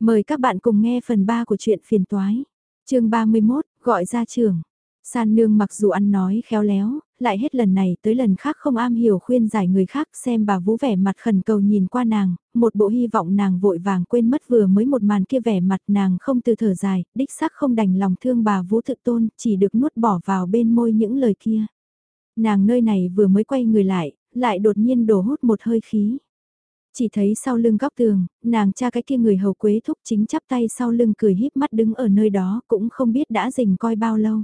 Mời các bạn cùng nghe phần 3 của truyện phiền toái. chương 31, gọi ra trường. San nương mặc dù ăn nói khéo léo, lại hết lần này tới lần khác không am hiểu khuyên giải người khác xem bà vũ vẻ mặt khẩn cầu nhìn qua nàng, một bộ hy vọng nàng vội vàng quên mất vừa mới một màn kia vẻ mặt nàng không từ thở dài, đích xác không đành lòng thương bà vũ thực tôn, chỉ được nuốt bỏ vào bên môi những lời kia. Nàng nơi này vừa mới quay người lại, lại đột nhiên đổ hút một hơi khí. Chỉ thấy sau lưng góc tường, nàng cha cái kia người hầu quế thúc chính chắp tay sau lưng cười híp mắt đứng ở nơi đó cũng không biết đã rình coi bao lâu.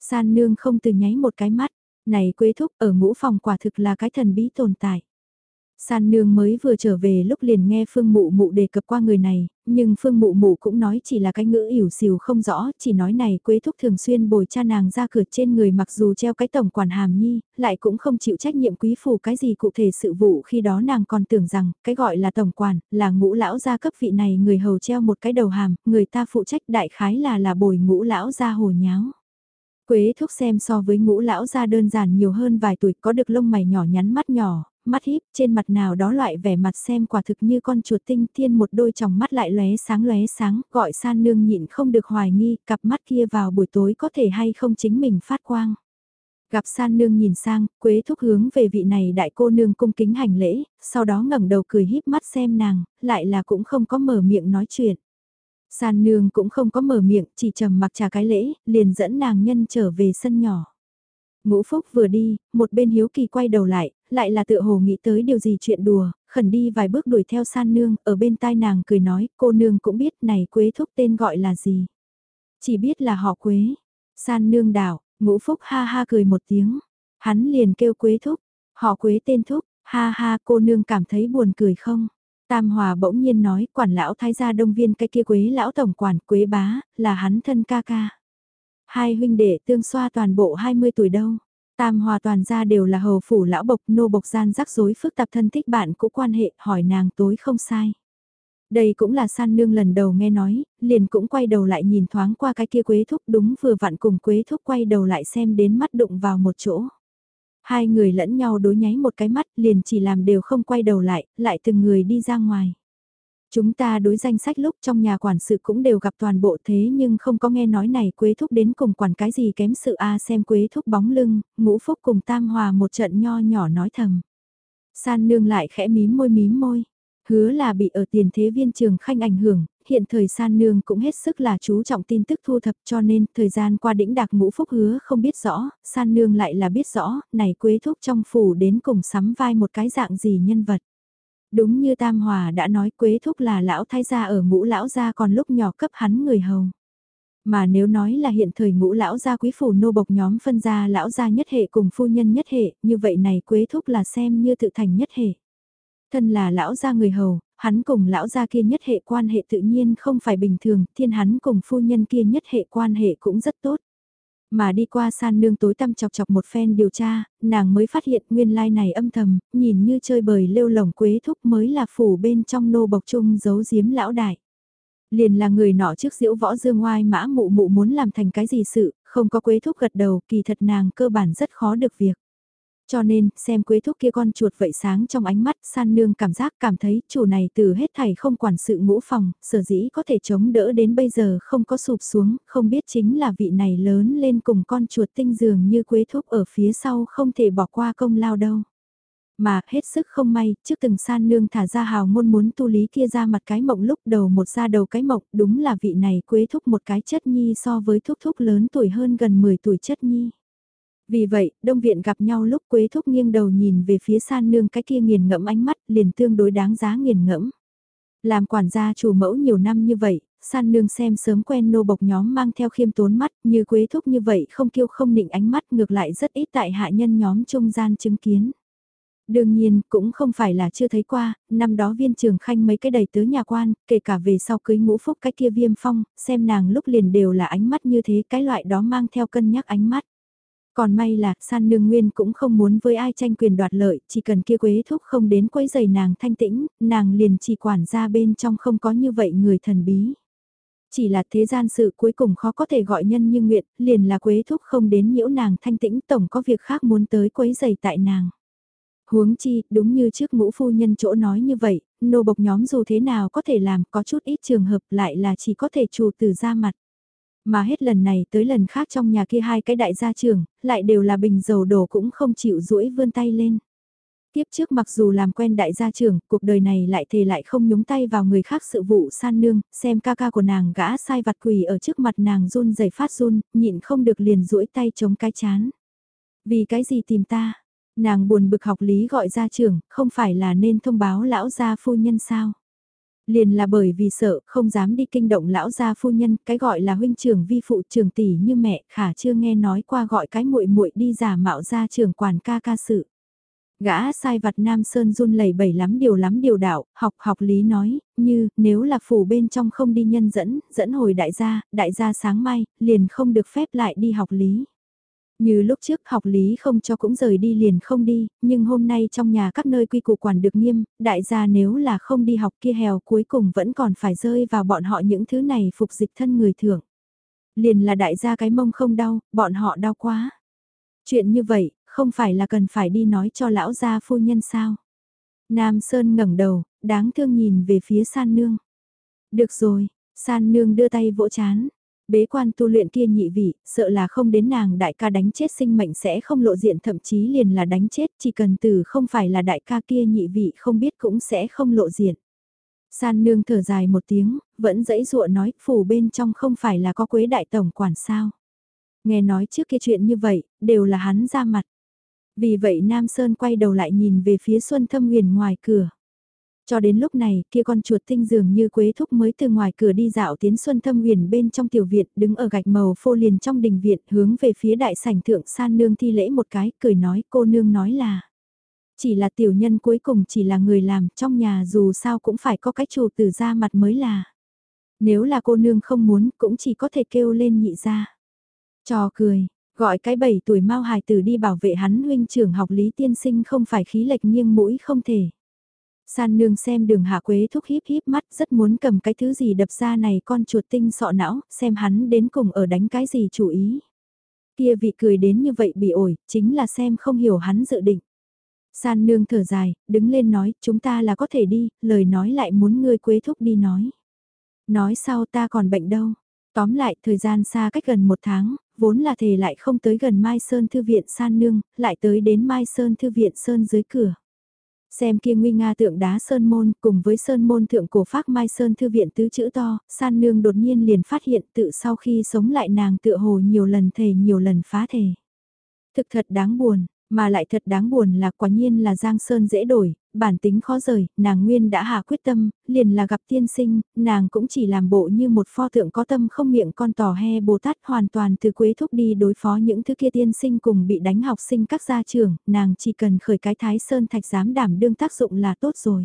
San nương không từ nháy một cái mắt, này quế thúc ở ngũ phòng quả thực là cái thần bí tồn tại. San nương mới vừa trở về lúc liền nghe Phương Mụ Mụ đề cập qua người này, nhưng Phương Mụ Mụ cũng nói chỉ là cái ngữ ỉu xìu không rõ, chỉ nói này Quế Thúc thường xuyên bồi cha nàng ra cửa trên người mặc dù treo cái tổng quản hàm nhi, lại cũng không chịu trách nhiệm quý phủ cái gì cụ thể sự vụ khi đó nàng còn tưởng rằng cái gọi là tổng quản là ngũ lão gia cấp vị này người hầu treo một cái đầu hàm, người ta phụ trách đại khái là là bồi ngũ lão gia hồ nháo. Quế thúc xem so với ngũ lão gia đơn giản nhiều hơn vài tuổi có được lông mày nhỏ nhắn mắt nhỏ, mắt híp trên mặt nào đó loại vẻ mặt xem quả thực như con chuột tinh thiên một đôi tròng mắt lại lóe sáng lóe sáng, gọi san nương nhịn không được hoài nghi, cặp mắt kia vào buổi tối có thể hay không chính mình phát quang. Gặp san nương nhìn sang, quế thúc hướng về vị này đại cô nương cung kính hành lễ, sau đó ngẩng đầu cười híp mắt xem nàng, lại là cũng không có mở miệng nói chuyện. San nương cũng không có mở miệng, chỉ trầm mặc trà cái lễ, liền dẫn nàng nhân trở về sân nhỏ. Ngũ Phúc vừa đi, một bên hiếu kỳ quay đầu lại, lại là tựa hồ nghĩ tới điều gì chuyện đùa, khẩn đi vài bước đuổi theo san nương, ở bên tai nàng cười nói, cô nương cũng biết này quế thúc tên gọi là gì. Chỉ biết là họ quế. San nương đảo, ngũ phúc ha ha cười một tiếng. Hắn liền kêu quế thúc, họ quế tên thúc, ha ha cô nương cảm thấy buồn cười không? Tam Hòa bỗng nhiên nói quản lão thái gia đông viên cái kia quế lão tổng quản quế bá, là hắn thân ca ca. Hai huynh đệ tương xoa toàn bộ 20 tuổi đâu. Tam hòa toàn gia đều là hầu phủ lão bộc nô bộc gian rắc rối phức tạp thân thích bạn cũng quan hệ hỏi nàng tối không sai. Đây cũng là san nương lần đầu nghe nói, liền cũng quay đầu lại nhìn thoáng qua cái kia quế thúc đúng vừa vặn cùng quế thúc quay đầu lại xem đến mắt đụng vào một chỗ. Hai người lẫn nhau đối nháy một cái mắt liền chỉ làm đều không quay đầu lại, lại từng người đi ra ngoài. Chúng ta đối danh sách lúc trong nhà quản sự cũng đều gặp toàn bộ thế nhưng không có nghe nói này Quế Thúc đến cùng quản cái gì kém sự A à, xem Quế Thúc bóng lưng, ngũ phúc cùng tam hòa một trận nho nhỏ nói thầm. San nương lại khẽ mím môi mím môi, hứa là bị ở tiền thế viên trường khanh ảnh hưởng, hiện thời san nương cũng hết sức là chú trọng tin tức thu thập cho nên thời gian qua đĩnh đạc ngũ phúc hứa không biết rõ, san nương lại là biết rõ, này Quế Thúc trong phủ đến cùng sắm vai một cái dạng gì nhân vật. Đúng như Tam Hòa đã nói Quế Thúc là lão thái gia ở ngũ lão gia còn lúc nhỏ cấp hắn người hầu. Mà nếu nói là hiện thời ngũ lão gia quý phủ nô bộc nhóm phân gia lão gia nhất hệ cùng phu nhân nhất hệ, như vậy này Quế Thúc là xem như tự thành nhất hệ. Thân là lão gia người hầu, hắn cùng lão gia kia nhất hệ quan hệ tự nhiên không phải bình thường, thiên hắn cùng phu nhân kia nhất hệ quan hệ cũng rất tốt. Mà đi qua san nương tối tăm chọc chọc một phen điều tra, nàng mới phát hiện nguyên lai này âm thầm, nhìn như chơi bời lêu lỏng quế thúc mới là phủ bên trong nô bộc chung giấu giếm lão đại. Liền là người nọ trước diễu võ dương ngoai mã mụ mụ muốn làm thành cái gì sự, không có quế thúc gật đầu kỳ thật nàng cơ bản rất khó được việc. Cho nên, xem quế thúc kia con chuột vậy sáng trong ánh mắt, san nương cảm giác cảm thấy chủ này từ hết thảy không quản sự ngũ phòng, sở dĩ có thể chống đỡ đến bây giờ không có sụp xuống, không biết chính là vị này lớn lên cùng con chuột tinh dường như quế thúc ở phía sau không thể bỏ qua công lao đâu. Mà, hết sức không may, trước từng san nương thả ra hào môn muốn tu lý kia ra mặt cái mộng lúc đầu một ra đầu cái mộng, đúng là vị này quế thúc một cái chất nhi so với thúc thúc lớn tuổi hơn gần 10 tuổi chất nhi. Vì vậy, Đông Viện gặp nhau lúc Quế Thúc nghiêng đầu nhìn về phía san nương cái kia nghiền ngẫm ánh mắt liền tương đối đáng giá nghiền ngẫm. Làm quản gia chủ mẫu nhiều năm như vậy, san nương xem sớm quen nô bộc nhóm mang theo khiêm tốn mắt như Quế Thúc như vậy không kiêu không nịnh ánh mắt ngược lại rất ít tại hạ nhân nhóm trung gian chứng kiến. Đương nhiên, cũng không phải là chưa thấy qua, năm đó viên trường khanh mấy cái đầy tớ nhà quan, kể cả về sau cưới ngũ phúc cái kia viêm phong, xem nàng lúc liền đều là ánh mắt như thế, cái loại đó mang theo cân nhắc ánh mắt. Còn may là san nương nguyên cũng không muốn với ai tranh quyền đoạt lợi, chỉ cần kia quế thúc không đến quấy giày nàng thanh tĩnh, nàng liền chỉ quản ra bên trong không có như vậy người thần bí. Chỉ là thế gian sự cuối cùng khó có thể gọi nhân như nguyện, liền là quế thúc không đến nhiễu nàng thanh tĩnh tổng có việc khác muốn tới quấy giày tại nàng. Huống chi, đúng như trước ngũ phu nhân chỗ nói như vậy, nô bộc nhóm dù thế nào có thể làm có chút ít trường hợp lại là chỉ có thể chủ từ ra mặt. Mà hết lần này tới lần khác trong nhà kia hai cái đại gia trưởng, lại đều là bình dầu đổ cũng không chịu duỗi vươn tay lên. Tiếp trước mặc dù làm quen đại gia trưởng, cuộc đời này lại thề lại không nhúng tay vào người khác sự vụ san nương, xem ca ca của nàng gã sai vặt quỳ ở trước mặt nàng run rẩy phát run, nhịn không được liền duỗi tay chống cái chán. Vì cái gì tìm ta? Nàng buồn bực học lý gọi gia trưởng, không phải là nên thông báo lão gia phu nhân sao? Liền là bởi vì sợ, không dám đi kinh động lão gia phu nhân, cái gọi là huynh trưởng vi phụ trưởng tỷ như mẹ, khả chưa nghe nói qua gọi cái muội muội đi giả mạo ra trưởng quản ca ca sự. Gã sai vặt Nam Sơn run lẩy bẩy lắm điều lắm điều đạo, học học lý nói, như nếu là phủ bên trong không đi nhân dẫn, dẫn hồi đại gia, đại gia sáng mai, liền không được phép lại đi học lý. Như lúc trước học lý không cho cũng rời đi liền không đi, nhưng hôm nay trong nhà các nơi quy củ quản được nghiêm, đại gia nếu là không đi học kia hèo cuối cùng vẫn còn phải rơi vào bọn họ những thứ này phục dịch thân người thưởng. Liền là đại gia cái mông không đau, bọn họ đau quá. Chuyện như vậy, không phải là cần phải đi nói cho lão gia phu nhân sao. Nam Sơn ngẩng đầu, đáng thương nhìn về phía san nương. Được rồi, san nương đưa tay vỗ chán. Bế quan tu luyện kia nhị vị, sợ là không đến nàng đại ca đánh chết sinh mệnh sẽ không lộ diện thậm chí liền là đánh chết chỉ cần từ không phải là đại ca kia nhị vị không biết cũng sẽ không lộ diện. San nương thở dài một tiếng, vẫn dãy dụa nói phủ bên trong không phải là có quế đại tổng quản sao. Nghe nói trước kia chuyện như vậy, đều là hắn ra mặt. Vì vậy Nam Sơn quay đầu lại nhìn về phía Xuân Thâm nguyền ngoài cửa. Cho đến lúc này, kia con chuột tinh dường như quế thúc mới từ ngoài cửa đi dạo tiến Xuân Thâm Huyền bên trong tiểu viện, đứng ở gạch màu phô liền trong đình viện, hướng về phía đại sảnh thượng san nương thi lễ một cái, cười nói cô nương nói là. Chỉ là tiểu nhân cuối cùng chỉ là người làm, trong nhà dù sao cũng phải có cái chủ từ ra mặt mới là. Nếu là cô nương không muốn, cũng chỉ có thể kêu lên nhị ra. Trò cười, Gọi cái bảy tuổi mau hài tử đi bảo vệ hắn huynh trưởng học lý tiên sinh không phải khí lệch nghiêng mũi không thể. San nương xem đường hạ quế thúc híp híp mắt rất muốn cầm cái thứ gì đập ra này con chuột tinh sọ não, xem hắn đến cùng ở đánh cái gì chủ ý. Kia vị cười đến như vậy bị ổi, chính là xem không hiểu hắn dự định. San nương thở dài, đứng lên nói, chúng ta là có thể đi, lời nói lại muốn ngươi quế thúc đi nói. Nói sau ta còn bệnh đâu. Tóm lại, thời gian xa cách gần một tháng, vốn là thề lại không tới gần Mai Sơn Thư viện San Nương, lại tới đến Mai Sơn Thư viện Sơn dưới cửa. Xem kia nguy nga tượng đá Sơn Môn cùng với Sơn Môn thượng cổ phác Mai Sơn Thư viện tứ chữ to, San Nương đột nhiên liền phát hiện tự sau khi sống lại nàng tựa hồ nhiều lần thề nhiều lần phá thề. Thực thật đáng buồn, mà lại thật đáng buồn là quả nhiên là Giang Sơn dễ đổi, bản tính khó rời, nàng nguyên đã hạ quyết tâm, liền là gặp tiên sinh, nàng cũng chỉ làm bộ như một pho tượng có tâm không miệng con tò he Bồ Tát hoàn toàn từ quế thúc đi đối phó những thứ kia tiên sinh cùng bị đánh học sinh các gia trưởng, nàng chỉ cần khởi cái thái sơn thạch dám đảm đương tác dụng là tốt rồi.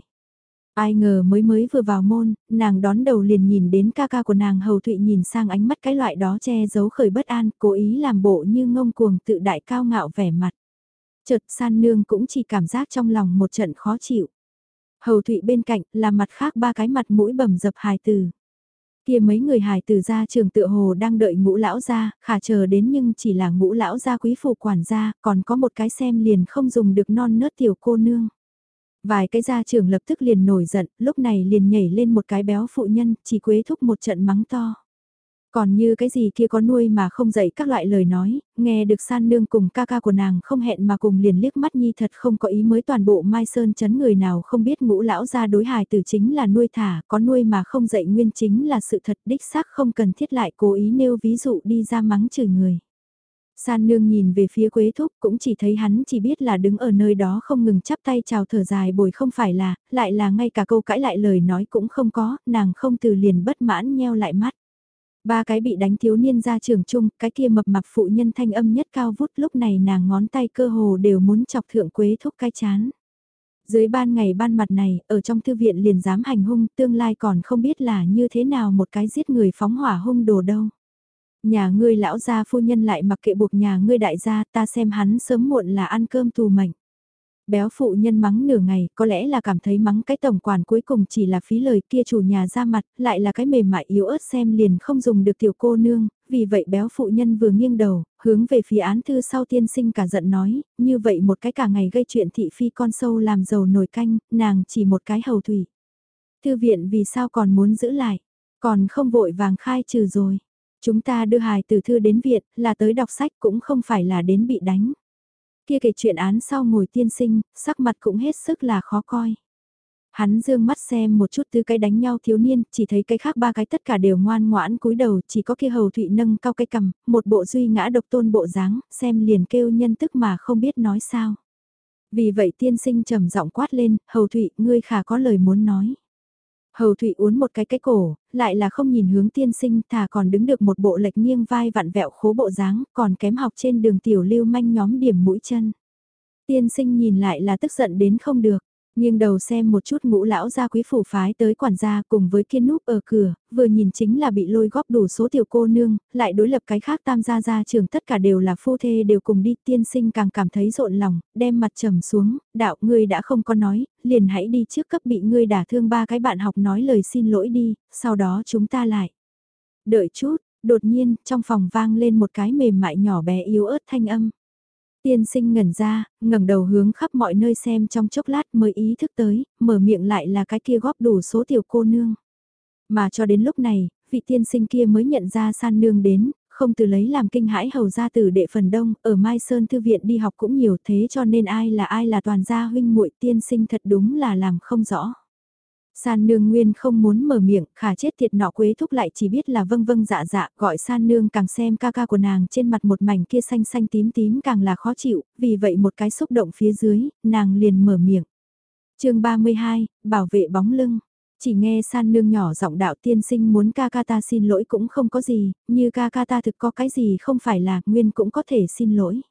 Ai ngờ mới mới vừa vào môn, nàng đón đầu liền nhìn đến ca ca của nàng hầu thụy nhìn sang ánh mắt cái loại đó che giấu khởi bất an, cố ý làm bộ như ngông cuồng tự đại cao ngạo vẻ mặt. Chợt san nương cũng chỉ cảm giác trong lòng một trận khó chịu. Hầu thụy bên cạnh là mặt khác ba cái mặt mũi bầm dập hài từ. Kia mấy người hài từ ra trường tựa hồ đang đợi ngũ lão ra, khả chờ đến nhưng chỉ là ngũ lão gia quý phụ quản gia, còn có một cái xem liền không dùng được non nớt tiểu cô nương. Vài cái gia trưởng lập tức liền nổi giận, lúc này liền nhảy lên một cái béo phụ nhân, chỉ quế thúc một trận mắng to. Còn như cái gì kia có nuôi mà không dạy các loại lời nói, nghe được san nương cùng ca ca của nàng không hẹn mà cùng liền liếc mắt nhi thật không có ý mới toàn bộ Mai Sơn chấn người nào không biết ngũ lão ra đối hài tử chính là nuôi thả, có nuôi mà không dạy nguyên chính là sự thật đích xác không cần thiết lại cố ý nêu ví dụ đi ra mắng chửi người. San nương nhìn về phía Quế Thúc cũng chỉ thấy hắn chỉ biết là đứng ở nơi đó không ngừng chắp tay chào thở dài bồi không phải là, lại là ngay cả câu cãi lại lời nói cũng không có, nàng không từ liền bất mãn nheo lại mắt. Ba cái bị đánh thiếu niên ra trường chung, cái kia mập mạp phụ nhân thanh âm nhất cao vút lúc này nàng ngón tay cơ hồ đều muốn chọc thượng quế thúc cái chán. Dưới ban ngày ban mặt này, ở trong thư viện liền dám hành hung, tương lai còn không biết là như thế nào một cái giết người phóng hỏa hung đồ đâu. Nhà ngươi lão gia phu nhân lại mặc kệ buộc nhà ngươi đại gia ta xem hắn sớm muộn là ăn cơm tù mệnh béo phụ nhân mắng nửa ngày, có lẽ là cảm thấy mắng cái tổng quản cuối cùng chỉ là phí lời kia chủ nhà ra mặt, lại là cái mềm mại yếu ớt xem liền không dùng được tiểu cô nương, vì vậy béo phụ nhân vừa nghiêng đầu, hướng về phía án thư sau tiên sinh cả giận nói, như vậy một cái cả ngày gây chuyện thị phi con sâu làm dầu nồi canh, nàng chỉ một cái hầu thủy. Thư viện vì sao còn muốn giữ lại, còn không vội vàng khai trừ rồi. Chúng ta đưa hài từ thư đến viện là tới đọc sách cũng không phải là đến bị đánh. Kia kể chuyện án sau ngồi tiên sinh, sắc mặt cũng hết sức là khó coi. Hắn dương mắt xem một chút tư cái đánh nhau thiếu niên, chỉ thấy cái khác ba cái tất cả đều ngoan ngoãn cúi đầu, chỉ có kia hầu thụy nâng cao cái cầm, một bộ duy ngã độc tôn bộ dáng, xem liền kêu nhân tức mà không biết nói sao. Vì vậy tiên sinh trầm giọng quát lên, hầu thụy, ngươi khả có lời muốn nói. Hầu Thụy uốn một cái cái cổ, lại là không nhìn hướng tiên sinh thà còn đứng được một bộ lệch nghiêng vai vặn vẹo khố bộ dáng, còn kém học trên đường tiểu lưu manh nhóm điểm mũi chân. Tiên sinh nhìn lại là tức giận đến không được, nhưng đầu xem một chút ngũ lão gia quý phủ phái tới quản gia cùng với kiên núp ở cửa, vừa nhìn chính là bị lôi góp đủ số tiểu cô nương, lại đối lập cái khác tam gia gia trường tất cả đều là phu thê đều cùng đi tiên sinh càng cảm thấy rộn lòng, đem mặt trầm xuống, đạo ngươi đã không có nói, liền hãy đi trước cấp bị ngươi đả thương ba cái bạn học nói lời xin lỗi đi, sau đó chúng ta lại. Đợi chút, đột nhiên trong phòng vang lên một cái mềm mại nhỏ bé yếu ớt thanh âm. Tiên sinh ngẩn ra, ngẩng đầu hướng khắp mọi nơi xem trong chốc lát mới ý thức tới, mở miệng lại là cái kia góp đủ số tiểu cô nương. Mà cho đến lúc này, vị tiên sinh kia mới nhận ra san nương đến, không từ lấy làm kinh hãi hầu ra từ đệ phần đông, ở Mai Sơn Thư Viện đi học cũng nhiều thế cho nên ai là ai là toàn gia huynh muội tiên sinh thật đúng là làm không rõ. San nương nguyên không muốn mở miệng, khả chết thiệt nọ quế thúc lại chỉ biết là vâng vâng dạ dạ, gọi san nương càng xem ca ca của nàng trên mặt một mảnh kia xanh xanh tím tím càng là khó chịu, vì vậy một cái xúc động phía dưới, nàng liền mở miệng. chương 32, bảo vệ bóng lưng. Chỉ nghe san nương nhỏ giọng đạo tiên sinh muốn ca ca ta xin lỗi cũng không có gì, như ca ca ta thực có cái gì không phải là nguyên cũng có thể xin lỗi.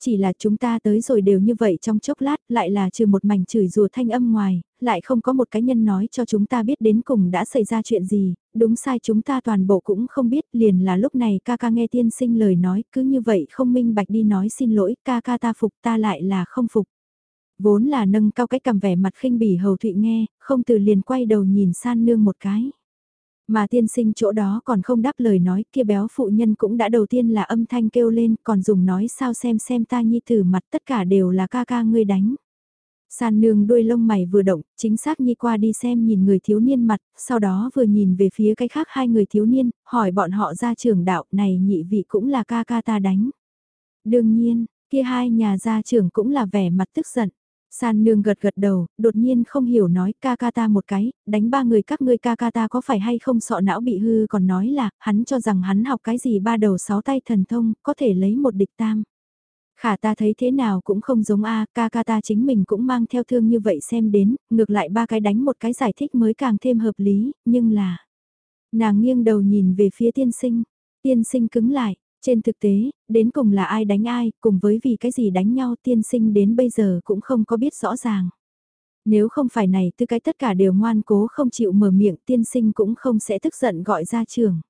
Chỉ là chúng ta tới rồi đều như vậy trong chốc lát lại là trừ một mảnh chửi rùa thanh âm ngoài, lại không có một cá nhân nói cho chúng ta biết đến cùng đã xảy ra chuyện gì, đúng sai chúng ta toàn bộ cũng không biết liền là lúc này ca ca nghe tiên sinh lời nói cứ như vậy không minh bạch đi nói xin lỗi ca ca ta phục ta lại là không phục. Vốn là nâng cao cái cầm vẻ mặt khinh bỉ hầu thụy nghe, không từ liền quay đầu nhìn san nương một cái. Mà tiên sinh chỗ đó còn không đáp lời nói kia béo phụ nhân cũng đã đầu tiên là âm thanh kêu lên còn dùng nói sao xem xem ta nhi tử mặt tất cả đều là ca ca ngươi đánh. San nương đuôi lông mày vừa động, chính xác nhi qua đi xem nhìn người thiếu niên mặt, sau đó vừa nhìn về phía cái khác hai người thiếu niên, hỏi bọn họ ra trường đạo này nhị vị cũng là ca ca ta đánh. Đương nhiên, kia hai nhà gia trưởng cũng là vẻ mặt tức giận. San nương gật gật đầu, đột nhiên không hiểu nói ca ca ta một cái, đánh ba người các ngươi ca ca ta có phải hay không? Sọ não bị hư còn nói là, hắn cho rằng hắn học cái gì ba đầu sáu tay thần thông, có thể lấy một địch tam. Khả ta thấy thế nào cũng không giống A, ca ca ta chính mình cũng mang theo thương như vậy xem đến, ngược lại ba cái đánh một cái giải thích mới càng thêm hợp lý, nhưng là... Nàng nghiêng đầu nhìn về phía tiên sinh, tiên sinh cứng lại, trên thực tế, đến cùng là ai đánh ai, cùng với vì cái gì đánh nhau tiên sinh đến bây giờ cũng không có biết rõ ràng. Nếu không phải này tư cái tất cả đều ngoan cố không chịu mở miệng tiên sinh cũng không sẽ tức giận gọi ra trường.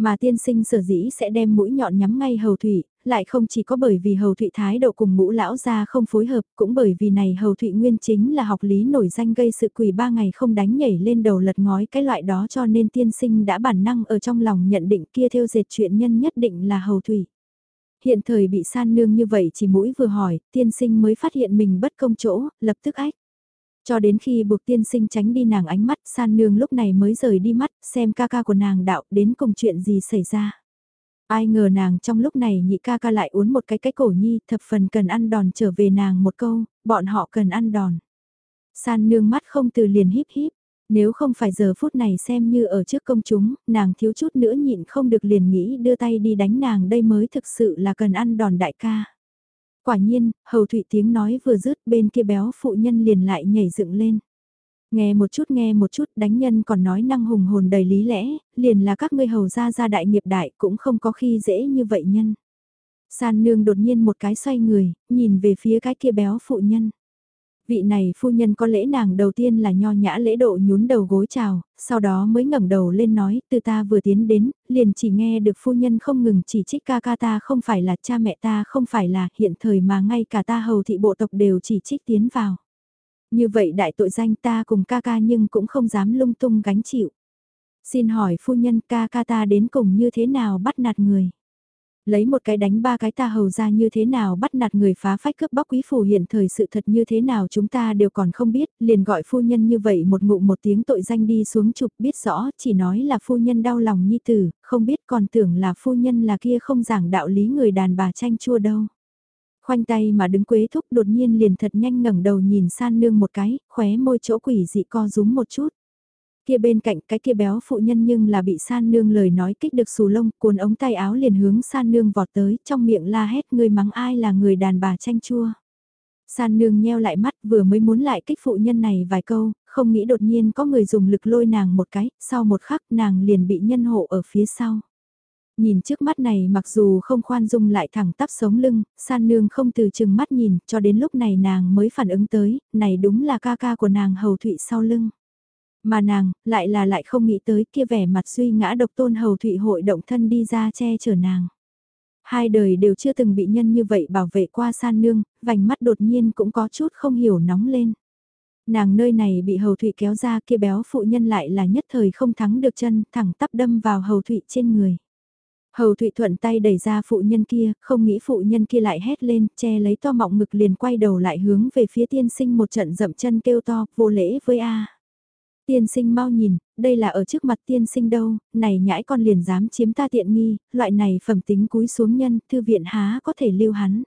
Mà tiên sinh sở dĩ sẽ đem mũi nhọn nhắm ngay hầu thủy, lại không chỉ có bởi vì hầu thụy thái độ cùng ngũ lão gia không phối hợp, cũng bởi vì này hầu thụy nguyên chính là học lý nổi danh gây sự quỷ ba ngày không đánh nhảy lên đầu lật ngói cái loại đó cho nên tiên sinh đã bản năng ở trong lòng nhận định kia theo dệt chuyện nhân nhất định là hầu thụy. Hiện thời bị san nương như vậy chỉ mũi vừa hỏi, tiên sinh mới phát hiện mình bất công chỗ, lập tức ách. Cho đến khi buộc tiên sinh tránh đi nàng ánh mắt, san nương lúc này mới rời đi mắt, xem ca ca của nàng đạo đến cùng chuyện gì xảy ra. Ai ngờ nàng trong lúc này nhị ca ca lại uốn một cái cái cổ nhi thập phần cần ăn đòn trở về nàng một câu, bọn họ cần ăn đòn. San nương mắt không từ liền híp híp, nếu không phải giờ phút này xem như ở trước công chúng, nàng thiếu chút nữa nhịn không được liền nghĩ đưa tay đi đánh nàng đây mới thực sự là cần ăn đòn đại ca. Quả nhiên, hầu thụy tiếng nói vừa dứt bên kia béo phụ nhân liền lại nhảy dựng lên. Nghe một chút nghe một chút đánh nhân còn nói năng hùng hồn đầy lý lẽ, liền là các ngươi hầu ra ra đại nghiệp đại cũng không có khi dễ như vậy nhân. San nương đột nhiên một cái xoay người, nhìn về phía cái kia béo phụ nhân. Vị này phu nhân có lễ nàng đầu tiên là nho nhã lễ độ nhún đầu gối chào, sau đó mới ngẩng đầu lên nói, từ ta vừa tiến đến, liền chỉ nghe được phu nhân không ngừng chỉ trích ca ca ta không phải là cha mẹ ta không phải là hiện thời mà ngay cả ta hầu thị bộ tộc đều chỉ trích tiến vào. Như vậy đại tội danh ta cùng ca ca nhưng cũng không dám lung tung gánh chịu. Xin hỏi phu nhân ca ca ta đến cùng như thế nào bắt nạt người. Lấy một cái đánh ba cái ta hầu ra như thế nào bắt nạt người phá phách cướp bóc quý phủ hiện thời sự thật như thế nào chúng ta đều còn không biết, liền gọi phu nhân như vậy một ngụ một tiếng tội danh đi xuống chụp biết rõ, chỉ nói là phu nhân đau lòng nhi tử, không biết còn tưởng là phu nhân là kia không giảng đạo lý người đàn bà tranh chua đâu. Khoanh tay mà đứng quế thúc đột nhiên liền thật nhanh ngẩng đầu nhìn san nương một cái, khóe môi chỗ quỷ dị co rúm một chút kia bên cạnh cái kia béo phụ nhân nhưng là bị san nương lời nói kích được xù lông, cuốn ống tay áo liền hướng san nương vọt tới, trong miệng la hét người mắng ai là người đàn bà tranh chua. San nương nheo lại mắt vừa mới muốn lại kích phụ nhân này vài câu, không nghĩ đột nhiên có người dùng lực lôi nàng một cái, sau một khắc nàng liền bị nhân hộ ở phía sau. Nhìn trước mắt này mặc dù không khoan dung lại thẳng tắp sống lưng, san nương không từ chừng mắt nhìn, cho đến lúc này nàng mới phản ứng tới, này đúng là ca ca của nàng hầu thụy sau lưng. Mà nàng, lại là lại không nghĩ tới kia vẻ mặt suy ngã độc tôn hầu thụy hội động thân đi ra che chở nàng. Hai đời đều chưa từng bị nhân như vậy bảo vệ qua san nương, vành mắt đột nhiên cũng có chút không hiểu nóng lên. Nàng nơi này bị hầu thụy kéo ra kia béo phụ nhân lại là nhất thời không thắng được chân, thẳng tắp đâm vào hầu thụy trên người. Hầu Thụy thuận tay đẩy ra phụ nhân kia, không nghĩ phụ nhân kia lại hét lên, che lấy to mọng ngực liền quay đầu lại hướng về phía tiên sinh một trận dậm chân kêu to, vô lễ với A. Tiên sinh mau nhìn, đây là ở trước mặt tiên sinh đâu, này nhãi con liền dám chiếm ta tiện nghi, loại này phẩm tính cúi xuống nhân, thư viện há có thể lưu hắn.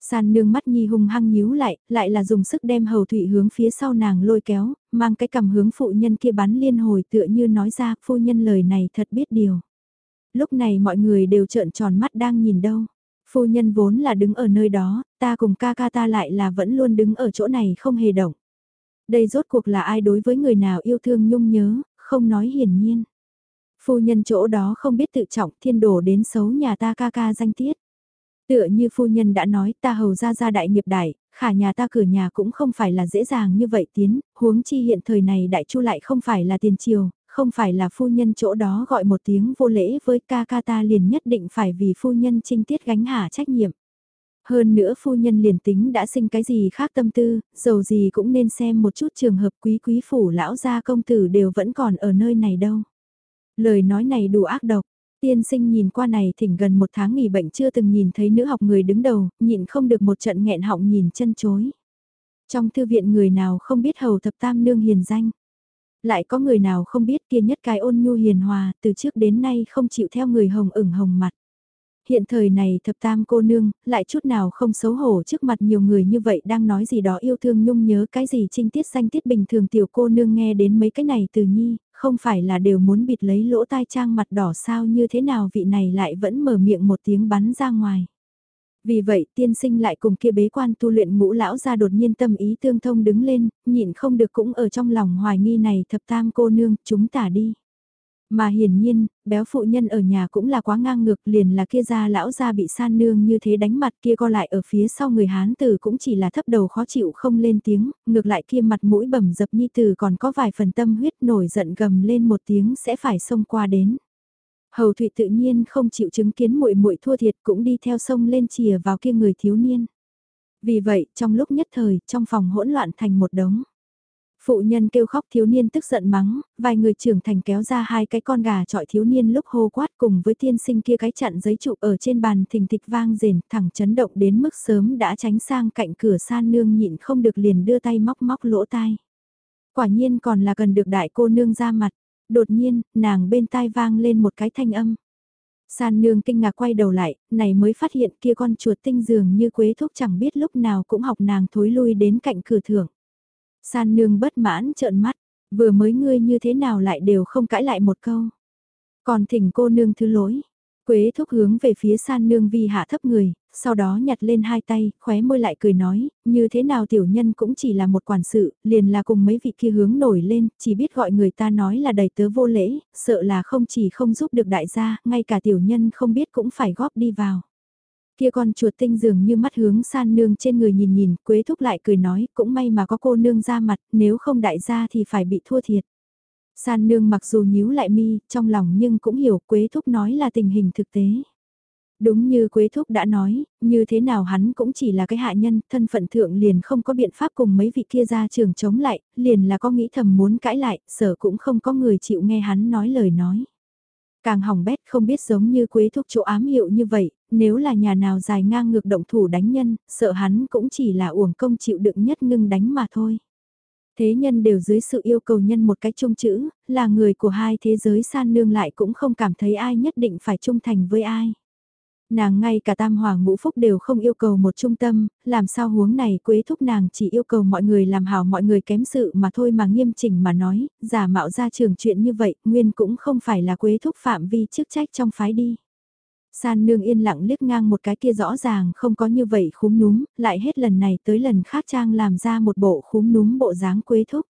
San nương mắt nhi hung hăng nhíu lại, lại là dùng sức đem hầu thủy hướng phía sau nàng lôi kéo, mang cái cầm hướng phụ nhân kia bắn liên hồi tựa như nói ra phu nhân lời này thật biết điều. Lúc này mọi người đều trợn tròn mắt đang nhìn đâu. Phu nhân vốn là đứng ở nơi đó, ta cùng ca ca ta lại là vẫn luôn đứng ở chỗ này không hề động. Đây rốt cuộc là ai đối với người nào yêu thương nhung nhớ, không nói hiển nhiên. Phu nhân chỗ đó không biết tự trọng thiên đổ đến xấu nhà ta ca ca danh tiết. Tựa như phu nhân đã nói ta hầu ra ra đại nghiệp đại, khả nhà ta cửa nhà cũng không phải là dễ dàng như vậy tiến, huống chi hiện thời này đại chu lại không phải là tiền triều, không phải là phu nhân chỗ đó gọi một tiếng vô lễ với ca ca ta liền nhất định phải vì phu nhân trinh tiết gánh hả trách nhiệm. Hơn nữa phu nhân liền tính đã sinh cái gì khác tâm tư, dầu gì cũng nên xem một chút trường hợp quý quý phủ lão gia công tử đều vẫn còn ở nơi này đâu. Lời nói này đủ ác độc, tiên sinh nhìn qua này thỉnh gần một tháng nghỉ bệnh chưa từng nhìn thấy nữ học người đứng đầu, nhịn không được một trận nghẹn họng nhìn chân chối. Trong thư viện người nào không biết hầu thập tam nương hiền danh. Lại có người nào không biết kia nhất cái ôn nhu hiền hòa, từ trước đến nay không chịu theo người hồng ửng hồng mặt. Hiện thời này thập tam cô nương, lại chút nào không xấu hổ trước mặt nhiều người như vậy đang nói gì đó yêu thương nhung nhớ cái gì trinh tiết xanh tiết bình thường tiểu cô nương nghe đến mấy cái này từ nhi, không phải là đều muốn bịt lấy lỗ tai trang mặt đỏ sao như thế nào vị này lại vẫn mở miệng một tiếng bắn ra ngoài. Vì vậy tiên sinh lại cùng kia bế quan tu luyện ngũ lão ra đột nhiên tâm ý tương thông đứng lên, nhịn không được cũng ở trong lòng hoài nghi này thập tam cô nương, chúng tả đi. Mà hiển nhiên, béo phụ nhân ở nhà cũng là quá ngang ngược liền là kia ra lão ra bị san nương như thế đánh mặt kia co lại ở phía sau người Hán tử cũng chỉ là thấp đầu khó chịu không lên tiếng, ngược lại kia mặt mũi bầm dập nhi tử còn có vài phần tâm huyết nổi giận gầm lên một tiếng sẽ phải xông qua đến. Hầu Thụy tự nhiên không chịu chứng kiến muội muội thua thiệt cũng đi theo sông lên chìa vào kia người thiếu niên. Vì vậy, trong lúc nhất thời, trong phòng hỗn loạn thành một đống. Phụ nhân kêu khóc thiếu niên tức giận mắng, vài người trưởng thành kéo ra hai cái con gà trọi thiếu niên lúc hô quát cùng với tiên sinh kia cái chặn giấy trụ ở trên bàn thình thịch vang rền thẳng chấn động đến mức sớm đã tránh sang cạnh cửa san nương nhịn không được liền đưa tay móc móc lỗ tai. Quả nhiên còn là cần được đại cô nương ra mặt, đột nhiên, nàng bên tai vang lên một cái thanh âm. San nương kinh ngạc quay đầu lại, này mới phát hiện kia con chuột tinh dường như quế thúc chẳng biết lúc nào cũng học nàng thối lui đến cạnh cửa thưởng. San nương bất mãn trợn mắt, vừa mới ngươi như thế nào lại đều không cãi lại một câu. Còn thỉnh cô nương thứ lỗi. Quế thúc hướng về phía san nương vi hạ thấp người, sau đó nhặt lên hai tay, khóe môi lại cười nói, như thế nào tiểu nhân cũng chỉ là một quản sự, liền là cùng mấy vị kia hướng nổi lên, chỉ biết gọi người ta nói là đầy tớ vô lễ, sợ là không chỉ không giúp được đại gia, ngay cả tiểu nhân không biết cũng phải góp đi vào. Kia con chuột tinh dường như mắt hướng san nương trên người nhìn nhìn, quế thúc lại cười nói, cũng may mà có cô nương ra mặt, nếu không đại gia thì phải bị thua thiệt. San nương mặc dù nhíu lại mi, trong lòng nhưng cũng hiểu quế thúc nói là tình hình thực tế. Đúng như Quế Thúc đã nói, như thế nào hắn cũng chỉ là cái hạ nhân, thân phận thượng liền không có biện pháp cùng mấy vị kia ra trường chống lại, liền là có nghĩ thầm muốn cãi lại, sở cũng không có người chịu nghe hắn nói lời nói. Càng hỏng bét không biết giống như quế thuốc chỗ ám hiệu như vậy, nếu là nhà nào dài ngang ngược động thủ đánh nhân, sợ hắn cũng chỉ là uổng công chịu đựng nhất ngưng đánh mà thôi. Thế nhân đều dưới sự yêu cầu nhân một cách trung chữ, là người của hai thế giới san nương lại cũng không cảm thấy ai nhất định phải trung thành với ai. Nàng ngay cả tam hoàng ngũ phúc đều không yêu cầu một trung tâm, làm sao huống này quế thúc nàng chỉ yêu cầu mọi người làm hảo mọi người kém sự mà thôi mà nghiêm chỉnh mà nói, giả mạo ra trường chuyện như vậy, nguyên cũng không phải là quế thúc phạm vi chức trách trong phái đi. San nương yên lặng liếc ngang một cái kia rõ ràng không có như vậy khúm núm, lại hết lần này tới lần khác trang làm ra một bộ khúm núm bộ dáng quế thúc.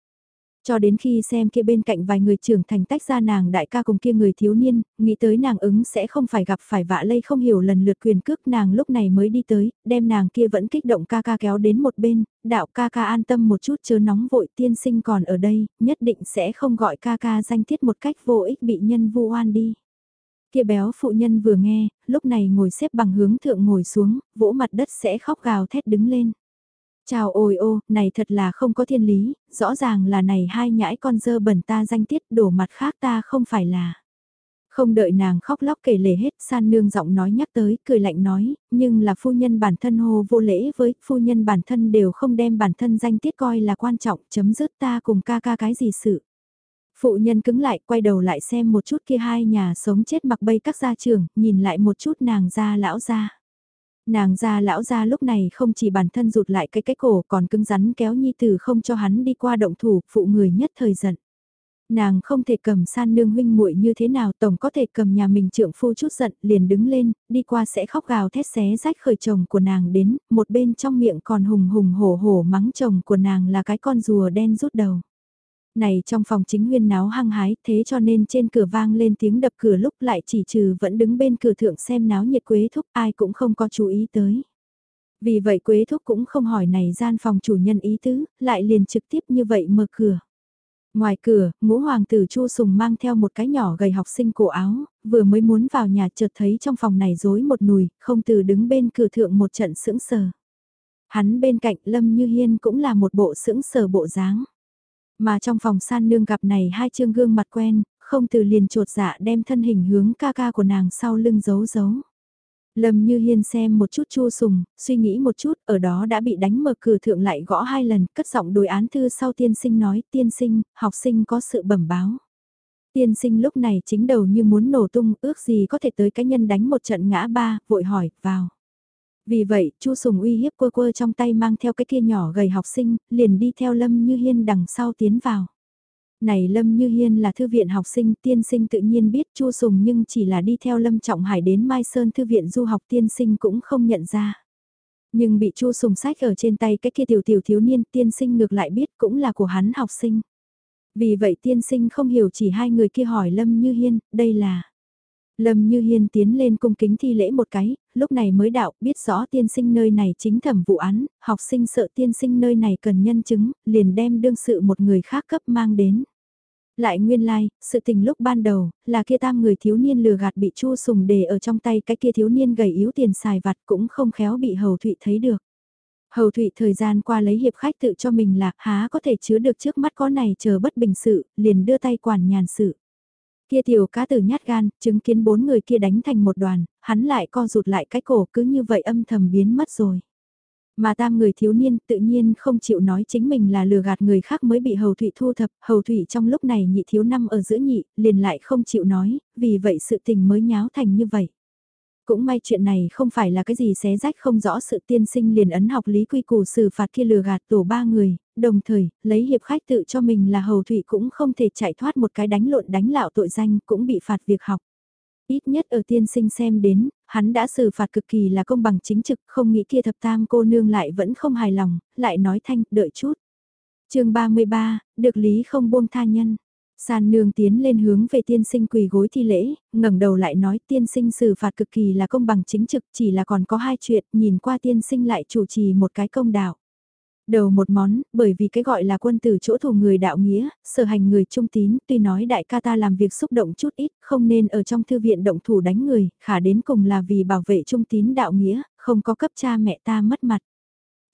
Cho đến khi xem kia bên cạnh vài người trưởng thành tách ra nàng đại ca cùng kia người thiếu niên, nghĩ tới nàng ứng sẽ không phải gặp phải vạ lây không hiểu lần lượt quyền cước nàng lúc này mới đi tới, đem nàng kia vẫn kích động ca ca kéo đến một bên, đạo ca ca an tâm một chút chớ nóng vội tiên sinh còn ở đây, nhất định sẽ không gọi ca ca danh thiết một cách vô ích bị nhân vu oan đi. Kia béo phụ nhân vừa nghe, lúc này ngồi xếp bằng hướng thượng ngồi xuống, vỗ mặt đất sẽ khóc gào thét đứng lên. Chào ôi ô, này thật là không có thiên lý, rõ ràng là này hai nhãi con dơ bẩn ta danh tiết đổ mặt khác ta không phải là. Không đợi nàng khóc lóc kể lể hết, san nương giọng nói nhắc tới, cười lạnh nói, nhưng là phu nhân bản thân hô vô lễ với, phu nhân bản thân đều không đem bản thân danh tiết coi là quan trọng, chấm dứt ta cùng ca ca cái gì sự. Phụ nhân cứng lại, quay đầu lại xem một chút kia hai nhà sống chết mặc bay các gia trưởng, nhìn lại một chút nàng ra lão ra. Nàng ra lão ra lúc này không chỉ bản thân rụt lại cái cái cổ còn cứng rắn kéo nhi tử không cho hắn đi qua động thủ, phụ người nhất thời giận. Nàng không thể cầm san nương huynh muội như thế nào tổng có thể cầm nhà mình trượng phu chút giận liền đứng lên, đi qua sẽ khóc gào thét xé rách khởi chồng của nàng đến, một bên trong miệng còn hùng hùng hổ hổ mắng chồng của nàng là cái con rùa đen rút đầu này trong phòng chính huyên náo hăng hái thế cho nên trên cửa vang lên tiếng đập cửa lúc lại chỉ trừ vẫn đứng bên cửa thượng xem náo nhiệt quế thúc ai cũng không có chú ý tới. Vì vậy quế thúc cũng không hỏi này gian phòng chủ nhân ý tứ, lại liền trực tiếp như vậy mở cửa. Ngoài cửa, ngũ hoàng tử Chu Sùng mang theo một cái nhỏ gầy học sinh cổ áo, vừa mới muốn vào nhà chợt thấy trong phòng này rối một nùi, không từ đứng bên cửa thượng một trận sững sờ. Hắn bên cạnh Lâm Như Hiên cũng là một bộ sững sờ bộ dáng. Mà trong phòng san nương gặp này hai chương gương mặt quen, không từ liền trột dạ đem thân hình hướng ca ca của nàng sau lưng giấu giấu. Lâm Như Hiên xem một chút chua sùng, suy nghĩ một chút, ở đó đã bị đánh mở cửa thượng lại gõ hai lần, cất giọng đối án thư sau tiên sinh nói, tiên sinh, học sinh có sự bẩm báo. Tiên sinh lúc này chính đầu như muốn nổ tung, ước gì có thể tới cái nhân đánh một trận ngã ba, vội hỏi, vào. Vì vậy, Chu Sùng uy hiếp quơ quơ trong tay mang theo cái kia nhỏ gầy học sinh, liền đi theo Lâm Như Hiên đằng sau tiến vào. Này Lâm Như Hiên là thư viện học sinh, tiên sinh tự nhiên biết Chu Sùng nhưng chỉ là đi theo Lâm Trọng Hải đến Mai Sơn thư viện du học tiên sinh cũng không nhận ra. Nhưng bị Chu Sùng sách ở trên tay cái kia tiểu tiểu thiếu niên tiên sinh ngược lại biết cũng là của hắn học sinh. Vì vậy tiên sinh không hiểu chỉ hai người kia hỏi Lâm Như Hiên, đây là... Lâm Như Hiên tiến lên cung kính thi lễ một cái, lúc này mới đạo biết rõ tiên sinh nơi này chính thẩm vụ án, học sinh sợ tiên sinh nơi này cần nhân chứng, liền đem đương sự một người khác cấp mang đến. Lại nguyên lai, like, sự tình lúc ban đầu, là kia tam người thiếu niên lừa gạt bị chua sùng đề ở trong tay cái kia thiếu niên gầy yếu tiền xài vặt cũng không khéo bị hầu thụy thấy được. Hầu thụy thời gian qua lấy hiệp khách tự cho mình là há có thể chứa được trước mắt có này chờ bất bình sự, liền đưa tay quản nhàn sự. Kia tiểu cá tử nhát gan, chứng kiến bốn người kia đánh thành một đoàn, hắn lại co rụt lại cái cổ cứ như vậy âm thầm biến mất rồi. Mà tam người thiếu niên tự nhiên không chịu nói chính mình là lừa gạt người khác mới bị hầu thụy thu thập, hầu thụy trong lúc này nhị thiếu năm ở giữa nhị, liền lại không chịu nói, vì vậy sự tình mới nháo thành như vậy. Cũng may chuyện này không phải là cái gì xé rách không rõ sự tiên sinh liền ấn học lý quy củ xử phạt kia lừa gạt tổ ba người, đồng thời, lấy hiệp khách tự cho mình là hầu thụy cũng không thể chạy thoát một cái đánh lộn đánh lạo tội danh cũng bị phạt việc học. Ít nhất ở tiên sinh xem đến, hắn đã xử phạt cực kỳ là công bằng chính trực, không nghĩ kia thập tam cô nương lại vẫn không hài lòng, lại nói thanh, đợi chút. chương 33, được lý không buông tha nhân. San nương tiến lên hướng về tiên sinh quỳ gối thi lễ, ngẩng đầu lại nói tiên sinh xử phạt cực kỳ là công bằng chính trực chỉ là còn có hai chuyện, nhìn qua tiên sinh lại chủ trì một cái công đạo. Đầu một món, bởi vì cái gọi là quân tử chỗ thủ người đạo nghĩa, sở hành người trung tín, tuy nói đại ca ta làm việc xúc động chút ít, không nên ở trong thư viện động thủ đánh người, khả đến cùng là vì bảo vệ trung tín đạo nghĩa, không có cấp cha mẹ ta mất mặt.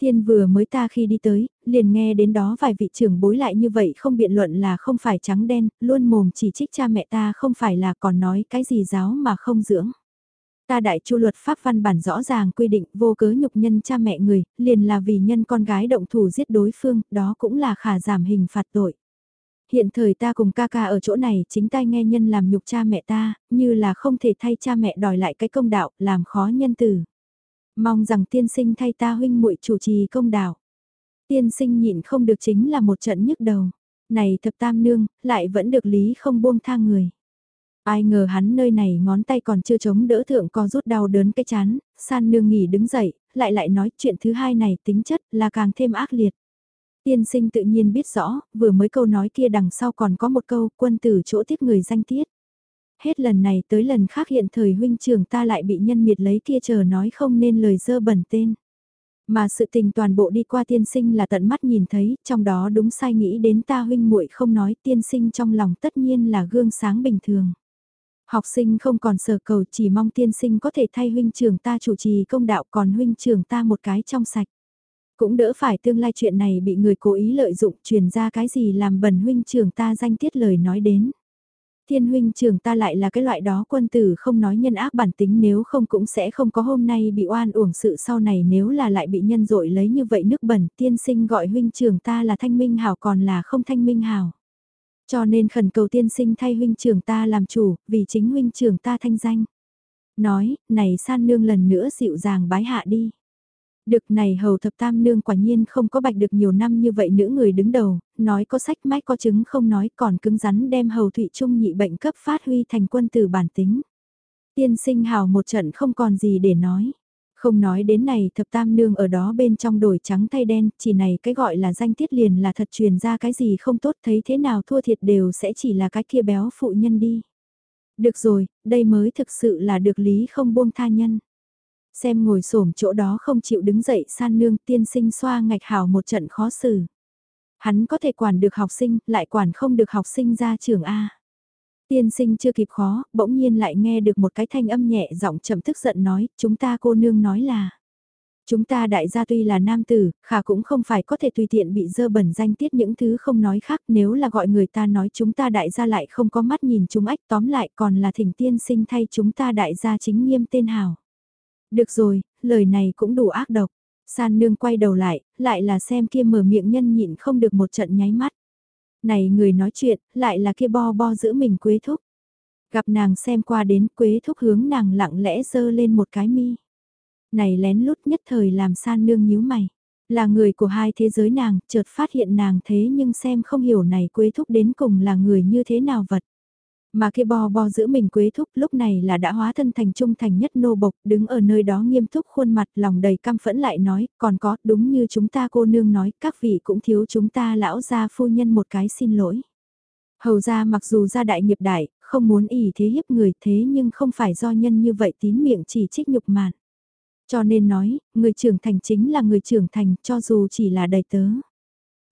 Thiên vừa mới ta khi đi tới, liền nghe đến đó vài vị trưởng bối lại như vậy không biện luận là không phải trắng đen, luôn mồm chỉ trích cha mẹ ta không phải là còn nói cái gì giáo mà không dưỡng. Ta đại chu luật pháp văn bản rõ ràng quy định vô cớ nhục nhân cha mẹ người, liền là vì nhân con gái động thủ giết đối phương, đó cũng là khả giảm hình phạt tội. Hiện thời ta cùng ca ca ở chỗ này chính tay nghe nhân làm nhục cha mẹ ta, như là không thể thay cha mẹ đòi lại cái công đạo, làm khó nhân tử. Mong rằng tiên sinh thay ta huynh muội chủ trì công đạo. Tiên sinh nhịn không được chính là một trận nhức đầu. Này thập tam nương, lại vẫn được lý không buông tha người. Ai ngờ hắn nơi này ngón tay còn chưa chống đỡ thượng co rút đau đớn cái chán, san nương nghỉ đứng dậy, lại lại nói chuyện thứ hai này tính chất là càng thêm ác liệt. Tiên sinh tự nhiên biết rõ, vừa mới câu nói kia đằng sau còn có một câu quân tử chỗ tiếp người danh tiết. Hết lần này tới lần khác hiện thời huynh trưởng ta lại bị nhân miệt lấy kia chờ nói không nên lời dơ bẩn tên. Mà sự tình toàn bộ đi qua tiên sinh là tận mắt nhìn thấy, trong đó đúng sai nghĩ đến ta huynh muội không nói tiên sinh trong lòng tất nhiên là gương sáng bình thường. Học sinh không còn sở cầu, chỉ mong tiên sinh có thể thay huynh trưởng ta chủ trì công đạo, còn huynh trưởng ta một cái trong sạch. Cũng đỡ phải tương lai chuyện này bị người cố ý lợi dụng, truyền ra cái gì làm bẩn huynh trưởng ta danh tiết lời nói đến. Thiên huynh trưởng ta lại là cái loại đó quân tử không nói nhân ác bản tính nếu không cũng sẽ không có hôm nay bị oan uổng sự sau này nếu là lại bị nhân dội lấy như vậy nước bẩn, tiên sinh gọi huynh trưởng ta là thanh minh hảo còn là không thanh minh hảo. Cho nên khẩn cầu tiên sinh thay huynh trưởng ta làm chủ, vì chính huynh trưởng ta thanh danh. Nói, này san nương lần nữa dịu dàng bái hạ đi. Được này hầu thập tam nương quả nhiên không có bạch được nhiều năm như vậy nữ người đứng đầu, nói có sách mách có chứng không nói còn cứng rắn đem hầu thụy trung nhị bệnh cấp phát huy thành quân từ bản tính. Tiên sinh hào một trận không còn gì để nói. Không nói đến này thập tam nương ở đó bên trong đổi trắng thay đen, chỉ này cái gọi là danh tiết liền là thật truyền ra cái gì không tốt thấy thế nào thua thiệt đều sẽ chỉ là cái kia béo phụ nhân đi. Được rồi, đây mới thực sự là được lý không buông tha nhân. Xem ngồi xổm chỗ đó không chịu đứng dậy san nương tiên sinh xoa ngạch hảo một trận khó xử. Hắn có thể quản được học sinh, lại quản không được học sinh ra trường A. Tiên sinh chưa kịp khó, bỗng nhiên lại nghe được một cái thanh âm nhẹ giọng chậm tức giận nói, chúng ta cô nương nói là. Chúng ta đại gia tuy là nam tử, khả cũng không phải có thể tùy tiện bị dơ bẩn danh tiết những thứ không nói khác nếu là gọi người ta nói chúng ta đại gia lại không có mắt nhìn chúng ách tóm lại còn là thỉnh tiên sinh thay chúng ta đại gia chính nghiêm tên hào. Được rồi, lời này cũng đủ ác độc. San nương quay đầu lại, lại là xem kia mở miệng nhân nhịn không được một trận nháy mắt. Này người nói chuyện, lại là kia bo bo giữ mình quế thúc. Gặp nàng xem qua đến quế thúc hướng nàng lặng lẽ dơ lên một cái mi. Này lén lút nhất thời làm san nương nhíu mày. Là người của hai thế giới nàng, chợt phát hiện nàng thế nhưng xem không hiểu này quế thúc đến cùng là người như thế nào vật. Mà kia bo bo giữ mình quế thúc lúc này là đã hóa thân thành trung thành nhất nô bộc, đứng ở nơi đó nghiêm túc khuôn mặt lòng đầy căm phẫn lại nói, còn có, đúng như chúng ta cô nương nói, các vị cũng thiếu chúng ta lão gia phu nhân một cái xin lỗi. Hầu ra mặc dù gia đại nghiệp đại, không muốn ỉ thế hiếp người thế nhưng không phải do nhân như vậy tín miệng chỉ trích nhục mạn. Cho nên nói, người trưởng thành chính là người trưởng thành cho dù chỉ là đầy tớ.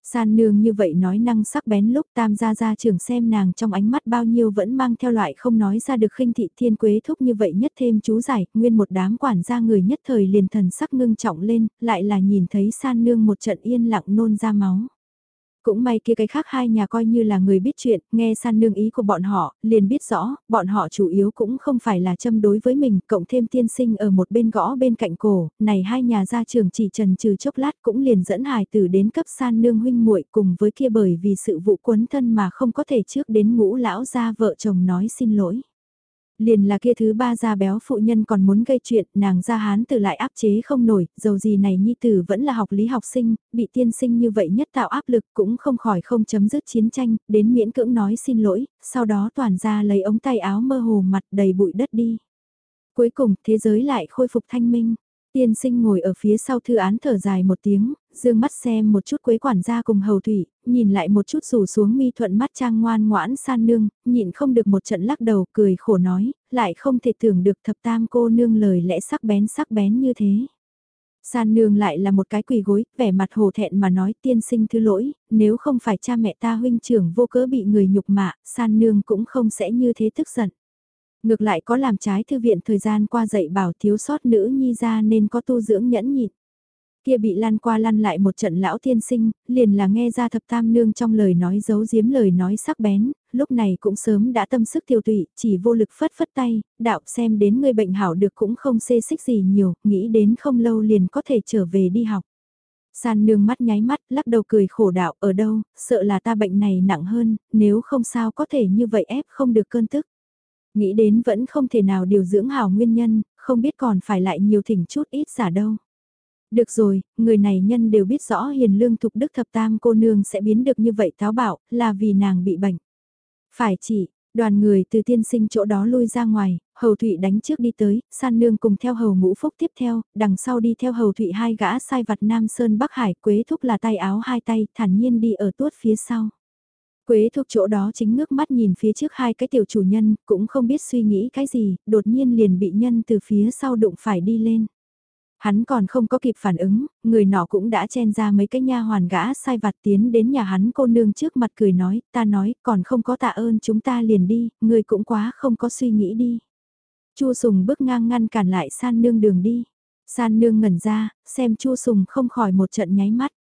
San nương như vậy nói năng sắc bén lúc tam gia gia trưởng xem nàng trong ánh mắt bao nhiêu vẫn mang theo loại không nói ra được khinh thị thiên quế thúc như vậy nhất thêm chú giải, nguyên một đám quản gia người nhất thời liền thần sắc ngưng trọng lên, lại là nhìn thấy san nương một trận yên lặng nôn ra máu. Cũng may kia cái khác hai nhà coi như là người biết chuyện, nghe san nương ý của bọn họ, liền biết rõ, bọn họ chủ yếu cũng không phải là châm đối với mình, cộng thêm tiên sinh ở một bên gõ bên cạnh cổ, này hai nhà gia trường chỉ trần trừ chốc lát cũng liền dẫn hài tử đến cấp san nương huynh muội cùng với kia bởi vì sự vụ quấn thân mà không có thể trước đến ngũ lão gia vợ chồng nói xin lỗi. Liền là kia thứ ba gia béo phụ nhân còn muốn gây chuyện, nàng gia hán từ lại áp chế không nổi, dầu gì này nhi tử vẫn là học lý học sinh, bị tiên sinh như vậy nhất tạo áp lực cũng không khỏi không chấm dứt chiến tranh, đến miễn cưỡng nói xin lỗi, sau đó toàn ra lấy ống tay áo mơ hồ mặt đầy bụi đất đi. Cuối cùng, thế giới lại khôi phục thanh minh. Tiên sinh ngồi ở phía sau thư án thở dài một tiếng, dương mắt xem một chút quế quản gia cùng hầu thủy, nhìn lại một chút rủ xuống mi thuận mắt trang ngoan ngoãn san nương, nhịn không được một trận lắc đầu cười khổ nói, lại không thể tưởng được thập tam cô nương lời lẽ sắc bén sắc bén như thế. San nương lại là một cái quỳ gối, vẻ mặt hồ thẹn mà nói tiên sinh thứ lỗi, nếu không phải cha mẹ ta huynh trưởng vô cớ bị người nhục mạ, san nương cũng không sẽ như thế tức giận. Ngược lại có làm trái thư viện thời gian qua dạy bảo thiếu sót nữ nhi ra nên có tu dưỡng nhẫn nhịn. Kia bị lăn qua lăn lại một trận lão tiên sinh, liền là nghe ra thập tam nương trong lời nói giấu giếm lời nói sắc bén, lúc này cũng sớm đã tâm sức tiêu tụy, chỉ vô lực phất phất tay, đạo xem đến người bệnh hảo được cũng không xê xích gì nhiều, nghĩ đến không lâu liền có thể trở về đi học. San nương mắt nháy mắt, lắc đầu cười khổ đạo, ở đâu, sợ là ta bệnh này nặng hơn, nếu không sao có thể như vậy ép không được cơn tức. Nghĩ đến vẫn không thể nào điều dưỡng hảo nguyên nhân, không biết còn phải lại nhiều thỉnh chút ít giả đâu. Được rồi, người này nhân đều biết rõ hiền lương thục đức thập tam cô nương sẽ biến được như vậy táo bạo, là vì nàng bị bệnh. Phải chỉ, đoàn người từ tiên sinh chỗ đó lui ra ngoài, hầu thụy đánh trước đi tới, san nương cùng theo hầu ngũ phúc tiếp theo, đằng sau đi theo hầu thụy hai gã sai vặt nam sơn bắc hải, quế thúc là tay áo hai tay, thản nhiên đi ở tuốt phía sau. Quế thuộc chỗ đó chính ngước mắt nhìn phía trước hai cái tiểu chủ nhân, cũng không biết suy nghĩ cái gì, đột nhiên liền bị nhân từ phía sau đụng phải đi lên. Hắn còn không có kịp phản ứng, người nọ cũng đã chen ra mấy cái nha hoàn gã sai vặt tiến đến nhà hắn cô nương trước mặt cười nói, ta nói, còn không có tạ ơn chúng ta liền đi, người cũng quá không có suy nghĩ đi. Chu Sùng bước ngang ngăn cản lại san nương đường đi. San nương ngẩn ra, xem Chu Sùng không khỏi một trận nháy mắt.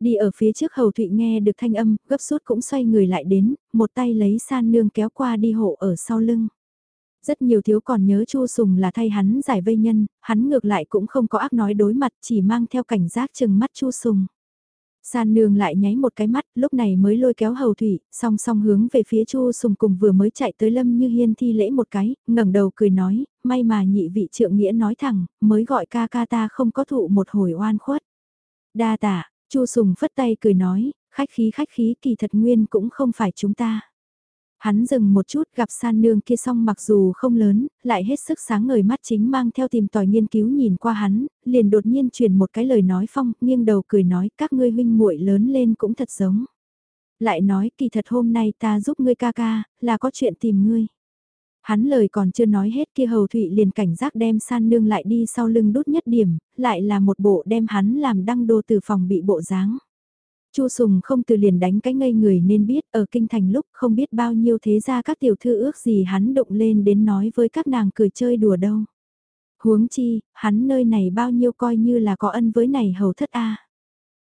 Đi ở phía trước hầu thụy nghe được thanh âm, gấp rút cũng xoay người lại đến, một tay lấy san nương kéo qua đi hộ ở sau lưng. Rất nhiều thiếu còn nhớ Chu Sùng là thay hắn giải vây nhân, hắn ngược lại cũng không có ác nói đối mặt chỉ mang theo cảnh giác chừng mắt Chu Sùng. San nương lại nháy một cái mắt, lúc này mới lôi kéo hầu thủy, song song hướng về phía Chu Sùng cùng vừa mới chạy tới Lâm Như Hiên thi lễ một cái, ngẩng đầu cười nói, may mà nhị vị trượng nghĩa nói thẳng, mới gọi ca ca ta không có thụ một hồi oan khuất. Đa tạ, Chu Sùng phất tay cười nói, khách khí khách khí kỳ thật nguyên cũng không phải chúng ta. Hắn dừng một chút gặp san nương kia xong mặc dù không lớn, lại hết sức sáng ngời mắt chính mang theo tìm tòi nghiên cứu nhìn qua hắn, liền đột nhiên truyền một cái lời nói phong, nghiêng đầu cười nói các ngươi huynh muội lớn lên cũng thật giống. Lại nói kỳ thật hôm nay ta giúp ngươi ca ca, là có chuyện tìm ngươi. Hắn lời còn chưa nói hết kia hầu thụy liền cảnh giác đem san nương lại đi sau lưng đút nhất điểm, lại là một bộ đem hắn làm đăng đô từ phòng bị bộ dáng. Chu Sùng không từ liền đánh cái ngây người nên biết ở kinh thành lúc không biết bao nhiêu thế ra các tiểu thư ước gì hắn động lên đến nói với các nàng cười chơi đùa đâu. Huống chi, hắn nơi này bao nhiêu coi như là có ân với này hầu thất a.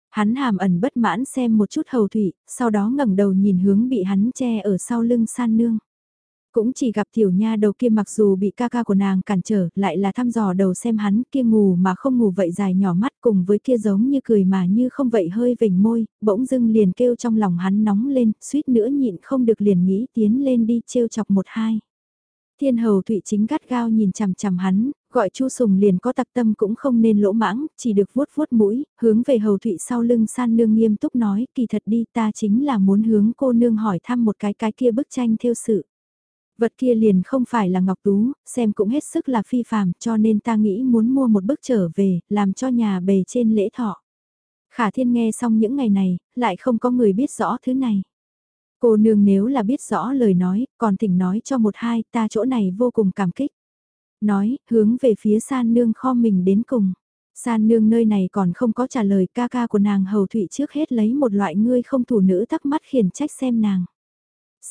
Hắn hàm ẩn bất mãn xem một chút hầu thủy, sau đó ngẩng đầu nhìn hướng bị hắn che ở sau lưng san nương. Cũng chỉ gặp tiểu nha đầu kia mặc dù bị ca ca của nàng cản trở, lại là thăm dò đầu xem hắn kia ngủ mà không ngủ vậy dài nhỏ mắt cùng với kia giống như cười mà như không vậy hơi vểnh môi, bỗng dưng liền kêu trong lòng hắn nóng lên, suýt nữa nhịn không được liền nghĩ tiến lên đi trêu chọc một hai. Thiên hầu thụy chính gắt gao nhìn chằm chằm hắn, gọi chu sùng liền có tặc tâm cũng không nên lỗ mãng, chỉ được vuốt vuốt mũi, hướng về hầu thụy sau lưng san nương nghiêm túc nói, kỳ thật đi ta chính là muốn hướng cô nương hỏi thăm một cái cái kia bức tranh theo sự. Vật kia liền không phải là ngọc tú, xem cũng hết sức là phi phàm cho nên ta nghĩ muốn mua một bức trở về, làm cho nhà bề trên lễ thọ. Khả thiên nghe xong những ngày này, lại không có người biết rõ thứ này. Cô nương nếu là biết rõ lời nói, còn thỉnh nói cho một hai, ta chỗ này vô cùng cảm kích. Nói, hướng về phía san nương kho mình đến cùng. San nương nơi này còn không có trả lời ca ca của nàng hầu thụy trước hết lấy một loại ngươi không thủ nữ thắc mắt khiển trách xem nàng.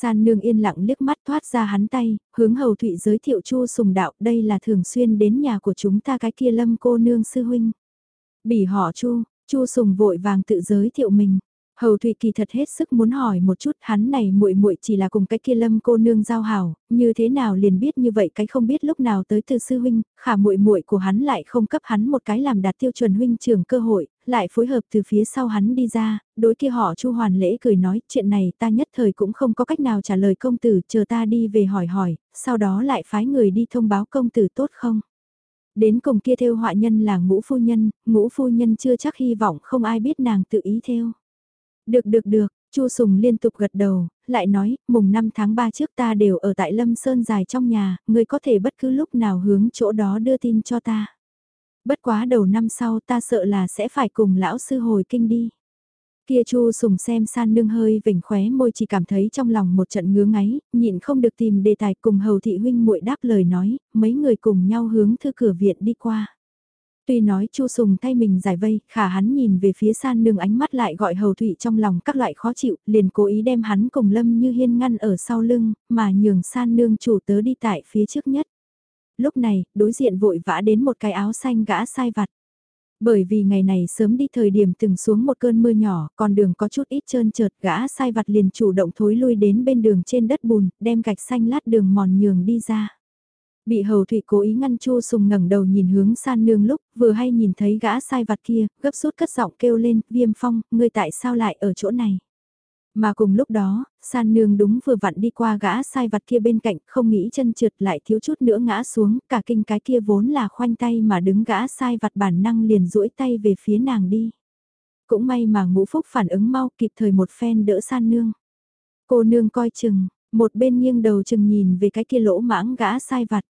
San nương yên lặng liếc mắt thoát ra hắn tay, hướng hầu thụy giới thiệu chu sùng đạo đây là thường xuyên đến nhà của chúng ta cái kia lâm cô nương sư huynh. Bỉ họ chu, chu sùng vội vàng tự giới thiệu mình. Hầu Thụy kỳ thật hết sức muốn hỏi một chút, hắn này muội muội chỉ là cùng cái kia Lâm cô nương giao hảo, như thế nào liền biết như vậy cái không biết lúc nào tới từ sư huynh, khả muội muội của hắn lại không cấp hắn một cái làm đạt tiêu chuẩn huynh trưởng cơ hội, lại phối hợp từ phía sau hắn đi ra, đối kia họ Chu Hoàn lễ cười nói, chuyện này ta nhất thời cũng không có cách nào trả lời công tử, chờ ta đi về hỏi hỏi, sau đó lại phái người đi thông báo công tử tốt không? Đến cùng kia theo họa nhân là ngũ phu nhân, ngũ phu nhân chưa chắc hy vọng không ai biết nàng tự ý theo. Được được được, Chu Sùng liên tục gật đầu, lại nói, mùng 5 tháng 3 trước ta đều ở tại Lâm Sơn dài trong nhà, người có thể bất cứ lúc nào hướng chỗ đó đưa tin cho ta. Bất quá đầu năm sau ta sợ là sẽ phải cùng lão sư hồi kinh đi. Kia Chu Sùng xem san nương hơi vểnh khóe môi chỉ cảm thấy trong lòng một trận ngứa ngáy, nhịn không được tìm đề tài cùng hầu thị huynh muội đáp lời nói, mấy người cùng nhau hướng thư cửa viện đi qua. Tuy nói Chu Sùng thay mình giải vây, khả hắn nhìn về phía san nương ánh mắt lại gọi hầu thụy trong lòng các loại khó chịu, liền cố ý đem hắn cùng Lâm Như Hiên ngăn ở sau lưng, mà nhường san nương chủ tớ đi tại phía trước nhất. Lúc này, đối diện vội vã đến một cái áo xanh gã sai vặt. Bởi vì ngày này sớm đi thời điểm từng xuống một cơn mưa nhỏ, còn đường có chút ít trơn trượt, gã sai vặt liền chủ động thối lui đến bên đường trên đất bùn, đem gạch xanh lát đường mòn nhường đi ra. Bị hầu thủy cố ý ngăn chu sùng ngẩng đầu nhìn hướng san nương lúc, vừa hay nhìn thấy gã sai vặt kia, gấp rút cất giọng kêu lên, viêm phong, ngươi tại sao lại ở chỗ này? Mà cùng lúc đó, san nương đúng vừa vặn đi qua gã sai vặt kia bên cạnh, không nghĩ chân trượt lại thiếu chút nữa ngã xuống, cả kinh cái kia vốn là khoanh tay mà đứng gã sai vặt bản năng liền duỗi tay về phía nàng đi. Cũng may mà ngũ phúc phản ứng mau kịp thời một phen đỡ san nương. Cô nương coi chừng, một bên nghiêng đầu chừng nhìn về cái kia lỗ mãng gã sai vặt.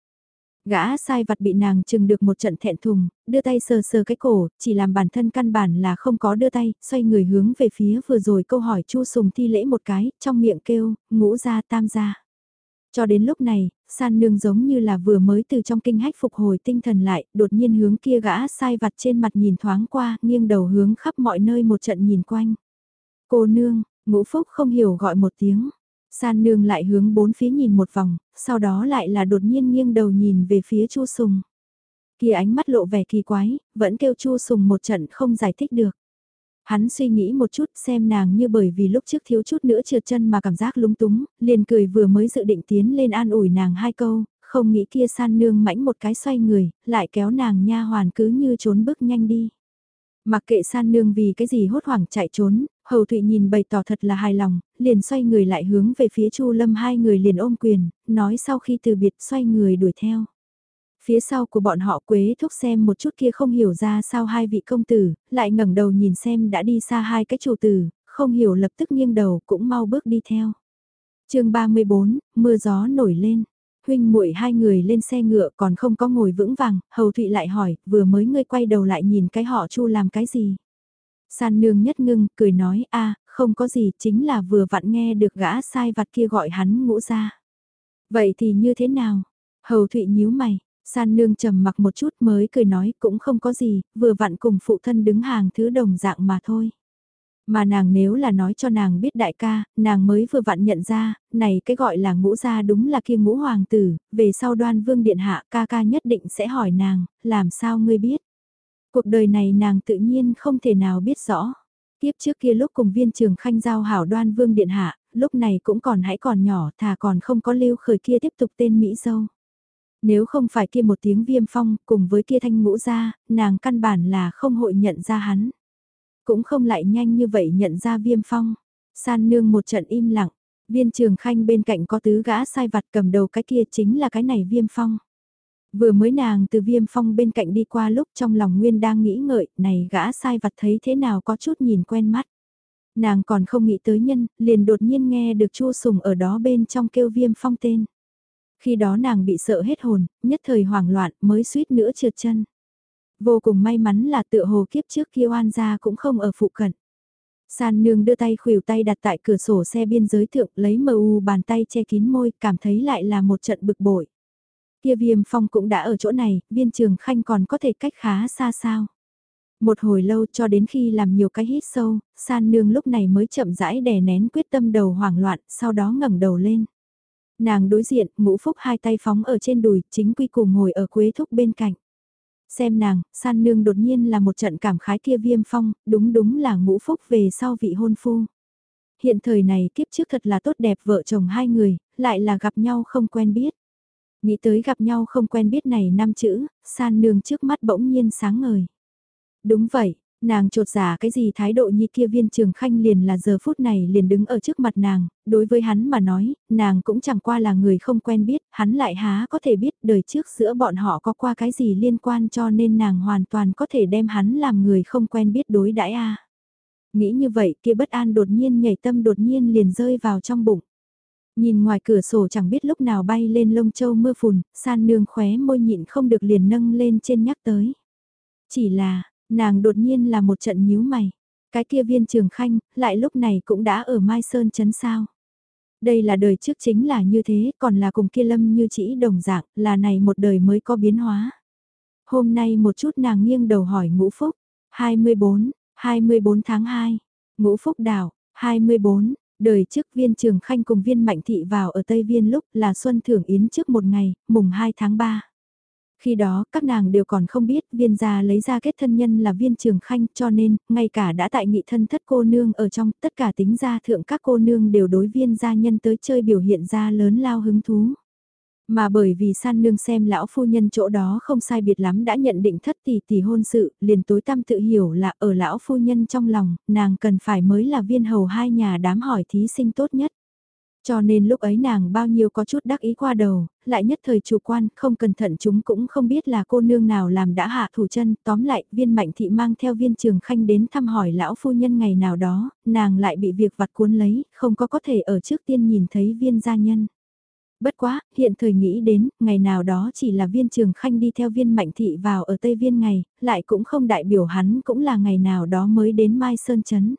Gã sai vặt bị nàng chừng được một trận thẹn thùng, đưa tay sờ sờ cái cổ, chỉ làm bản thân căn bản là không có đưa tay, xoay người hướng về phía vừa rồi câu hỏi chu sùng thi lễ một cái, trong miệng kêu, ngũ ra tam ra. Cho đến lúc này, san nương giống như là vừa mới từ trong kinh hách phục hồi tinh thần lại, đột nhiên hướng kia gã sai vặt trên mặt nhìn thoáng qua, nghiêng đầu hướng khắp mọi nơi một trận nhìn quanh. Cô nương, ngũ phúc không hiểu gọi một tiếng, San nương lại hướng bốn phía nhìn một vòng, sau đó lại là đột nhiên nghiêng đầu nhìn về phía Chu Sùng. Kia ánh mắt lộ vẻ kỳ quái, vẫn kêu Chu Sùng một trận không giải thích được. Hắn suy nghĩ một chút xem nàng như bởi vì lúc trước thiếu chút nữa trượt chân mà cảm giác lúng túng, liền cười vừa mới dự định tiến lên an ủi nàng hai câu, không nghĩ kia san nương mãnh một cái xoay người, lại kéo nàng nha hoàn cứ như trốn bước nhanh đi. Mặc kệ san nương vì cái gì hốt hoảng chạy trốn, Hầu Thụy nhìn bày tỏ thật là hài lòng, liền xoay người lại hướng về phía Chu Lâm hai người liền ôm quyền, nói sau khi từ biệt xoay người đuổi theo. Phía sau của bọn họ quế thúc xem một chút kia không hiểu ra sao hai vị công tử, lại ngẩng đầu nhìn xem đã đi xa hai cái chủ tử, không hiểu lập tức nghiêng đầu cũng mau bước đi theo. chương 34, mưa gió nổi lên. Huynh muội hai người lên xe ngựa còn không có ngồi vững vàng, hầu thụy lại hỏi, vừa mới ngươi quay đầu lại nhìn cái họ chu làm cái gì. San nương nhất ngưng, cười nói, a không có gì, chính là vừa vặn nghe được gã sai vặt kia gọi hắn ngũ ra. Vậy thì như thế nào? Hầu Thụy nhíu mày, San nương trầm mặc một chút mới cười nói cũng không có gì, vừa vặn cùng phụ thân đứng hàng thứ đồng dạng mà thôi. Mà nàng nếu là nói cho nàng biết đại ca, nàng mới vừa vặn nhận ra, này cái gọi là ngũ gia đúng là kia ngũ hoàng tử, về sau đoan vương điện hạ ca ca nhất định sẽ hỏi nàng, làm sao ngươi biết. Cuộc đời này nàng tự nhiên không thể nào biết rõ. Tiếp trước kia lúc cùng viên trường khanh giao hảo đoan vương điện hạ, lúc này cũng còn hãy còn nhỏ thà còn không có lưu khởi kia tiếp tục tên Mỹ dâu. Nếu không phải kia một tiếng viêm phong cùng với kia thanh ngũ ra, nàng căn bản là không hội nhận ra hắn. Cũng không lại nhanh như vậy nhận ra viêm phong. San nương một trận im lặng, viên trường khanh bên cạnh có tứ gã sai vặt cầm đầu cái kia chính là cái này viêm phong. Vừa mới nàng từ viêm phong bên cạnh đi qua lúc trong lòng Nguyên đang nghĩ ngợi, này gã sai vặt thấy thế nào có chút nhìn quen mắt. Nàng còn không nghĩ tới nhân, liền đột nhiên nghe được chua sùng ở đó bên trong kêu viêm phong tên. Khi đó nàng bị sợ hết hồn, nhất thời hoảng loạn mới suýt nữa trượt chân. Vô cùng may mắn là tựa hồ kiếp trước kia oan gia cũng không ở phụ cận. San nương đưa tay khuỷu tay đặt tại cửa sổ xe biên giới thượng lấy mờ u bàn tay che kín môi cảm thấy lại là một trận bực bội. Kia viêm phong cũng đã ở chỗ này, viên trường khanh còn có thể cách khá xa sao. Một hồi lâu cho đến khi làm nhiều cái hít sâu, san nương lúc này mới chậm rãi đè nén quyết tâm đầu hoảng loạn, sau đó ngẩng đầu lên. Nàng đối diện, ngũ phúc hai tay phóng ở trên đùi, chính quy cùng ngồi ở quế thúc bên cạnh. Xem nàng, san nương đột nhiên là một trận cảm khái kia viêm phong, đúng đúng là ngũ phúc về sau vị hôn phu. Hiện thời này kiếp trước thật là tốt đẹp vợ chồng hai người, lại là gặp nhau không quen biết. Nghĩ tới gặp nhau không quen biết này năm chữ, san nương trước mắt bỗng nhiên sáng ngời. Đúng vậy, nàng trột giả dạ cái gì thái độ như kia viên trường khanh liền là giờ phút này liền đứng ở trước mặt nàng, đối với hắn mà nói, nàng cũng chẳng qua là người không quen biết, hắn lại há có thể biết đời trước giữa bọn họ có qua cái gì liên quan cho nên nàng hoàn toàn có thể đem hắn làm người không quen biết đối đãi a. Nghĩ như vậy kia bất an đột nhiên nhảy tâm đột nhiên liền rơi vào trong bụng. Nhìn ngoài cửa sổ chẳng biết lúc nào bay lên lông châu mưa phùn, san nương khóe môi nhịn không được liền nâng lên trên nhắc tới. Chỉ là, nàng đột nhiên là một trận nhíu mày. Cái kia viên trường khanh, lại lúc này cũng đã ở Mai Sơn chấn sao. Đây là đời trước chính là như thế, còn là cùng kia lâm như chỉ đồng dạng, là này một đời mới có biến hóa. Hôm nay một chút nàng nghiêng đầu hỏi ngũ phúc, 24, 24 tháng 2, ngũ phúc đảo, 24, Đời trước viên trường khanh cùng viên mạnh thị vào ở Tây Viên lúc là xuân thưởng yến trước một ngày, mùng 2 tháng 3. Khi đó, các nàng đều còn không biết viên gia lấy ra kết thân nhân là viên trường khanh cho nên, ngay cả đã tại nghị thân thất cô nương ở trong, tất cả tính gia thượng các cô nương đều đối viên gia nhân tới chơi biểu hiện ra lớn lao hứng thú. Mà bởi vì san nương xem lão phu nhân chỗ đó không sai biệt lắm đã nhận định thất tỷ tỷ hôn sự, liền tối tăm tự hiểu là ở lão phu nhân trong lòng, nàng cần phải mới là viên hầu hai nhà đám hỏi thí sinh tốt nhất. Cho nên lúc ấy nàng bao nhiêu có chút đắc ý qua đầu, lại nhất thời chủ quan, không cẩn thận chúng cũng không biết là cô nương nào làm đã hạ thủ chân, tóm lại, viên mạnh thị mang theo viên trường khanh đến thăm hỏi lão phu nhân ngày nào đó, nàng lại bị việc vặt cuốn lấy, không có có thể ở trước tiên nhìn thấy viên gia nhân. Bất quá, hiện thời nghĩ đến, ngày nào đó chỉ là viên trường khanh đi theo viên mạnh thị vào ở Tây Viên ngày, lại cũng không đại biểu hắn cũng là ngày nào đó mới đến Mai Sơn Chấn.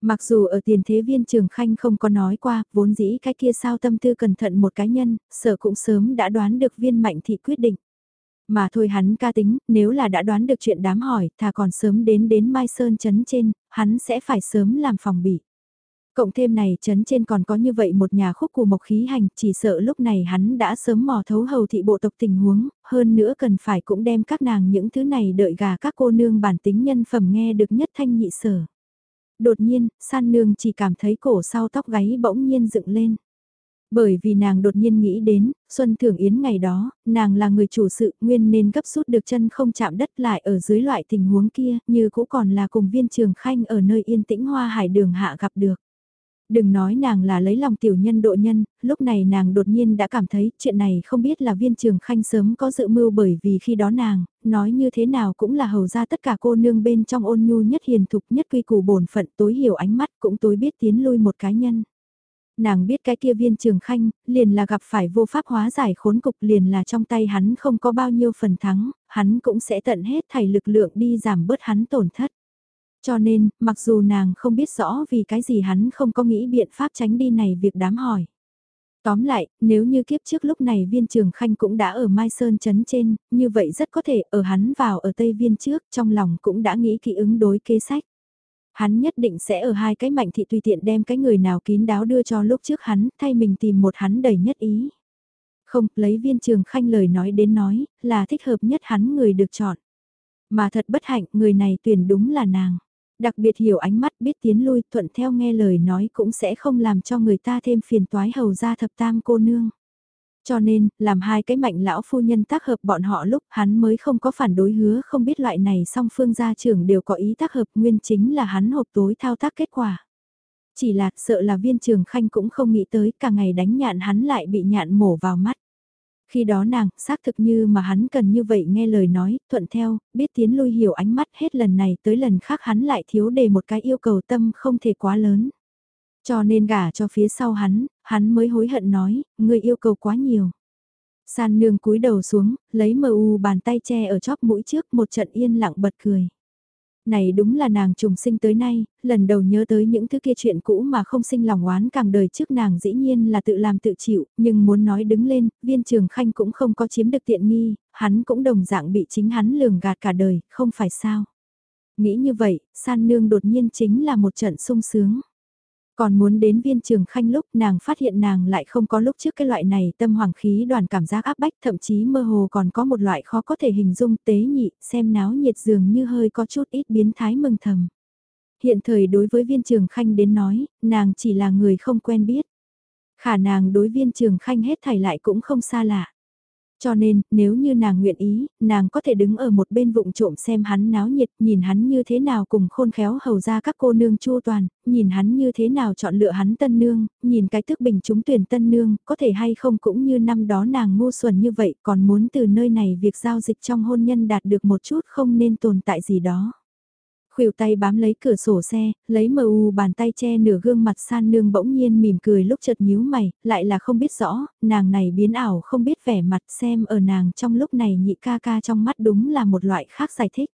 Mặc dù ở tiền thế viên trường khanh không có nói qua, vốn dĩ cái kia sao tâm tư cẩn thận một cá nhân, sở cũng sớm đã đoán được viên mạnh thị quyết định. Mà thôi hắn ca tính, nếu là đã đoán được chuyện đám hỏi, thà còn sớm đến đến Mai Sơn chấn trên, hắn sẽ phải sớm làm phòng bị. Cộng thêm này chấn trên còn có như vậy một nhà khúc của mộc khí hành, chỉ sợ lúc này hắn đã sớm mò thấu hầu thị bộ tộc tình huống, hơn nữa cần phải cũng đem các nàng những thứ này đợi gà các cô nương bản tính nhân phẩm nghe được nhất thanh nhị sở. Đột nhiên, san nương chỉ cảm thấy cổ sau tóc gáy bỗng nhiên dựng lên. Bởi vì nàng đột nhiên nghĩ đến, Xuân Thưởng Yến ngày đó, nàng là người chủ sự nguyên nên gấp rút được chân không chạm đất lại ở dưới loại tình huống kia, như cũ còn là cùng viên trường khanh ở nơi yên tĩnh hoa hải đường hạ gặp được. Đừng nói nàng là lấy lòng tiểu nhân độ nhân, lúc này nàng đột nhiên đã cảm thấy chuyện này không biết là viên trường khanh sớm có dự mưu bởi vì khi đó nàng, nói như thế nào cũng là hầu ra tất cả cô nương bên trong ôn nhu nhất hiền thục nhất quy củ bổn phận tối hiểu ánh mắt cũng tối biết tiến lui một cá nhân. Nàng biết cái kia viên trường khanh, liền là gặp phải vô pháp hóa giải khốn cục liền là trong tay hắn không có bao nhiêu phần thắng, hắn cũng sẽ tận hết thảy lực lượng đi giảm bớt hắn tổn thất. Cho nên, mặc dù nàng không biết rõ vì cái gì hắn không có nghĩ biện pháp tránh đi này việc đám hỏi. Tóm lại, nếu như kiếp trước lúc này viên trường khanh cũng đã ở Mai Sơn chấn trên, như vậy rất có thể ở hắn vào ở Tây Viên trước, trong lòng cũng đã nghĩ kỹ ứng đối kế sách. Hắn nhất định sẽ ở hai cái mạnh thị tùy tiện đem cái người nào kín đáo đưa cho lúc trước hắn, thay mình tìm một hắn đầy nhất ý. Không, lấy viên trường khanh lời nói đến nói, là thích hợp nhất hắn người được chọn. Mà thật bất hạnh, người này tuyển đúng là nàng đặc biệt hiểu ánh mắt biết tiến lui thuận theo nghe lời nói cũng sẽ không làm cho người ta thêm phiền toái hầu ra thập tam cô nương. Cho nên, làm hai cái mạnh lão phu nhân tác hợp bọn họ lúc hắn mới không có phản đối hứa không biết loại này song phương gia trưởng đều có ý tác hợp nguyên chính là hắn hộp tối thao tác kết quả. Chỉ là sợ là viên trường khanh cũng không nghĩ tới cả ngày đánh nhạn hắn lại bị nhạn mổ vào mắt. Khi đó nàng, xác thực như mà hắn cần như vậy nghe lời nói, thuận theo, biết tiến lui hiểu ánh mắt hết lần này tới lần khác hắn lại thiếu đề một cái yêu cầu tâm không thể quá lớn. Cho nên gả cho phía sau hắn, hắn mới hối hận nói, người yêu cầu quá nhiều. San nương cúi đầu xuống, lấy mờ u bàn tay che ở chóp mũi trước một trận yên lặng bật cười này đúng là nàng trùng sinh tới nay, lần đầu nhớ tới những thứ kia chuyện cũ mà không sinh lòng oán càng đời trước nàng dĩ nhiên là tự làm tự chịu, nhưng muốn nói đứng lên, viên trường khanh cũng không có chiếm được tiện nghi, hắn cũng đồng dạng bị chính hắn lường gạt cả đời, không phải sao. Nghĩ như vậy, san nương đột nhiên chính là một trận sung sướng. Còn muốn đến viên trường khanh lúc nàng phát hiện nàng lại không có lúc trước cái loại này tâm hoàng khí đoàn cảm giác áp bách thậm chí mơ hồ còn có một loại khó có thể hình dung tế nhị xem náo nhiệt dường như hơi có chút ít biến thái mừng thầm. Hiện thời đối với viên trường khanh đến nói, nàng chỉ là người không quen biết. Khả nàng đối viên trường khanh hết thảy lại cũng không xa lạ. Cho nên, nếu như nàng nguyện ý, nàng có thể đứng ở một bên vụng trộm xem hắn náo nhiệt, nhìn hắn như thế nào cùng khôn khéo hầu ra các cô nương chu toàn, nhìn hắn như thế nào chọn lựa hắn tân nương, nhìn cái thức bình chúng tuyển tân nương, có thể hay không cũng như năm đó nàng ngu xuẩn như vậy, còn muốn từ nơi này việc giao dịch trong hôn nhân đạt được một chút không nên tồn tại gì đó khuỷu tay bám lấy cửa sổ xe, lấy mờ u bàn tay che nửa gương mặt san nương bỗng nhiên mỉm cười lúc chợt nhíu mày, lại là không biết rõ, nàng này biến ảo không biết vẻ mặt xem ở nàng trong lúc này nhị ca ca trong mắt đúng là một loại khác giải thích.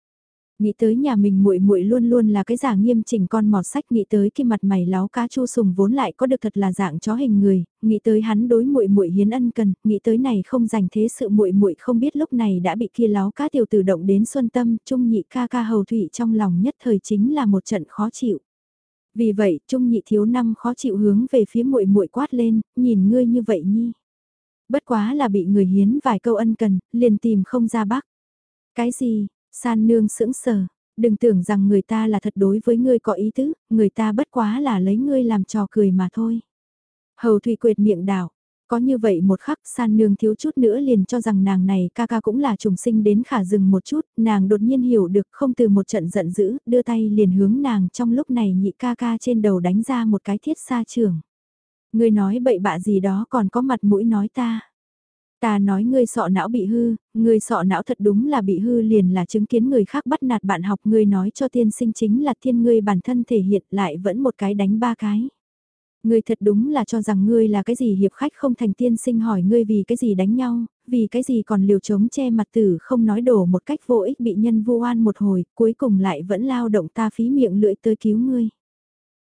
Nghĩ tới nhà mình muội muội luôn luôn là cái giả nghiêm chỉnh con mọt sách nghĩ tới cái mặt mày láo cá chu sùng vốn lại có được thật là dạng chó hình người, nghĩ tới hắn đối muội muội hiến ân cần, nghĩ tới này không dành thế sự muội muội không biết lúc này đã bị kia láo cá tiểu tử động đến xuân tâm, trung nhị ca ca hầu thủy trong lòng nhất thời chính là một trận khó chịu. Vì vậy, trung nhị thiếu năm khó chịu hướng về phía muội muội quát lên, nhìn ngươi như vậy nhi Bất quá là bị người hiến vài câu ân cần, liền tìm không ra bắc. Cái gì, san nương sững sờ, đừng tưởng rằng người ta là thật đối với ngươi có ý tứ, người ta bất quá là lấy ngươi làm trò cười mà thôi. Hầu Thủy quệt miệng đảo, có như vậy một khắc san nương thiếu chút nữa liền cho rằng nàng này ca ca cũng là trùng sinh đến khả dừng một chút, nàng đột nhiên hiểu được không từ một trận giận dữ, đưa tay liền hướng nàng trong lúc này nhị ca ca trên đầu đánh ra một cái thiết xa trường. Ngươi nói bậy bạ gì đó còn có mặt mũi nói ta. Ta nói ngươi sọ não bị hư, ngươi sọ não thật đúng là bị hư liền là chứng kiến người khác bắt nạt bạn học ngươi nói cho tiên sinh chính là thiên ngươi bản thân thể hiện lại vẫn một cái đánh ba cái. Ngươi thật đúng là cho rằng ngươi là cái gì hiệp khách không thành tiên sinh hỏi ngươi vì cái gì đánh nhau, vì cái gì còn liều chống che mặt tử không nói đổ một cách vô ích bị nhân vu oan một hồi, cuối cùng lại vẫn lao động ta phí miệng lưỡi tới cứu ngươi.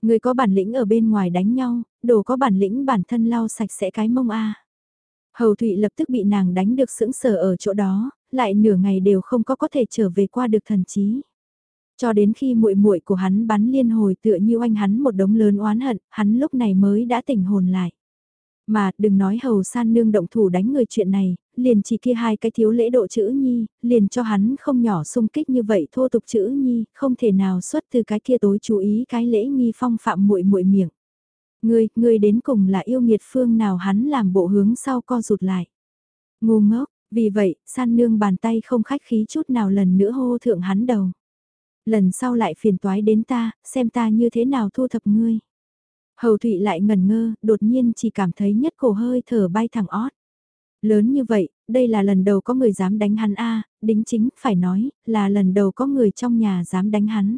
Ngươi có bản lĩnh ở bên ngoài đánh nhau, đồ có bản lĩnh bản thân lau sạch sẽ cái mông a. Hầu Thụy lập tức bị nàng đánh được sững sờ ở chỗ đó, lại nửa ngày đều không có có thể trở về qua được thần trí. Cho đến khi muội muội của hắn bắn liên hồi tựa như anh hắn một đống lớn oán hận, hắn lúc này mới đã tỉnh hồn lại. Mà, đừng nói hầu san nương động thủ đánh người chuyện này, liền chỉ kia hai cái thiếu lễ độ chữ nhi, liền cho hắn không nhỏ xung kích như vậy thô tục chữ nhi, không thể nào xuất từ cái kia tối chú ý cái lễ nghi phong phạm muội muội miệng. Ngươi, ngươi đến cùng là yêu nghiệt phương nào hắn làm bộ hướng sau co rụt lại. Ngu ngốc, vì vậy, san nương bàn tay không khách khí chút nào lần nữa hô thượng hắn đầu lần sau lại phiền toái đến ta, xem ta như thế nào thu thập ngươi. Hầu Thụy lại ngần ngơ, đột nhiên chỉ cảm thấy nhất cổ hơi thở bay thẳng ót. Lớn như vậy, đây là lần đầu có người dám đánh hắn a đính chính, phải nói, là lần đầu có người trong nhà dám đánh hắn.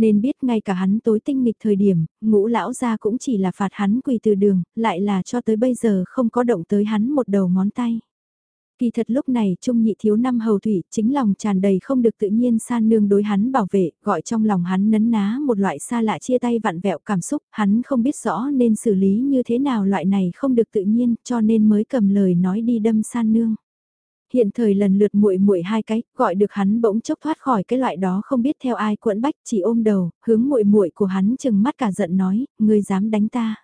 Nên biết ngay cả hắn tối tinh nghịch thời điểm, ngũ lão ra cũng chỉ là phạt hắn quỳ từ đường, lại là cho tới bây giờ không có động tới hắn một đầu ngón tay. Kỳ thật lúc này Trung nhị thiếu năm hầu thủy chính lòng tràn đầy không được tự nhiên san nương đối hắn bảo vệ, gọi trong lòng hắn nấn ná một loại xa lạ chia tay vặn vẹo cảm xúc, hắn không biết rõ nên xử lý như thế nào loại này không được tự nhiên cho nên mới cầm lời nói đi đâm san nương. Hiện thời lần lượt muội muội hai cái, gọi được hắn bỗng chốc thoát khỏi cái loại đó không biết theo ai quẫn bách, chỉ ôm đầu, hướng muội muội của hắn chừng mắt cả giận nói, ngươi dám đánh ta.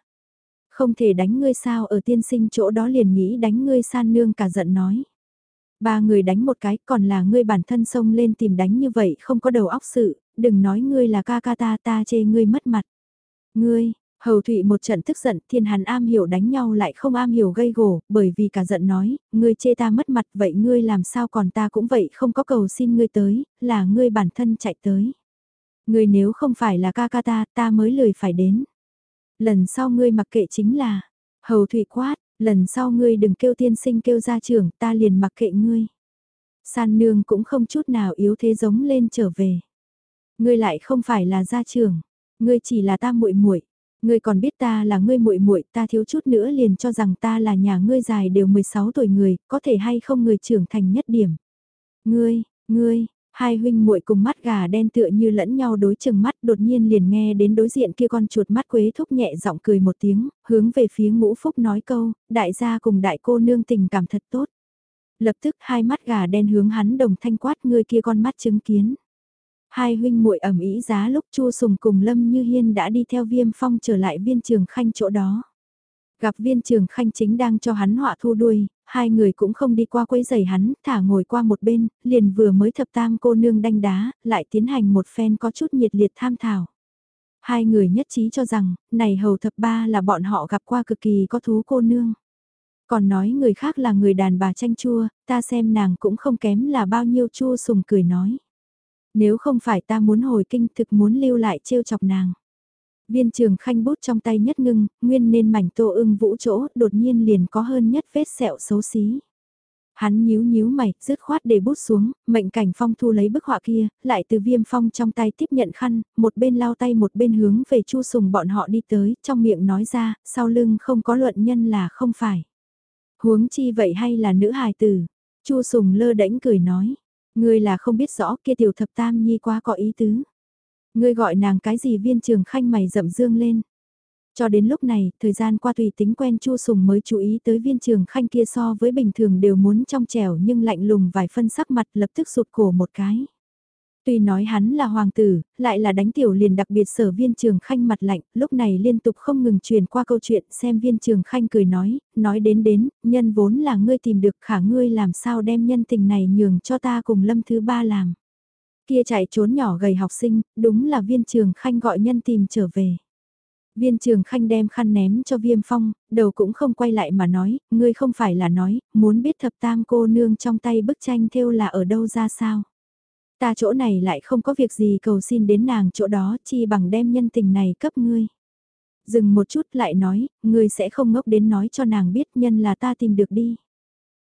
Không thể đánh ngươi sao ở tiên sinh chỗ đó liền nghĩ đánh ngươi san nương cả giận nói. Ba người đánh một cái còn là ngươi bản thân xông lên tìm đánh như vậy không có đầu óc sự, đừng nói ngươi là ca ca ta ta chê ngươi mất mặt. Ngươi, Hầu Thụy một trận tức giận, thiên hắn am hiểu đánh nhau lại không am hiểu gây gổ, bởi vì cả giận nói, ngươi chê ta mất mặt vậy ngươi làm sao còn ta cũng vậy không có cầu xin ngươi tới, là ngươi bản thân chạy tới. Ngươi nếu không phải là ca ca ta, ta mới lười phải đến. Lần sau ngươi mặc kệ chính là, hầu Thụy quát, lần sau ngươi đừng kêu tiên sinh kêu gia trưởng, ta liền mặc kệ ngươi. San nương cũng không chút nào yếu thế giống lên trở về. Ngươi lại không phải là gia trưởng, ngươi chỉ là ta muội muội. Ngươi còn biết ta là ngươi muội muội, ta thiếu chút nữa liền cho rằng ta là nhà ngươi dài đều 16 tuổi người, có thể hay không người trưởng thành nhất điểm. Ngươi, ngươi, Hai huynh muội cùng mắt gà đen tựa như lẫn nhau đối chừng mắt đột nhiên liền nghe đến đối diện kia con chuột mắt quế thúc nhẹ giọng cười một tiếng, hướng về phía ngũ phúc nói câu, đại gia cùng đại cô nương tình cảm thật tốt. Lập tức hai mắt gà đen hướng hắn đồng thanh quát ngươi kia con mắt chứng kiến. Hai huynh muội ẩm ý giá lúc chu sùng cùng Lâm Như Hiên đã đi theo viêm phong trở lại viên trường khanh chỗ đó. Gặp viên trường khanh chính đang cho hắn họa thu đuôi, hai người cũng không đi qua quấy giày hắn, thả ngồi qua một bên, liền vừa mới thập tam cô nương đanh đá, lại tiến hành một phen có chút nhiệt liệt tham thảo. Hai người nhất trí cho rằng, này hầu thập ba là bọn họ gặp qua cực kỳ có thú cô nương. Còn nói người khác là người đàn bà tranh chua, ta xem nàng cũng không kém là bao nhiêu chua sùng cười nói. Nếu không phải ta muốn hồi kinh thực muốn lưu lại trêu chọc nàng. Viên trường khanh bút trong tay nhất ngưng, nguyên nên mảnh tô ưng vũ chỗ, đột nhiên liền có hơn nhất vết sẹo xấu xí. Hắn nhíu nhíu mày, rứt khoát để bút xuống, mệnh cảnh phong thu lấy bức họa kia, lại từ viêm phong trong tay tiếp nhận khăn, một bên lao tay một bên hướng về chu sùng bọn họ đi tới, trong miệng nói ra, sau lưng không có luận nhân là không phải. Huống chi vậy hay là nữ hài tử? chu sùng lơ đễnh cười nói, ngươi là không biết rõ kia tiểu thập tam nhi quá có ý tứ. Ngươi gọi nàng cái gì viên trường khanh mày rậm dương lên. Cho đến lúc này, thời gian qua tùy tính quen Chu Sùng mới chú ý tới viên trường khanh kia so với bình thường đều muốn trong trẻo nhưng lạnh lùng vài phân sắc mặt lập tức rụt cổ một cái. Tuy nói hắn là hoàng tử, lại là đánh tiểu liền đặc biệt sở viên trường khanh mặt lạnh, lúc này liên tục không ngừng truyền qua câu chuyện xem viên trường khanh cười nói, nói đến đến, nhân vốn là ngươi tìm được khả ngươi làm sao đem nhân tình này nhường cho ta cùng lâm thứ ba làm. Kia chạy trốn nhỏ gầy học sinh, đúng là viên trường khanh gọi nhân tìm trở về. Viên trường khanh đem khăn ném cho viêm phong, đầu cũng không quay lại mà nói, ngươi không phải là nói, muốn biết thập tam cô nương trong tay bức tranh thêu là ở đâu ra sao. Ta chỗ này lại không có việc gì cầu xin đến nàng chỗ đó chi bằng đem nhân tình này cấp ngươi. Dừng một chút lại nói, ngươi sẽ không ngốc đến nói cho nàng biết nhân là ta tìm được đi.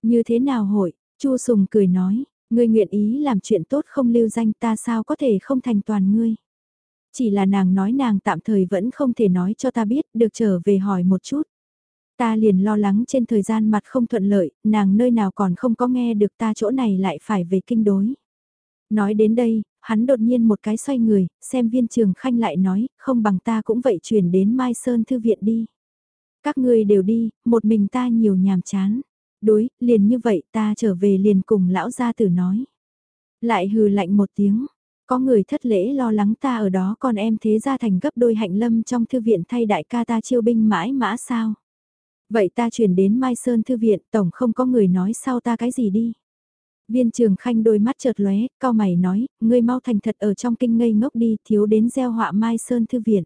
Như thế nào hội, Chu Sùng cười nói, ngươi nguyện ý làm chuyện tốt không lưu danh ta sao có thể không thành toàn ngươi. Chỉ là nàng nói nàng tạm thời vẫn không thể nói cho ta biết, được trở về hỏi một chút. Ta liền lo lắng trên thời gian mặt không thuận lợi, nàng nơi nào còn không có nghe được ta chỗ này lại phải về kinh đối. Nói đến đây, hắn đột nhiên một cái xoay người, xem viên trường khanh lại nói, không bằng ta cũng vậy chuyển đến Mai Sơn Thư Viện đi. Các ngươi đều đi, một mình ta nhiều nhàm chán. Đối, liền như vậy ta trở về liền cùng lão gia tử nói. Lại hừ lạnh một tiếng, có người thất lễ lo lắng ta ở đó còn em thế ra thành gấp đôi hạnh lâm trong thư viện thay đại ca ta chiêu binh mãi mã sao. Vậy ta chuyển đến Mai Sơn Thư Viện, tổng không có người nói sau ta cái gì đi. Viên trường khanh đôi mắt chợt lóe, cao mày nói, ngươi mau thành thật ở trong kinh ngây ngốc đi, thiếu đến gieo họa Mai Sơn Thư Viện.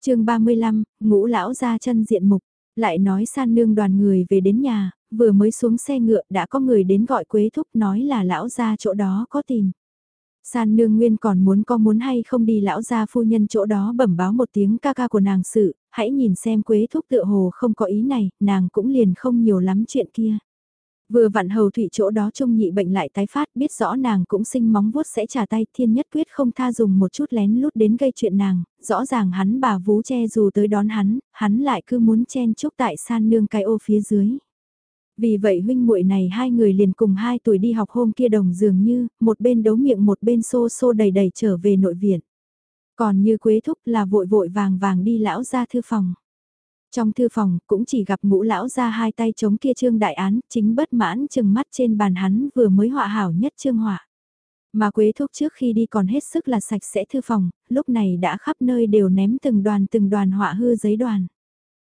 chương 35, ngũ lão ra chân diện mục, lại nói san nương đoàn người về đến nhà, vừa mới xuống xe ngựa đã có người đến gọi Quế Thúc nói là lão ra chỗ đó có tìm. San nương nguyên còn muốn có muốn hay không đi lão gia phu nhân chỗ đó bẩm báo một tiếng ca ca của nàng sự, hãy nhìn xem quế thúc tựa hồ không có ý này, nàng cũng liền không nhiều lắm chuyện kia. Vừa vặn hầu thủy chỗ đó trung nhị bệnh lại tái phát biết rõ nàng cũng sinh móng vuốt sẽ trả tay thiên nhất quyết không tha dùng một chút lén lút đến gây chuyện nàng, rõ ràng hắn bà vú che dù tới đón hắn, hắn lại cứ muốn chen chúc tại san nương cái ô phía dưới. Vì vậy huynh muội này hai người liền cùng hai tuổi đi học hôm kia đồng dường như, một bên đấu miệng một bên xô xô đầy đầy trở về nội viện. Còn như Quế Thúc là vội vội vàng vàng đi lão ra thư phòng. Trong thư phòng cũng chỉ gặp ngũ lão ra hai tay chống kia trương đại án, chính bất mãn chừng mắt trên bàn hắn vừa mới họa hảo nhất trương họa. Mà Quế Thúc trước khi đi còn hết sức là sạch sẽ thư phòng, lúc này đã khắp nơi đều ném từng đoàn từng đoàn họa hư giấy đoàn.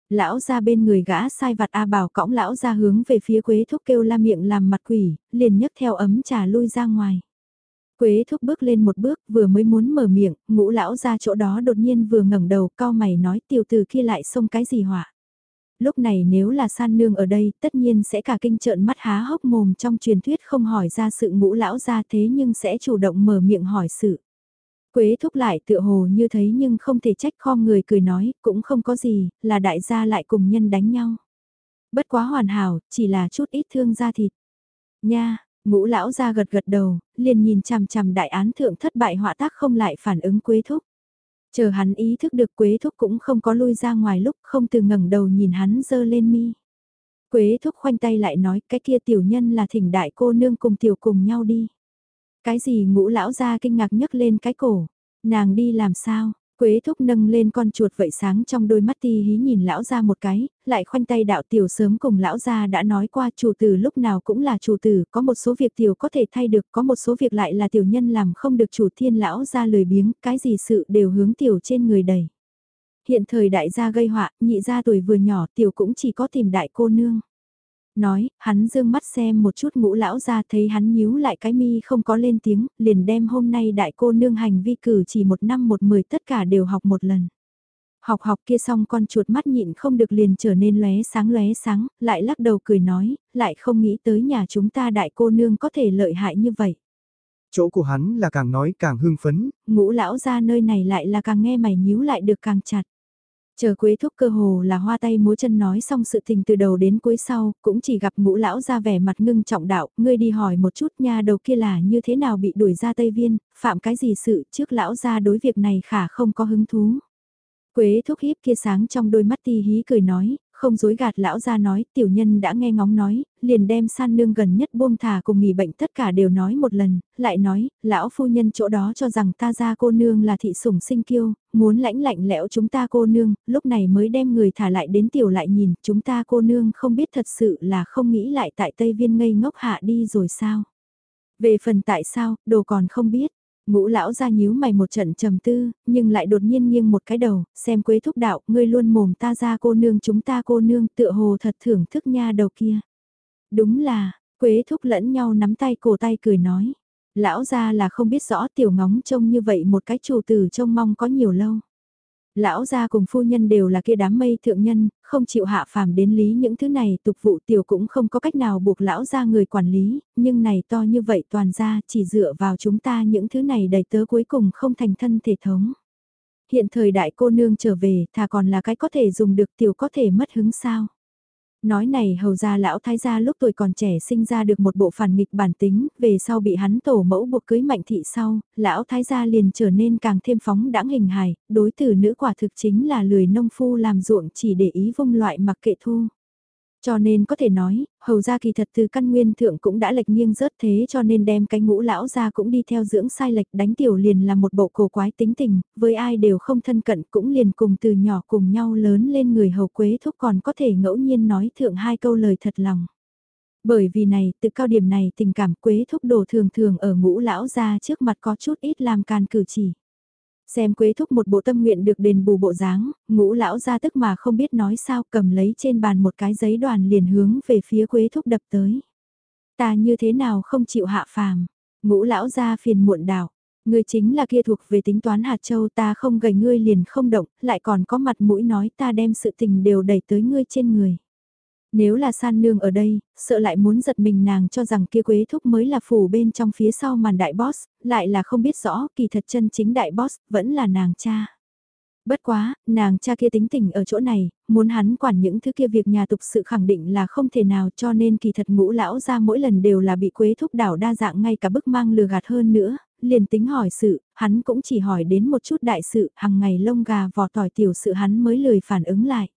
Lão ra bên người gã sai vặt A bảo cõng lão ra hướng về phía Quế Thúc kêu la miệng làm mặt quỷ, liền nhấc theo ấm trà lui ra ngoài. Quế thúc bước lên một bước, vừa mới muốn mở miệng, ngũ lão ra chỗ đó đột nhiên vừa ngẩng đầu, cao mày nói tiểu tử kia lại xông cái gì họa. Lúc này nếu là san nương ở đây, tất nhiên sẽ cả kinh trợn mắt há hốc mồm trong truyền thuyết không hỏi ra sự ngũ lão ra thế nhưng sẽ chủ động mở miệng hỏi sự. Quế thúc lại tựa hồ như thấy nhưng không thể trách kho người cười nói, cũng không có gì, là đại gia lại cùng nhân đánh nhau. Bất quá hoàn hảo, chỉ là chút ít thương da thịt. Nha, Ngũ lão ra gật gật đầu, liền nhìn chằm chằm đại án thượng thất bại họa tác không lại phản ứng quế thúc. Chờ hắn ý thức được quế thúc cũng không có lui ra ngoài lúc không từ ngẩng đầu nhìn hắn dơ lên mi. Quế thúc khoanh tay lại nói cái kia tiểu nhân là thỉnh đại cô nương cùng tiểu cùng nhau đi. Cái gì ngũ lão ra kinh ngạc nhấc lên cái cổ, nàng đi làm sao, Quế thúc nâng lên con chuột vậy sáng trong đôi mắt ti hí nhìn lão ra một cái, lại khoanh tay đạo tiểu sớm cùng lão ra đã nói qua chủ tử lúc nào cũng là chủ tử, có một số việc tiểu có thể thay được, có một số việc lại là tiểu nhân làm không được chủ thiên lão ra lười biếng, cái gì sự đều hướng tiểu trên người đầy. Hiện thời đại gia gây họa, nhị gia tuổi vừa nhỏ tiểu cũng chỉ có tìm đại cô nương nói, hắn dương mắt xem một chút ngũ lão ra thấy hắn nhíu lại cái mi không có lên tiếng, liền đem hôm nay đại cô nương hành vi cử chỉ một năm một mười tất cả đều học một lần. Học học kia xong con chuột mắt nhịn không được liền trở nên lóe sáng lóe sáng, lại lắc đầu cười nói, lại không nghĩ tới nhà chúng ta đại cô nương có thể lợi hại như vậy. Chỗ của hắn là càng nói càng hưng phấn. Ngũ lão ra nơi này lại là càng nghe mày nhíu lại được càng chặt. Chờ quế thúc cơ hồ là hoa tay múa chân nói xong sự tình từ đầu đến cuối sau, cũng chỉ gặp ngũ lão ra vẻ mặt ngưng trọng đạo, ngươi đi hỏi một chút nha đầu kia là như thế nào bị đuổi ra Tây Viên, phạm cái gì sự trước lão ra đối việc này khả không có hứng thú. Quế thúc hiếp kia sáng trong đôi mắt ti hí cười nói, không dối gạt lão ra nói, tiểu nhân đã nghe ngóng nói, liền đem san nương gần nhất buông thả cùng nghỉ bệnh tất cả đều nói một lần, lại nói, lão phu nhân chỗ đó cho rằng ta ra cô nương là thị sủng sinh kiêu, muốn lãnh lạnh lẽo chúng ta cô nương, lúc này mới đem người thả lại đến tiểu lại nhìn, chúng ta cô nương không biết thật sự là không nghĩ lại tại Tây Viên ngây ngốc hạ đi rồi sao. Về phần tại sao, đồ còn không biết, Ngũ lão ra nhíu mày một trận trầm tư, nhưng lại đột nhiên nghiêng một cái đầu, xem quế thúc đạo, ngươi luôn mồm ta ra cô nương chúng ta cô nương tựa hồ thật thưởng thức nha đầu kia. Đúng là, quế thúc lẫn nhau nắm tay cổ tay cười nói. Lão ra là không biết rõ tiểu ngóng trông như vậy một cái chủ tử trông mong có nhiều lâu. Lão gia cùng phu nhân đều là kia đám mây thượng nhân, không chịu hạ phàm đến lý những thứ này tục vụ tiểu cũng không có cách nào buộc lão gia người quản lý, nhưng này to như vậy toàn ra chỉ dựa vào chúng ta những thứ này đầy tớ cuối cùng không thành thân thể thống. Hiện thời đại cô nương trở về thà còn là cái có thể dùng được tiểu có thể mất hứng sao. Nói này hầu ra lão thái gia lúc tuổi còn trẻ sinh ra được một bộ phản nghịch bản tính, về sau bị hắn tổ mẫu buộc cưới mạnh thị sau, lão thái gia liền trở nên càng thêm phóng đãng hình hài, đối tử nữ quả thực chính là lười nông phu làm ruộng chỉ để ý vung loại mặc kệ thu. Cho nên có thể nói, hầu ra kỳ thật từ căn nguyên thượng cũng đã lệch nghiêng rớt thế cho nên đem cái ngũ lão ra cũng đi theo dưỡng sai lệch đánh tiểu liền là một bộ cổ quái tính tình, với ai đều không thân cận cũng liền cùng từ nhỏ cùng nhau lớn lên người hầu quế thúc còn có thể ngẫu nhiên nói thượng hai câu lời thật lòng. Bởi vì này, từ cao điểm này tình cảm quế thúc đồ thường thường ở ngũ lão ra trước mặt có chút ít làm can cử chỉ. Xem quế thúc một bộ tâm nguyện được đền bù bộ dáng, ngũ lão ra tức mà không biết nói sao cầm lấy trên bàn một cái giấy đoàn liền hướng về phía quế thúc đập tới. Ta như thế nào không chịu hạ phàm, ngũ lão ra phiền muộn đảo. Ngươi chính là kia thuộc về tính toán hạt châu ta không gầy ngươi liền không động, lại còn có mặt mũi nói ta đem sự tình đều đẩy tới ngươi trên người. Nếu là san nương ở đây, sợ lại muốn giật mình nàng cho rằng kia quế thúc mới là phủ bên trong phía sau màn đại boss, lại là không biết rõ kỳ thật chân chính đại boss vẫn là nàng cha. Bất quá, nàng cha kia tính tình ở chỗ này, muốn hắn quản những thứ kia việc nhà tục sự khẳng định là không thể nào cho nên kỳ thật ngũ lão ra mỗi lần đều là bị quế thúc đảo đa dạng ngay cả bức mang lừa gạt hơn nữa, liền tính hỏi sự, hắn cũng chỉ hỏi đến một chút đại sự, hằng ngày lông gà vò tỏi tiểu sự hắn mới lười phản ứng lại.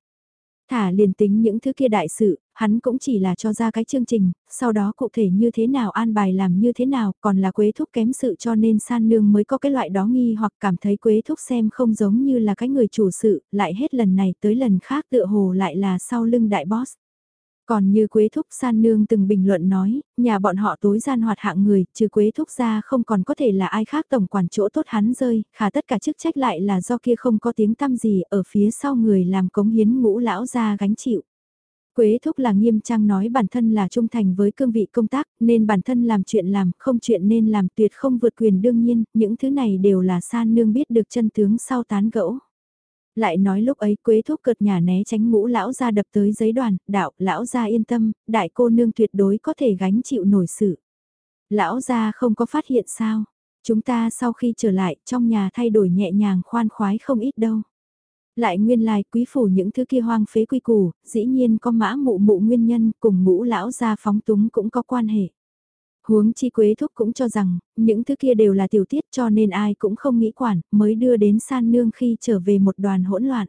Thả liền tính những thứ kia đại sự, hắn cũng chỉ là cho ra cái chương trình, sau đó cụ thể như thế nào an bài làm như thế nào, còn là quế thúc kém sự cho nên san nương mới có cái loại đó nghi hoặc cảm thấy quế thúc xem không giống như là cái người chủ sự, lại hết lần này tới lần khác tựa hồ lại là sau lưng đại boss. Còn như Quế Thúc San Nương từng bình luận nói, nhà bọn họ tối gian hoạt hạng người, trừ Quế Thúc ra không còn có thể là ai khác tổng quản chỗ tốt hắn rơi, khả tất cả chức trách lại là do kia không có tiếng tăm gì ở phía sau người làm cống hiến ngũ lão ra gánh chịu. Quế Thúc là nghiêm trang nói bản thân là trung thành với cương vị công tác, nên bản thân làm chuyện làm, không chuyện nên làm tuyệt không vượt quyền đương nhiên, những thứ này đều là San Nương biết được chân tướng sau tán gẫu. Lại nói lúc ấy quế thuốc cợt nhà né tránh ngũ lão ra đập tới giấy đoàn, đạo, lão ra yên tâm, đại cô nương tuyệt đối có thể gánh chịu nổi sự. Lão ra không có phát hiện sao, chúng ta sau khi trở lại trong nhà thay đổi nhẹ nhàng khoan khoái không ít đâu. Lại nguyên lai quý phủ những thứ kia hoang phế quy củ, dĩ nhiên có mã mụ mụ nguyên nhân cùng ngũ lão ra phóng túng cũng có quan hệ. Huống chi quế thúc cũng cho rằng, những thứ kia đều là tiểu tiết cho nên ai cũng không nghĩ quản, mới đưa đến san nương khi trở về một đoàn hỗn loạn.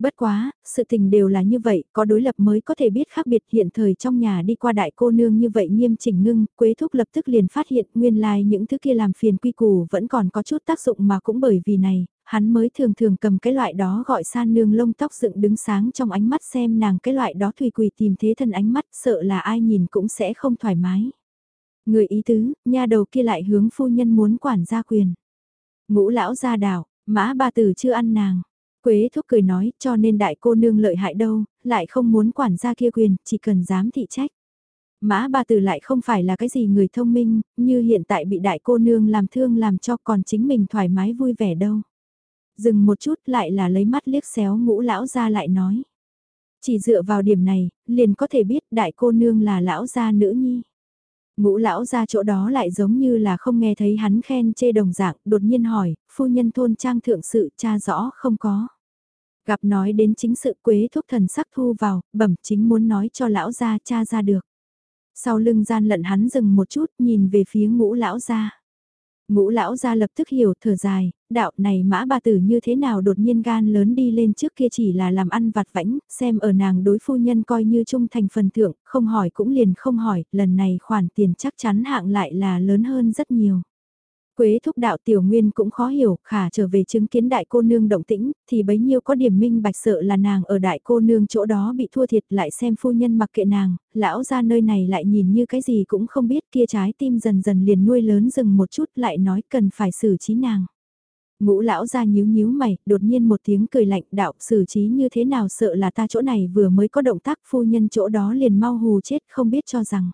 Bất quá, sự tình đều là như vậy, có đối lập mới có thể biết khác biệt hiện thời trong nhà đi qua đại cô nương như vậy nghiêm chỉnh ngưng, quế thúc lập tức liền phát hiện nguyên lai like những thứ kia làm phiền quy củ vẫn còn có chút tác dụng mà cũng bởi vì này, hắn mới thường thường cầm cái loại đó gọi san nương lông tóc dựng đứng sáng trong ánh mắt xem nàng cái loại đó thùy quỳ tìm thế thân ánh mắt sợ là ai nhìn cũng sẽ không thoải mái. Người ý tứ, nha đầu kia lại hướng phu nhân muốn quản gia quyền. Ngũ lão gia đảo, mã ba tử chưa ăn nàng. Quế thúc cười nói, cho nên đại cô nương lợi hại đâu, lại không muốn quản gia kia quyền, chỉ cần dám thị trách. Mã ba tử lại không phải là cái gì người thông minh, như hiện tại bị đại cô nương làm thương làm cho còn chính mình thoải mái vui vẻ đâu. Dừng một chút lại là lấy mắt liếc xéo ngũ lão ra lại nói. Chỉ dựa vào điểm này, liền có thể biết đại cô nương là lão gia nữ nhi. Ngũ lão ra chỗ đó lại giống như là không nghe thấy hắn khen chê đồng dạng, đột nhiên hỏi, phu nhân thôn trang thượng sự cha rõ không có. Gặp nói đến chính sự quế thúc thần sắc thu vào, bẩm chính muốn nói cho lão ra cha ra được. Sau lưng gian lận hắn dừng một chút nhìn về phía ngũ lão ra. Ngũ lão ra lập tức hiểu thở dài, đạo này mã bà tử như thế nào đột nhiên gan lớn đi lên trước kia chỉ là làm ăn vặt vãnh, xem ở nàng đối phu nhân coi như trung thành phần thượng, không hỏi cũng liền không hỏi, lần này khoản tiền chắc chắn hạng lại là lớn hơn rất nhiều. Quế thúc đạo tiểu nguyên cũng khó hiểu, khả trở về chứng kiến đại cô nương động tĩnh, thì bấy nhiêu có điểm minh bạch sợ là nàng ở đại cô nương chỗ đó bị thua thiệt lại xem phu nhân mặc kệ nàng, lão ra nơi này lại nhìn như cái gì cũng không biết kia trái tim dần dần liền nuôi lớn dừng một chút lại nói cần phải xử trí nàng. Ngũ lão ra nhíu nhíu mày, đột nhiên một tiếng cười lạnh đạo xử trí như thế nào sợ là ta chỗ này vừa mới có động tác phu nhân chỗ đó liền mau hù chết không biết cho rằng.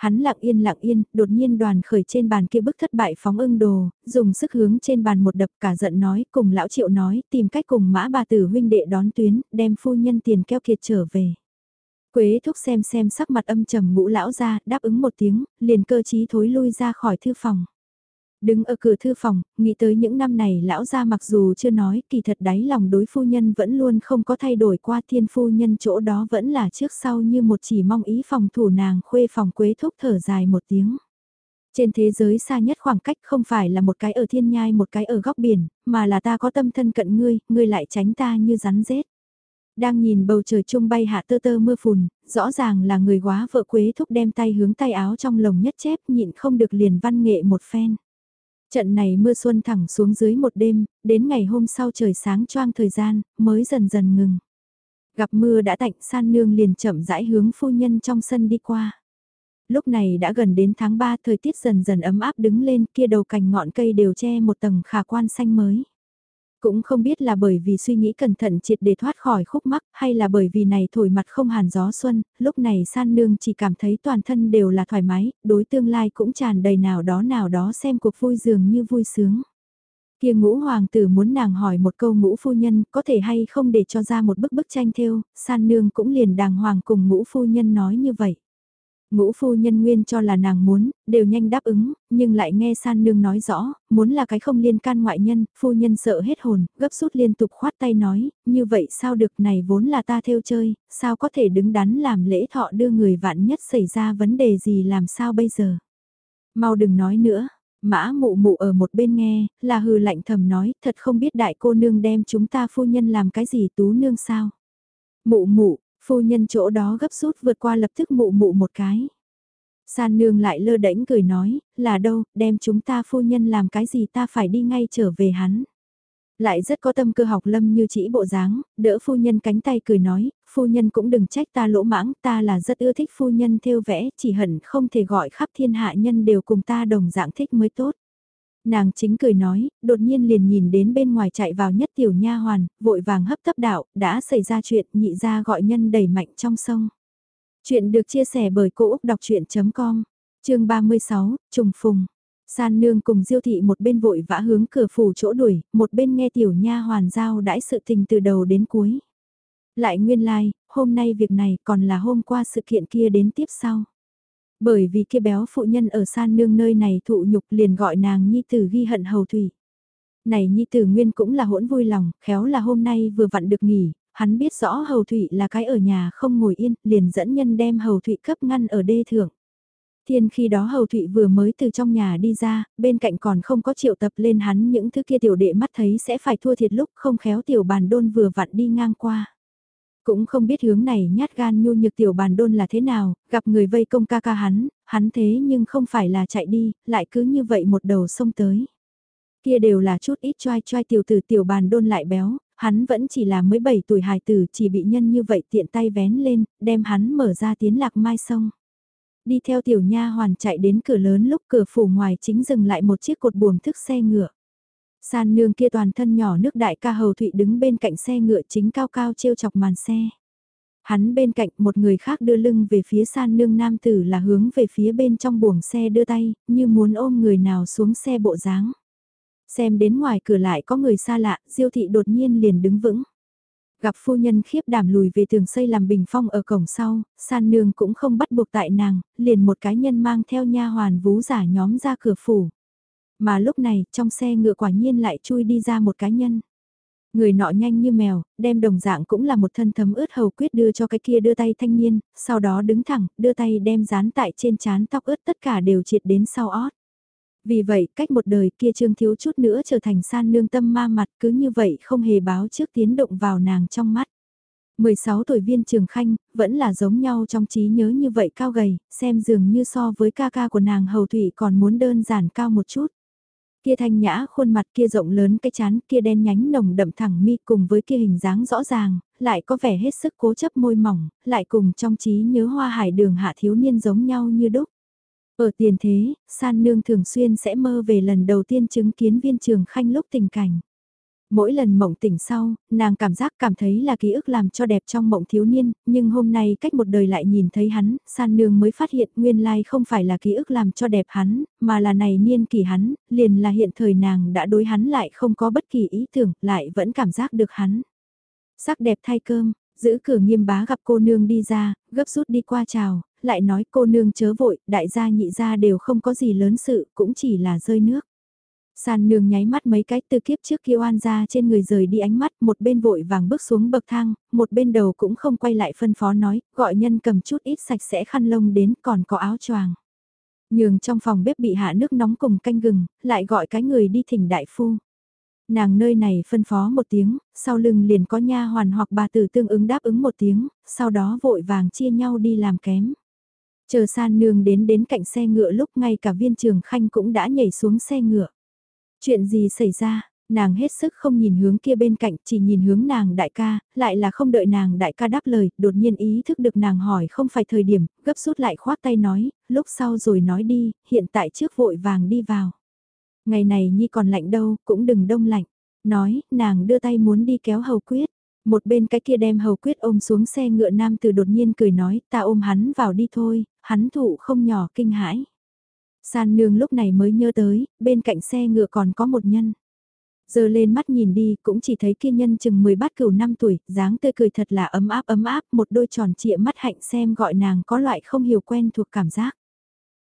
Hắn lặng yên lặng yên, đột nhiên đoàn khởi trên bàn kia bức thất bại phóng ưng đồ, dùng sức hướng trên bàn một đập cả giận nói, cùng lão triệu nói, tìm cách cùng mã bà tử huynh đệ đón tuyến, đem phu nhân tiền keo kiệt trở về. Quế thúc xem xem sắc mặt âm trầm ngũ lão ra, đáp ứng một tiếng, liền cơ trí thối lui ra khỏi thư phòng. Đứng ở cửa thư phòng, nghĩ tới những năm này lão gia mặc dù chưa nói, kỳ thật đáy lòng đối phu nhân vẫn luôn không có thay đổi qua thiên phu nhân chỗ đó vẫn là trước sau như một chỉ mong ý phòng thủ nàng khuê phòng quế thúc thở dài một tiếng. Trên thế giới xa nhất khoảng cách không phải là một cái ở thiên nhai một cái ở góc biển, mà là ta có tâm thân cận ngươi, ngươi lại tránh ta như rắn rết. Đang nhìn bầu trời trung bay hạ tơ tơ mưa phùn, rõ ràng là người quá vợ quế thúc đem tay hướng tay áo trong lồng nhất chép nhịn không được liền văn nghệ một phen. Trận này mưa xuân thẳng xuống dưới một đêm, đến ngày hôm sau trời sáng choang thời gian, mới dần dần ngừng. Gặp mưa đã tạnh san nương liền chậm rãi hướng phu nhân trong sân đi qua. Lúc này đã gần đến tháng 3 thời tiết dần dần ấm áp đứng lên kia đầu cành ngọn cây đều che một tầng khả quan xanh mới. Cũng không biết là bởi vì suy nghĩ cẩn thận triệt để thoát khỏi khúc mắc hay là bởi vì này thổi mặt không hàn gió xuân, lúc này san nương chỉ cảm thấy toàn thân đều là thoải mái, đối tương lai cũng tràn đầy nào đó nào đó xem cuộc vui dường như vui sướng. Kia ngũ hoàng tử muốn nàng hỏi một câu ngũ phu nhân có thể hay không để cho ra một bức bức tranh thêu, san nương cũng liền đàng hoàng cùng ngũ phu nhân nói như vậy. Ngũ phu nhân nguyên cho là nàng muốn, đều nhanh đáp ứng, nhưng lại nghe san nương nói rõ, muốn là cái không liên can ngoại nhân, phu nhân sợ hết hồn, gấp rút liên tục khoát tay nói, như vậy sao được này vốn là ta theo chơi, sao có thể đứng đắn làm lễ thọ đưa người vạn nhất xảy ra vấn đề gì làm sao bây giờ. Mau đừng nói nữa, mã mụ mụ ở một bên nghe, là hừ lạnh thầm nói, thật không biết đại cô nương đem chúng ta phu nhân làm cái gì tú nương sao. Mụ mụ, Phu nhân chỗ đó gấp rút vượt qua lập tức mụ mụ một cái. San nương lại lơ đễnh cười nói, là đâu, đem chúng ta phu nhân làm cái gì ta phải đi ngay trở về hắn. Lại rất có tâm cơ học lâm như chỉ bộ dáng, đỡ phu nhân cánh tay cười nói, phu nhân cũng đừng trách ta lỗ mãng, ta là rất ưa thích phu nhân theo vẽ, chỉ hận không thể gọi khắp thiên hạ nhân đều cùng ta đồng dạng thích mới tốt. Nàng chính cười nói, đột nhiên liền nhìn đến bên ngoài chạy vào nhất tiểu nha hoàn, vội vàng hấp tấp đạo, đã xảy ra chuyện, nhị ra gọi nhân đẩy mạnh trong sông. Chuyện được chia sẻ bởi Cô Úc Đọc Chuyện.com, chương 36, Trùng Phùng. San nương cùng diêu thị một bên vội vã hướng cửa phủ chỗ đuổi, một bên nghe tiểu nha hoàn giao đãi sự tình từ đầu đến cuối. Lại nguyên lai, like, hôm nay việc này còn là hôm qua sự kiện kia đến tiếp sau. Bởi vì kia béo phụ nhân ở san nương nơi này thụ nhục liền gọi nàng nhi tử ghi hận hầu thủy. Này nhi tử nguyên cũng là hỗn vui lòng, khéo là hôm nay vừa vặn được nghỉ, hắn biết rõ hầu thủy là cái ở nhà không ngồi yên, liền dẫn nhân đem hầu thủy cấp ngăn ở đê thượng. Thiên khi đó hầu thụy vừa mới từ trong nhà đi ra, bên cạnh còn không có triệu tập lên hắn những thứ kia tiểu đệ mắt thấy sẽ phải thua thiệt lúc không khéo tiểu bàn đôn vừa vặn đi ngang qua. Cũng không biết hướng này nhát gan nhu nhược tiểu bàn đôn là thế nào, gặp người vây công ca ca hắn, hắn thế nhưng không phải là chạy đi, lại cứ như vậy một đầu sông tới. Kia đều là chút ít choai choai tiểu tử tiểu bàn đôn lại béo, hắn vẫn chỉ là mới 7 tuổi hài tử chỉ bị nhân như vậy tiện tay vén lên, đem hắn mở ra tiến lạc mai sông. Đi theo tiểu nha hoàn chạy đến cửa lớn lúc cửa phủ ngoài chính dừng lại một chiếc cột buồm thức xe ngựa. San nương kia toàn thân nhỏ nước đại ca hầu thụy đứng bên cạnh xe ngựa chính cao cao trêu chọc màn xe. Hắn bên cạnh một người khác đưa lưng về phía san nương nam tử là hướng về phía bên trong buồng xe đưa tay, như muốn ôm người nào xuống xe bộ dáng. Xem đến ngoài cửa lại có người xa lạ, diêu thị đột nhiên liền đứng vững. Gặp phu nhân khiếp đảm lùi về tường xây làm bình phong ở cổng sau, san nương cũng không bắt buộc tại nàng, liền một cái nhân mang theo nha hoàn vú giả nhóm ra cửa phủ. Mà lúc này, trong xe ngựa quả nhiên lại chui đi ra một cá nhân. Người nọ nhanh như mèo, đem đồng dạng cũng là một thân thấm ướt hầu quyết đưa cho cái kia đưa tay thanh niên, sau đó đứng thẳng, đưa tay đem dán tại trên chán tóc ướt tất cả đều triệt đến sau ót. Vì vậy, cách một đời kia trương thiếu chút nữa trở thành san nương tâm ma mặt cứ như vậy không hề báo trước tiến động vào nàng trong mắt. 16 tuổi viên trường khanh, vẫn là giống nhau trong trí nhớ như vậy cao gầy, xem dường như so với ca ca của nàng hầu thủy còn muốn đơn giản cao một chút. Kia thanh nhã khuôn mặt kia rộng lớn cái chán kia đen nhánh nồng đậm thẳng mi cùng với kia hình dáng rõ ràng, lại có vẻ hết sức cố chấp môi mỏng, lại cùng trong trí nhớ hoa hải đường hạ thiếu niên giống nhau như đúc. Ở tiền thế, san nương thường xuyên sẽ mơ về lần đầu tiên chứng kiến viên trường khanh lúc tình cảnh. Mỗi lần mộng tỉnh sau, nàng cảm giác cảm thấy là ký ức làm cho đẹp trong mộng thiếu niên, nhưng hôm nay cách một đời lại nhìn thấy hắn, san nương mới phát hiện nguyên lai không phải là ký ức làm cho đẹp hắn, mà là này niên kỷ hắn, liền là hiện thời nàng đã đối hắn lại không có bất kỳ ý tưởng, lại vẫn cảm giác được hắn. Sắc đẹp thay cơm, giữ cửa nghiêm bá gặp cô nương đi ra, gấp rút đi qua chào, lại nói cô nương chớ vội, đại gia nhị gia đều không có gì lớn sự, cũng chỉ là rơi nước. San nương nháy mắt mấy cái từ kiếp trước kia oan ra trên người rời đi ánh mắt, một bên vội vàng bước xuống bậc thang, một bên đầu cũng không quay lại phân phó nói, gọi nhân cầm chút ít sạch sẽ khăn lông đến còn có áo choàng. Nhường trong phòng bếp bị hạ nước nóng cùng canh gừng, lại gọi cái người đi thỉnh đại phu. Nàng nơi này phân phó một tiếng, sau lưng liền có nha hoàn hoặc bà tử tương ứng đáp ứng một tiếng, sau đó vội vàng chia nhau đi làm kém. Chờ san nương đến đến cạnh xe ngựa lúc ngay cả viên trường khanh cũng đã nhảy xuống xe ngựa. Chuyện gì xảy ra, nàng hết sức không nhìn hướng kia bên cạnh, chỉ nhìn hướng nàng đại ca, lại là không đợi nàng đại ca đáp lời, đột nhiên ý thức được nàng hỏi không phải thời điểm, gấp rút lại khoát tay nói, lúc sau rồi nói đi, hiện tại trước vội vàng đi vào. Ngày này nhi còn lạnh đâu, cũng đừng đông lạnh. Nói, nàng đưa tay muốn đi kéo hầu quyết. Một bên cái kia đem hầu quyết ôm xuống xe ngựa nam từ đột nhiên cười nói, ta ôm hắn vào đi thôi, hắn thụ không nhỏ kinh hãi. San nương lúc này mới nhớ tới, bên cạnh xe ngựa còn có một nhân. Giờ lên mắt nhìn đi, cũng chỉ thấy kia nhân chừng 10 bát cửu 5 tuổi, dáng tươi cười thật là ấm áp ấm áp, một đôi tròn trịa mắt hạnh xem gọi nàng có loại không hiểu quen thuộc cảm giác.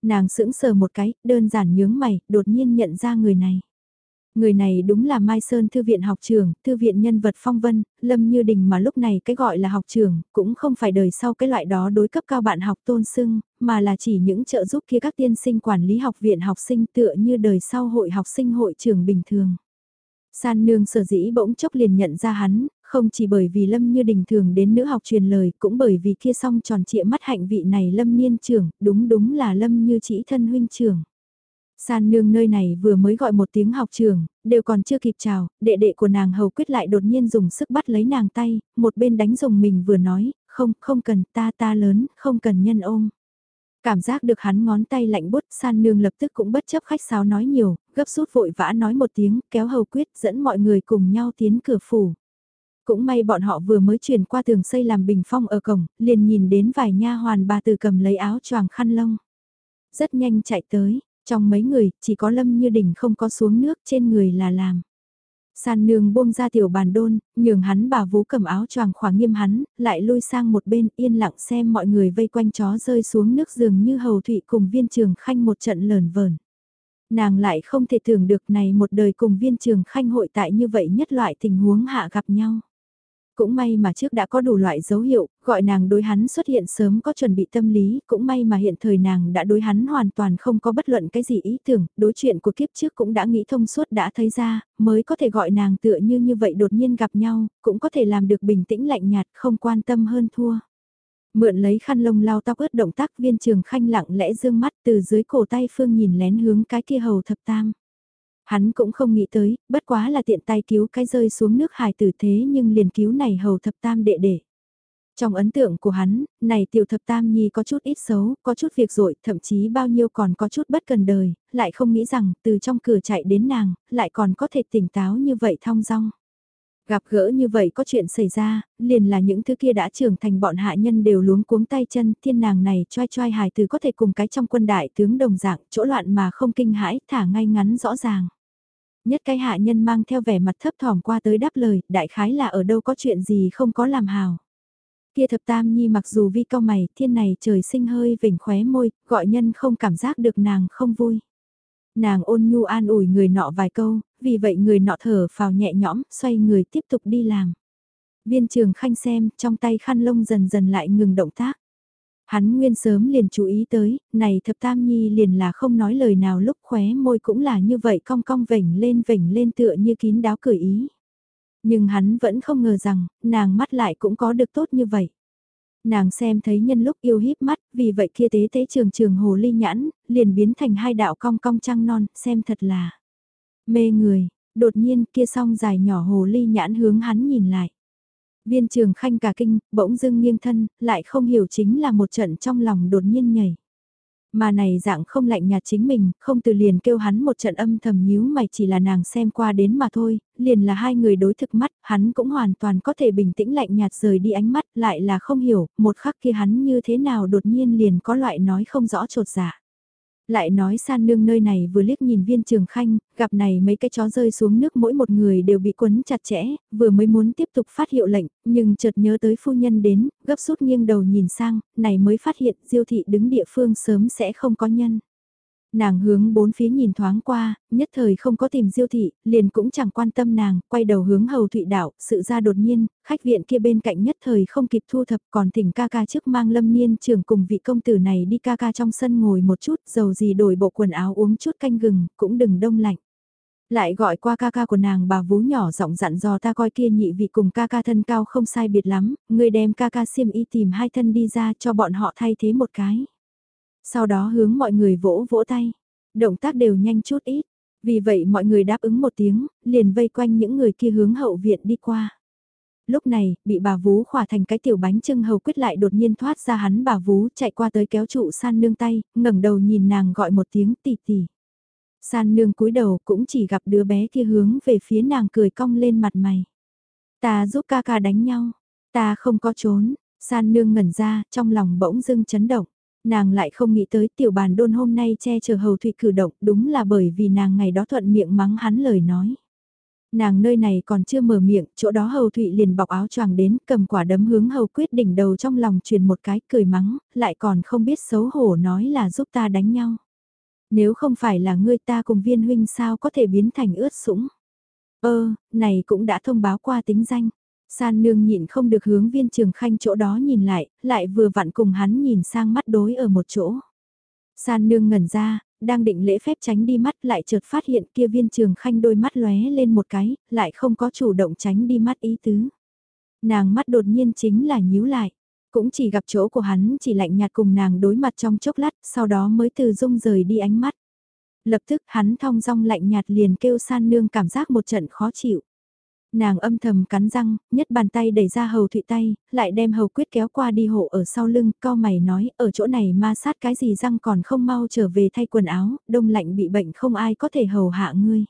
Nàng sững sờ một cái, đơn giản nhướng mày, đột nhiên nhận ra người này. Người này đúng là Mai Sơn Thư viện học trường, Thư viện nhân vật phong vân, Lâm Như Đình mà lúc này cái gọi là học trường, cũng không phải đời sau cái loại đó đối cấp cao bạn học tôn sưng, mà là chỉ những trợ giúp kia các tiên sinh quản lý học viện học sinh tựa như đời sau hội học sinh hội trường bình thường. San nương sở dĩ bỗng chốc liền nhận ra hắn, không chỉ bởi vì Lâm Như Đình thường đến nữ học truyền lời, cũng bởi vì kia song tròn trịa mắt hạnh vị này Lâm Niên trưởng, đúng đúng là Lâm Như chỉ thân huynh trưởng. San nương nơi này vừa mới gọi một tiếng học trường, đều còn chưa kịp chào, đệ đệ của nàng hầu quyết lại đột nhiên dùng sức bắt lấy nàng tay, một bên đánh dùng mình vừa nói, không, không cần, ta ta lớn, không cần nhân ôm. Cảm giác được hắn ngón tay lạnh bút, san nương lập tức cũng bất chấp khách sáo nói nhiều, gấp rút vội vã nói một tiếng, kéo hầu quyết dẫn mọi người cùng nhau tiến cửa phủ. Cũng may bọn họ vừa mới chuyển qua tường xây làm bình phong ở cổng, liền nhìn đến vài nha hoàn bà từ cầm lấy áo choàng khăn lông. Rất nhanh chạy tới, trong mấy người, chỉ có Lâm Như Đình không có xuống nước trên người là làm. San nương buông ra tiểu bàn đôn, nhường hắn bà vú cầm áo choàng khoảng nghiêm hắn, lại lui sang một bên yên lặng xem mọi người vây quanh chó rơi xuống nước giường như hầu thụy cùng viên trường khanh một trận lờn vờn. Nàng lại không thể tưởng được này một đời cùng viên trường khanh hội tại như vậy nhất loại tình huống hạ gặp nhau. Cũng may mà trước đã có đủ loại dấu hiệu, gọi nàng đối hắn xuất hiện sớm có chuẩn bị tâm lý, cũng may mà hiện thời nàng đã đối hắn hoàn toàn không có bất luận cái gì ý tưởng, đối chuyện của kiếp trước cũng đã nghĩ thông suốt đã thấy ra, mới có thể gọi nàng tựa như như vậy đột nhiên gặp nhau, cũng có thể làm được bình tĩnh lạnh nhạt, không quan tâm hơn thua. Mượn lấy khăn lông lau tóc ướt động tác viên trường khanh lặng lẽ dương mắt từ dưới cổ tay phương nhìn lén hướng cái kia hầu thập tam. Hắn cũng không nghĩ tới, bất quá là tiện tay cứu cái rơi xuống nước hài tử thế nhưng liền cứu này hầu thập tam đệ đệ. Trong ấn tượng của hắn, này tiểu thập tam nhi có chút ít xấu, có chút việc rội, thậm chí bao nhiêu còn có chút bất cần đời, lại không nghĩ rằng từ trong cửa chạy đến nàng, lại còn có thể tỉnh táo như vậy thong dong. Gặp gỡ như vậy có chuyện xảy ra, liền là những thứ kia đã trưởng thành bọn hạ nhân đều luống cuống tay chân, thiên nàng này choai choai hài từ có thể cùng cái trong quân đại tướng đồng dạng, chỗ loạn mà không kinh hãi, thả ngay ngắn rõ ràng. Nhất cái hạ nhân mang theo vẻ mặt thấp thỏm qua tới đáp lời, đại khái là ở đâu có chuyện gì không có làm hào. Kia thập tam nhi mặc dù vi cao mày, thiên này trời sinh hơi vỉnh khóe môi, gọi nhân không cảm giác được nàng không vui. Nàng ôn nhu an ủi người nọ vài câu, vì vậy người nọ thở phào nhẹ nhõm, xoay người tiếp tục đi làm. Viên trường khanh xem, trong tay khăn lông dần dần lại ngừng động tác. Hắn nguyên sớm liền chú ý tới, này thập tam nhi liền là không nói lời nào lúc khóe môi cũng là như vậy cong cong vểnh lên vểnh lên tựa như kín đáo cười ý. Nhưng hắn vẫn không ngờ rằng, nàng mắt lại cũng có được tốt như vậy. Nàng xem thấy nhân lúc yêu híp mắt, vì vậy kia tế tế trường trường hồ ly nhãn, liền biến thành hai đạo cong cong trăng non, xem thật là. Mê người, đột nhiên kia song dài nhỏ hồ ly nhãn hướng hắn nhìn lại. Viên trường khanh cả kinh, bỗng dưng nghiêng thân, lại không hiểu chính là một trận trong lòng đột nhiên nhảy. Mà này dạng không lạnh nhạt chính mình, không từ liền kêu hắn một trận âm thầm nhíu mày chỉ là nàng xem qua đến mà thôi, liền là hai người đối thực mắt, hắn cũng hoàn toàn có thể bình tĩnh lạnh nhạt rời đi ánh mắt, lại là không hiểu, một khắc kia hắn như thế nào đột nhiên liền có loại nói không rõ trột dạ lại nói san nương nơi này vừa liếc nhìn viên trường khanh, gặp này mấy cái chó rơi xuống nước mỗi một người đều bị quấn chặt chẽ, vừa mới muốn tiếp tục phát hiệu lệnh, nhưng chợt nhớ tới phu nhân đến, gấp rút nghiêng đầu nhìn sang, này mới phát hiện diêu thị đứng địa phương sớm sẽ không có nhân. Nàng hướng bốn phía nhìn thoáng qua, nhất thời không có tìm diêu thị, liền cũng chẳng quan tâm nàng, quay đầu hướng hầu thụy đạo, sự ra đột nhiên, khách viện kia bên cạnh nhất thời không kịp thu thập còn thỉnh ca ca trước mang lâm niên trưởng cùng vị công tử này đi ca ca trong sân ngồi một chút, dầu gì đổi bộ quần áo uống chút canh gừng, cũng đừng đông lạnh. Lại gọi qua ca ca của nàng bà vú nhỏ giọng dặn dò ta coi kia nhị vị cùng ca ca thân cao không sai biệt lắm, người đem ca ca xiêm y tìm hai thân đi ra cho bọn họ thay thế một cái sau đó hướng mọi người vỗ vỗ tay. Động tác đều nhanh chút ít. Vì vậy mọi người đáp ứng một tiếng, liền vây quanh những người kia hướng hậu viện đi qua. Lúc này, bị bà vú khỏa thành cái tiểu bánh trưng hầu quyết lại đột nhiên thoát ra hắn bà vú chạy qua tới kéo trụ san nương tay, ngẩng đầu nhìn nàng gọi một tiếng tì tì. San nương cúi đầu cũng chỉ gặp đứa bé kia hướng về phía nàng cười cong lên mặt mày. Ta giúp ca ca đánh nhau, ta không có trốn, san nương ngẩn ra, trong lòng bỗng dưng chấn động. Nàng lại không nghĩ tới tiểu bàn đôn hôm nay che chở hầu thụy cử động đúng là bởi vì nàng ngày đó thuận miệng mắng hắn lời nói. Nàng nơi này còn chưa mở miệng, chỗ đó hầu thụy liền bọc áo choàng đến cầm quả đấm hướng hầu quyết đỉnh đầu trong lòng truyền một cái cười mắng, lại còn không biết xấu hổ nói là giúp ta đánh nhau. Nếu không phải là ngươi ta cùng viên huynh sao có thể biến thành ướt sũng. Ơ, này cũng đã thông báo qua tính danh. San nương nhịn không được hướng viên trường khanh chỗ đó nhìn lại, lại vừa vặn cùng hắn nhìn sang mắt đối ở một chỗ. San nương ngẩn ra, đang định lễ phép tránh đi mắt lại chợt phát hiện kia viên trường khanh đôi mắt lóe lên một cái, lại không có chủ động tránh đi mắt ý tứ. Nàng mắt đột nhiên chính là nhíu lại, cũng chỉ gặp chỗ của hắn chỉ lạnh nhạt cùng nàng đối mặt trong chốc lát, sau đó mới từ dung rời đi ánh mắt. Lập tức hắn thong dong lạnh nhạt liền kêu san nương cảm giác một trận khó chịu. Nàng âm thầm cắn răng, nhất bàn tay đẩy ra hầu thụy tay, lại đem hầu quyết kéo qua đi hộ ở sau lưng, co mày nói, ở chỗ này ma sát cái gì răng còn không mau trở về thay quần áo, đông lạnh bị bệnh không ai có thể hầu hạ ngươi.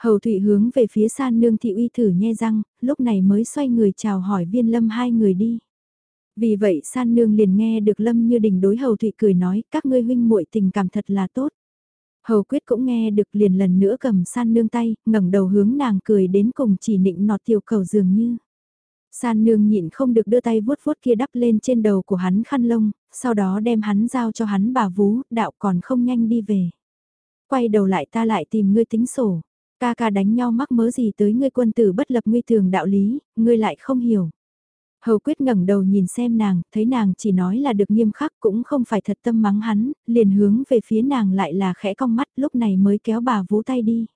Hầu thụy hướng về phía san nương thị uy thử nhe răng, lúc này mới xoay người chào hỏi viên lâm hai người đi. Vì vậy san nương liền nghe được lâm như đình đối hầu thụy cười nói, các ngươi huynh muội tình cảm thật là tốt. Hầu quyết cũng nghe được liền lần nữa cầm san nương tay, ngẩng đầu hướng nàng cười đến cùng chỉ nịnh nọt tiểu cầu dường như. San nương nhịn không được đưa tay vuốt vuốt kia đắp lên trên đầu của hắn khăn lông, sau đó đem hắn giao cho hắn bà vú, đạo còn không nhanh đi về. Quay đầu lại ta lại tìm ngươi tính sổ, ca ca đánh nhau mắc mớ gì tới ngươi quân tử bất lập nguy thường đạo lý, ngươi lại không hiểu. Hầu quyết ngẩng đầu nhìn xem nàng, thấy nàng chỉ nói là được nghiêm khắc cũng không phải thật tâm mắng hắn, liền hướng về phía nàng lại là khẽ cong mắt lúc này mới kéo bà vú tay đi.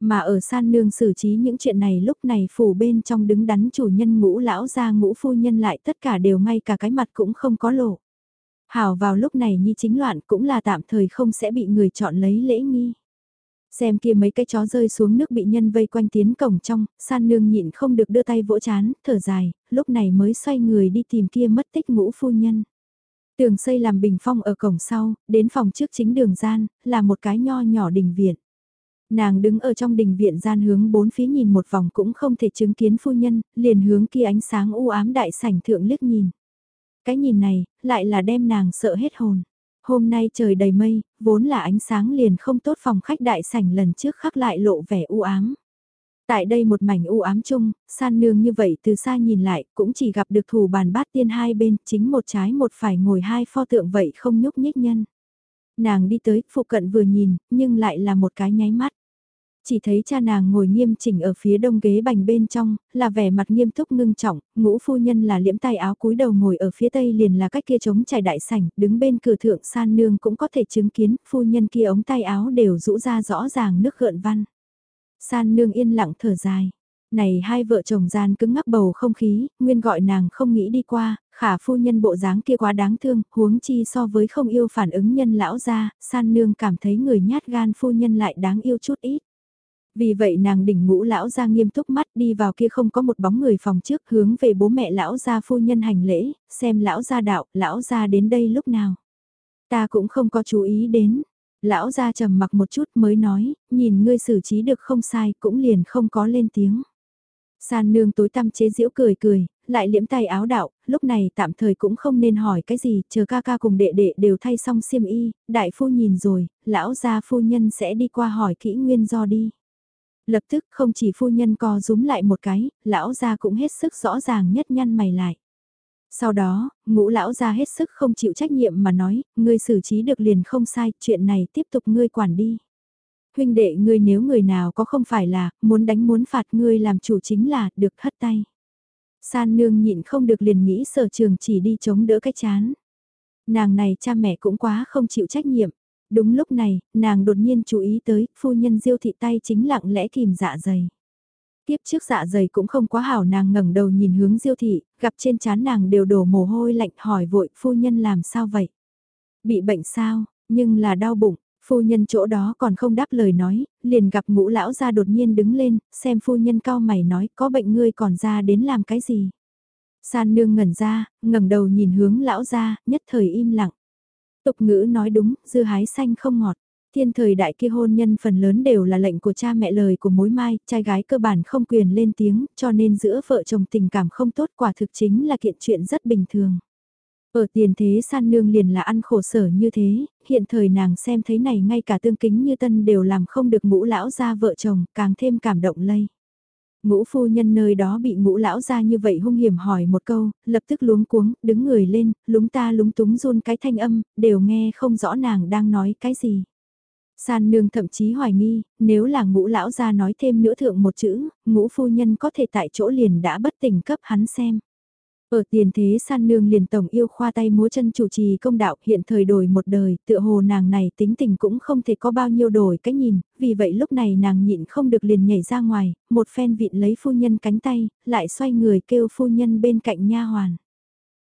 Mà ở san nương xử trí những chuyện này lúc này phủ bên trong đứng đắn chủ nhân ngũ lão ra ngũ phu nhân lại tất cả đều ngay cả cái mặt cũng không có lộ. Hảo vào lúc này nhi chính loạn cũng là tạm thời không sẽ bị người chọn lấy lễ nghi. Xem kia mấy cái chó rơi xuống nước bị nhân vây quanh tiến cổng trong, san nương nhịn không được đưa tay vỗ chán, thở dài, lúc này mới xoay người đi tìm kia mất tích ngũ phu nhân. Tường xây làm bình phong ở cổng sau, đến phòng trước chính đường gian, là một cái nho nhỏ đình viện. Nàng đứng ở trong đình viện gian hướng bốn phía nhìn một vòng cũng không thể chứng kiến phu nhân, liền hướng kia ánh sáng u ám đại sảnh thượng liếc nhìn. Cái nhìn này, lại là đem nàng sợ hết hồn. Hôm nay trời đầy mây, vốn là ánh sáng liền không tốt phòng khách đại sảnh lần trước khắc lại lộ vẻ u ám. Tại đây một mảnh u ám chung, san nương như vậy từ xa nhìn lại cũng chỉ gặp được thủ bàn bát tiên hai bên, chính một trái một phải ngồi hai pho tượng vậy không nhúc nhích nhân. Nàng đi tới, phụ cận vừa nhìn, nhưng lại là một cái nháy mắt. Chỉ thấy cha nàng ngồi nghiêm chỉnh ở phía đông ghế bành bên trong, là vẻ mặt nghiêm túc ngưng trọng, ngũ phu nhân là liễm tay áo cúi đầu ngồi ở phía tây liền là cách kia chống trải đại sảnh, đứng bên cửa thượng san nương cũng có thể chứng kiến, phu nhân kia ống tay áo đều rũ ra rõ ràng nước gợn văn. San nương yên lặng thở dài. Này hai vợ chồng gian cứng ngắc bầu không khí, nguyên gọi nàng không nghĩ đi qua, khả phu nhân bộ dáng kia quá đáng thương, huống chi so với không yêu phản ứng nhân lão ra, san nương cảm thấy người nhát gan phu nhân lại đáng yêu chút ít. Vì vậy nàng đỉnh ngũ lão ra nghiêm túc mắt đi vào kia không có một bóng người phòng trước hướng về bố mẹ lão gia phu nhân hành lễ, xem lão gia đạo, lão gia đến đây lúc nào. Ta cũng không có chú ý đến. Lão gia trầm mặc một chút mới nói, nhìn ngươi xử trí được không sai cũng liền không có lên tiếng. San nương tối tăm chế giễu cười cười, lại liễm tay áo đạo, lúc này tạm thời cũng không nên hỏi cái gì, chờ ca ca cùng đệ đệ đều thay xong xiêm y, đại phu nhìn rồi, lão gia phu nhân sẽ đi qua hỏi kỹ nguyên do đi. Lập tức không chỉ phu nhân co rúm lại một cái, lão gia cũng hết sức rõ ràng nhất nhăn mày lại. Sau đó, ngũ lão gia hết sức không chịu trách nhiệm mà nói, ngươi xử trí được liền không sai, chuyện này tiếp tục ngươi quản đi. Huynh đệ ngươi nếu người nào có không phải là, muốn đánh muốn phạt ngươi làm chủ chính là, được hất tay. San nương nhịn không được liền nghĩ sở trường chỉ đi chống đỡ cái chán. Nàng này cha mẹ cũng quá không chịu trách nhiệm. Đúng lúc này, nàng đột nhiên chú ý tới, phu nhân diêu thị tay chính lặng lẽ kìm dạ dày. Tiếp trước dạ dày cũng không quá hảo nàng ngẩng đầu nhìn hướng diêu thị, gặp trên chán nàng đều đổ mồ hôi lạnh hỏi vội phu nhân làm sao vậy? Bị bệnh sao, nhưng là đau bụng, phu nhân chỗ đó còn không đáp lời nói, liền gặp ngũ lão ra đột nhiên đứng lên, xem phu nhân cao mày nói có bệnh ngươi còn ra đến làm cái gì? San nương ngẩn ra, ngẩng đầu nhìn hướng lão ra, nhất thời im lặng. Tục ngữ nói đúng, dưa hái xanh không ngọt. Thiên thời đại kia hôn nhân phần lớn đều là lệnh của cha mẹ lời của mối mai, trai gái cơ bản không quyền lên tiếng, cho nên giữa vợ chồng tình cảm không tốt quả thực chính là kiện chuyện rất bình thường. Ở tiền thế san nương liền là ăn khổ sở như thế, hiện thời nàng xem thấy này ngay cả tương kính như tân đều làm không được ngũ lão ra vợ chồng, càng thêm cảm động lây. Ngũ phu nhân nơi đó bị ngũ lão ra như vậy hung hiểm hỏi một câu, lập tức luống cuống, đứng người lên, lúng ta lúng túng run cái thanh âm, đều nghe không rõ nàng đang nói cái gì. San nương thậm chí hoài nghi, nếu là ngũ lão ra nói thêm nữa thượng một chữ, ngũ phu nhân có thể tại chỗ liền đã bất tỉnh cấp hắn xem. Ở tiền thế san nương liền tổng yêu khoa tay múa chân chủ trì công đạo hiện thời đổi một đời, tựa hồ nàng này tính tình cũng không thể có bao nhiêu đổi cái nhìn, vì vậy lúc này nàng nhịn không được liền nhảy ra ngoài, một phen vịn lấy phu nhân cánh tay, lại xoay người kêu phu nhân bên cạnh nha hoàn.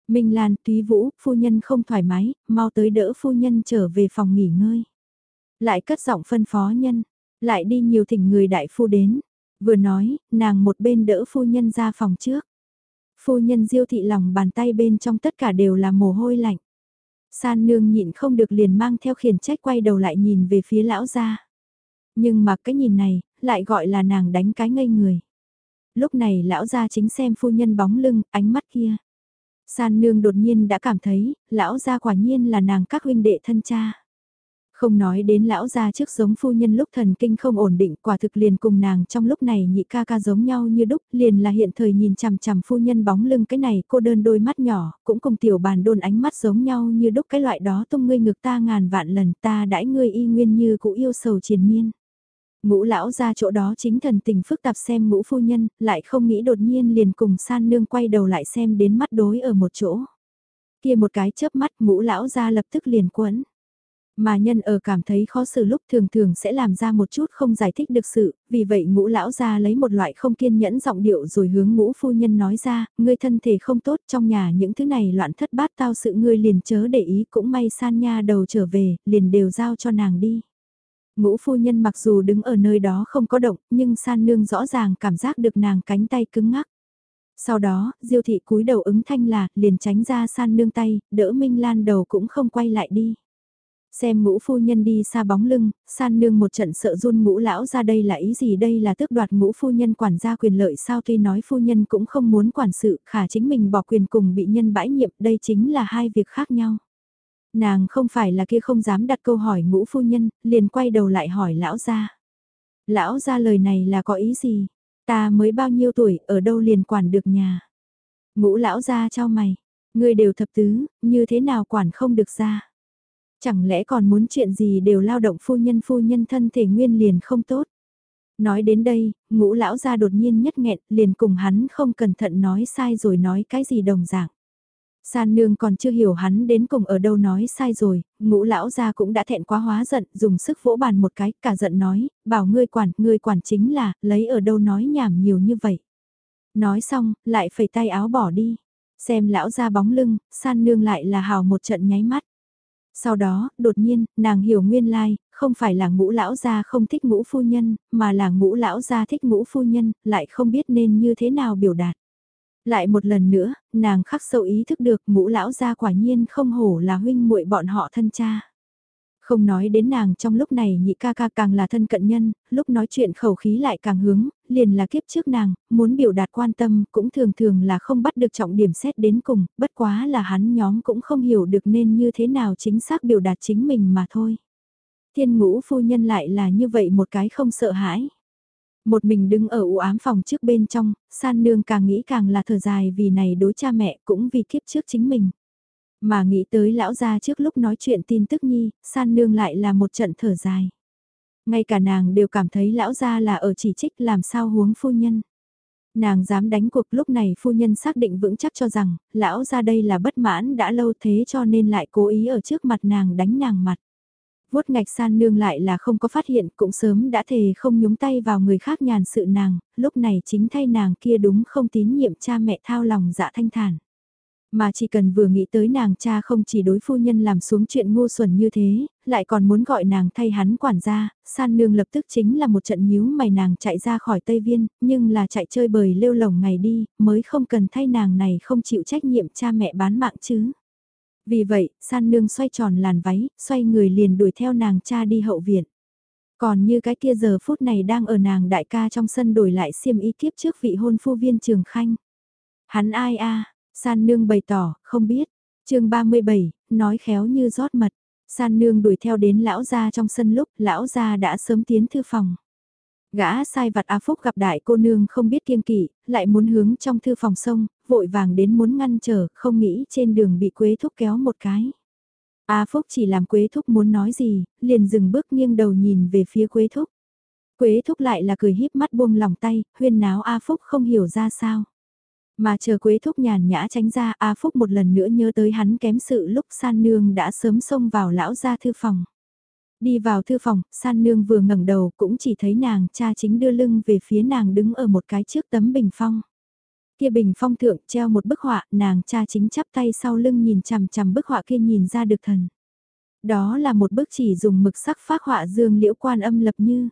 Minh Lan, Túy Vũ, phu nhân không thoải mái, mau tới đỡ phu nhân trở về phòng nghỉ ngơi. Lại cất giọng phân phó nhân, lại đi nhiều thỉnh người đại phu đến. Vừa nói, nàng một bên đỡ phu nhân ra phòng trước. Phu nhân diêu thị lòng bàn tay bên trong tất cả đều là mồ hôi lạnh. San nương nhịn không được liền mang theo khiển trách quay đầu lại nhìn về phía lão gia. Nhưng mà cái nhìn này, lại gọi là nàng đánh cái ngây người. Lúc này lão gia chính xem phu nhân bóng lưng, ánh mắt kia. San nương đột nhiên đã cảm thấy, lão gia quả nhiên là nàng các huynh đệ thân cha. Không nói đến lão gia trước giống phu nhân lúc thần kinh không ổn định quả thực liền cùng nàng trong lúc này nhị ca ca giống nhau như đúc liền là hiện thời nhìn chằm chằm phu nhân bóng lưng cái này cô đơn đôi mắt nhỏ cũng cùng tiểu bàn đôn ánh mắt giống nhau như đúc cái loại đó tung ngươi ngực ta ngàn vạn lần ta đãi ngươi y nguyên như cũ yêu sầu triền miên. Ngũ lão ra chỗ đó chính thần tình phức tạp xem ngũ phu nhân, lại không nghĩ đột nhiên liền cùng san nương quay đầu lại xem đến mắt đối ở một chỗ. Kia một cái chớp mắt ngũ lão ra lập tức liền quấn mà nhân ở cảm thấy khó xử lúc thường thường sẽ làm ra một chút không giải thích được sự, vì vậy ngũ lão ra lấy một loại không kiên nhẫn giọng điệu rồi hướng ngũ phu nhân nói ra, ngươi thân thể không tốt trong nhà những thứ này loạn thất bát tao sự ngươi liền chớ để ý cũng may san nha đầu trở về, liền đều giao cho nàng đi. Ngũ phu nhân mặc dù đứng ở nơi đó không có động, nhưng san nương rõ ràng cảm giác được nàng cánh tay cứng ngắc. Sau đó, diêu thị cúi đầu ứng thanh là, liền tránh ra san nương tay, đỡ Minh Lan đầu cũng không quay lại đi. Xem ngũ phu nhân đi xa bóng lưng, san nương một trận sợ run ngũ lão ra đây là ý gì đây là tước đoạt ngũ phu nhân quản gia quyền lợi sao tuy nói phu nhân cũng không muốn quản sự khả chính mình bỏ quyền cùng bị nhân bãi nhiệm đây chính là hai việc khác nhau. Nàng không phải là kia không dám đặt câu hỏi ngũ phu nhân, liền quay đầu lại hỏi lão gia. Lão gia lời này là có ý gì? Ta mới bao nhiêu tuổi, ở đâu liền quản được nhà? Ngũ lão gia cho mày, người đều thập tứ, như thế nào quản không được ra? Chẳng lẽ còn muốn chuyện gì đều lao động phu nhân phu nhân thân thể nguyên liền không tốt. Nói đến đây, ngũ lão ra đột nhiên nhất nghẹn, liền cùng hắn không cẩn thận nói sai rồi nói cái gì đồng dạng. San nương còn chưa hiểu hắn đến cùng ở đâu nói sai rồi, ngũ lão ra cũng đã thẹn quá hóa giận, dùng sức vỗ bàn một cái, cả giận nói, bảo ngươi quản, ngươi quản chính là, lấy ở đâu nói nhảm nhiều như vậy. Nói xong, lại phẩy tay áo bỏ đi. Xem lão ra bóng lưng, san nương lại là hào một trận nháy mắt. Sau đó, đột nhiên, nàng hiểu nguyên lai, không phải là ngũ lão gia không thích ngũ phu nhân, mà là ngũ lão gia thích ngũ phu nhân, lại không biết nên như thế nào biểu đạt. Lại một lần nữa, nàng khắc sâu ý thức được ngũ lão gia quả nhiên không hổ là huynh muội bọn họ thân cha. Không nói đến nàng trong lúc này nhị ca ca càng là thân cận nhân, lúc nói chuyện khẩu khí lại càng hướng, liền là kiếp trước nàng, muốn biểu đạt quan tâm cũng thường thường là không bắt được trọng điểm xét đến cùng, bất quá là hắn nhóm cũng không hiểu được nên như thế nào chính xác biểu đạt chính mình mà thôi. Thiên ngũ phu nhân lại là như vậy một cái không sợ hãi. Một mình đứng ở u ám phòng trước bên trong, san nương càng nghĩ càng là thở dài vì này đối cha mẹ cũng vì kiếp trước chính mình. Mà nghĩ tới lão gia trước lúc nói chuyện tin tức nhi, san nương lại là một trận thở dài. Ngay cả nàng đều cảm thấy lão gia là ở chỉ trích làm sao huống phu nhân. Nàng dám đánh cuộc lúc này phu nhân xác định vững chắc cho rằng, lão gia đây là bất mãn đã lâu thế cho nên lại cố ý ở trước mặt nàng đánh nàng mặt vuốt ngạch san nương lại là không có phát hiện cũng sớm đã thề không nhúng tay vào người khác nhàn sự nàng, lúc này chính thay nàng kia đúng không tín nhiệm cha mẹ thao lòng dạ thanh thản. Mà chỉ cần vừa nghĩ tới nàng cha không chỉ đối phu nhân làm xuống chuyện ngu xuẩn như thế, lại còn muốn gọi nàng thay hắn quản gia, san nương lập tức chính là một trận nhíu mày nàng chạy ra khỏi Tây Viên, nhưng là chạy chơi bời lêu lồng ngày đi, mới không cần thay nàng này không chịu trách nhiệm cha mẹ bán mạng chứ. Vì vậy, san nương xoay tròn làn váy, xoay người liền đuổi theo nàng cha đi hậu viện. Còn như cái kia giờ phút này đang ở nàng đại ca trong sân đổi lại xiêm y kiếp trước vị hôn phu viên trường khanh. Hắn ai a san nương bày tỏ, không biết. chương 37, nói khéo như rót mật. San nương đuổi theo đến lão gia trong sân lúc lão gia đã sớm tiến thư phòng. Gã sai vặt A Phúc gặp đại cô nương không biết kiêng kỵ, lại muốn hướng trong thư phòng sông, vội vàng đến muốn ngăn trở, không nghĩ trên đường bị Quế Thúc kéo một cái. A Phúc chỉ làm Quế Thúc muốn nói gì, liền dừng bước nghiêng đầu nhìn về phía Quế Thúc. Quế Thúc lại là cười híp mắt buông lòng tay, huyên náo A Phúc không hiểu ra sao. Mà chờ Quế Thúc nhàn nhã tránh ra A Phúc một lần nữa nhớ tới hắn kém sự lúc san nương đã sớm xông vào lão gia thư phòng. Đi vào thư phòng, san nương vừa ngẩng đầu cũng chỉ thấy nàng cha chính đưa lưng về phía nàng đứng ở một cái trước tấm bình phong. Kia bình phong thượng treo một bức họa, nàng cha chính chắp tay sau lưng nhìn chằm chằm bức họa kia nhìn ra được thần. Đó là một bức chỉ dùng mực sắc phác họa dương liễu quan âm lập như.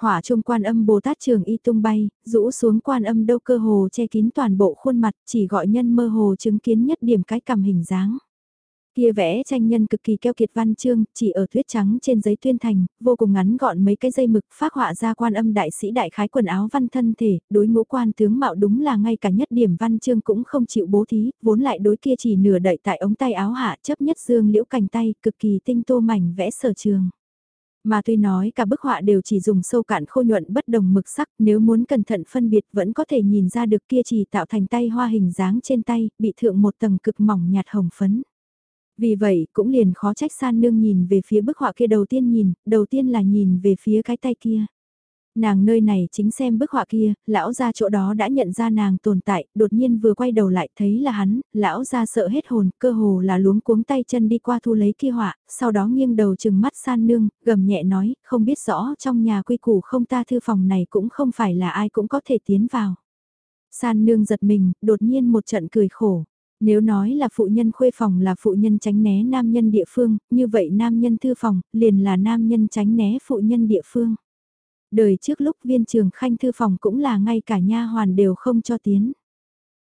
Hỏa trung quan âm Bồ Tát trường y tung bay, rũ xuống quan âm đâu cơ hồ che kín toàn bộ khuôn mặt, chỉ gọi nhân mơ hồ chứng kiến nhất điểm cái cầm hình dáng. Kia vẽ tranh nhân cực kỳ keo kiệt văn chương, chỉ ở thuyết trắng trên giấy tuyên thành, vô cùng ngắn gọn mấy cái dây mực phát họa ra quan âm đại sĩ đại khái quần áo văn thân thể, đối ngũ quan tướng mạo đúng là ngay cả nhất điểm văn chương cũng không chịu bố thí, vốn lại đối kia chỉ nửa đậy tại ống tay áo hạ chấp nhất dương liễu cành tay, cực kỳ tinh tô mảnh vẽ sở trường. Mà tuy nói cả bức họa đều chỉ dùng sâu cạn khô nhuận bất đồng mực sắc, nếu muốn cẩn thận phân biệt vẫn có thể nhìn ra được kia chỉ tạo thành tay hoa hình dáng trên tay, bị thượng một tầng cực mỏng nhạt hồng phấn. Vì vậy, cũng liền khó trách san nương nhìn về phía bức họa kia đầu tiên nhìn, đầu tiên là nhìn về phía cái tay kia. Nàng nơi này chính xem bức họa kia, lão ra chỗ đó đã nhận ra nàng tồn tại, đột nhiên vừa quay đầu lại thấy là hắn, lão ra sợ hết hồn, cơ hồ là luống cuống tay chân đi qua thu lấy kia họa, sau đó nghiêng đầu chừng mắt san nương, gầm nhẹ nói, không biết rõ trong nhà quy củ không ta thư phòng này cũng không phải là ai cũng có thể tiến vào. San nương giật mình, đột nhiên một trận cười khổ. Nếu nói là phụ nhân khuê phòng là phụ nhân tránh né nam nhân địa phương, như vậy nam nhân thư phòng, liền là nam nhân tránh né phụ nhân địa phương. Đời trước lúc viên trường khanh thư phòng cũng là ngay cả nha hoàn đều không cho tiến.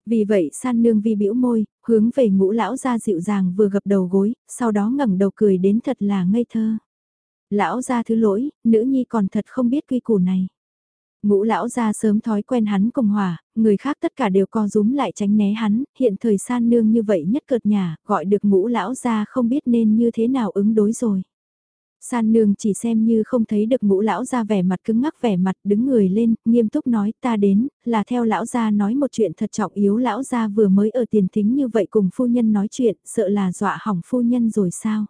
Vì vậy san nương vi biểu môi, hướng về ngũ lão ra dịu dàng vừa gập đầu gối, sau đó ngẩng đầu cười đến thật là ngây thơ. Lão ra thứ lỗi, nữ nhi còn thật không biết quy củ này. Ngũ lão ra sớm thói quen hắn cùng hòa, người khác tất cả đều co rúm lại tránh né hắn, hiện thời san nương như vậy nhất cợt nhà, gọi được ngũ lão ra không biết nên như thế nào ứng đối rồi. San nương chỉ xem như không thấy được ngũ lão ra vẻ mặt cứng ngắc vẻ mặt đứng người lên, nghiêm túc nói ta đến, là theo lão gia nói một chuyện thật trọng yếu lão gia vừa mới ở tiền thính như vậy cùng phu nhân nói chuyện, sợ là dọa hỏng phu nhân rồi sao.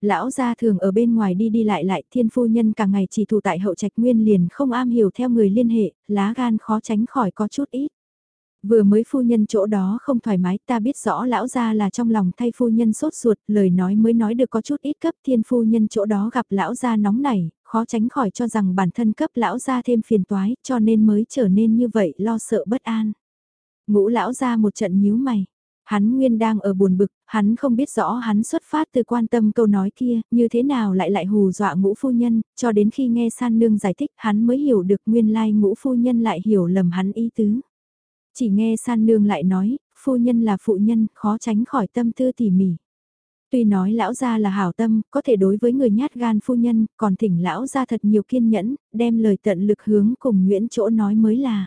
Lão gia thường ở bên ngoài đi đi lại lại thiên phu nhân cả ngày chỉ thủ tại hậu trạch nguyên liền không am hiểu theo người liên hệ, lá gan khó tránh khỏi có chút ít. Vừa mới phu nhân chỗ đó không thoải mái ta biết rõ lão gia là trong lòng thay phu nhân sốt ruột, lời nói mới nói được có chút ít cấp thiên phu nhân chỗ đó gặp lão gia nóng nảy, khó tránh khỏi cho rằng bản thân cấp lão gia thêm phiền toái cho nên mới trở nên như vậy lo sợ bất an. Ngũ lão gia một trận nhíu mày, Hắn nguyên đang ở buồn bực, hắn không biết rõ hắn xuất phát từ quan tâm câu nói kia, như thế nào lại lại hù dọa ngũ phu nhân, cho đến khi nghe san nương giải thích hắn mới hiểu được nguyên lai ngũ phu nhân lại hiểu lầm hắn ý tứ. Chỉ nghe san nương lại nói, phu nhân là phụ nhân, khó tránh khỏi tâm tư tỉ mỉ. Tuy nói lão gia là hảo tâm, có thể đối với người nhát gan phu nhân, còn thỉnh lão gia thật nhiều kiên nhẫn, đem lời tận lực hướng cùng Nguyễn chỗ nói mới là.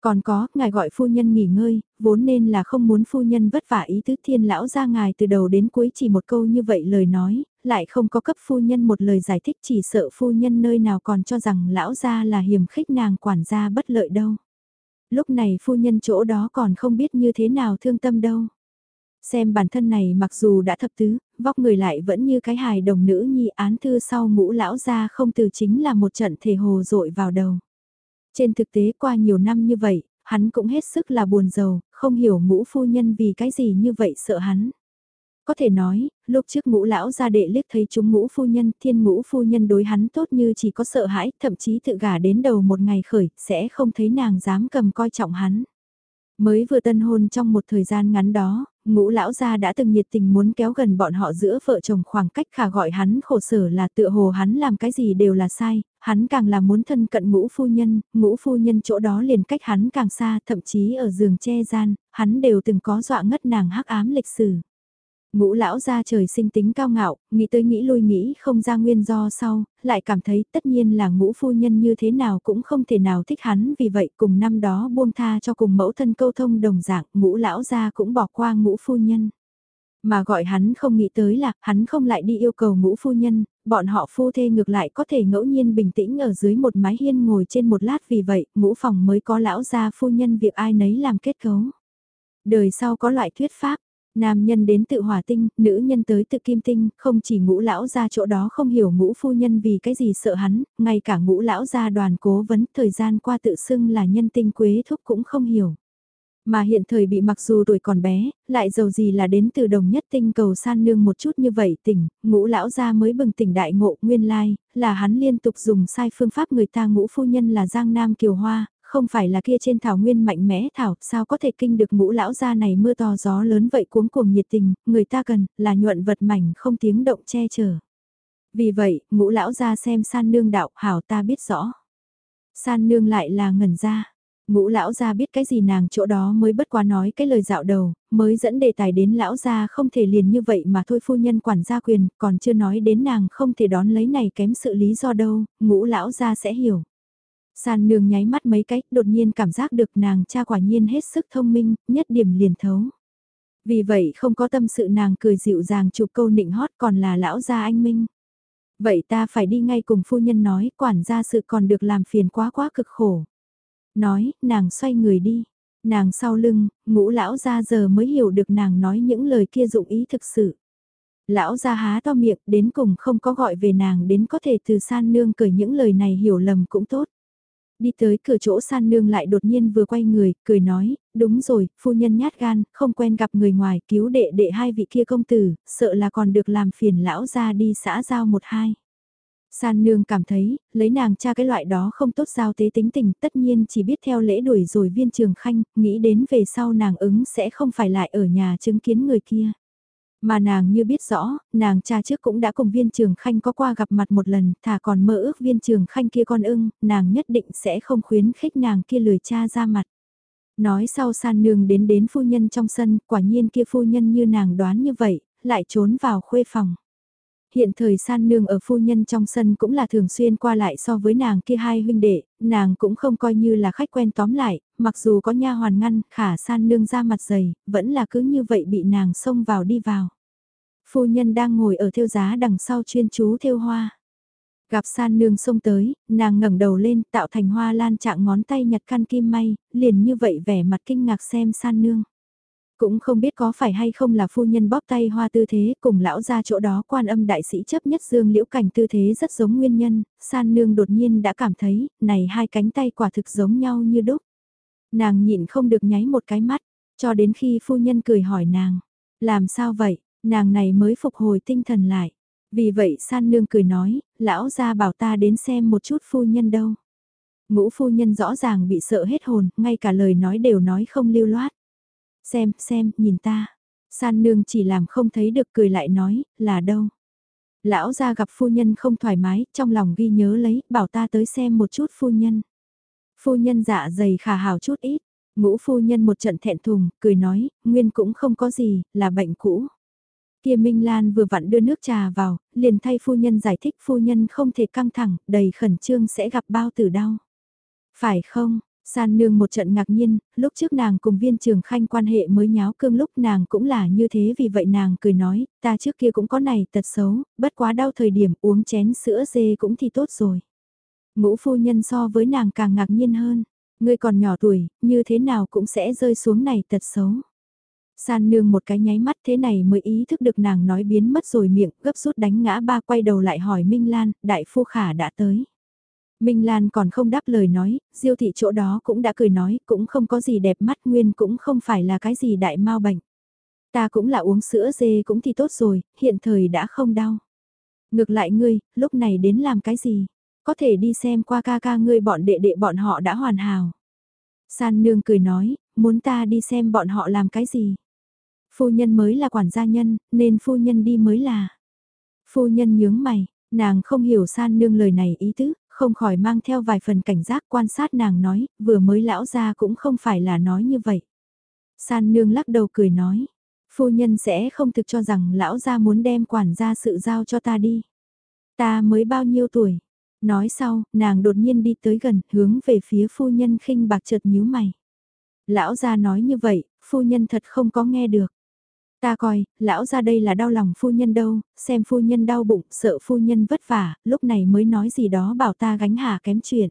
Còn có, ngài gọi phu nhân nghỉ ngơi, vốn nên là không muốn phu nhân vất vả ý tứ thiên lão ra ngài từ đầu đến cuối chỉ một câu như vậy lời nói, lại không có cấp phu nhân một lời giải thích chỉ sợ phu nhân nơi nào còn cho rằng lão ra là hiểm khích nàng quản gia bất lợi đâu. Lúc này phu nhân chỗ đó còn không biết như thế nào thương tâm đâu. Xem bản thân này mặc dù đã thập tứ, vóc người lại vẫn như cái hài đồng nữ nhi án thư sau ngũ lão ra không từ chính là một trận thể hồ dội vào đầu. Trên thực tế qua nhiều năm như vậy, hắn cũng hết sức là buồn giàu, không hiểu ngũ phu nhân vì cái gì như vậy sợ hắn. Có thể nói, lúc trước ngũ lão ra đệ liếc thấy chúng ngũ phu nhân, thiên ngũ phu nhân đối hắn tốt như chỉ có sợ hãi, thậm chí tự gả đến đầu một ngày khởi, sẽ không thấy nàng dám cầm coi trọng hắn. Mới vừa tân hôn trong một thời gian ngắn đó, ngũ lão gia đã từng nhiệt tình muốn kéo gần bọn họ giữa vợ chồng khoảng cách khả gọi hắn khổ sở là tựa hồ hắn làm cái gì đều là sai, hắn càng là muốn thân cận ngũ phu nhân, ngũ phu nhân chỗ đó liền cách hắn càng xa, thậm chí ở giường che gian, hắn đều từng có dọa ngất nàng hắc ám lịch sử. Ngũ lão ra trời sinh tính cao ngạo, nghĩ tới nghĩ lui nghĩ không ra nguyên do sau, lại cảm thấy tất nhiên là ngũ phu nhân như thế nào cũng không thể nào thích hắn vì vậy cùng năm đó buông tha cho cùng mẫu thân câu thông đồng dạng ngũ lão ra cũng bỏ qua ngũ phu nhân. Mà gọi hắn không nghĩ tới là hắn không lại đi yêu cầu ngũ phu nhân, bọn họ phu thê ngược lại có thể ngẫu nhiên bình tĩnh ở dưới một mái hiên ngồi trên một lát vì vậy ngũ phòng mới có lão gia phu nhân việc ai nấy làm kết cấu. Đời sau có loại thuyết pháp, Nam nhân đến tự hỏa tinh, nữ nhân tới tự kim tinh, không chỉ ngũ lão ra chỗ đó không hiểu ngũ phu nhân vì cái gì sợ hắn, ngay cả ngũ lão ra đoàn cố vấn thời gian qua tự xưng là nhân tinh quế thúc cũng không hiểu. Mà hiện thời bị mặc dù tuổi còn bé, lại giàu gì là đến từ đồng nhất tinh cầu san nương một chút như vậy tỉnh, ngũ lão ra mới bừng tỉnh đại ngộ nguyên lai, là hắn liên tục dùng sai phương pháp người ta ngũ phu nhân là Giang Nam Kiều Hoa, không phải là kia trên thảo nguyên mạnh mẽ thảo, sao có thể kinh được ngũ lão gia này mưa to gió lớn vậy cuống cuồng nhiệt tình, người ta cần, là nhuận vật mảnh không tiếng động che chở. Vì vậy, ngũ lão gia xem san nương đạo, hảo ta biết rõ. San nương lại là ngẩn ra. Ngũ lão gia biết cái gì nàng chỗ đó mới bất quá nói cái lời dạo đầu, mới dẫn đề tài đến lão gia không thể liền như vậy mà thôi phu nhân quản gia quyền, còn chưa nói đến nàng không thể đón lấy này kém sự lý do đâu, ngũ lão gia sẽ hiểu. San nương nháy mắt mấy cách, đột nhiên cảm giác được nàng cha quả nhiên hết sức thông minh, nhất điểm liền thấu. Vì vậy không có tâm sự nàng cười dịu dàng chụp câu nịnh hót còn là lão gia anh Minh. Vậy ta phải đi ngay cùng phu nhân nói, quản gia sự còn được làm phiền quá quá cực khổ. Nói, nàng xoay người đi. Nàng sau lưng, ngũ lão gia giờ mới hiểu được nàng nói những lời kia dụng ý thực sự. Lão gia há to miệng đến cùng không có gọi về nàng đến có thể từ san nương cởi những lời này hiểu lầm cũng tốt. Đi tới cửa chỗ san nương lại đột nhiên vừa quay người, cười nói, đúng rồi, phu nhân nhát gan, không quen gặp người ngoài, cứu đệ đệ hai vị kia công tử, sợ là còn được làm phiền lão ra đi xã giao một hai. San nương cảm thấy, lấy nàng cha cái loại đó không tốt giao tế tính tình, tất nhiên chỉ biết theo lễ đuổi rồi viên trường khanh, nghĩ đến về sau nàng ứng sẽ không phải lại ở nhà chứng kiến người kia. Mà nàng như biết rõ, nàng cha trước cũng đã cùng viên trường khanh có qua gặp mặt một lần, thà còn mơ ước viên trường khanh kia con ưng, nàng nhất định sẽ không khuyến khích nàng kia lười cha ra mặt. Nói sau san nương đến đến phu nhân trong sân, quả nhiên kia phu nhân như nàng đoán như vậy, lại trốn vào khuê phòng. Hiện thời san nương ở phu nhân trong sân cũng là thường xuyên qua lại so với nàng kia hai huynh đệ, nàng cũng không coi như là khách quen tóm lại, mặc dù có nha hoàn ngăn, khả san nương ra mặt dày, vẫn là cứ như vậy bị nàng xông vào đi vào. Phu nhân đang ngồi ở thiêu giá đằng sau chuyên chú thiêu hoa. Gặp san nương xông tới, nàng ngẩng đầu lên tạo thành hoa lan trạng ngón tay nhặt khăn kim may, liền như vậy vẻ mặt kinh ngạc xem san nương. Cũng không biết có phải hay không là phu nhân bóp tay hoa tư thế cùng lão ra chỗ đó quan âm đại sĩ chấp nhất dương liễu cảnh tư thế rất giống nguyên nhân, san nương đột nhiên đã cảm thấy, này hai cánh tay quả thực giống nhau như đúc. Nàng nhịn không được nháy một cái mắt, cho đến khi phu nhân cười hỏi nàng, làm sao vậy, nàng này mới phục hồi tinh thần lại. Vì vậy san nương cười nói, lão ra bảo ta đến xem một chút phu nhân đâu. Ngũ phu nhân rõ ràng bị sợ hết hồn, ngay cả lời nói đều nói không lưu loát. Xem, xem, nhìn ta. San nương chỉ làm không thấy được cười lại nói, là đâu. Lão ra gặp phu nhân không thoải mái, trong lòng ghi nhớ lấy, bảo ta tới xem một chút phu nhân. Phu nhân dạ dày khả hào chút ít, ngũ phu nhân một trận thẹn thùng, cười nói, nguyên cũng không có gì, là bệnh cũ. Kia Minh Lan vừa vặn đưa nước trà vào, liền thay phu nhân giải thích phu nhân không thể căng thẳng, đầy khẩn trương sẽ gặp bao tử đau. Phải không, San nương một trận ngạc nhiên, lúc trước nàng cùng viên trường khanh quan hệ mới nháo cương lúc nàng cũng là như thế vì vậy nàng cười nói, ta trước kia cũng có này tật xấu, bất quá đau thời điểm uống chén sữa dê cũng thì tốt rồi. Ngũ phu nhân so với nàng càng ngạc nhiên hơn, ngươi còn nhỏ tuổi, như thế nào cũng sẽ rơi xuống này tật xấu. San nương một cái nháy mắt thế này mới ý thức được nàng nói biến mất rồi miệng, gấp rút đánh ngã ba quay đầu lại hỏi Minh Lan, đại phu khả đã tới. Minh Lan còn không đáp lời nói, diêu thị chỗ đó cũng đã cười nói, cũng không có gì đẹp mắt nguyên cũng không phải là cái gì đại mau bệnh. Ta cũng là uống sữa dê cũng thì tốt rồi, hiện thời đã không đau. Ngược lại ngươi, lúc này đến làm cái gì? Có thể đi xem qua ca ca ngươi bọn đệ đệ bọn họ đã hoàn hảo. San nương cười nói, muốn ta đi xem bọn họ làm cái gì? Phu nhân mới là quản gia nhân, nên phu nhân đi mới là. Phu nhân nhướng mày, nàng không hiểu san nương lời này ý tứ, không khỏi mang theo vài phần cảnh giác quan sát nàng nói, vừa mới lão ra cũng không phải là nói như vậy. San nương lắc đầu cười nói, phu nhân sẽ không thực cho rằng lão ra muốn đem quản gia sự giao cho ta đi. Ta mới bao nhiêu tuổi? Nói sau, nàng đột nhiên đi tới gần, hướng về phía phu nhân khinh bạc chợt nhíu mày. Lão ra nói như vậy, phu nhân thật không có nghe được. Ta coi, lão ra đây là đau lòng phu nhân đâu, xem phu nhân đau bụng, sợ phu nhân vất vả, lúc này mới nói gì đó bảo ta gánh hạ kém chuyện.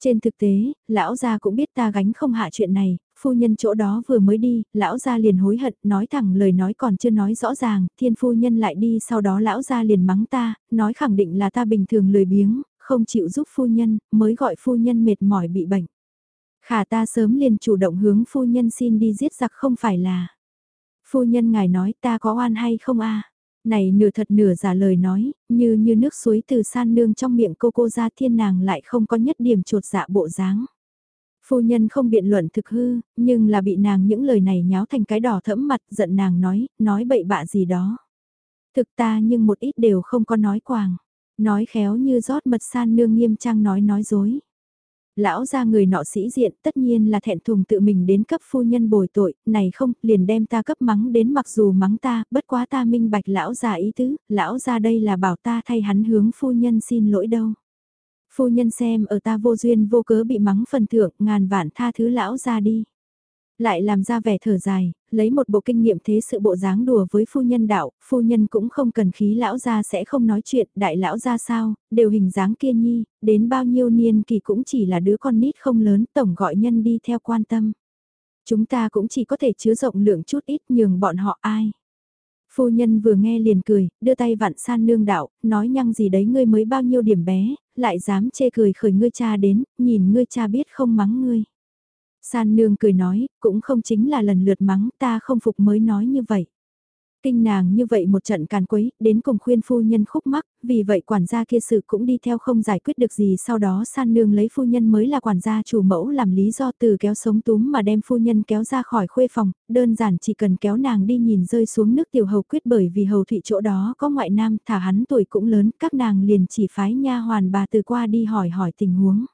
Trên thực tế, lão gia cũng biết ta gánh không hạ chuyện này, phu nhân chỗ đó vừa mới đi, lão gia liền hối hận, nói thẳng lời nói còn chưa nói rõ ràng, thiên phu nhân lại đi sau đó lão gia liền mắng ta, nói khẳng định là ta bình thường lười biếng, không chịu giúp phu nhân, mới gọi phu nhân mệt mỏi bị bệnh. Khả ta sớm liền chủ động hướng phu nhân xin đi giết giặc không phải là. Phu nhân ngài nói ta có oan hay không a Này nửa thật nửa giả lời nói, như như nước suối từ san nương trong miệng cô cô ra thiên nàng lại không có nhất điểm trột dạ bộ dáng. Phu nhân không biện luận thực hư, nhưng là bị nàng những lời này nháo thành cái đỏ thẫm mặt giận nàng nói, nói bậy bạ gì đó. Thực ta nhưng một ít đều không có nói quàng. Nói khéo như rót mật san nương nghiêm trang nói nói dối. Lão ra người nọ sĩ diện tất nhiên là thẹn thùng tự mình đến cấp phu nhân bồi tội, này không, liền đem ta cấp mắng đến mặc dù mắng ta, bất quá ta minh bạch lão già ý tứ, lão ra đây là bảo ta thay hắn hướng phu nhân xin lỗi đâu. Phu nhân xem ở ta vô duyên vô cớ bị mắng phần thưởng, ngàn vạn tha thứ lão ra đi. Lại làm ra vẻ thở dài, lấy một bộ kinh nghiệm thế sự bộ dáng đùa với phu nhân đạo, phu nhân cũng không cần khí lão gia sẽ không nói chuyện, đại lão gia sao, đều hình dáng kia nhi, đến bao nhiêu niên kỳ cũng chỉ là đứa con nít không lớn, tổng gọi nhân đi theo quan tâm. Chúng ta cũng chỉ có thể chứa rộng lượng chút ít nhường bọn họ ai. Phu nhân vừa nghe liền cười, đưa tay vặn san nương đạo, nói nhăng gì đấy ngươi mới bao nhiêu điểm bé, lại dám chê cười khởi ngươi cha đến, nhìn ngươi cha biết không mắng ngươi. San nương cười nói, cũng không chính là lần lượt mắng ta không phục mới nói như vậy. Kinh nàng như vậy một trận càn quấy, đến cùng khuyên phu nhân khúc mắc, vì vậy quản gia kia sự cũng đi theo không giải quyết được gì sau đó san nương lấy phu nhân mới là quản gia chủ mẫu làm lý do từ kéo sống túm mà đem phu nhân kéo ra khỏi khuê phòng, đơn giản chỉ cần kéo nàng đi nhìn rơi xuống nước tiểu hầu quyết bởi vì hầu thụy chỗ đó có ngoại nam thả hắn tuổi cũng lớn, các nàng liền chỉ phái nha hoàn bà từ qua đi hỏi hỏi tình huống.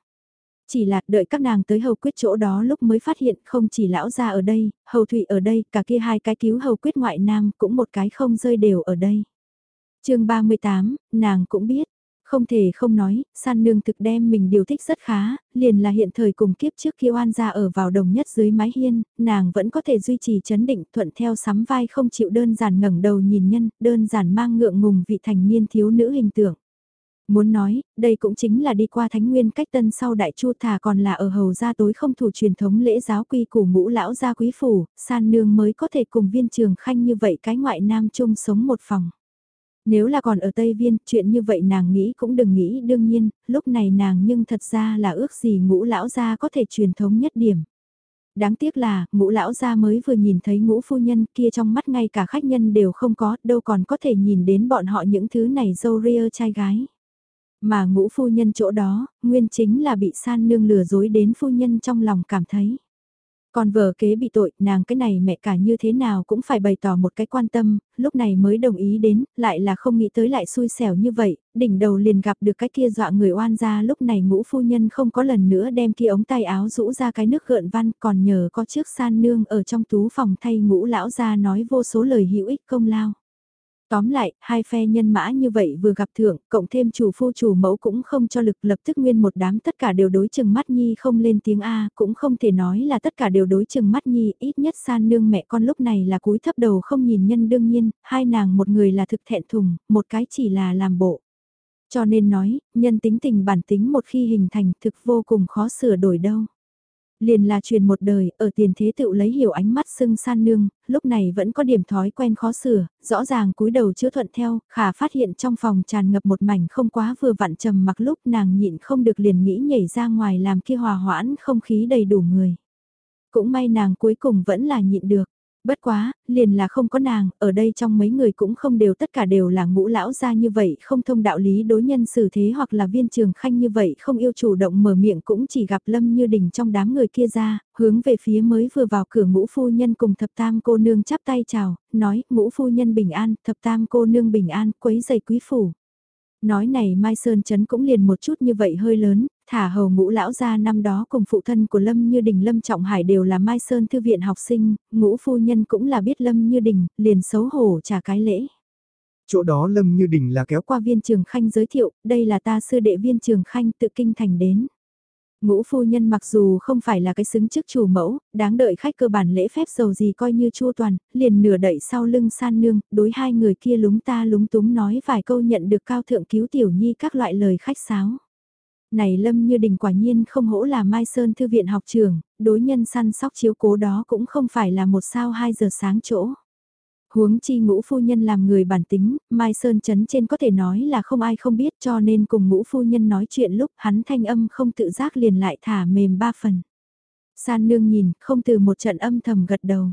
Chỉ là đợi các nàng tới hầu quyết chỗ đó lúc mới phát hiện không chỉ lão gia ở đây, hầu thụy ở đây, cả kia hai cái cứu hầu quyết ngoại nam cũng một cái không rơi đều ở đây. chương 38, nàng cũng biết, không thể không nói, san nương thực đem mình điều thích rất khá, liền là hiện thời cùng kiếp trước kia oan ra ở vào đồng nhất dưới mái hiên, nàng vẫn có thể duy trì chấn định thuận theo sắm vai không chịu đơn giản ngẩng đầu nhìn nhân, đơn giản mang ngượng ngùng vị thành niên thiếu nữ hình tượng. Muốn nói, đây cũng chính là đi qua thánh nguyên cách tân sau đại chu thà còn là ở hầu gia tối không thủ truyền thống lễ giáo quy củ ngũ lão gia quý phủ, san nương mới có thể cùng viên trường khanh như vậy cái ngoại nam chung sống một phòng. Nếu là còn ở Tây Viên, chuyện như vậy nàng nghĩ cũng đừng nghĩ đương nhiên, lúc này nàng nhưng thật ra là ước gì ngũ lão gia có thể truyền thống nhất điểm. Đáng tiếc là, ngũ lão gia mới vừa nhìn thấy ngũ phu nhân kia trong mắt ngay cả khách nhân đều không có, đâu còn có thể nhìn đến bọn họ những thứ này dâu ria trai gái. Mà ngũ phu nhân chỗ đó, nguyên chính là bị san nương lừa dối đến phu nhân trong lòng cảm thấy. Còn vợ kế bị tội, nàng cái này mẹ cả như thế nào cũng phải bày tỏ một cái quan tâm, lúc này mới đồng ý đến, lại là không nghĩ tới lại xui xẻo như vậy, đỉnh đầu liền gặp được cái kia dọa người oan ra lúc này ngũ phu nhân không có lần nữa đem kia ống tay áo rũ ra cái nước gợn văn còn nhờ có chiếc san nương ở trong tú phòng thay ngũ lão ra nói vô số lời hữu ích công lao. Tóm lại, hai phe nhân mã như vậy vừa gặp thượng, cộng thêm chủ phu chủ mẫu cũng không cho lực lập tức nguyên một đám tất cả đều đối chừng mắt nhi không lên tiếng A, cũng không thể nói là tất cả đều đối chừng mắt nhi, ít nhất san nương mẹ con lúc này là cúi thấp đầu không nhìn nhân đương nhiên, hai nàng một người là thực thẹn thùng, một cái chỉ là làm bộ. Cho nên nói, nhân tính tình bản tính một khi hình thành thực vô cùng khó sửa đổi đâu. Liền là truyền một đời, ở tiền thế tự lấy hiểu ánh mắt sưng san nương, lúc này vẫn có điểm thói quen khó sửa, rõ ràng cúi đầu chữa thuận theo, khả phát hiện trong phòng tràn ngập một mảnh không quá vừa vặn trầm mặc lúc nàng nhịn không được liền nghĩ nhảy ra ngoài làm kia hòa hoãn không khí đầy đủ người. Cũng may nàng cuối cùng vẫn là nhịn được. Bất quá, liền là không có nàng, ở đây trong mấy người cũng không đều tất cả đều là ngũ lão gia như vậy, không thông đạo lý đối nhân xử thế hoặc là viên trường khanh như vậy không yêu chủ động mở miệng cũng chỉ gặp lâm như đình trong đám người kia ra, hướng về phía mới vừa vào cửa ngũ phu nhân cùng thập tam cô nương chắp tay chào, nói ngũ phu nhân bình an, thập tam cô nương bình an, quấy giày quý phủ. Nói này Mai Sơn Trấn cũng liền một chút như vậy hơi lớn, thả hầu ngũ lão gia năm đó cùng phụ thân của Lâm Như Đình Lâm Trọng Hải đều là Mai Sơn Thư viện học sinh, ngũ phu nhân cũng là biết Lâm Như Đình, liền xấu hổ trả cái lễ. Chỗ đó Lâm Như Đình là kéo qua viên trường khanh giới thiệu, đây là ta sư đệ viên trường khanh tự kinh thành đến. Ngũ phu nhân mặc dù không phải là cái xứng chức chủ mẫu, đáng đợi khách cơ bản lễ phép giàu gì coi như chua toàn, liền nửa đậy sau lưng san nương, đối hai người kia lúng ta lúng túng nói vài câu nhận được cao thượng cứu tiểu nhi các loại lời khách sáo. Này Lâm Như Đình quả nhiên không hỗ là Mai Sơn Thư viện học trường, đối nhân săn sóc chiếu cố đó cũng không phải là một sao hai giờ sáng chỗ. Huống chi ngũ phu nhân làm người bản tính, Mai Sơn chấn trên có thể nói là không ai không biết cho nên cùng ngũ phu nhân nói chuyện lúc hắn thanh âm không tự giác liền lại thả mềm ba phần. San nương nhìn, không từ một trận âm thầm gật đầu.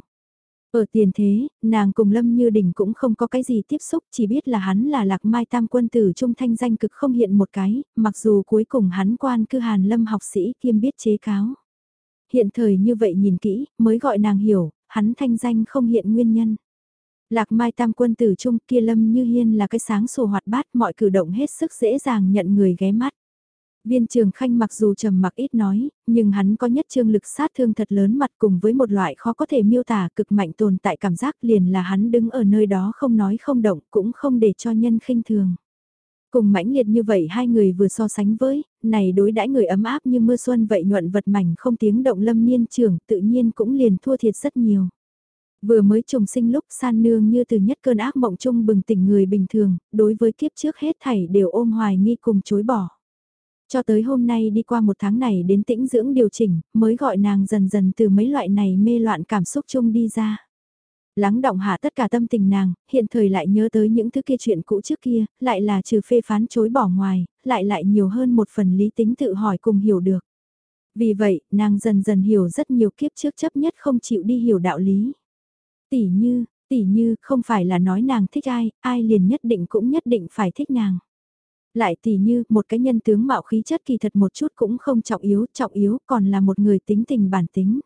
Ở tiền thế, nàng cùng Lâm Như Đình cũng không có cái gì tiếp xúc, chỉ biết là hắn là lạc mai tam quân tử trung thanh danh cực không hiện một cái, mặc dù cuối cùng hắn quan cư hàn lâm học sĩ kiêm biết chế cáo. Hiện thời như vậy nhìn kỹ, mới gọi nàng hiểu, hắn thanh danh không hiện nguyên nhân. Lạc mai tam quân tử trung kia Lâm Như Hiên là cái sáng sủa hoạt bát mọi cử động hết sức dễ dàng nhận người ghé mắt. Viên trường khanh mặc dù trầm mặc ít nói, nhưng hắn có nhất trương lực sát thương thật lớn mặt cùng với một loại khó có thể miêu tả cực mạnh tồn tại cảm giác liền là hắn đứng ở nơi đó không nói không động cũng không để cho nhân khinh thường. Cùng mãnh liệt như vậy hai người vừa so sánh với, này đối đãi người ấm áp như mưa xuân vậy nhuận vật mảnh không tiếng động lâm niên trưởng tự nhiên cũng liền thua thiệt rất nhiều. Vừa mới trùng sinh lúc san nương như từ nhất cơn ác mộng chung bừng tỉnh người bình thường, đối với kiếp trước hết thảy đều ôm hoài nghi cùng chối bỏ. Cho tới hôm nay đi qua một tháng này đến tĩnh dưỡng điều chỉnh, mới gọi nàng dần dần từ mấy loại này mê loạn cảm xúc chung đi ra. Lắng động hạ tất cả tâm tình nàng, hiện thời lại nhớ tới những thứ kia chuyện cũ trước kia, lại là trừ phê phán chối bỏ ngoài, lại lại nhiều hơn một phần lý tính tự hỏi cùng hiểu được. Vì vậy, nàng dần dần hiểu rất nhiều kiếp trước chấp nhất không chịu đi hiểu đạo lý. Tỷ như, tỷ như, không phải là nói nàng thích ai, ai liền nhất định cũng nhất định phải thích nàng. Lại tỷ như, một cái nhân tướng mạo khí chất kỳ thật một chút cũng không trọng yếu, trọng yếu còn là một người tính tình bản tính.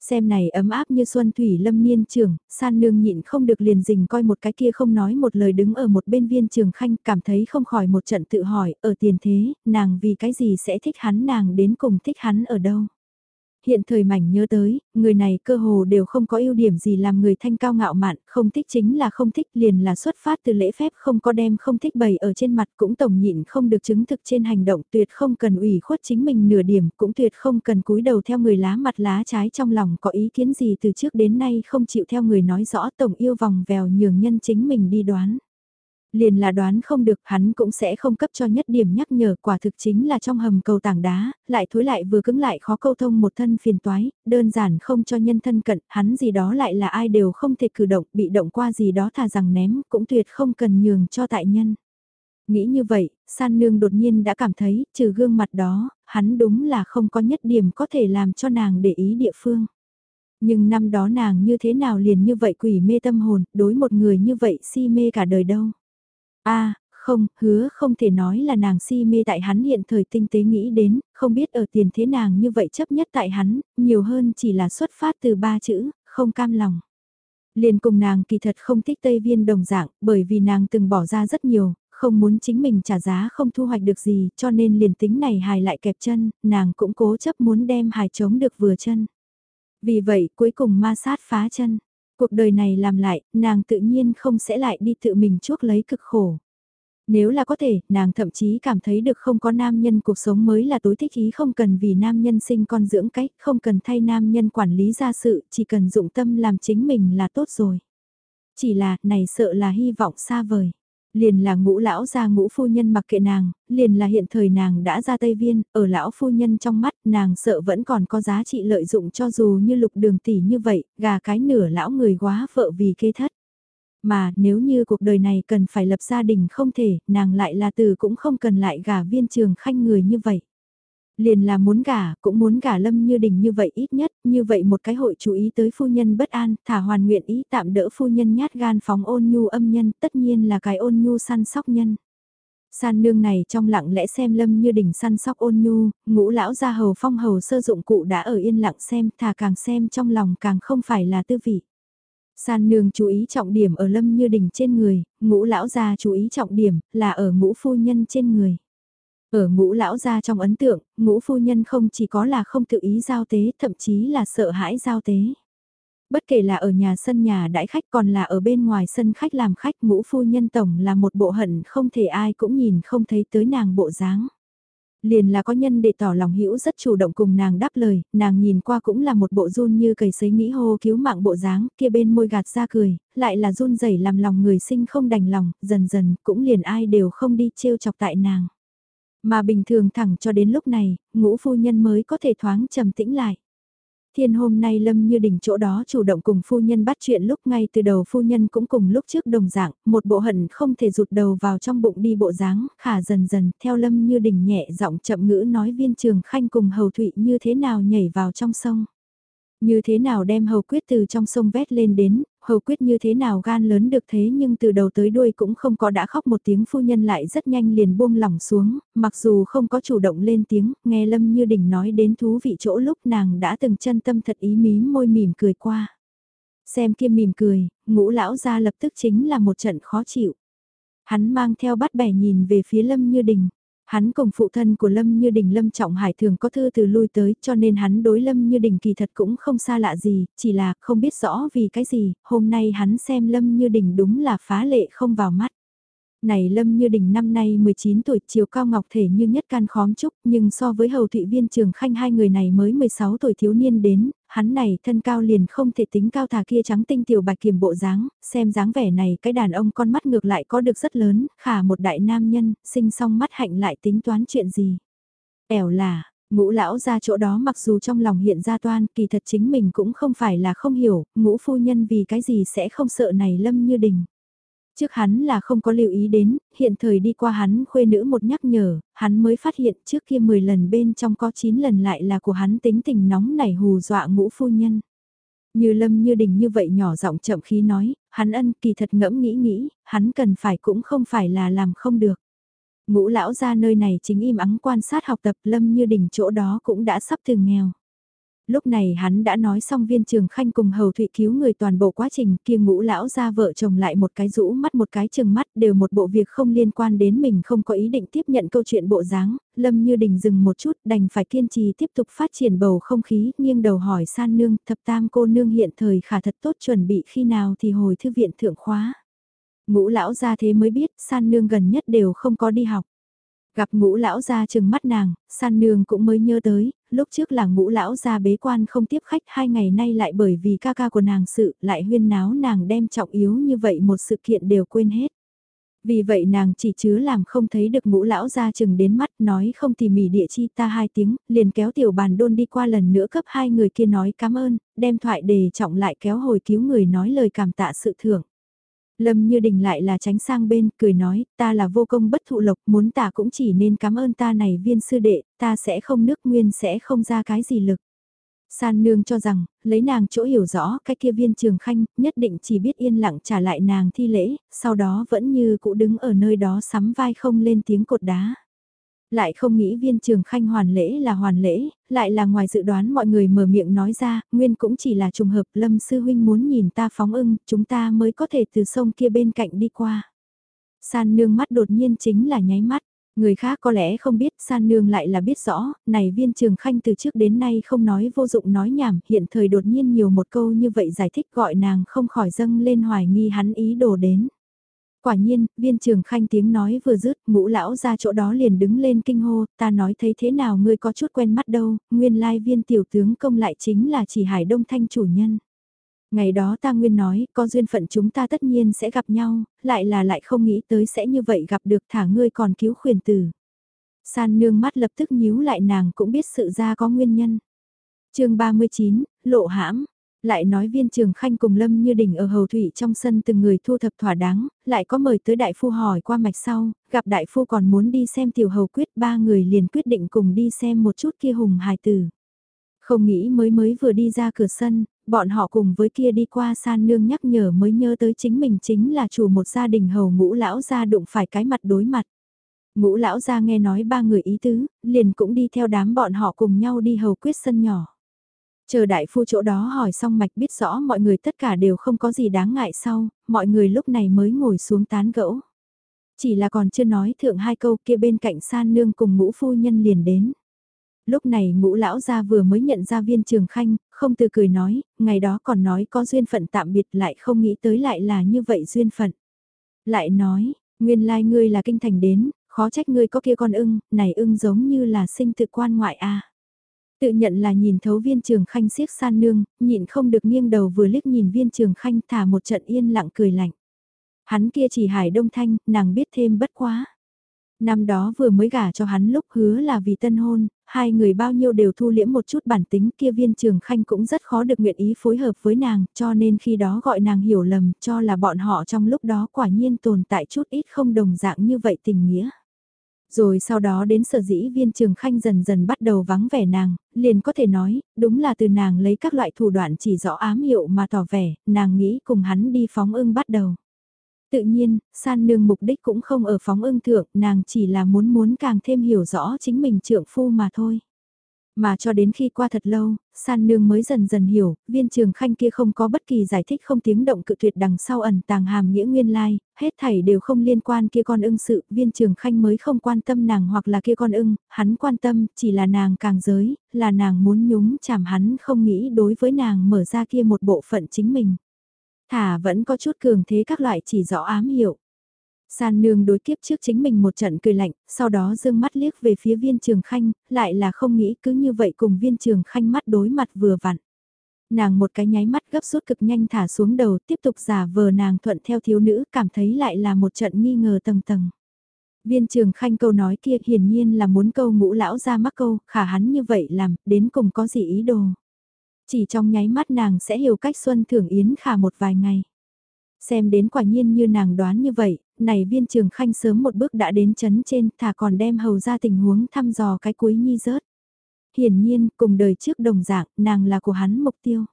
Xem này ấm áp như xuân thủy lâm niên trường, san nương nhịn không được liền dình coi một cái kia không nói một lời đứng ở một bên viên trường khanh cảm thấy không khỏi một trận tự hỏi, ở tiền thế, nàng vì cái gì sẽ thích hắn nàng đến cùng thích hắn ở đâu. Hiện thời mảnh nhớ tới, người này cơ hồ đều không có ưu điểm gì làm người thanh cao ngạo mạn, không thích chính là không thích liền là xuất phát từ lễ phép không có đem không thích bày ở trên mặt cũng tổng nhịn không được chứng thực trên hành động tuyệt không cần ủy khuất chính mình nửa điểm cũng tuyệt không cần cúi đầu theo người lá mặt lá trái trong lòng có ý kiến gì từ trước đến nay không chịu theo người nói rõ tổng yêu vòng vèo nhường nhân chính mình đi đoán. Liền là đoán không được hắn cũng sẽ không cấp cho nhất điểm nhắc nhở quả thực chính là trong hầm cầu tảng đá, lại thối lại vừa cứng lại khó câu thông một thân phiền toái, đơn giản không cho nhân thân cận, hắn gì đó lại là ai đều không thể cử động, bị động qua gì đó thà rằng ném, cũng tuyệt không cần nhường cho tại nhân. Nghĩ như vậy, san nương đột nhiên đã cảm thấy, trừ gương mặt đó, hắn đúng là không có nhất điểm có thể làm cho nàng để ý địa phương. Nhưng năm đó nàng như thế nào liền như vậy quỷ mê tâm hồn, đối một người như vậy si mê cả đời đâu a Không, hứa không thể nói là nàng si mê tại hắn hiện thời tinh tế nghĩ đến, không biết ở tiền thế nàng như vậy chấp nhất tại hắn, nhiều hơn chỉ là xuất phát từ ba chữ, không cam lòng. Liền cùng nàng kỳ thật không thích Tây Viên đồng dạng, bởi vì nàng từng bỏ ra rất nhiều, không muốn chính mình trả giá không thu hoạch được gì, cho nên liền tính này hài lại kẹp chân, nàng cũng cố chấp muốn đem hài chống được vừa chân. Vì vậy cuối cùng ma sát phá chân. Cuộc đời này làm lại, nàng tự nhiên không sẽ lại đi tự mình chuốc lấy cực khổ. Nếu là có thể, nàng thậm chí cảm thấy được không có nam nhân cuộc sống mới là tối thích ý không cần vì nam nhân sinh con dưỡng cách, không cần thay nam nhân quản lý gia sự, chỉ cần dụng tâm làm chính mình là tốt rồi. Chỉ là, này sợ là hy vọng xa vời liền là ngũ lão gia ngũ phu nhân mặc kệ nàng, liền là hiện thời nàng đã ra Tây Viên, ở lão phu nhân trong mắt nàng sợ vẫn còn có giá trị lợi dụng cho dù như lục đường tỷ như vậy, gà cái nửa lão người quá vợ vì kê thất. Mà nếu như cuộc đời này cần phải lập gia đình không thể, nàng lại là từ cũng không cần lại gà viên trường khanh người như vậy liền là muốn gả, cũng muốn gả Lâm Như Đình như vậy ít nhất, như vậy một cái hội chú ý tới phu nhân bất an, thả hoàn nguyện ý tạm đỡ phu nhân nhát gan phóng ôn nhu âm nhân, tất nhiên là cái ôn nhu săn sóc nhân. San nương này trong lặng lẽ xem Lâm Như Đình săn sóc ôn nhu, ngũ lão gia hầu phong hầu sơ dụng cụ đã ở yên lặng xem, thả càng xem trong lòng càng không phải là tư vị. San nương chú ý trọng điểm ở Lâm Như Đình trên người, ngũ lão gia chú ý trọng điểm là ở ngũ phu nhân trên người. Ở ngũ lão gia trong ấn tượng, ngũ phu nhân không chỉ có là không tự ý giao tế, thậm chí là sợ hãi giao tế. Bất kể là ở nhà sân nhà đãi khách còn là ở bên ngoài sân khách làm khách ngũ phu nhân tổng là một bộ hận không thể ai cũng nhìn không thấy tới nàng bộ dáng. Liền là có nhân để tỏ lòng hữu rất chủ động cùng nàng đáp lời, nàng nhìn qua cũng là một bộ run như cầy sấy nghĩ hô cứu mạng bộ dáng, kia bên môi gạt ra cười, lại là run rẩy làm lòng người sinh không đành lòng, dần dần cũng liền ai đều không đi trêu chọc tại nàng. Mà bình thường thẳng cho đến lúc này, ngũ phu nhân mới có thể thoáng trầm tĩnh lại. Thiên hôm nay Lâm như đỉnh chỗ đó chủ động cùng phu nhân bắt chuyện lúc ngay từ đầu phu nhân cũng cùng lúc trước đồng dạng, một bộ hận không thể rụt đầu vào trong bụng đi bộ dáng, khả dần dần theo Lâm như đỉnh nhẹ giọng chậm ngữ nói viên trường khanh cùng hầu thụy như thế nào nhảy vào trong sông. Như thế nào đem hầu quyết từ trong sông vét lên đến, hầu quyết như thế nào gan lớn được thế nhưng từ đầu tới đuôi cũng không có đã khóc một tiếng phu nhân lại rất nhanh liền buông lỏng xuống, mặc dù không có chủ động lên tiếng, nghe Lâm Như Đình nói đến thú vị chỗ lúc nàng đã từng chân tâm thật ý mí môi mỉm cười qua. Xem kia mỉm cười, ngũ lão ra lập tức chính là một trận khó chịu. Hắn mang theo bắt bẻ nhìn về phía Lâm Như Đình. Hắn cùng phụ thân của Lâm Như Đình Lâm Trọng Hải thường có thư từ lui tới cho nên hắn đối Lâm Như Đình kỳ thật cũng không xa lạ gì, chỉ là không biết rõ vì cái gì, hôm nay hắn xem Lâm Như Đình đúng là phá lệ không vào mắt. Này Lâm Như Đình năm nay 19 tuổi chiều cao ngọc thể như nhất can khóm trúc nhưng so với hầu thụy viên trường khanh hai người này mới 16 tuổi thiếu niên đến, hắn này thân cao liền không thể tính cao thà kia trắng tinh tiểu bạch kiềm bộ dáng, xem dáng vẻ này cái đàn ông con mắt ngược lại có được rất lớn, khả một đại nam nhân, sinh song mắt hạnh lại tính toán chuyện gì. Ẻo là, ngũ lão ra chỗ đó mặc dù trong lòng hiện ra toan, kỳ thật chính mình cũng không phải là không hiểu, ngũ phu nhân vì cái gì sẽ không sợ này lâm như đình. Trước hắn là không có lưu ý đến, hiện thời đi qua hắn khuê nữ một nhắc nhở, hắn mới phát hiện trước kia 10 lần bên trong có 9 lần lại là của hắn tính tình nóng nảy hù dọa ngũ phu nhân. Như lâm như đình như vậy nhỏ giọng chậm khí nói, hắn ân kỳ thật ngẫm nghĩ nghĩ, hắn cần phải cũng không phải là làm không được. Ngũ lão ra nơi này chính im ắng quan sát học tập lâm như đình chỗ đó cũng đã sắp thường nghèo lúc này hắn đã nói xong viên trường khanh cùng hầu thụy cứu người toàn bộ quá trình kia ngũ lão ra vợ chồng lại một cái rũ mắt một cái chừng mắt đều một bộ việc không liên quan đến mình không có ý định tiếp nhận câu chuyện bộ dáng, lâm như đình dừng một chút đành phải kiên trì tiếp tục phát triển bầu không khí nghiêng đầu hỏi san nương thập tam cô nương hiện thời khả thật tốt chuẩn bị khi nào thì hồi thư viện thượng khóa. Ngũ lão ra thế mới biết san nương gần nhất đều không có đi học. Gặp ngũ lão ra chừng mắt nàng, san nương cũng mới nhớ tới, lúc trước là ngũ lão ra bế quan không tiếp khách hai ngày nay lại bởi vì ca ca của nàng sự lại huyên náo nàng đem trọng yếu như vậy một sự kiện đều quên hết. Vì vậy nàng chỉ chứa làm không thấy được ngũ lão ra chừng đến mắt nói không tỉ mỉ địa chi ta hai tiếng, liền kéo tiểu bàn đôn đi qua lần nữa cấp hai người kia nói cảm ơn, đem thoại đề trọng lại kéo hồi cứu người nói lời cảm tạ sự thưởng. Lâm như đình lại là tránh sang bên, cười nói, ta là vô công bất thụ lộc, muốn ta cũng chỉ nên cảm ơn ta này viên sư đệ, ta sẽ không nước nguyên sẽ không ra cái gì lực. San nương cho rằng, lấy nàng chỗ hiểu rõ cái kia viên trường khanh, nhất định chỉ biết yên lặng trả lại nàng thi lễ, sau đó vẫn như cũ đứng ở nơi đó sắm vai không lên tiếng cột đá. Lại không nghĩ viên trường khanh hoàn lễ là hoàn lễ, lại là ngoài dự đoán mọi người mở miệng nói ra, nguyên cũng chỉ là trùng hợp lâm sư huynh muốn nhìn ta phóng ưng, chúng ta mới có thể từ sông kia bên cạnh đi qua. San nương mắt đột nhiên chính là nháy mắt. Người khác có lẽ không biết, san nương lại là biết rõ, này viên trường khanh từ trước đến nay không nói vô dụng nói nhảm, hiện thời đột nhiên nhiều một câu như vậy giải thích gọi nàng không khỏi dâng lên hoài nghi hắn ý đồ đến. Quả nhiên, viên trường khanh tiếng nói vừa dứt, ngũ lão ra chỗ đó liền đứng lên kinh hô, ta nói thấy thế nào ngươi có chút quen mắt đâu, nguyên lai viên tiểu tướng công lại chính là chỉ hải đông thanh chủ nhân. Ngày đó ta nguyên nói, có duyên phận chúng ta tất nhiên sẽ gặp nhau, lại là lại không nghĩ tới sẽ như vậy gặp được thả ngươi còn cứu khuyển tử. San nương mắt lập tức nhíu lại nàng cũng biết sự ra có nguyên nhân. chương 39, lộ hãm. Lại nói viên trường khanh cùng Lâm như đỉnh ở hầu thủy trong sân từng người thu thập thỏa đáng, lại có mời tới đại phu hỏi qua mạch sau, gặp đại phu còn muốn đi xem tiểu hầu quyết ba người liền quyết định cùng đi xem một chút kia hùng hài tử. Không nghĩ mới mới vừa đi ra cửa sân, bọn họ cùng với kia đi qua san nương nhắc nhở mới nhớ tới chính mình chính là chủ một gia đình hầu ngũ lão gia đụng phải cái mặt đối mặt. Ngũ lão gia nghe nói ba người ý tứ, liền cũng đi theo đám bọn họ cùng nhau đi hầu quyết sân nhỏ. Chờ đại phu chỗ đó hỏi xong mạch biết rõ mọi người tất cả đều không có gì đáng ngại sau, mọi người lúc này mới ngồi xuống tán gẫu. Chỉ là còn chưa nói thượng hai câu kia bên cạnh san nương cùng ngũ phu nhân liền đến lúc này ngũ lão gia vừa mới nhận ra viên trường khanh, không từ cười nói, ngày đó còn nói có duyên phận tạm biệt lại không nghĩ tới lại là như vậy duyên phận. Lại nói, nguyên lai ngươi là kinh thành đến, khó trách ngươi có kia con ưng, này ưng giống như là sinh tự quan ngoại a. Tự nhận là nhìn thấu viên trường khanh siếc san nương, nhịn không được nghiêng đầu vừa liếc nhìn viên trường khanh thả một trận yên lặng cười lạnh. Hắn kia chỉ hải đông thanh, nàng biết thêm bất quá. Năm đó vừa mới gả cho hắn lúc hứa là vì tân hôn, hai người bao nhiêu đều thu liễm một chút bản tính kia viên trường khanh cũng rất khó được nguyện ý phối hợp với nàng, cho nên khi đó gọi nàng hiểu lầm cho là bọn họ trong lúc đó quả nhiên tồn tại chút ít không đồng dạng như vậy tình nghĩa. Rồi sau đó đến sở dĩ viên trường khanh dần dần bắt đầu vắng vẻ nàng, liền có thể nói, đúng là từ nàng lấy các loại thủ đoạn chỉ rõ ám hiệu mà tỏ vẻ, nàng nghĩ cùng hắn đi phóng ưng bắt đầu. Tự nhiên, san nương mục đích cũng không ở phóng ưng thượng, nàng chỉ là muốn muốn càng thêm hiểu rõ chính mình trượng phu mà thôi. Mà cho đến khi qua thật lâu, san nương mới dần dần hiểu, viên trường khanh kia không có bất kỳ giải thích không tiếng động cự tuyệt đằng sau ẩn tàng hàm nghĩa nguyên lai, hết thảy đều không liên quan kia con ưng sự, viên trường khanh mới không quan tâm nàng hoặc là kia con ưng, hắn quan tâm, chỉ là nàng càng giới, là nàng muốn nhúng chảm hắn không nghĩ đối với nàng mở ra kia một bộ phận chính mình. Thả vẫn có chút cường thế các loại chỉ rõ ám hiệu. San nương đối kiếp trước chính mình một trận cười lạnh, sau đó dương mắt liếc về phía viên trường khanh, lại là không nghĩ cứ như vậy cùng viên trường khanh mắt đối mặt vừa vặn. Nàng một cái nháy mắt gấp rút cực nhanh thả xuống đầu tiếp tục giả vờ nàng thuận theo thiếu nữ cảm thấy lại là một trận nghi ngờ tầng tầng. Viên trường khanh câu nói kia hiển nhiên là muốn câu ngũ lão ra mắc câu, khả hắn như vậy làm, đến cùng có gì ý đồ. Chỉ trong nháy mắt nàng sẽ hiểu cách Xuân Thưởng Yến khả một vài ngày. Xem đến quả nhiên như nàng đoán như vậy, này viên trường khanh sớm một bước đã đến chấn trên thả còn đem hầu ra tình huống thăm dò cái cuối nhi rớt. Hiển nhiên, cùng đời trước đồng dạng, nàng là của hắn mục tiêu.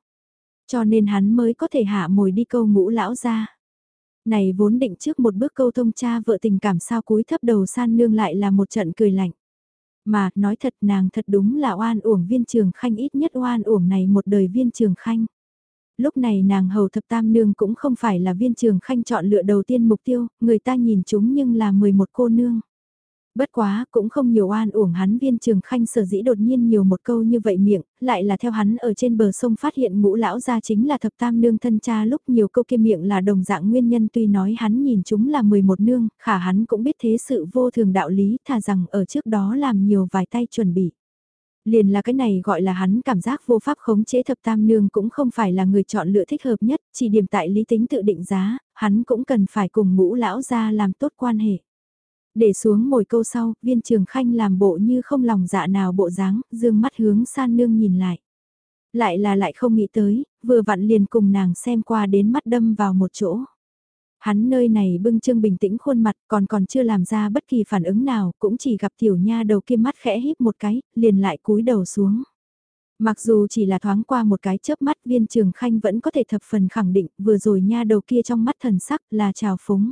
Cho nên hắn mới có thể hạ mồi đi câu ngũ lão ra. Này vốn định trước một bước câu thông cha vợ tình cảm sao cúi thấp đầu san nương lại là một trận cười lạnh. Mà, nói thật nàng thật đúng là oan uổng viên trường khanh ít nhất oan uổng này một đời viên trường khanh. Lúc này nàng hầu thập tam nương cũng không phải là viên trường khanh chọn lựa đầu tiên mục tiêu, người ta nhìn chúng nhưng là 11 cô nương. Bất quá, cũng không nhiều oan uổng hắn viên trường khanh sở dĩ đột nhiên nhiều một câu như vậy miệng, lại là theo hắn ở trên bờ sông phát hiện ngũ lão gia chính là thập tam nương thân cha lúc nhiều câu kia miệng là đồng dạng nguyên nhân tuy nói hắn nhìn chúng là 11 nương, khả hắn cũng biết thế sự vô thường đạo lý thà rằng ở trước đó làm nhiều vài tay chuẩn bị liền là cái này gọi là hắn cảm giác vô pháp khống chế thập tam nương cũng không phải là người chọn lựa thích hợp nhất, chỉ điểm tại lý tính tự định giá, hắn cũng cần phải cùng ngũ lão gia làm tốt quan hệ. Để xuống mồi câu sau, viên trường khanh làm bộ như không lòng dạ nào bộ dáng, dương mắt hướng san nương nhìn lại. Lại là lại không nghĩ tới, vừa vặn liền cùng nàng xem qua đến mắt đâm vào một chỗ. Hắn nơi này bưng trương bình tĩnh khuôn mặt còn còn chưa làm ra bất kỳ phản ứng nào, cũng chỉ gặp tiểu nha đầu kia mắt khẽ híp một cái, liền lại cúi đầu xuống. Mặc dù chỉ là thoáng qua một cái chớp mắt viên trường khanh vẫn có thể thập phần khẳng định vừa rồi nha đầu kia trong mắt thần sắc là trào phúng.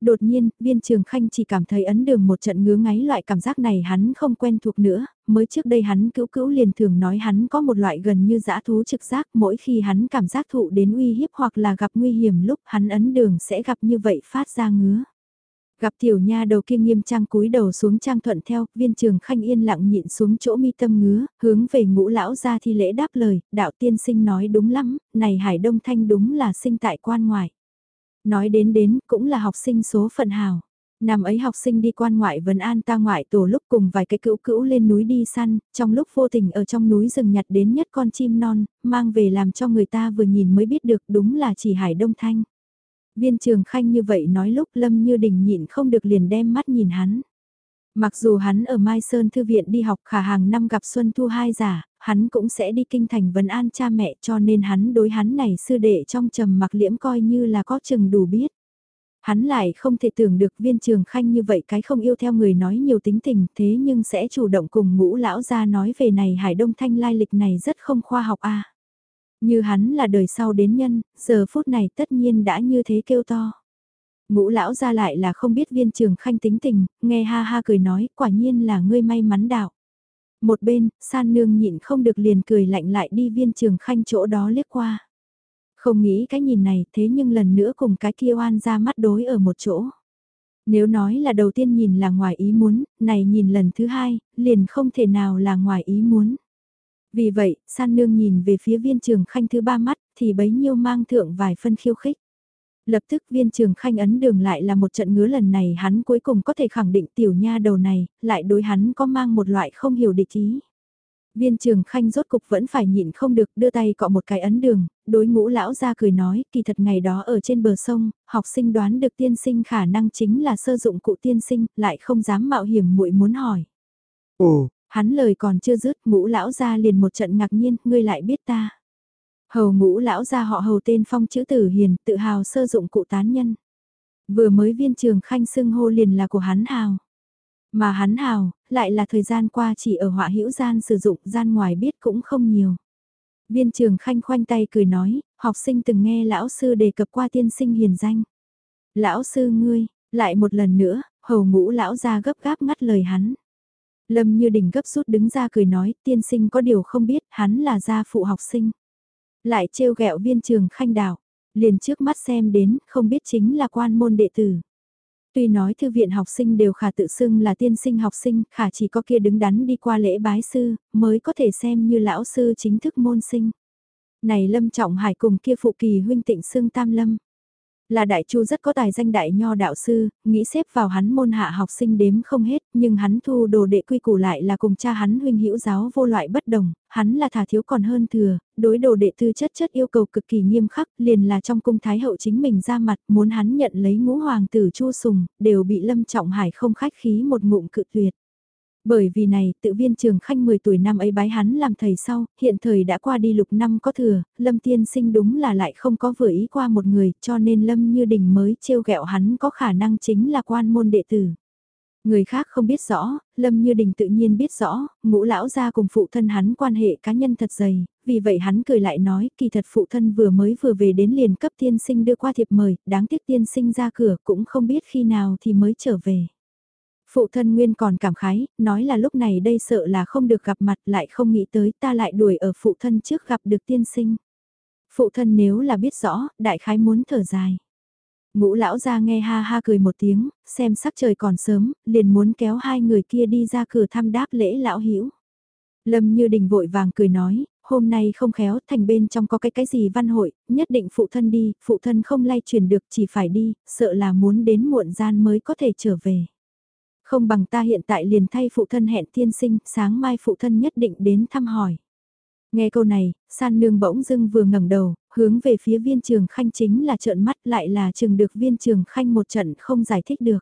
Đột nhiên, viên trường khanh chỉ cảm thấy ấn đường một trận ngứa ngáy loại cảm giác này hắn không quen thuộc nữa, mới trước đây hắn cữu cữu liền thường nói hắn có một loại gần như dã thú trực giác mỗi khi hắn cảm giác thụ đến uy hiếp hoặc là gặp nguy hiểm lúc hắn ấn đường sẽ gặp như vậy phát ra ngứa. Gặp tiểu nha đầu kia nghiêm trang cúi đầu xuống trang thuận theo, viên trường khanh yên lặng nhịn xuống chỗ mi tâm ngứa, hướng về ngũ lão ra thi lễ đáp lời, đạo tiên sinh nói đúng lắm, này hải đông thanh đúng là sinh tại quan ngoại. Nói đến đến cũng là học sinh số phận hào. Năm ấy học sinh đi quan ngoại vấn an ta ngoại tổ lúc cùng vài cái cữu cữu lên núi đi săn, trong lúc vô tình ở trong núi rừng nhặt đến nhất con chim non, mang về làm cho người ta vừa nhìn mới biết được đúng là chỉ hải đông thanh. Viên trường khanh như vậy nói lúc lâm như đình nhịn không được liền đem mắt nhìn hắn. Mặc dù hắn ở Mai Sơn Thư viện đi học khả hàng năm gặp Xuân Thu hai giả, hắn cũng sẽ đi kinh thành vấn an cha mẹ cho nên hắn đối hắn này sư đệ trong trầm mặc liễm coi như là có chừng đủ biết. Hắn lại không thể tưởng được viên trường khanh như vậy cái không yêu theo người nói nhiều tính tình thế nhưng sẽ chủ động cùng ngũ lão ra nói về này Hải Đông Thanh lai lịch này rất không khoa học a Như hắn là đời sau đến nhân, giờ phút này tất nhiên đã như thế kêu to. Ngũ lão ra lại là không biết viên trường khanh tính tình, nghe ha ha cười nói, quả nhiên là ngươi may mắn đạo. Một bên, san nương nhịn không được liền cười lạnh lại đi viên trường khanh chỗ đó liếc qua. Không nghĩ cái nhìn này thế nhưng lần nữa cùng cái kia oan ra mắt đối ở một chỗ. Nếu nói là đầu tiên nhìn là ngoài ý muốn, này nhìn lần thứ hai, liền không thể nào là ngoài ý muốn. Vì vậy, san nương nhìn về phía viên trường khanh thứ ba mắt, thì bấy nhiêu mang thượng vài phân khiêu khích. Lập tức viên trường khanh ấn đường lại là một trận ngứa lần này hắn cuối cùng có thể khẳng định tiểu nha đầu này, lại đối hắn có mang một loại không hiểu địch ý. Viên trường khanh rốt cục vẫn phải nhịn không được đưa tay cọ một cái ấn đường, đối ngũ lão ra cười nói, kỳ thật ngày đó ở trên bờ sông, học sinh đoán được tiên sinh khả năng chính là sơ dụng cụ tiên sinh, lại không dám mạo hiểm muội muốn hỏi. Ồ, hắn lời còn chưa dứt, ngũ lão ra liền một trận ngạc nhiên, ngươi lại biết ta. Hầu ngũ lão ra họ hầu tên phong chữ tử hiền, tự hào sơ dụng cụ tán nhân. Vừa mới viên trường khanh xưng hô liền là của hắn hào. Mà hắn hào, lại là thời gian qua chỉ ở họa hữu gian sử dụng gian ngoài biết cũng không nhiều. Viên trường khanh khoanh tay cười nói, học sinh từng nghe lão sư đề cập qua tiên sinh hiền danh. Lão sư ngươi, lại một lần nữa, hầu ngũ lão ra gấp gáp ngắt lời hắn. Lâm như đỉnh gấp rút đứng ra cười nói, tiên sinh có điều không biết, hắn là gia phụ học sinh. Lại trêu ghẹo viên trường khanh đảo, liền trước mắt xem đến, không biết chính là quan môn đệ tử. Tuy nói thư viện học sinh đều khả tự xưng là tiên sinh học sinh, khả chỉ có kia đứng đắn đi qua lễ bái sư, mới có thể xem như lão sư chính thức môn sinh. Này Lâm Trọng Hải cùng kia phụ kỳ huynh tịnh xưng Tam Lâm. Là đại chu rất có tài danh đại nho đạo sư, nghĩ xếp vào hắn môn hạ học sinh đếm không hết, nhưng hắn thu đồ đệ quy củ lại là cùng cha hắn huynh hữu giáo vô loại bất đồng, hắn là thả thiếu còn hơn thừa, đối đồ đệ tư chất chất yêu cầu cực kỳ nghiêm khắc, liền là trong cung thái hậu chính mình ra mặt, muốn hắn nhận lấy ngũ hoàng tử chu sùng, đều bị lâm trọng hải không khách khí một ngụm cự tuyệt. Bởi vì này, tự viên trường khanh 10 tuổi năm ấy bái hắn làm thầy sau, hiện thời đã qua đi lục năm có thừa, Lâm tiên sinh đúng là lại không có vừa ý qua một người, cho nên Lâm như đình mới trêu ghẹo hắn có khả năng chính là quan môn đệ tử. Người khác không biết rõ, Lâm Như Đình tự nhiên biết rõ, ngũ lão gia cùng phụ thân hắn quan hệ cá nhân thật dày, vì vậy hắn cười lại nói, kỳ thật phụ thân vừa mới vừa về đến liền cấp tiên sinh đưa qua thiệp mời, đáng tiếc tiên sinh ra cửa cũng không biết khi nào thì mới trở về. Phụ thân Nguyên còn cảm khái, nói là lúc này đây sợ là không được gặp mặt lại không nghĩ tới ta lại đuổi ở phụ thân trước gặp được tiên sinh. Phụ thân nếu là biết rõ, đại khái muốn thở dài. Ngũ lão ra nghe ha ha cười một tiếng, xem sắc trời còn sớm, liền muốn kéo hai người kia đi ra cửa thăm đáp lễ lão hữu Lâm như đình vội vàng cười nói, hôm nay không khéo thành bên trong có cái cái gì văn hội, nhất định phụ thân đi, phụ thân không lay truyền được chỉ phải đi, sợ là muốn đến muộn gian mới có thể trở về. Không bằng ta hiện tại liền thay phụ thân hẹn tiên sinh, sáng mai phụ thân nhất định đến thăm hỏi. Nghe câu này, san nương bỗng dưng vừa ngẩng đầu, hướng về phía viên trường khanh chính là trợn mắt lại là chừng được viên trường khanh một trận không giải thích được.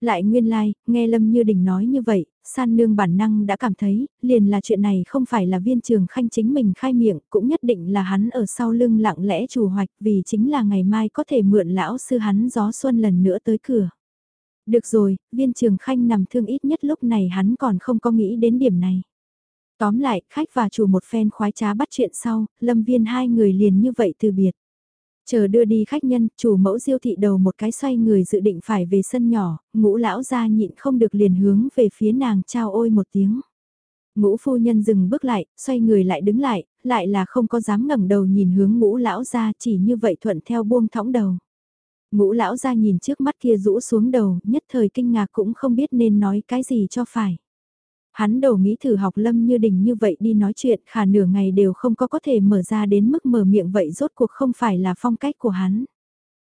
Lại nguyên lai, like, nghe Lâm Như Đình nói như vậy, san nương bản năng đã cảm thấy, liền là chuyện này không phải là viên trường khanh chính mình khai miệng, cũng nhất định là hắn ở sau lưng lặng lẽ chủ hoạch vì chính là ngày mai có thể mượn lão sư hắn gió xuân lần nữa tới cửa. Được rồi, viên trường khanh nằm thương ít nhất lúc này hắn còn không có nghĩ đến điểm này. Tóm lại, khách và chủ một phen khoái trá bắt chuyện sau, lâm viên hai người liền như vậy từ biệt. Chờ đưa đi khách nhân, chủ mẫu diêu thị đầu một cái xoay người dự định phải về sân nhỏ, ngũ lão ra nhịn không được liền hướng về phía nàng trao ôi một tiếng. Ngũ phu nhân dừng bước lại, xoay người lại đứng lại, lại là không có dám ngẩng đầu nhìn hướng ngũ lão ra chỉ như vậy thuận theo buông thõng đầu. Ngũ lão ra nhìn trước mắt kia rũ xuống đầu, nhất thời kinh ngạc cũng không biết nên nói cái gì cho phải. Hắn đầu nghĩ thử học lâm như đình như vậy đi nói chuyện khả nửa ngày đều không có có thể mở ra đến mức mở miệng vậy rốt cuộc không phải là phong cách của hắn.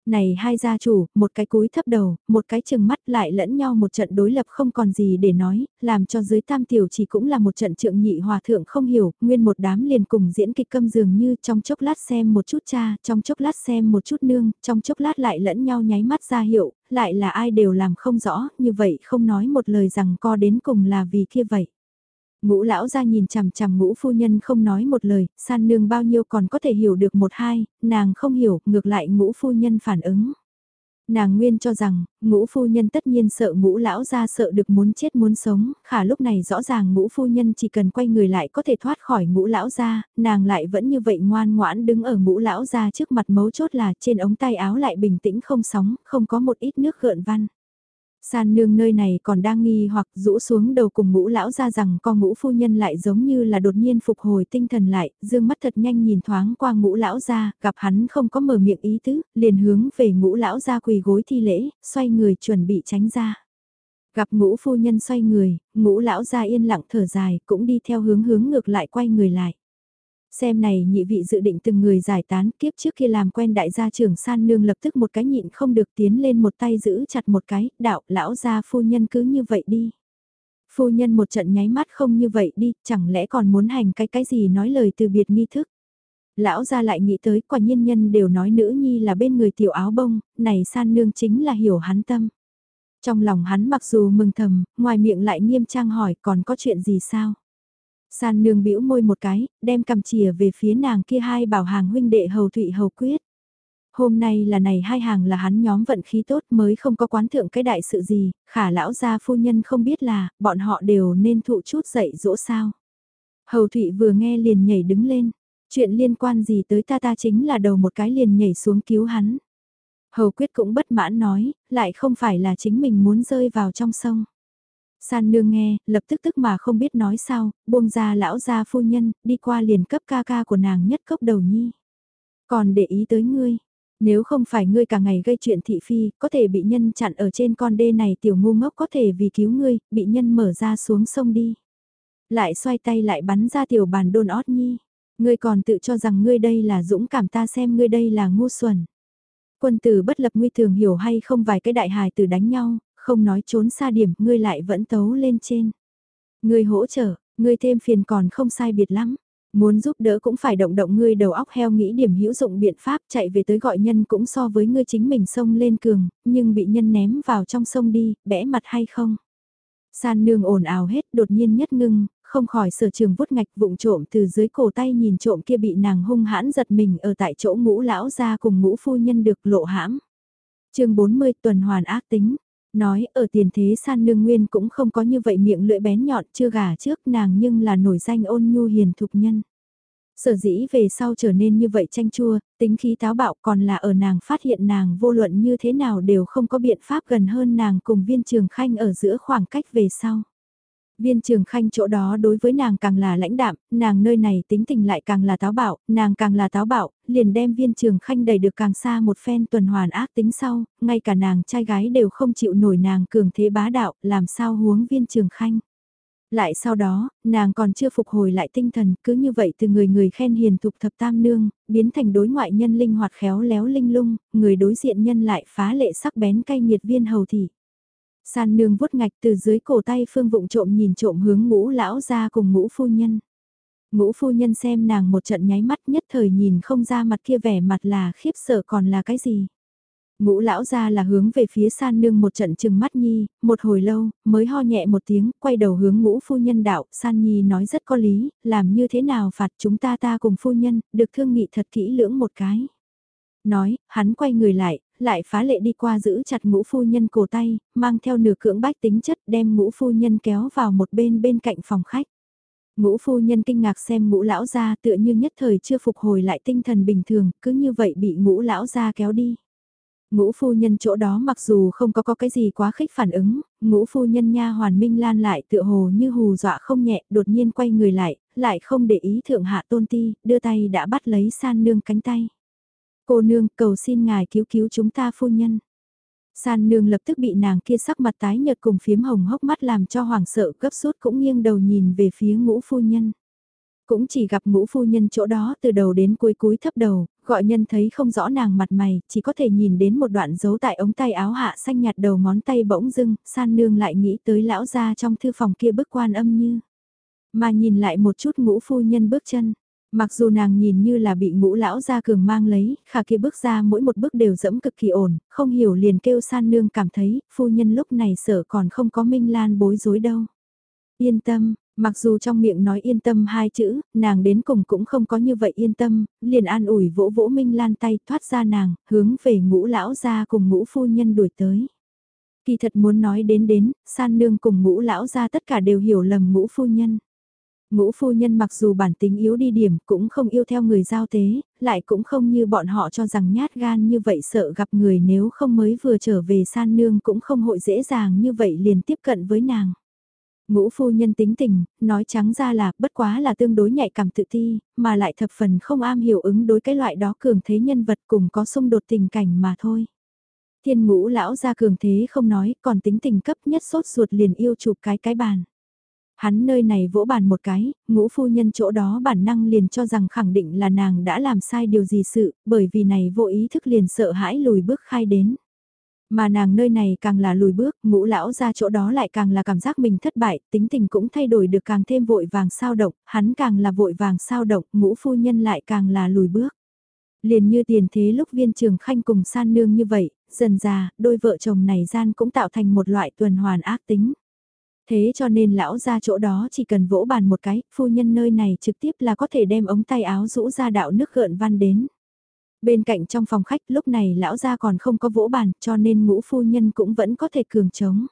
Này hai gia chủ, một cái cúi thấp đầu, một cái chừng mắt lại lẫn nhau một trận đối lập không còn gì để nói, làm cho dưới tam tiểu chỉ cũng là một trận trượng nhị hòa thượng không hiểu, nguyên một đám liền cùng diễn kịch câm dường như trong chốc lát xem một chút cha, trong chốc lát xem một chút nương, trong chốc lát lại lẫn nhau nháy mắt ra hiệu, lại là ai đều làm không rõ, như vậy không nói một lời rằng co đến cùng là vì kia vậy. Ngũ lão ra nhìn chằm chằm ngũ phu nhân không nói một lời, san nương bao nhiêu còn có thể hiểu được một hai, nàng không hiểu, ngược lại ngũ phu nhân phản ứng. Nàng nguyên cho rằng, ngũ phu nhân tất nhiên sợ ngũ lão ra sợ được muốn chết muốn sống, khả lúc này rõ ràng ngũ phu nhân chỉ cần quay người lại có thể thoát khỏi ngũ lão ra, nàng lại vẫn như vậy ngoan ngoãn đứng ở ngũ lão ra trước mặt mấu chốt là trên ống tay áo lại bình tĩnh không sóng, không có một ít nước gợn văn. San nương nơi này còn đang nghi hoặc rũ xuống đầu cùng ngũ lão ra rằng con ngũ phu nhân lại giống như là đột nhiên phục hồi tinh thần lại, dương mắt thật nhanh nhìn thoáng qua ngũ lão ra, gặp hắn không có mở miệng ý tứ, liền hướng về ngũ lão ra quỳ gối thi lễ, xoay người chuẩn bị tránh ra. Gặp ngũ phu nhân xoay người, ngũ lão ra yên lặng thở dài, cũng đi theo hướng hướng ngược lại quay người lại. Xem này nhị vị dự định từng người giải tán kiếp trước khi làm quen đại gia trưởng san nương lập tức một cái nhịn không được tiến lên một tay giữ chặt một cái, đạo lão gia phu nhân cứ như vậy đi. Phu nhân một trận nháy mắt không như vậy đi, chẳng lẽ còn muốn hành cái cái gì nói lời từ biệt nghi thức. Lão gia lại nghĩ tới quả nhiên nhân đều nói nữ nhi là bên người tiểu áo bông, này san nương chính là hiểu hắn tâm. Trong lòng hắn mặc dù mừng thầm, ngoài miệng lại nghiêm trang hỏi còn có chuyện gì sao? San nương bĩu môi một cái, đem cầm chìa về phía nàng kia hai bảo hàng huynh đệ hầu thụy hầu quyết. Hôm nay là này hai hàng là hắn nhóm vận khí tốt mới không có quán thượng cái đại sự gì, khả lão gia phu nhân không biết là, bọn họ đều nên thụ chút dậy dỗ sao. Hầu thụy vừa nghe liền nhảy đứng lên, chuyện liên quan gì tới ta ta chính là đầu một cái liền nhảy xuống cứu hắn. Hầu quyết cũng bất mãn nói, lại không phải là chính mình muốn rơi vào trong sông. San nương nghe, lập tức tức mà không biết nói sao, buông ra lão gia phu nhân, đi qua liền cấp ca ca của nàng nhất cốc đầu nhi. Còn để ý tới ngươi, nếu không phải ngươi cả ngày gây chuyện thị phi, có thể bị nhân chặn ở trên con đê này tiểu ngu ngốc có thể vì cứu ngươi, bị nhân mở ra xuống sông đi. Lại xoay tay lại bắn ra tiểu bàn đôn ót nhi. Ngươi còn tự cho rằng ngươi đây là dũng cảm ta xem ngươi đây là ngu xuẩn. Quân tử bất lập nguy thường hiểu hay không vài cái đại hài tử đánh nhau, không nói trốn xa điểm, ngươi lại vẫn tấu lên trên. Ngươi hỗ trợ, ngươi thêm phiền còn không sai biệt lắm. Muốn giúp đỡ cũng phải động động ngươi đầu óc heo nghĩ điểm hữu dụng biện pháp chạy về tới gọi nhân cũng so với ngươi chính mình sông lên cường, nhưng bị nhân ném vào trong sông đi, bẽ mặt hay không. San nương ồn ào hết đột nhiên nhất ngưng, không khỏi sở trường vút ngạch vụng trộm từ dưới cổ tay nhìn trộm kia bị nàng hung hãn giật mình ở tại chỗ ngũ lão ra cùng ngũ phu nhân được lộ hãm. chương 40 tuần hoàn ác tính, Nói ở tiền thế san nương nguyên cũng không có như vậy miệng lưỡi bén nhọn chưa gả trước nàng nhưng là nổi danh ôn nhu hiền thục nhân. Sở dĩ về sau trở nên như vậy tranh chua, tính khí táo bạo còn là ở nàng phát hiện nàng vô luận như thế nào đều không có biện pháp gần hơn nàng cùng viên trường khanh ở giữa khoảng cách về sau. Viên trường khanh chỗ đó đối với nàng càng là lãnh đạm, nàng nơi này tính tình lại càng là táo bạo, nàng càng là táo bạo, liền đem viên trường khanh đẩy được càng xa một phen tuần hoàn ác tính sau, ngay cả nàng trai gái đều không chịu nổi nàng cường thế bá đạo, làm sao huống viên trường khanh. Lại sau đó, nàng còn chưa phục hồi lại tinh thần, cứ như vậy từ người người khen hiền thục thập tam nương, biến thành đối ngoại nhân linh hoạt khéo léo linh lung, người đối diện nhân lại phá lệ sắc bén cay nghiệt viên hầu thị. San nương vuốt ngạch từ dưới cổ tay phương vụng trộm nhìn trộm hướng ngũ lão ra cùng ngũ phu nhân. Ngũ phu nhân xem nàng một trận nháy mắt nhất thời nhìn không ra mặt kia vẻ mặt là khiếp sợ còn là cái gì. Ngũ lão ra là hướng về phía san nương một trận chừng mắt nhi, một hồi lâu, mới ho nhẹ một tiếng, quay đầu hướng ngũ phu nhân đạo, san nhi nói rất có lý, làm như thế nào phạt chúng ta ta cùng phu nhân, được thương nghị thật kỹ lưỡng một cái. Nói, hắn quay người lại, lại phá lệ đi qua giữ chặt ngũ phu nhân cổ tay, mang theo nửa cưỡng bách tính chất đem ngũ phu nhân kéo vào một bên bên cạnh phòng khách. Ngũ phu nhân kinh ngạc xem ngũ lão gia tựa như nhất thời chưa phục hồi lại tinh thần bình thường, cứ như vậy bị ngũ lão gia kéo đi. Ngũ phu nhân chỗ đó mặc dù không có có cái gì quá khích phản ứng, ngũ phu nhân nha hoàn minh lan lại tựa hồ như hù dọa không nhẹ, đột nhiên quay người lại, lại không để ý thượng hạ tôn ti, đưa tay đã bắt lấy san nương cánh tay. Cô nương cầu xin ngài cứu cứu chúng ta phu nhân. San nương lập tức bị nàng kia sắc mặt tái nhợt cùng phiếm hồng hốc mắt làm cho hoàng sợ gấp rút cũng nghiêng đầu nhìn về phía ngũ phu nhân. Cũng chỉ gặp ngũ phu nhân chỗ đó từ đầu đến cuối cúi thấp đầu, gọi nhân thấy không rõ nàng mặt mày, chỉ có thể nhìn đến một đoạn dấu tại ống tay áo hạ xanh nhạt đầu ngón tay bỗng dưng, san nương lại nghĩ tới lão gia trong thư phòng kia bức quan âm như. Mà nhìn lại một chút ngũ phu nhân bước chân, Mặc dù nàng nhìn như là bị ngũ lão gia cường mang lấy, khả kia bước ra mỗi một bước đều dẫm cực kỳ ổn, không hiểu liền kêu san nương cảm thấy, phu nhân lúc này sợ còn không có Minh Lan bối rối đâu. Yên tâm, mặc dù trong miệng nói yên tâm hai chữ, nàng đến cùng cũng không có như vậy yên tâm, liền an ủi vỗ vỗ Minh Lan tay thoát ra nàng, hướng về ngũ lão gia cùng ngũ phu nhân đuổi tới. Kỳ thật muốn nói đến đến, san nương cùng ngũ lão gia tất cả đều hiểu lầm ngũ phu nhân. Ngũ phu nhân mặc dù bản tính yếu đi điểm cũng không yêu theo người giao tế, lại cũng không như bọn họ cho rằng nhát gan như vậy sợ gặp người nếu không mới vừa trở về san nương cũng không hội dễ dàng như vậy liền tiếp cận với nàng. Ngũ phu nhân tính tình, nói trắng ra là bất quá là tương đối nhạy cảm tự ti, mà lại thập phần không am hiểu ứng đối cái loại đó cường thế nhân vật cùng có xung đột tình cảnh mà thôi. Thiên ngũ lão ra cường thế không nói, còn tính tình cấp nhất sốt ruột liền yêu chụp cái cái bàn. Hắn nơi này vỗ bàn một cái, ngũ phu nhân chỗ đó bản năng liền cho rằng khẳng định là nàng đã làm sai điều gì sự, bởi vì này vô ý thức liền sợ hãi lùi bước khai đến. Mà nàng nơi này càng là lùi bước, ngũ lão ra chỗ đó lại càng là cảm giác mình thất bại, tính tình cũng thay đổi được càng thêm vội vàng sao động, hắn càng là vội vàng sao động, ngũ phu nhân lại càng là lùi bước. Liền như tiền thế lúc viên trường khanh cùng san nương như vậy, dần già, đôi vợ chồng này gian cũng tạo thành một loại tuần hoàn ác tính. Thế cho nên lão ra chỗ đó chỉ cần vỗ bàn một cái, phu nhân nơi này trực tiếp là có thể đem ống tay áo rũ ra đạo nước gợn văn đến. Bên cạnh trong phòng khách lúc này lão ra còn không có vỗ bàn cho nên ngũ phu nhân cũng vẫn có thể cường trống.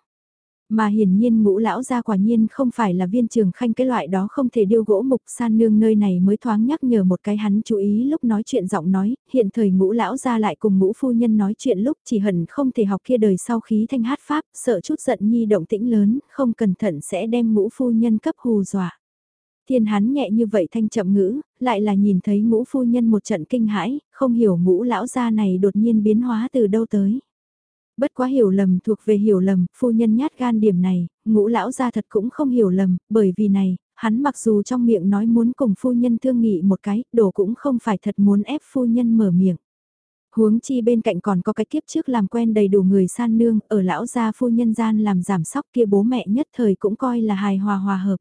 Mà hiển nhiên ngũ lão gia quả nhiên không phải là viên trường khanh cái loại đó không thể điêu gỗ mục san nương nơi này mới thoáng nhắc nhở một cái hắn chú ý lúc nói chuyện giọng nói, hiện thời ngũ lão gia lại cùng ngũ phu nhân nói chuyện lúc chỉ hận không thể học kia đời sau khí thanh hát pháp, sợ chút giận nhi động tĩnh lớn, không cẩn thận sẽ đem ngũ phu nhân cấp hù dọa. Thiên hắn nhẹ như vậy thanh chậm ngữ, lại là nhìn thấy ngũ phu nhân một trận kinh hãi, không hiểu ngũ lão gia này đột nhiên biến hóa từ đâu tới. Bất quá hiểu lầm thuộc về hiểu lầm, phu nhân nhát gan điểm này, ngũ lão gia thật cũng không hiểu lầm, bởi vì này, hắn mặc dù trong miệng nói muốn cùng phu nhân thương nghị một cái, đồ cũng không phải thật muốn ép phu nhân mở miệng. Huống chi bên cạnh còn có cái kiếp trước làm quen đầy đủ người san nương, ở lão gia phu nhân gian làm giảm sóc kia bố mẹ nhất thời cũng coi là hài hòa hòa hợp.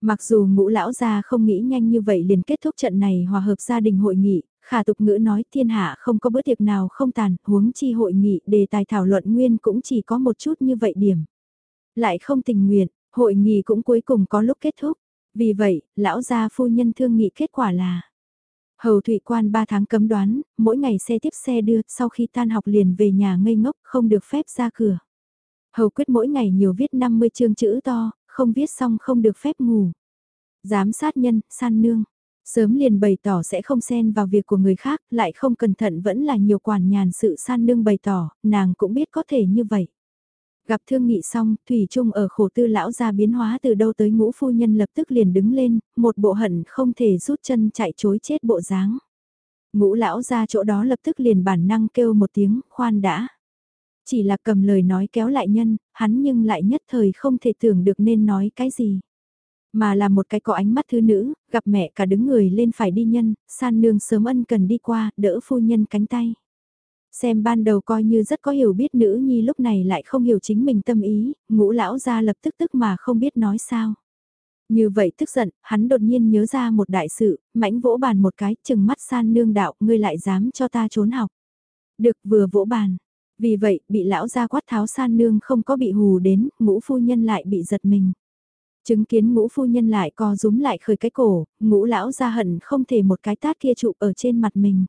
Mặc dù ngũ lão gia không nghĩ nhanh như vậy liền kết thúc trận này hòa hợp gia đình hội nghị, Khả tục ngữ nói thiên hạ không có bữa tiệc nào không tàn, huống chi hội nghị đề tài thảo luận nguyên cũng chỉ có một chút như vậy điểm. Lại không tình nguyện, hội nghị cũng cuối cùng có lúc kết thúc. Vì vậy, lão gia phu nhân thương nghị kết quả là Hầu thủy quan 3 tháng cấm đoán, mỗi ngày xe tiếp xe đưa, sau khi tan học liền về nhà ngây ngốc, không được phép ra cửa. Hầu quyết mỗi ngày nhiều viết 50 chương chữ to, không viết xong không được phép ngủ. Giám sát nhân, san nương, Sớm liền bày tỏ sẽ không xen vào việc của người khác, lại không cẩn thận vẫn là nhiều quản nhàn sự san nương bày tỏ, nàng cũng biết có thể như vậy. Gặp thương nghị xong, Thủy Trung ở khổ tư lão ra biến hóa từ đâu tới ngũ phu nhân lập tức liền đứng lên, một bộ hận không thể rút chân chạy chối chết bộ dáng. Ngũ lão ra chỗ đó lập tức liền bản năng kêu một tiếng, khoan đã. Chỉ là cầm lời nói kéo lại nhân, hắn nhưng lại nhất thời không thể tưởng được nên nói cái gì. Mà là một cái có ánh mắt thứ nữ, gặp mẹ cả đứng người lên phải đi nhân, san nương sớm ân cần đi qua, đỡ phu nhân cánh tay. Xem ban đầu coi như rất có hiểu biết nữ nhi lúc này lại không hiểu chính mình tâm ý, ngũ lão ra lập tức tức mà không biết nói sao. Như vậy tức giận, hắn đột nhiên nhớ ra một đại sự, mãnh vỗ bàn một cái, chừng mắt san nương đạo, ngươi lại dám cho ta trốn học. Được vừa vỗ bàn. Vì vậy, bị lão ra quát tháo san nương không có bị hù đến, ngũ phu nhân lại bị giật mình. Chứng kiến ngũ phu nhân lại co rúm lại khởi cái cổ, ngũ lão ra hận không thể một cái tát kia trụ ở trên mặt mình.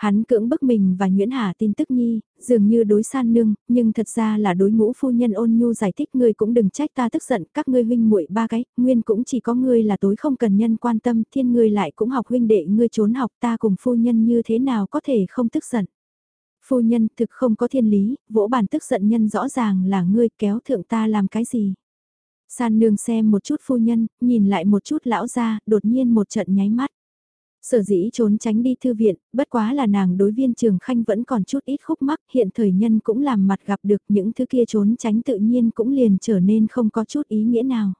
Hắn cưỡng bức mình và Nguyễn Hà tin tức nhi, dường như đối san nương, nhưng thật ra là đối ngũ phu nhân ôn nhu giải thích ngươi cũng đừng trách ta tức giận, các ngươi huynh muội ba cái, nguyên cũng chỉ có ngươi là tối không cần nhân quan tâm, thiên ngươi lại cũng học huynh đệ ngươi trốn học ta cùng phu nhân như thế nào có thể không tức giận. Phu nhân thực không có thiên lý, vỗ bàn tức giận nhân rõ ràng là ngươi kéo thượng ta làm cái gì. San nương xem một chút phu nhân, nhìn lại một chút lão ra, đột nhiên một trận nháy mắt. Sở dĩ trốn tránh đi thư viện, bất quá là nàng đối viên trường khanh vẫn còn chút ít khúc mắc, hiện thời nhân cũng làm mặt gặp được những thứ kia trốn tránh tự nhiên cũng liền trở nên không có chút ý nghĩa nào.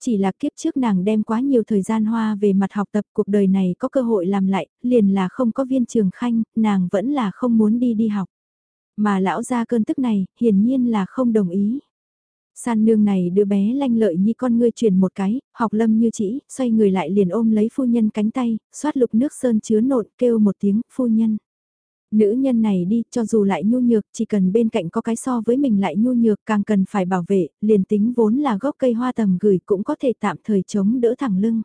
Chỉ là kiếp trước nàng đem quá nhiều thời gian hoa về mặt học tập cuộc đời này có cơ hội làm lại, liền là không có viên trường khanh, nàng vẫn là không muốn đi đi học. Mà lão ra cơn tức này, hiển nhiên là không đồng ý. San nương này đứa bé lanh lợi như con ngươi truyền một cái, học lâm như chỉ, xoay người lại liền ôm lấy phu nhân cánh tay, xoát lục nước sơn chứa nộn kêu một tiếng, phu nhân. Nữ nhân này đi, cho dù lại nhu nhược, chỉ cần bên cạnh có cái so với mình lại nhu nhược càng cần phải bảo vệ, liền tính vốn là gốc cây hoa tầm gửi cũng có thể tạm thời chống đỡ thẳng lưng.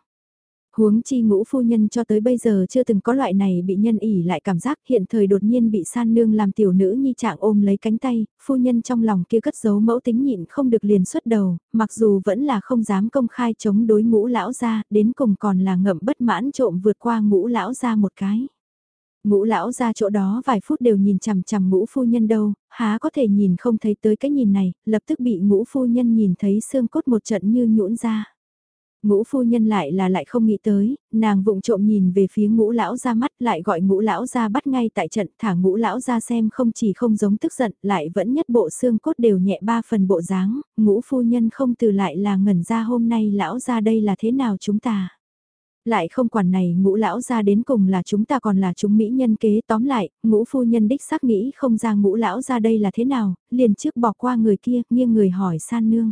Huống chi ngũ phu nhân cho tới bây giờ chưa từng có loại này bị nhân ỉ lại cảm giác hiện thời đột nhiên bị san nương làm tiểu nữ nhi trạng ôm lấy cánh tay, phu nhân trong lòng kia cất giấu mẫu tính nhịn không được liền xuất đầu, mặc dù vẫn là không dám công khai chống đối ngũ lão ra, đến cùng còn là ngậm bất mãn trộm vượt qua ngũ lão ra một cái. Ngũ lão ra chỗ đó vài phút đều nhìn chằm chằm ngũ phu nhân đâu, há có thể nhìn không thấy tới cái nhìn này, lập tức bị ngũ phu nhân nhìn thấy xương cốt một trận như nhũn ra. Ngũ phu nhân lại là lại không nghĩ tới, nàng vụng trộm nhìn về phía ngũ lão ra mắt lại gọi ngũ lão ra bắt ngay tại trận thả ngũ lão ra xem không chỉ không giống tức giận lại vẫn nhất bộ xương cốt đều nhẹ ba phần bộ dáng, ngũ phu nhân không từ lại là ngẩn ra hôm nay lão ra đây là thế nào chúng ta. Lại không quản này ngũ lão ra đến cùng là chúng ta còn là chúng mỹ nhân kế tóm lại, ngũ phu nhân đích xác nghĩ không ra ngũ lão ra đây là thế nào, liền trước bỏ qua người kia, nghiêng người hỏi san nương.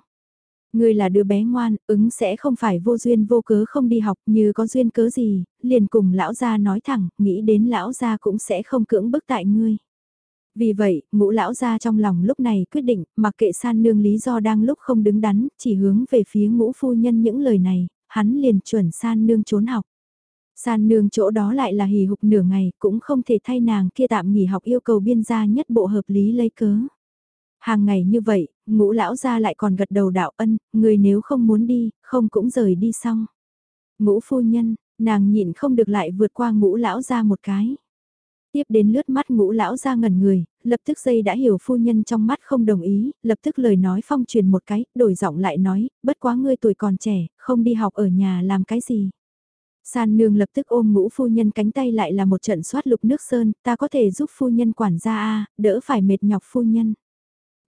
Người là đứa bé ngoan, ứng sẽ không phải vô duyên vô cớ không đi học như có duyên cớ gì, liền cùng lão gia nói thẳng, nghĩ đến lão gia cũng sẽ không cưỡng bức tại ngươi. Vì vậy, ngũ lão gia trong lòng lúc này quyết định, mặc kệ san nương lý do đang lúc không đứng đắn, chỉ hướng về phía ngũ phu nhân những lời này, hắn liền chuẩn san nương trốn học. San nương chỗ đó lại là hì hục nửa ngày, cũng không thể thay nàng kia tạm nghỉ học yêu cầu biên gia nhất bộ hợp lý lấy cớ. Hàng ngày như vậy, ngũ lão ra lại còn gật đầu đạo ân, người nếu không muốn đi, không cũng rời đi xong. Ngũ phu nhân, nàng nhịn không được lại vượt qua ngũ lão ra một cái. Tiếp đến lướt mắt ngũ lão ra ngẩn người, lập tức dây đã hiểu phu nhân trong mắt không đồng ý, lập tức lời nói phong truyền một cái, đổi giọng lại nói, bất quá ngươi tuổi còn trẻ, không đi học ở nhà làm cái gì. San nương lập tức ôm ngũ phu nhân cánh tay lại là một trận soát lục nước sơn, ta có thể giúp phu nhân quản gia a đỡ phải mệt nhọc phu nhân.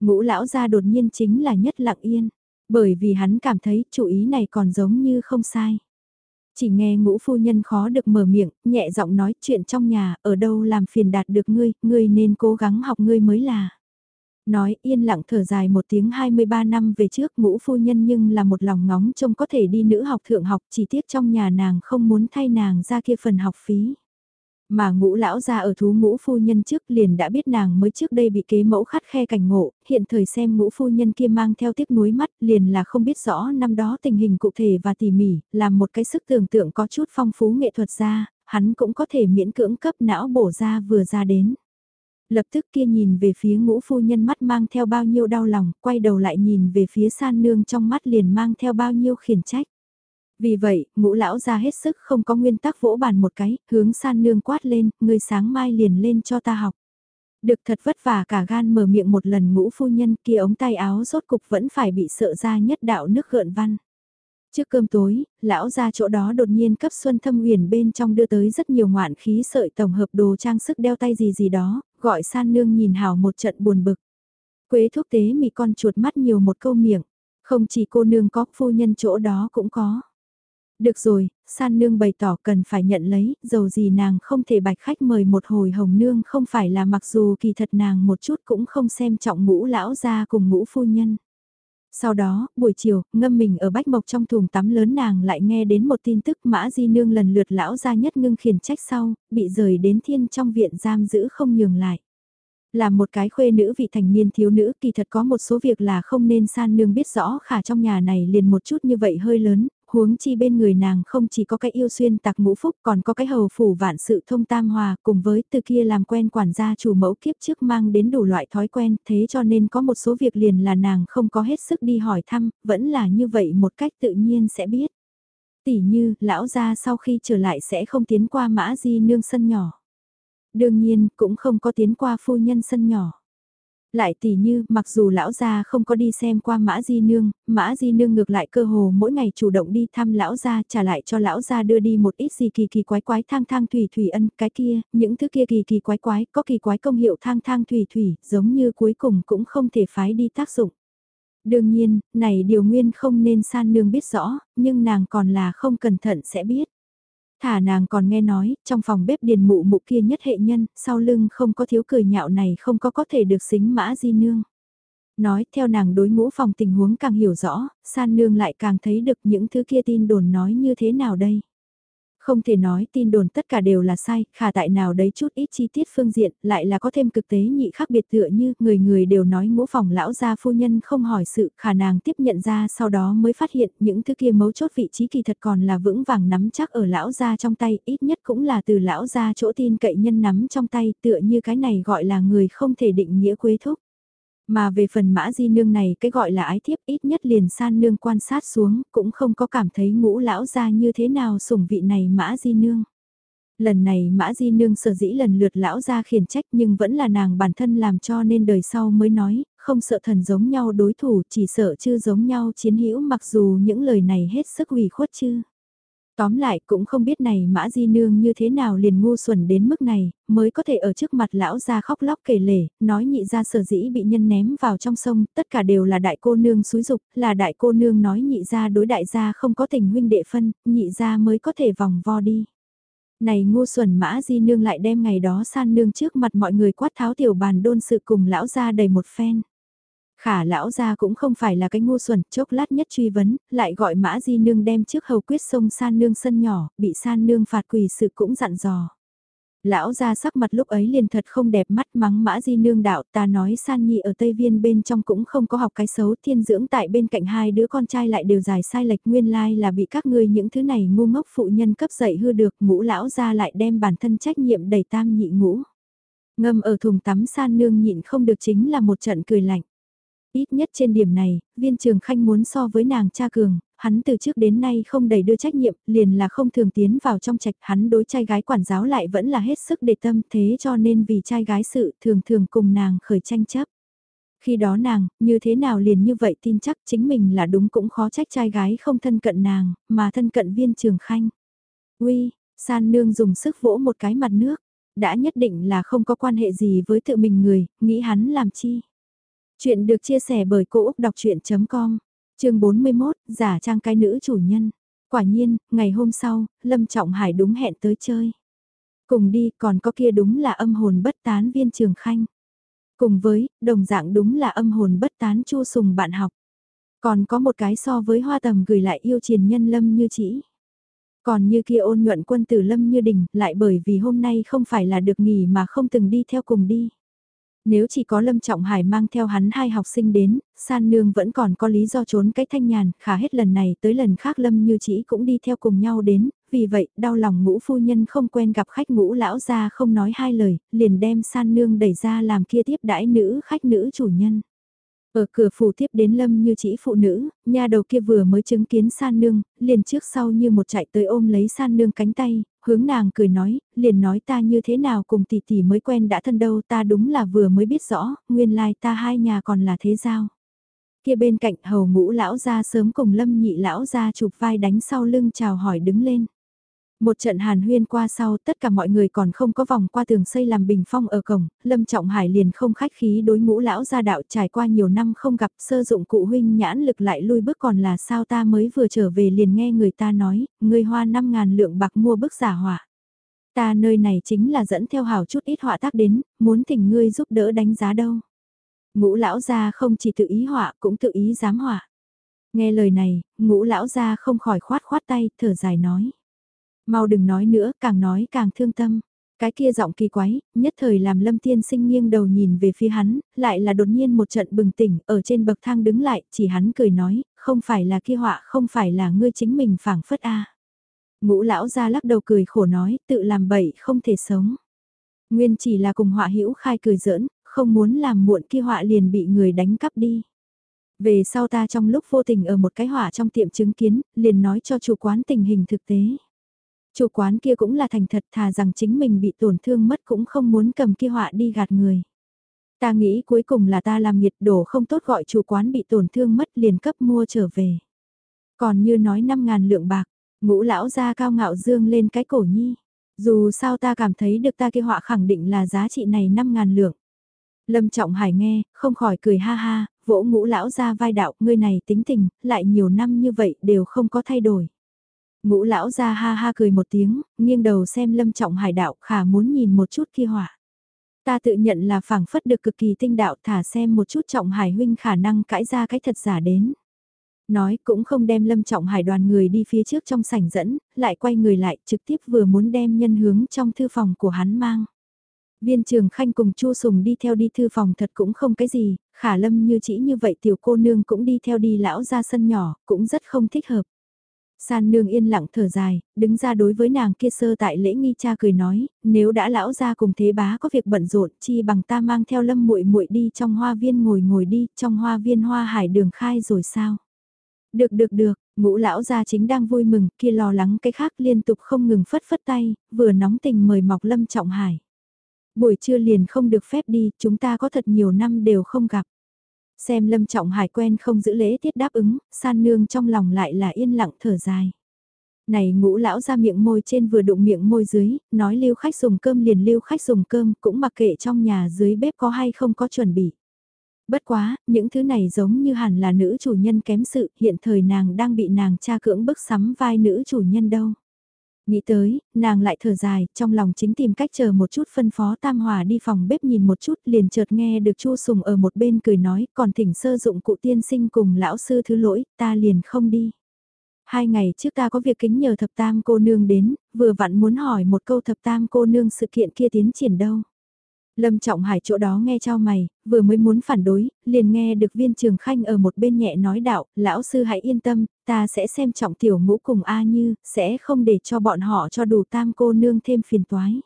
Ngũ lão gia đột nhiên chính là nhất lặng yên, bởi vì hắn cảm thấy chủ ý này còn giống như không sai. Chỉ nghe ngũ phu nhân khó được mở miệng, nhẹ giọng nói chuyện trong nhà, ở đâu làm phiền đạt được ngươi, ngươi nên cố gắng học ngươi mới là. Nói yên lặng thở dài một tiếng 23 năm về trước ngũ phu nhân nhưng là một lòng ngóng trông có thể đi nữ học thượng học chỉ tiếc trong nhà nàng không muốn thay nàng ra kia phần học phí. Mà ngũ lão ra ở thú ngũ phu nhân trước liền đã biết nàng mới trước đây bị kế mẫu khắt khe cảnh ngộ, hiện thời xem ngũ phu nhân kia mang theo tiếc nuối mắt liền là không biết rõ năm đó tình hình cụ thể và tỉ mỉ, làm một cái sức tưởng tượng có chút phong phú nghệ thuật ra, hắn cũng có thể miễn cưỡng cấp não bổ ra vừa ra đến. Lập tức kia nhìn về phía ngũ phu nhân mắt mang theo bao nhiêu đau lòng, quay đầu lại nhìn về phía san nương trong mắt liền mang theo bao nhiêu khiển trách. Vì vậy, ngũ lão ra hết sức không có nguyên tắc vỗ bàn một cái, hướng san nương quát lên, người sáng mai liền lên cho ta học. Được thật vất vả cả gan mở miệng một lần ngũ phu nhân kia ống tay áo rốt cục vẫn phải bị sợ ra nhất đạo nước gợn văn. Trước cơm tối, lão ra chỗ đó đột nhiên cấp Xuân Thâm Huyền bên trong đưa tới rất nhiều ngoạn khí sợi tổng hợp đồ trang sức đeo tay gì gì đó, gọi san nương nhìn hào một trận buồn bực. Quế thuốc tế mị con chuột mắt nhiều một câu miệng, không chỉ cô nương có, phu nhân chỗ đó cũng có. Được rồi, san nương bày tỏ cần phải nhận lấy, dầu gì nàng không thể bạch khách mời một hồi hồng nương không phải là mặc dù kỳ thật nàng một chút cũng không xem trọng ngũ lão ra cùng ngũ phu nhân. Sau đó, buổi chiều, ngâm mình ở bách mộc trong thùng tắm lớn nàng lại nghe đến một tin tức mã di nương lần lượt lão ra nhất ngưng khiển trách sau, bị rời đến thiên trong viện giam giữ không nhường lại. Là một cái khuê nữ vị thành niên thiếu nữ kỳ thật có một số việc là không nên san nương biết rõ khả trong nhà này liền một chút như vậy hơi lớn, huống chi bên người nàng không chỉ có cái yêu xuyên tạc ngũ phúc còn có cái hầu phủ vạn sự thông tam hòa cùng với từ kia làm quen quản gia chủ mẫu kiếp trước mang đến đủ loại thói quen thế cho nên có một số việc liền là nàng không có hết sức đi hỏi thăm, vẫn là như vậy một cách tự nhiên sẽ biết. Tỷ như, lão gia sau khi trở lại sẽ không tiến qua mã di nương sân nhỏ. Đương nhiên, cũng không có tiến qua phu nhân sân nhỏ. Lại tỷ như, mặc dù lão gia không có đi xem qua Mã Di Nương, Mã Di Nương ngược lại cơ hồ mỗi ngày chủ động đi thăm lão gia trả lại cho lão gia đưa đi một ít gì kỳ kỳ quái quái thang thang thủy thủy ân, cái kia, những thứ kia kỳ kỳ quái quái, có kỳ quái công hiệu thang thang thủy thủy, giống như cuối cùng cũng không thể phái đi tác dụng. Đương nhiên, này điều nguyên không nên san nương biết rõ, nhưng nàng còn là không cẩn thận sẽ biết. Thả nàng còn nghe nói, trong phòng bếp điền mụ mụ kia nhất hệ nhân, sau lưng không có thiếu cười nhạo này không có có thể được xính mã di nương. Nói theo nàng đối ngũ phòng tình huống càng hiểu rõ, san nương lại càng thấy được những thứ kia tin đồn nói như thế nào đây. Không thể nói tin đồn tất cả đều là sai, khả tại nào đấy chút ít chi tiết phương diện, lại là có thêm cực tế nhị khác biệt tựa như người người đều nói ngũ phòng lão gia phu nhân không hỏi sự khả nàng tiếp nhận ra sau đó mới phát hiện những thứ kia mấu chốt vị trí kỳ thật còn là vững vàng nắm chắc ở lão gia trong tay, ít nhất cũng là từ lão gia chỗ tin cậy nhân nắm trong tay tựa như cái này gọi là người không thể định nghĩa quế thúc. Mà về phần mã di nương này cái gọi là ái thiếp ít nhất liền san nương quan sát xuống cũng không có cảm thấy ngũ lão ra như thế nào sủng vị này mã di nương. Lần này mã di nương sở dĩ lần lượt lão ra khiển trách nhưng vẫn là nàng bản thân làm cho nên đời sau mới nói, không sợ thần giống nhau đối thủ chỉ sợ chưa giống nhau chiến hữu mặc dù những lời này hết sức ủy khuất chứ. Tóm lại cũng không biết này mã di nương như thế nào liền ngu xuẩn đến mức này, mới có thể ở trước mặt lão ra khóc lóc kể lể, nói nhị ra sở dĩ bị nhân ném vào trong sông, tất cả đều là đại cô nương xúi dục, là đại cô nương nói nhị ra đối đại gia không có tình huynh đệ phân, nhị ra mới có thể vòng vo đi. Này ngu xuẩn mã di nương lại đem ngày đó san nương trước mặt mọi người quát tháo tiểu bàn đôn sự cùng lão ra đầy một phen. Khả lão gia cũng không phải là cái ngu xuẩn, chốc lát nhất truy vấn, lại gọi mã di nương đem trước hầu quyết sông san nương sân nhỏ, bị san nương phạt quỳ sự cũng dặn dò. Lão gia sắc mặt lúc ấy liền thật không đẹp mắt mắng mã di nương đạo ta nói san nhi ở Tây Viên bên trong cũng không có học cái xấu thiên dưỡng tại bên cạnh hai đứa con trai lại đều dài sai lệch nguyên lai là bị các ngươi những thứ này ngu ngốc phụ nhân cấp dạy hư được ngũ lão gia lại đem bản thân trách nhiệm đầy tam nhị ngũ. Ngâm ở thùng tắm san nương nhịn không được chính là một trận cười lạnh. Ít nhất trên điểm này, viên trường khanh muốn so với nàng cha cường, hắn từ trước đến nay không đầy đưa trách nhiệm, liền là không thường tiến vào trong trạch, hắn đối trai gái quản giáo lại vẫn là hết sức để tâm thế cho nên vì trai gái sự thường thường cùng nàng khởi tranh chấp. Khi đó nàng, như thế nào liền như vậy tin chắc chính mình là đúng cũng khó trách trai gái không thân cận nàng, mà thân cận viên trường khanh. Uy, san nương dùng sức vỗ một cái mặt nước, đã nhất định là không có quan hệ gì với tự mình người, nghĩ hắn làm chi. Chuyện được chia sẻ bởi Cô Úc Đọc Chuyện.com, chương 41, giả trang cái nữ chủ nhân. Quả nhiên, ngày hôm sau, Lâm Trọng Hải đúng hẹn tới chơi. Cùng đi còn có kia đúng là âm hồn bất tán viên trường khanh. Cùng với, đồng dạng đúng là âm hồn bất tán chu sùng bạn học. Còn có một cái so với hoa tầm gửi lại yêu triền nhân Lâm như chỉ. Còn như kia ôn nhuận quân tử Lâm như đình, lại bởi vì hôm nay không phải là được nghỉ mà không từng đi theo cùng đi. Nếu chỉ có Lâm Trọng Hải mang theo hắn hai học sinh đến, San Nương vẫn còn có lý do trốn cái thanh nhàn, khả hết lần này tới lần khác Lâm như chỉ cũng đi theo cùng nhau đến, vì vậy đau lòng ngũ phu nhân không quen gặp khách ngũ lão ra không nói hai lời, liền đem San Nương đẩy ra làm kia tiếp đãi nữ khách nữ chủ nhân. Ở cửa phủ tiếp đến lâm như chỉ phụ nữ, nhà đầu kia vừa mới chứng kiến san nương, liền trước sau như một chạy tới ôm lấy san nương cánh tay, hướng nàng cười nói, liền nói ta như thế nào cùng tỷ tỷ mới quen đã thân đâu ta đúng là vừa mới biết rõ, nguyên lai ta hai nhà còn là thế giao. Kia bên cạnh hầu ngũ lão ra sớm cùng lâm nhị lão ra chụp vai đánh sau lưng chào hỏi đứng lên. Một trận hàn huyên qua sau tất cả mọi người còn không có vòng qua tường xây làm bình phong ở cổng, Lâm Trọng Hải liền không khách khí đối ngũ lão gia đạo trải qua nhiều năm không gặp sơ dụng cụ huynh nhãn lực lại lui bước còn là sao ta mới vừa trở về liền nghe người ta nói, người hoa 5 ngàn lượng bạc mua bức giả họa. Ta nơi này chính là dẫn theo hào chút ít họa tác đến, muốn thỉnh ngươi giúp đỡ đánh giá đâu. Ngũ lão gia không chỉ tự ý họa cũng tự ý dám họa. Nghe lời này, ngũ lão gia không khỏi khoát khoát tay, thở dài nói. Mau đừng nói nữa, càng nói càng thương tâm. Cái kia giọng kỳ quái, nhất thời làm lâm tiên sinh nghiêng đầu nhìn về phía hắn, lại là đột nhiên một trận bừng tỉnh, ở trên bậc thang đứng lại, chỉ hắn cười nói, không phải là kia họa, không phải là ngươi chính mình phảng phất a. Ngũ lão ra lắc đầu cười khổ nói, tự làm bậy không thể sống. Nguyên chỉ là cùng họa hữu khai cười giỡn, không muốn làm muộn kia họa liền bị người đánh cắp đi. Về sau ta trong lúc vô tình ở một cái họa trong tiệm chứng kiến, liền nói cho chủ quán tình hình thực tế. Chủ quán kia cũng là thành thật thà rằng chính mình bị tổn thương mất cũng không muốn cầm kia họa đi gạt người. Ta nghĩ cuối cùng là ta làm nhiệt đổ không tốt gọi chủ quán bị tổn thương mất liền cấp mua trở về. Còn như nói 5.000 lượng bạc, ngũ lão ra cao ngạo dương lên cái cổ nhi. Dù sao ta cảm thấy được ta kia họa khẳng định là giá trị này 5.000 lượng. Lâm Trọng Hải nghe, không khỏi cười ha ha, vỗ ngũ lão ra vai đạo, ngươi này tính tình, lại nhiều năm như vậy đều không có thay đổi. Ngũ lão ra ha ha cười một tiếng, nghiêng đầu xem Lâm Trọng Hải đạo khả muốn nhìn một chút kia hỏa Ta tự nhận là phảng phất được cực kỳ tinh đạo thả xem một chút Trọng Hải huynh khả năng cãi ra cái thật giả đến. Nói cũng không đem Lâm Trọng Hải đoàn người đi phía trước trong sảnh dẫn, lại quay người lại trực tiếp vừa muốn đem nhân hướng trong thư phòng của hắn mang. Viên trường khanh cùng Chu Sùng đi theo đi thư phòng thật cũng không cái gì, khả lâm như chỉ như vậy tiểu cô nương cũng đi theo đi lão ra sân nhỏ, cũng rất không thích hợp. San nương yên lặng thở dài, đứng ra đối với nàng kia sơ tại lễ nghi cha cười nói, nếu đã lão ra cùng thế bá có việc bận rộn, chi bằng ta mang theo lâm muội muội đi trong hoa viên ngồi ngồi đi, trong hoa viên hoa hải đường khai rồi sao? Được được được, ngũ lão gia chính đang vui mừng, kia lo lắng cái khác liên tục không ngừng phất phất tay, vừa nóng tình mời mọc lâm trọng hải. Buổi trưa liền không được phép đi, chúng ta có thật nhiều năm đều không gặp. Xem Lâm Trọng Hải quen không giữ lễ tiết đáp ứng, san nương trong lòng lại là yên lặng thở dài. Này ngũ lão ra miệng môi trên vừa đụng miệng môi dưới, nói lưu khách dùng cơm liền lưu khách dùng cơm, cũng mặc kệ trong nhà dưới bếp có hay không có chuẩn bị. Bất quá, những thứ này giống như hẳn là nữ chủ nhân kém sự, hiện thời nàng đang bị nàng cha cưỡng bức sắm vai nữ chủ nhân đâu. Nghĩ tới, nàng lại thở dài, trong lòng chính tìm cách chờ một chút phân phó Tam Hòa đi phòng bếp nhìn một chút liền chợt nghe được Chu Sùng ở một bên cười nói, còn thỉnh sơ dụng cụ tiên sinh cùng lão sư thứ lỗi, ta liền không đi. Hai ngày trước ta có việc kính nhờ thập tam cô nương đến, vừa vặn muốn hỏi một câu thập tam cô nương sự kiện kia tiến triển đâu. Lâm Trọng Hải chỗ đó nghe cho mày, vừa mới muốn phản đối, liền nghe được viên trường khanh ở một bên nhẹ nói đạo, lão sư hãy yên tâm, ta sẽ xem trọng tiểu ngũ cùng A Như, sẽ không để cho bọn họ cho đủ tam cô nương thêm phiền toái.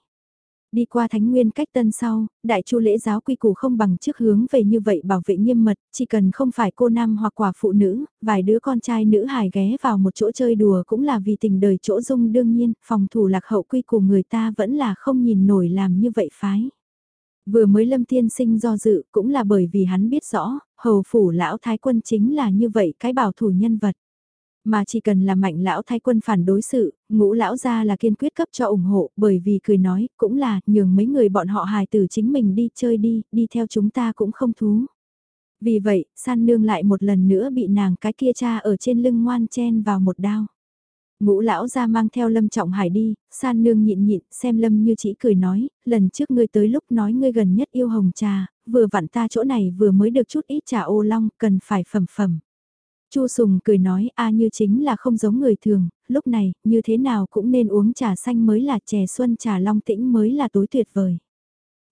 Đi qua thánh nguyên cách tân sau, đại chu lễ giáo quy củ không bằng trước hướng về như vậy bảo vệ nghiêm mật, chỉ cần không phải cô nam hoặc quả phụ nữ, vài đứa con trai nữ hài ghé vào một chỗ chơi đùa cũng là vì tình đời chỗ dung đương nhiên, phòng thủ lạc hậu quy củ người ta vẫn là không nhìn nổi làm như vậy phái. Vừa mới lâm tiên sinh do dự cũng là bởi vì hắn biết rõ, hầu phủ lão thái quân chính là như vậy cái bảo thủ nhân vật. Mà chỉ cần là mạnh lão thái quân phản đối sự, ngũ lão ra là kiên quyết cấp cho ủng hộ bởi vì cười nói cũng là nhường mấy người bọn họ hài tử chính mình đi chơi đi, đi theo chúng ta cũng không thú. Vì vậy, san nương lại một lần nữa bị nàng cái kia cha ở trên lưng ngoan chen vào một đao. Ngũ lão ra mang theo Lâm Trọng Hải đi, san nương nhịn nhịn, xem Lâm như chỉ cười nói, lần trước ngươi tới lúc nói ngươi gần nhất yêu hồng trà, vừa vặn ta chỗ này vừa mới được chút ít trà ô long, cần phải phẩm phẩm. Chu Sùng cười nói, a như chính là không giống người thường, lúc này, như thế nào cũng nên uống trà xanh mới là chè xuân trà long tĩnh mới là tối tuyệt vời.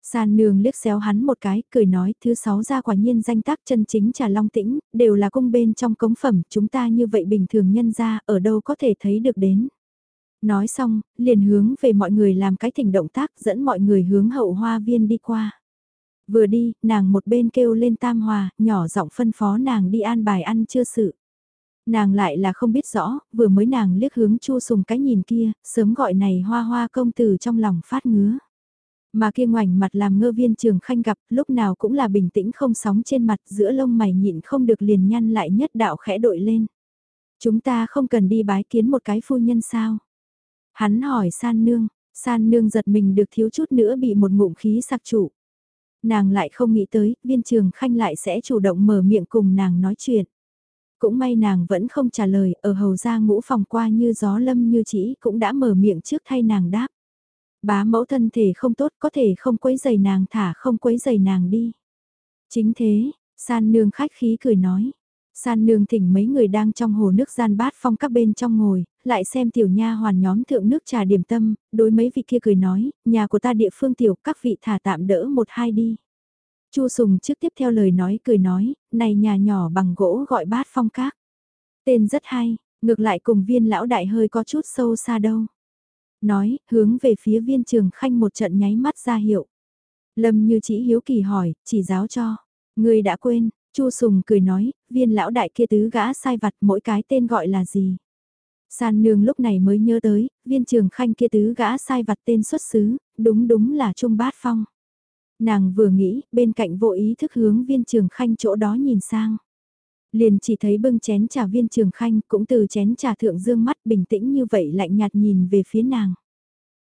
San nương liếc xéo hắn một cái, cười nói, thứ sáu ra quả nhiên danh tác chân chính trà long tĩnh, đều là cung bên trong cống phẩm, chúng ta như vậy bình thường nhân ra, ở đâu có thể thấy được đến. Nói xong, liền hướng về mọi người làm cái thỉnh động tác dẫn mọi người hướng hậu hoa viên đi qua. Vừa đi, nàng một bên kêu lên tam hòa, nhỏ giọng phân phó nàng đi an bài ăn chưa sự. Nàng lại là không biết rõ, vừa mới nàng liếc hướng chua sùng cái nhìn kia, sớm gọi này hoa hoa công tử trong lòng phát ngứa. Mà kia ngoảnh mặt làm ngơ viên trường khanh gặp lúc nào cũng là bình tĩnh không sóng trên mặt giữa lông mày nhịn không được liền nhăn lại nhất đạo khẽ đội lên. Chúng ta không cần đi bái kiến một cái phu nhân sao? Hắn hỏi san nương, san nương giật mình được thiếu chút nữa bị một ngụm khí sặc trụ. Nàng lại không nghĩ tới, viên trường khanh lại sẽ chủ động mở miệng cùng nàng nói chuyện. Cũng may nàng vẫn không trả lời, ở hầu ra ngũ phòng qua như gió lâm như chỉ cũng đã mở miệng trước thay nàng đáp. Bá mẫu thân thể không tốt có thể không quấy giày nàng thả không quấy giày nàng đi. Chính thế, san nương khách khí cười nói. San nương thỉnh mấy người đang trong hồ nước gian bát phong các bên trong ngồi, lại xem tiểu nha hoàn nhóm thượng nước trà điểm tâm, đối mấy vị kia cười nói, nhà của ta địa phương tiểu các vị thả tạm đỡ một hai đi. Chu Sùng trước tiếp theo lời nói cười nói, này nhà nhỏ bằng gỗ gọi bát phong các. Tên rất hay, ngược lại cùng viên lão đại hơi có chút sâu xa đâu. Nói, hướng về phía viên trường khanh một trận nháy mắt ra hiệu. Lâm như chỉ hiếu kỳ hỏi, chỉ giáo cho. Người đã quên, Chu Sùng cười nói, viên lão đại kia tứ gã sai vặt mỗi cái tên gọi là gì. San nương lúc này mới nhớ tới, viên trường khanh kia tứ gã sai vặt tên xuất xứ, đúng đúng là Trung Bát Phong. Nàng vừa nghĩ, bên cạnh vô ý thức hướng viên trường khanh chỗ đó nhìn sang. Liền chỉ thấy bưng chén trà viên trường khanh cũng từ chén trà thượng dương mắt bình tĩnh như vậy lạnh nhạt nhìn về phía nàng.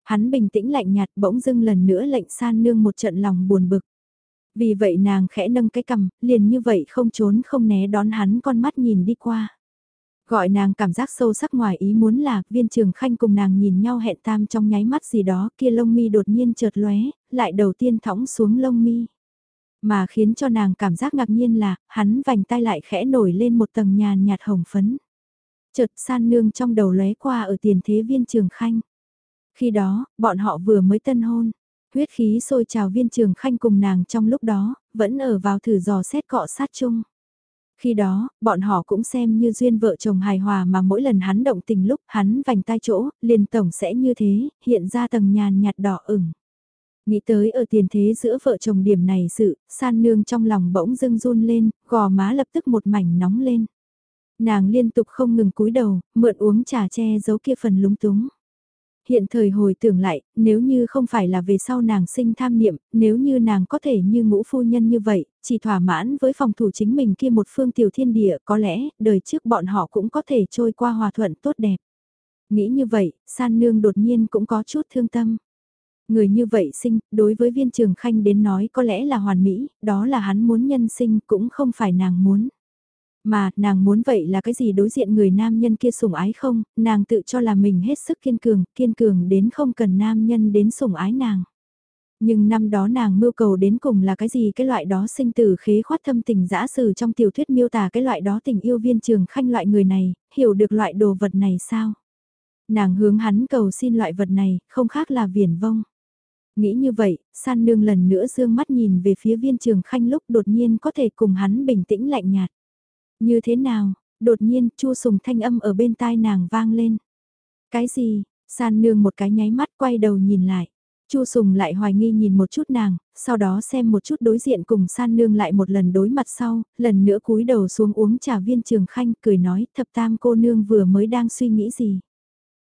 Hắn bình tĩnh lạnh nhạt bỗng dưng lần nữa lệnh san nương một trận lòng buồn bực. Vì vậy nàng khẽ nâng cái cầm, liền như vậy không trốn không né đón hắn con mắt nhìn đi qua. Gọi nàng cảm giác sâu sắc ngoài ý muốn là viên trường khanh cùng nàng nhìn nhau hẹn tam trong nháy mắt gì đó kia lông mi đột nhiên chợt lóe, lại đầu tiên thõng xuống lông mi. Mà khiến cho nàng cảm giác ngạc nhiên là, hắn vành tay lại khẽ nổi lên một tầng nhàn nhạt hồng phấn. Chợt san nương trong đầu lóe qua ở tiền thế viên trường khanh. Khi đó, bọn họ vừa mới tân hôn, huyết khí sôi trào viên trường khanh cùng nàng trong lúc đó, vẫn ở vào thử dò xét cọ sát chung. Khi đó, bọn họ cũng xem như duyên vợ chồng hài hòa mà mỗi lần hắn động tình lúc hắn vành tay chỗ, liền tổng sẽ như thế, hiện ra tầng nhàn nhạt đỏ ửng. Nghĩ tới ở tiền thế giữa vợ chồng điểm này sự, san nương trong lòng bỗng dưng run lên, gò má lập tức một mảnh nóng lên. Nàng liên tục không ngừng cúi đầu, mượn uống trà che giấu kia phần lúng túng hiện thời hồi tưởng lại, nếu như không phải là về sau nàng sinh tham niệm, nếu như nàng có thể như ngũ phu nhân như vậy, chỉ thỏa mãn với phòng thủ chính mình kia một phương tiểu thiên địa, có lẽ, đời trước bọn họ cũng có thể trôi qua hòa thuận tốt đẹp. Nghĩ như vậy, san nương đột nhiên cũng có chút thương tâm. Người như vậy sinh, đối với viên trường khanh đến nói có lẽ là hoàn mỹ, đó là hắn muốn nhân sinh cũng không phải nàng muốn. Mà, nàng muốn vậy là cái gì đối diện người nam nhân kia sủng ái không, nàng tự cho là mình hết sức kiên cường, kiên cường đến không cần nam nhân đến sủng ái nàng. Nhưng năm đó nàng mưu cầu đến cùng là cái gì cái loại đó sinh tử khế khoát thâm tình dã sử trong tiểu thuyết miêu tả cái loại đó tình yêu viên trường khanh loại người này, hiểu được loại đồ vật này sao? Nàng hướng hắn cầu xin loại vật này, không khác là viển vông. Nghĩ như vậy, san nương lần nữa dương mắt nhìn về phía viên trường khanh lúc đột nhiên có thể cùng hắn bình tĩnh lạnh nhạt. Như thế nào, đột nhiên chu sùng thanh âm ở bên tai nàng vang lên. Cái gì, san nương một cái nháy mắt quay đầu nhìn lại. Chu Sùng lại hoài nghi nhìn một chút nàng, sau đó xem một chút đối diện cùng San Nương lại một lần đối mặt sau, lần nữa cúi đầu xuống uống trà viên trường khanh cười nói thập tam cô nương vừa mới đang suy nghĩ gì.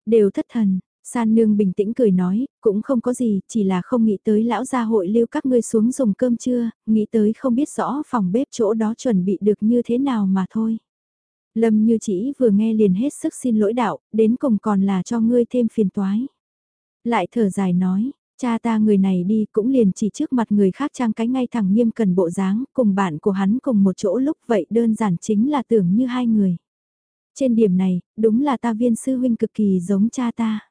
Đều thất thần, San nương bình tĩnh cười nói, cũng không có gì, chỉ là không nghĩ tới lão gia hội lưu các ngươi xuống dùng cơm trưa, nghĩ tới không biết rõ phòng bếp chỗ đó chuẩn bị được như thế nào mà thôi. Lâm như chỉ vừa nghe liền hết sức xin lỗi đạo, đến cùng còn là cho ngươi thêm phiền toái. Lại thở dài nói, cha ta người này đi cũng liền chỉ trước mặt người khác trang cái ngay thẳng nghiêm cần bộ dáng, cùng bạn của hắn cùng một chỗ lúc vậy đơn giản chính là tưởng như hai người. Trên điểm này, đúng là ta viên sư huynh cực kỳ giống cha ta.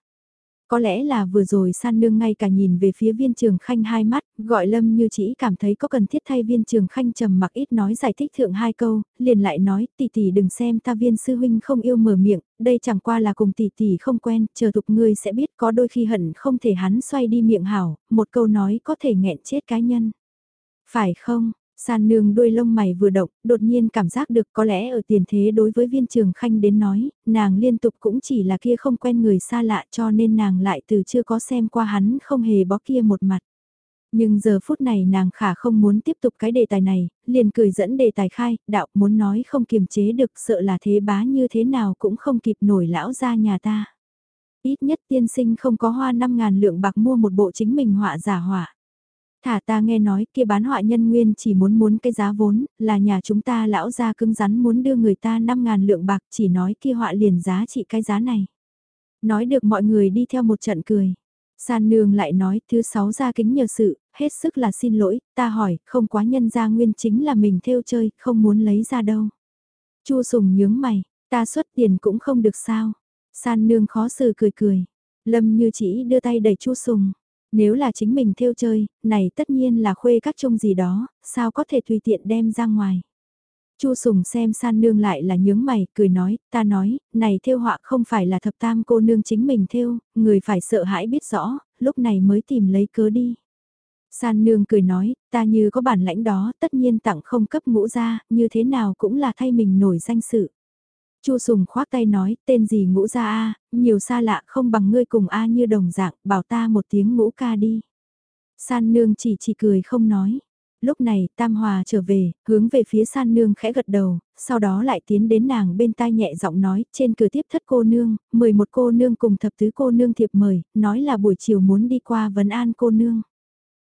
Có lẽ là vừa rồi san nương ngay cả nhìn về phía viên trường khanh hai mắt, gọi lâm như chỉ cảm thấy có cần thiết thay viên trường khanh trầm mặc ít nói giải thích thượng hai câu, liền lại nói tỷ tỷ đừng xem ta viên sư huynh không yêu mở miệng, đây chẳng qua là cùng tỷ tỷ không quen, chờ thục ngươi sẽ biết có đôi khi hận không thể hắn xoay đi miệng hảo, một câu nói có thể nghẹn chết cá nhân. Phải không, San nương đuôi lông mày vừa động, đột nhiên cảm giác được có lẽ ở tiền thế đối với viên trường khanh đến nói, nàng liên tục cũng chỉ là kia không quen người xa lạ cho nên nàng lại từ chưa có xem qua hắn không hề bó kia một mặt. Nhưng giờ phút này nàng khả không muốn tiếp tục cái đề tài này, liền cười dẫn đề tài khai, đạo muốn nói không kiềm chế được sợ là thế bá như thế nào cũng không kịp nổi lão ra nhà ta. Ít nhất tiên sinh không có hoa 5.000 lượng bạc mua một bộ chính mình họa giả họa. Thả ta nghe nói kia bán họa nhân nguyên chỉ muốn muốn cái giá vốn, là nhà chúng ta lão gia cứng rắn muốn đưa người ta 5.000 lượng bạc chỉ nói kia họa liền giá trị cái giá này. Nói được mọi người đi theo một trận cười. San nương lại nói thứ sáu gia kính nhờ sự, hết sức là xin lỗi, ta hỏi, không quá nhân gia nguyên chính là mình theo chơi, không muốn lấy ra đâu. Chu sùng nhướng mày, ta xuất tiền cũng không được sao. San nương khó xử cười cười. Lâm như chỉ đưa tay đẩy chu sùng. Nếu là chính mình theo chơi, này tất nhiên là khuê các trông gì đó, sao có thể tùy tiện đem ra ngoài. Chu Sùng xem san nương lại là nhướng mày, cười nói, ta nói, này thêu họa không phải là thập tam cô nương chính mình thêu, người phải sợ hãi biết rõ, lúc này mới tìm lấy cớ đi. San nương cười nói, ta như có bản lãnh đó, tất nhiên tặng không cấp ngũ ra, như thế nào cũng là thay mình nổi danh sự. Chu Sùng khoác tay nói, tên gì ngũ ra a, nhiều xa lạ không bằng ngươi cùng a như đồng dạng, bảo ta một tiếng ngũ ca đi. San nương chỉ chỉ cười không nói. Lúc này, Tam Hòa trở về, hướng về phía san nương khẽ gật đầu, sau đó lại tiến đến nàng bên tai nhẹ giọng nói, trên cửa tiếp thất cô nương, 11 cô nương cùng thập tứ cô nương thiệp mời, nói là buổi chiều muốn đi qua vấn an cô nương.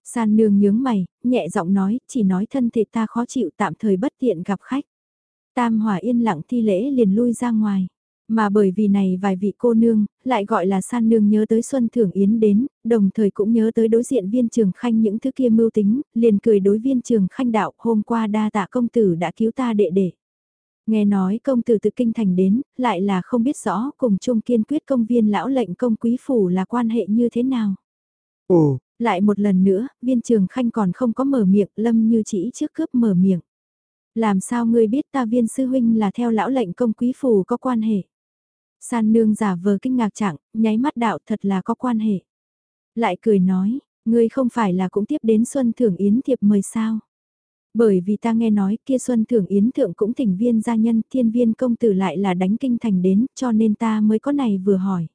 San nương nhướng mày, nhẹ giọng nói, chỉ nói thân thể ta khó chịu tạm thời bất tiện gặp khách. Tam Hòa yên lặng thi lễ liền lui ra ngoài. Mà bởi vì này vài vị cô nương, lại gọi là san nương nhớ tới Xuân Thưởng Yến đến, đồng thời cũng nhớ tới đối diện viên trường khanh những thứ kia mưu tính, liền cười đối viên trường khanh đạo hôm qua đa tạ công tử đã cứu ta đệ đệ. Nghe nói công tử từ kinh thành đến, lại là không biết rõ cùng chung kiên quyết công viên lão lệnh công quý phủ là quan hệ như thế nào. Ồ, lại một lần nữa, viên trường khanh còn không có mở miệng, lâm như chỉ trước cướp mở miệng. Làm sao ngươi biết ta viên sư huynh là theo lão lệnh công quý phủ có quan hệ? San nương giả vờ kinh ngạc trạng, nháy mắt đạo thật là có quan hệ. Lại cười nói, ngươi không phải là cũng tiếp đến Xuân Thưởng Yến thiệp mời sao? Bởi vì ta nghe nói kia Xuân Thưởng Yến thượng cũng thỉnh viên gia nhân thiên viên công tử lại là đánh kinh thành đến cho nên ta mới có này vừa hỏi.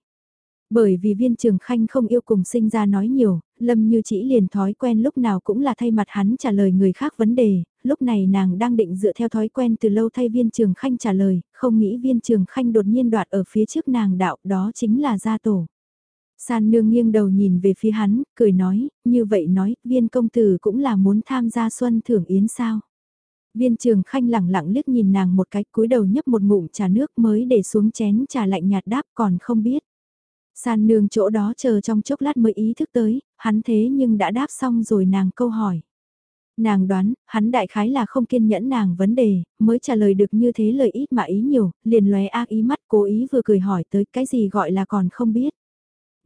Bởi vì viên trường khanh không yêu cùng sinh ra nói nhiều, Lâm Như chỉ liền thói quen lúc nào cũng là thay mặt hắn trả lời người khác vấn đề, lúc này nàng đang định dựa theo thói quen từ lâu thay viên trường khanh trả lời, không nghĩ viên trường khanh đột nhiên đoạt ở phía trước nàng đạo đó chính là gia tổ. San nương nghiêng đầu nhìn về phía hắn, cười nói, như vậy nói, viên công tử cũng là muốn tham gia xuân thưởng yến sao. Viên trường khanh lẳng lặng liếc nhìn nàng một cái cúi đầu nhấp một ngụm trà nước mới để xuống chén trà lạnh nhạt đáp còn không biết. San nương chỗ đó chờ trong chốc lát mới ý thức tới, hắn thế nhưng đã đáp xong rồi nàng câu hỏi. Nàng đoán, hắn đại khái là không kiên nhẫn nàng vấn đề, mới trả lời được như thế lời ít mà ý nhiều, liền lóe ác ý mắt cố ý vừa cười hỏi tới cái gì gọi là còn không biết.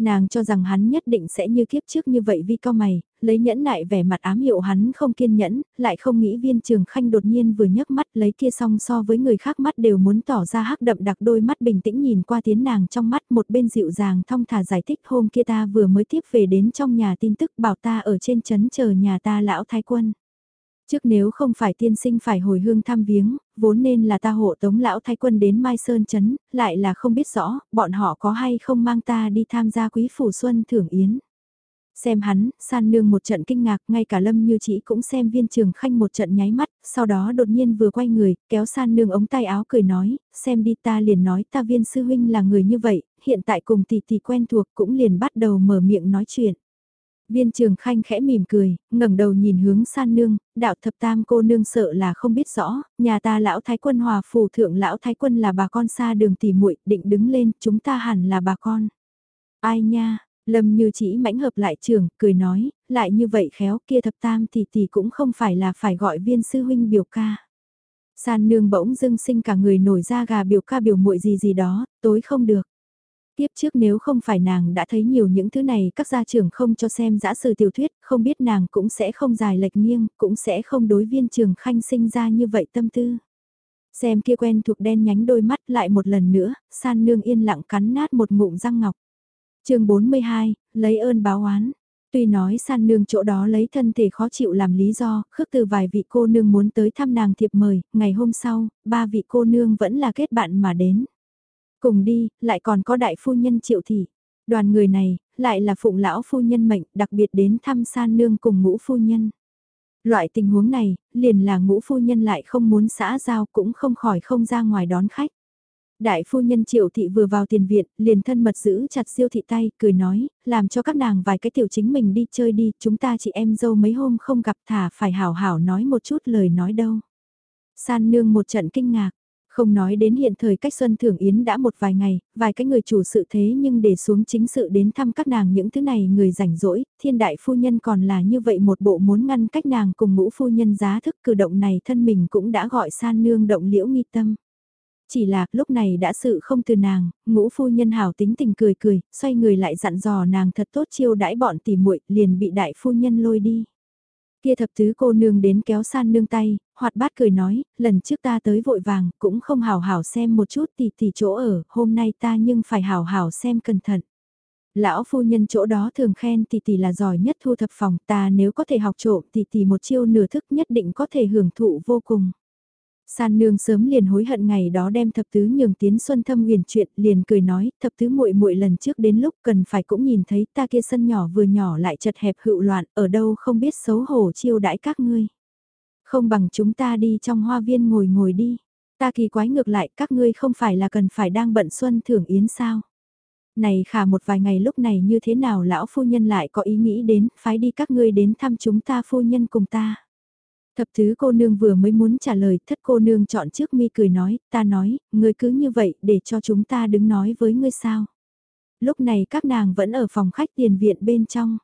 Nàng cho rằng hắn nhất định sẽ như kiếp trước như vậy vi cao mày, lấy nhẫn nại vẻ mặt ám hiệu hắn không kiên nhẫn, lại không nghĩ viên trường khanh đột nhiên vừa nhấc mắt lấy kia song so với người khác mắt đều muốn tỏ ra hắc đậm đặc đôi mắt bình tĩnh nhìn qua tiến nàng trong mắt một bên dịu dàng thong thả giải thích hôm kia ta vừa mới tiếp về đến trong nhà tin tức bảo ta ở trên chấn chờ nhà ta lão thái quân. Trước nếu không phải tiên sinh phải hồi hương thăm viếng, vốn nên là ta hộ tống lão thái quân đến Mai Sơn chấn lại là không biết rõ, bọn họ có hay không mang ta đi tham gia quý phủ xuân thưởng yến. Xem hắn, san nương một trận kinh ngạc, ngay cả lâm như chỉ cũng xem viên trường khanh một trận nháy mắt, sau đó đột nhiên vừa quay người, kéo san nương ống tay áo cười nói, xem đi ta liền nói ta viên sư huynh là người như vậy, hiện tại cùng tỷ tỷ quen thuộc cũng liền bắt đầu mở miệng nói chuyện. Viên trường khanh khẽ mỉm cười, ngẩng đầu nhìn hướng san nương, đạo thập tam cô nương sợ là không biết rõ, nhà ta lão thái quân hòa phủ thượng lão thái quân là bà con xa đường tỉ muội định đứng lên, chúng ta hẳn là bà con. Ai nha, lâm như chỉ mãnh hợp lại trường, cười nói, lại như vậy khéo kia thập tam thì tỷ cũng không phải là phải gọi viên sư huynh biểu ca. San nương bỗng dưng sinh cả người nổi ra gà biểu ca biểu muội gì gì đó, tối không được. Tiếp trước nếu không phải nàng đã thấy nhiều những thứ này các gia trưởng không cho xem giã sử tiểu thuyết, không biết nàng cũng sẽ không dài lệch nghiêng, cũng sẽ không đối viên trường khanh sinh ra như vậy tâm tư. Xem kia quen thuộc đen nhánh đôi mắt lại một lần nữa, san nương yên lặng cắn nát một ngụm răng ngọc. chương 42, lấy ơn báo oán. Tuy nói san nương chỗ đó lấy thân thể khó chịu làm lý do, khước từ vài vị cô nương muốn tới thăm nàng thiệp mời, ngày hôm sau, ba vị cô nương vẫn là kết bạn mà đến. Cùng đi, lại còn có đại phu nhân triệu thị. Đoàn người này, lại là phụng lão phu nhân mệnh, đặc biệt đến thăm san nương cùng ngũ phu nhân. Loại tình huống này, liền là ngũ phu nhân lại không muốn xã giao cũng không khỏi không ra ngoài đón khách. Đại phu nhân triệu thị vừa vào tiền viện, liền thân mật giữ chặt siêu thị tay, cười nói, làm cho các nàng vài cái tiểu chính mình đi chơi đi, chúng ta chị em dâu mấy hôm không gặp thả phải hảo hảo nói một chút lời nói đâu. San nương một trận kinh ngạc, không nói đến hiện thời cách Xuân Thưởng Yến đã một vài ngày, vài cái người chủ sự thế nhưng để xuống chính sự đến thăm các nàng những thứ này người rảnh rỗi, thiên đại phu nhân còn là như vậy một bộ muốn ngăn cách nàng cùng ngũ phu nhân giá thức cử động này thân mình cũng đã gọi san nương động liễu nghi tâm. Chỉ là lúc này đã sự không từ nàng, ngũ phu nhân hảo tính tình cười cười, xoay người lại dặn dò nàng thật tốt chiêu đãi bọn tỉ muội liền bị đại phu nhân lôi đi. Kia thập tứ cô nương đến kéo san nương tay, hoạt bát cười nói, lần trước ta tới vội vàng, cũng không hào hảo xem một chút tỷ tỷ chỗ ở, hôm nay ta nhưng phải hào hảo xem cẩn thận. Lão phu nhân chỗ đó thường khen tỷ tỷ là giỏi nhất thu thập phòng ta nếu có thể học trộm tỷ tỷ một chiêu nửa thức nhất định có thể hưởng thụ vô cùng. San nương sớm liền hối hận ngày đó đem thập tứ nhường tiến xuân thâm huyền chuyện, liền cười nói, thập tứ muội muội lần trước đến lúc cần phải cũng nhìn thấy ta kia sân nhỏ vừa nhỏ lại chật hẹp hữu loạn, ở đâu không biết xấu hổ chiêu đãi các ngươi. Không bằng chúng ta đi trong hoa viên ngồi ngồi đi, ta kỳ quái ngược lại các ngươi không phải là cần phải đang bận xuân thưởng yến sao. Này khả một vài ngày lúc này như thế nào lão phu nhân lại có ý nghĩ đến, phái đi các ngươi đến thăm chúng ta phu nhân cùng ta. Thập thứ cô nương vừa mới muốn trả lời, thất cô nương chọn trước mi cười nói, ta nói, ngươi cứ như vậy để cho chúng ta đứng nói với ngươi sao. Lúc này các nàng vẫn ở phòng khách tiền viện bên trong.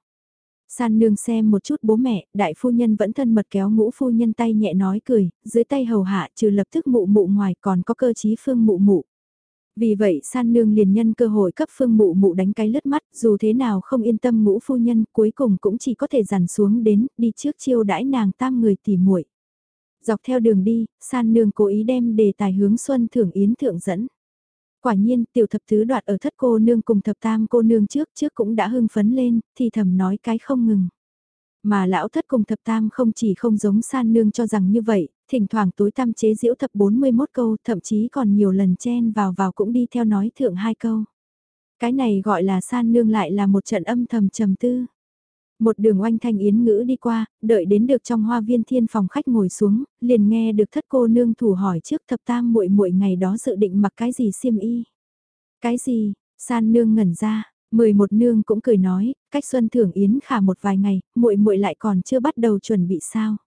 San nương xem một chút bố mẹ, đại phu nhân vẫn thân mật kéo ngũ phu nhân tay nhẹ nói cười, dưới tay hầu hạ trừ lập tức mụ mụ ngoài còn có cơ chí phương mụ mụ. Vì vậy san nương liền nhân cơ hội cấp phương mụ mụ đánh cái lướt mắt, dù thế nào không yên tâm ngũ phu nhân, cuối cùng cũng chỉ có thể dằn xuống đến, đi trước chiêu đãi nàng tam người tỉ muội Dọc theo đường đi, san nương cố ý đem đề tài hướng xuân thưởng yến thượng dẫn. Quả nhiên, tiểu thập tứ đoạt ở thất cô nương cùng thập tam cô nương trước trước cũng đã hưng phấn lên, thì thầm nói cái không ngừng. Mà lão thất cùng thập tam không chỉ không giống san nương cho rằng như vậy, thỉnh thoảng tối tăm chế diễu thập 41 câu, thậm chí còn nhiều lần chen vào vào cũng đi theo nói thượng hai câu. Cái này gọi là san nương lại là một trận âm thầm trầm tư. Một đường oanh thanh yến ngữ đi qua, đợi đến được trong hoa viên thiên phòng khách ngồi xuống, liền nghe được thất cô nương thủ hỏi trước thập tam muội muội ngày đó dự định mặc cái gì xiêm y. Cái gì, san nương ngẩn ra, mười một nương cũng cười nói, cách xuân thưởng yến khả một vài ngày, muội muội lại còn chưa bắt đầu chuẩn bị sao.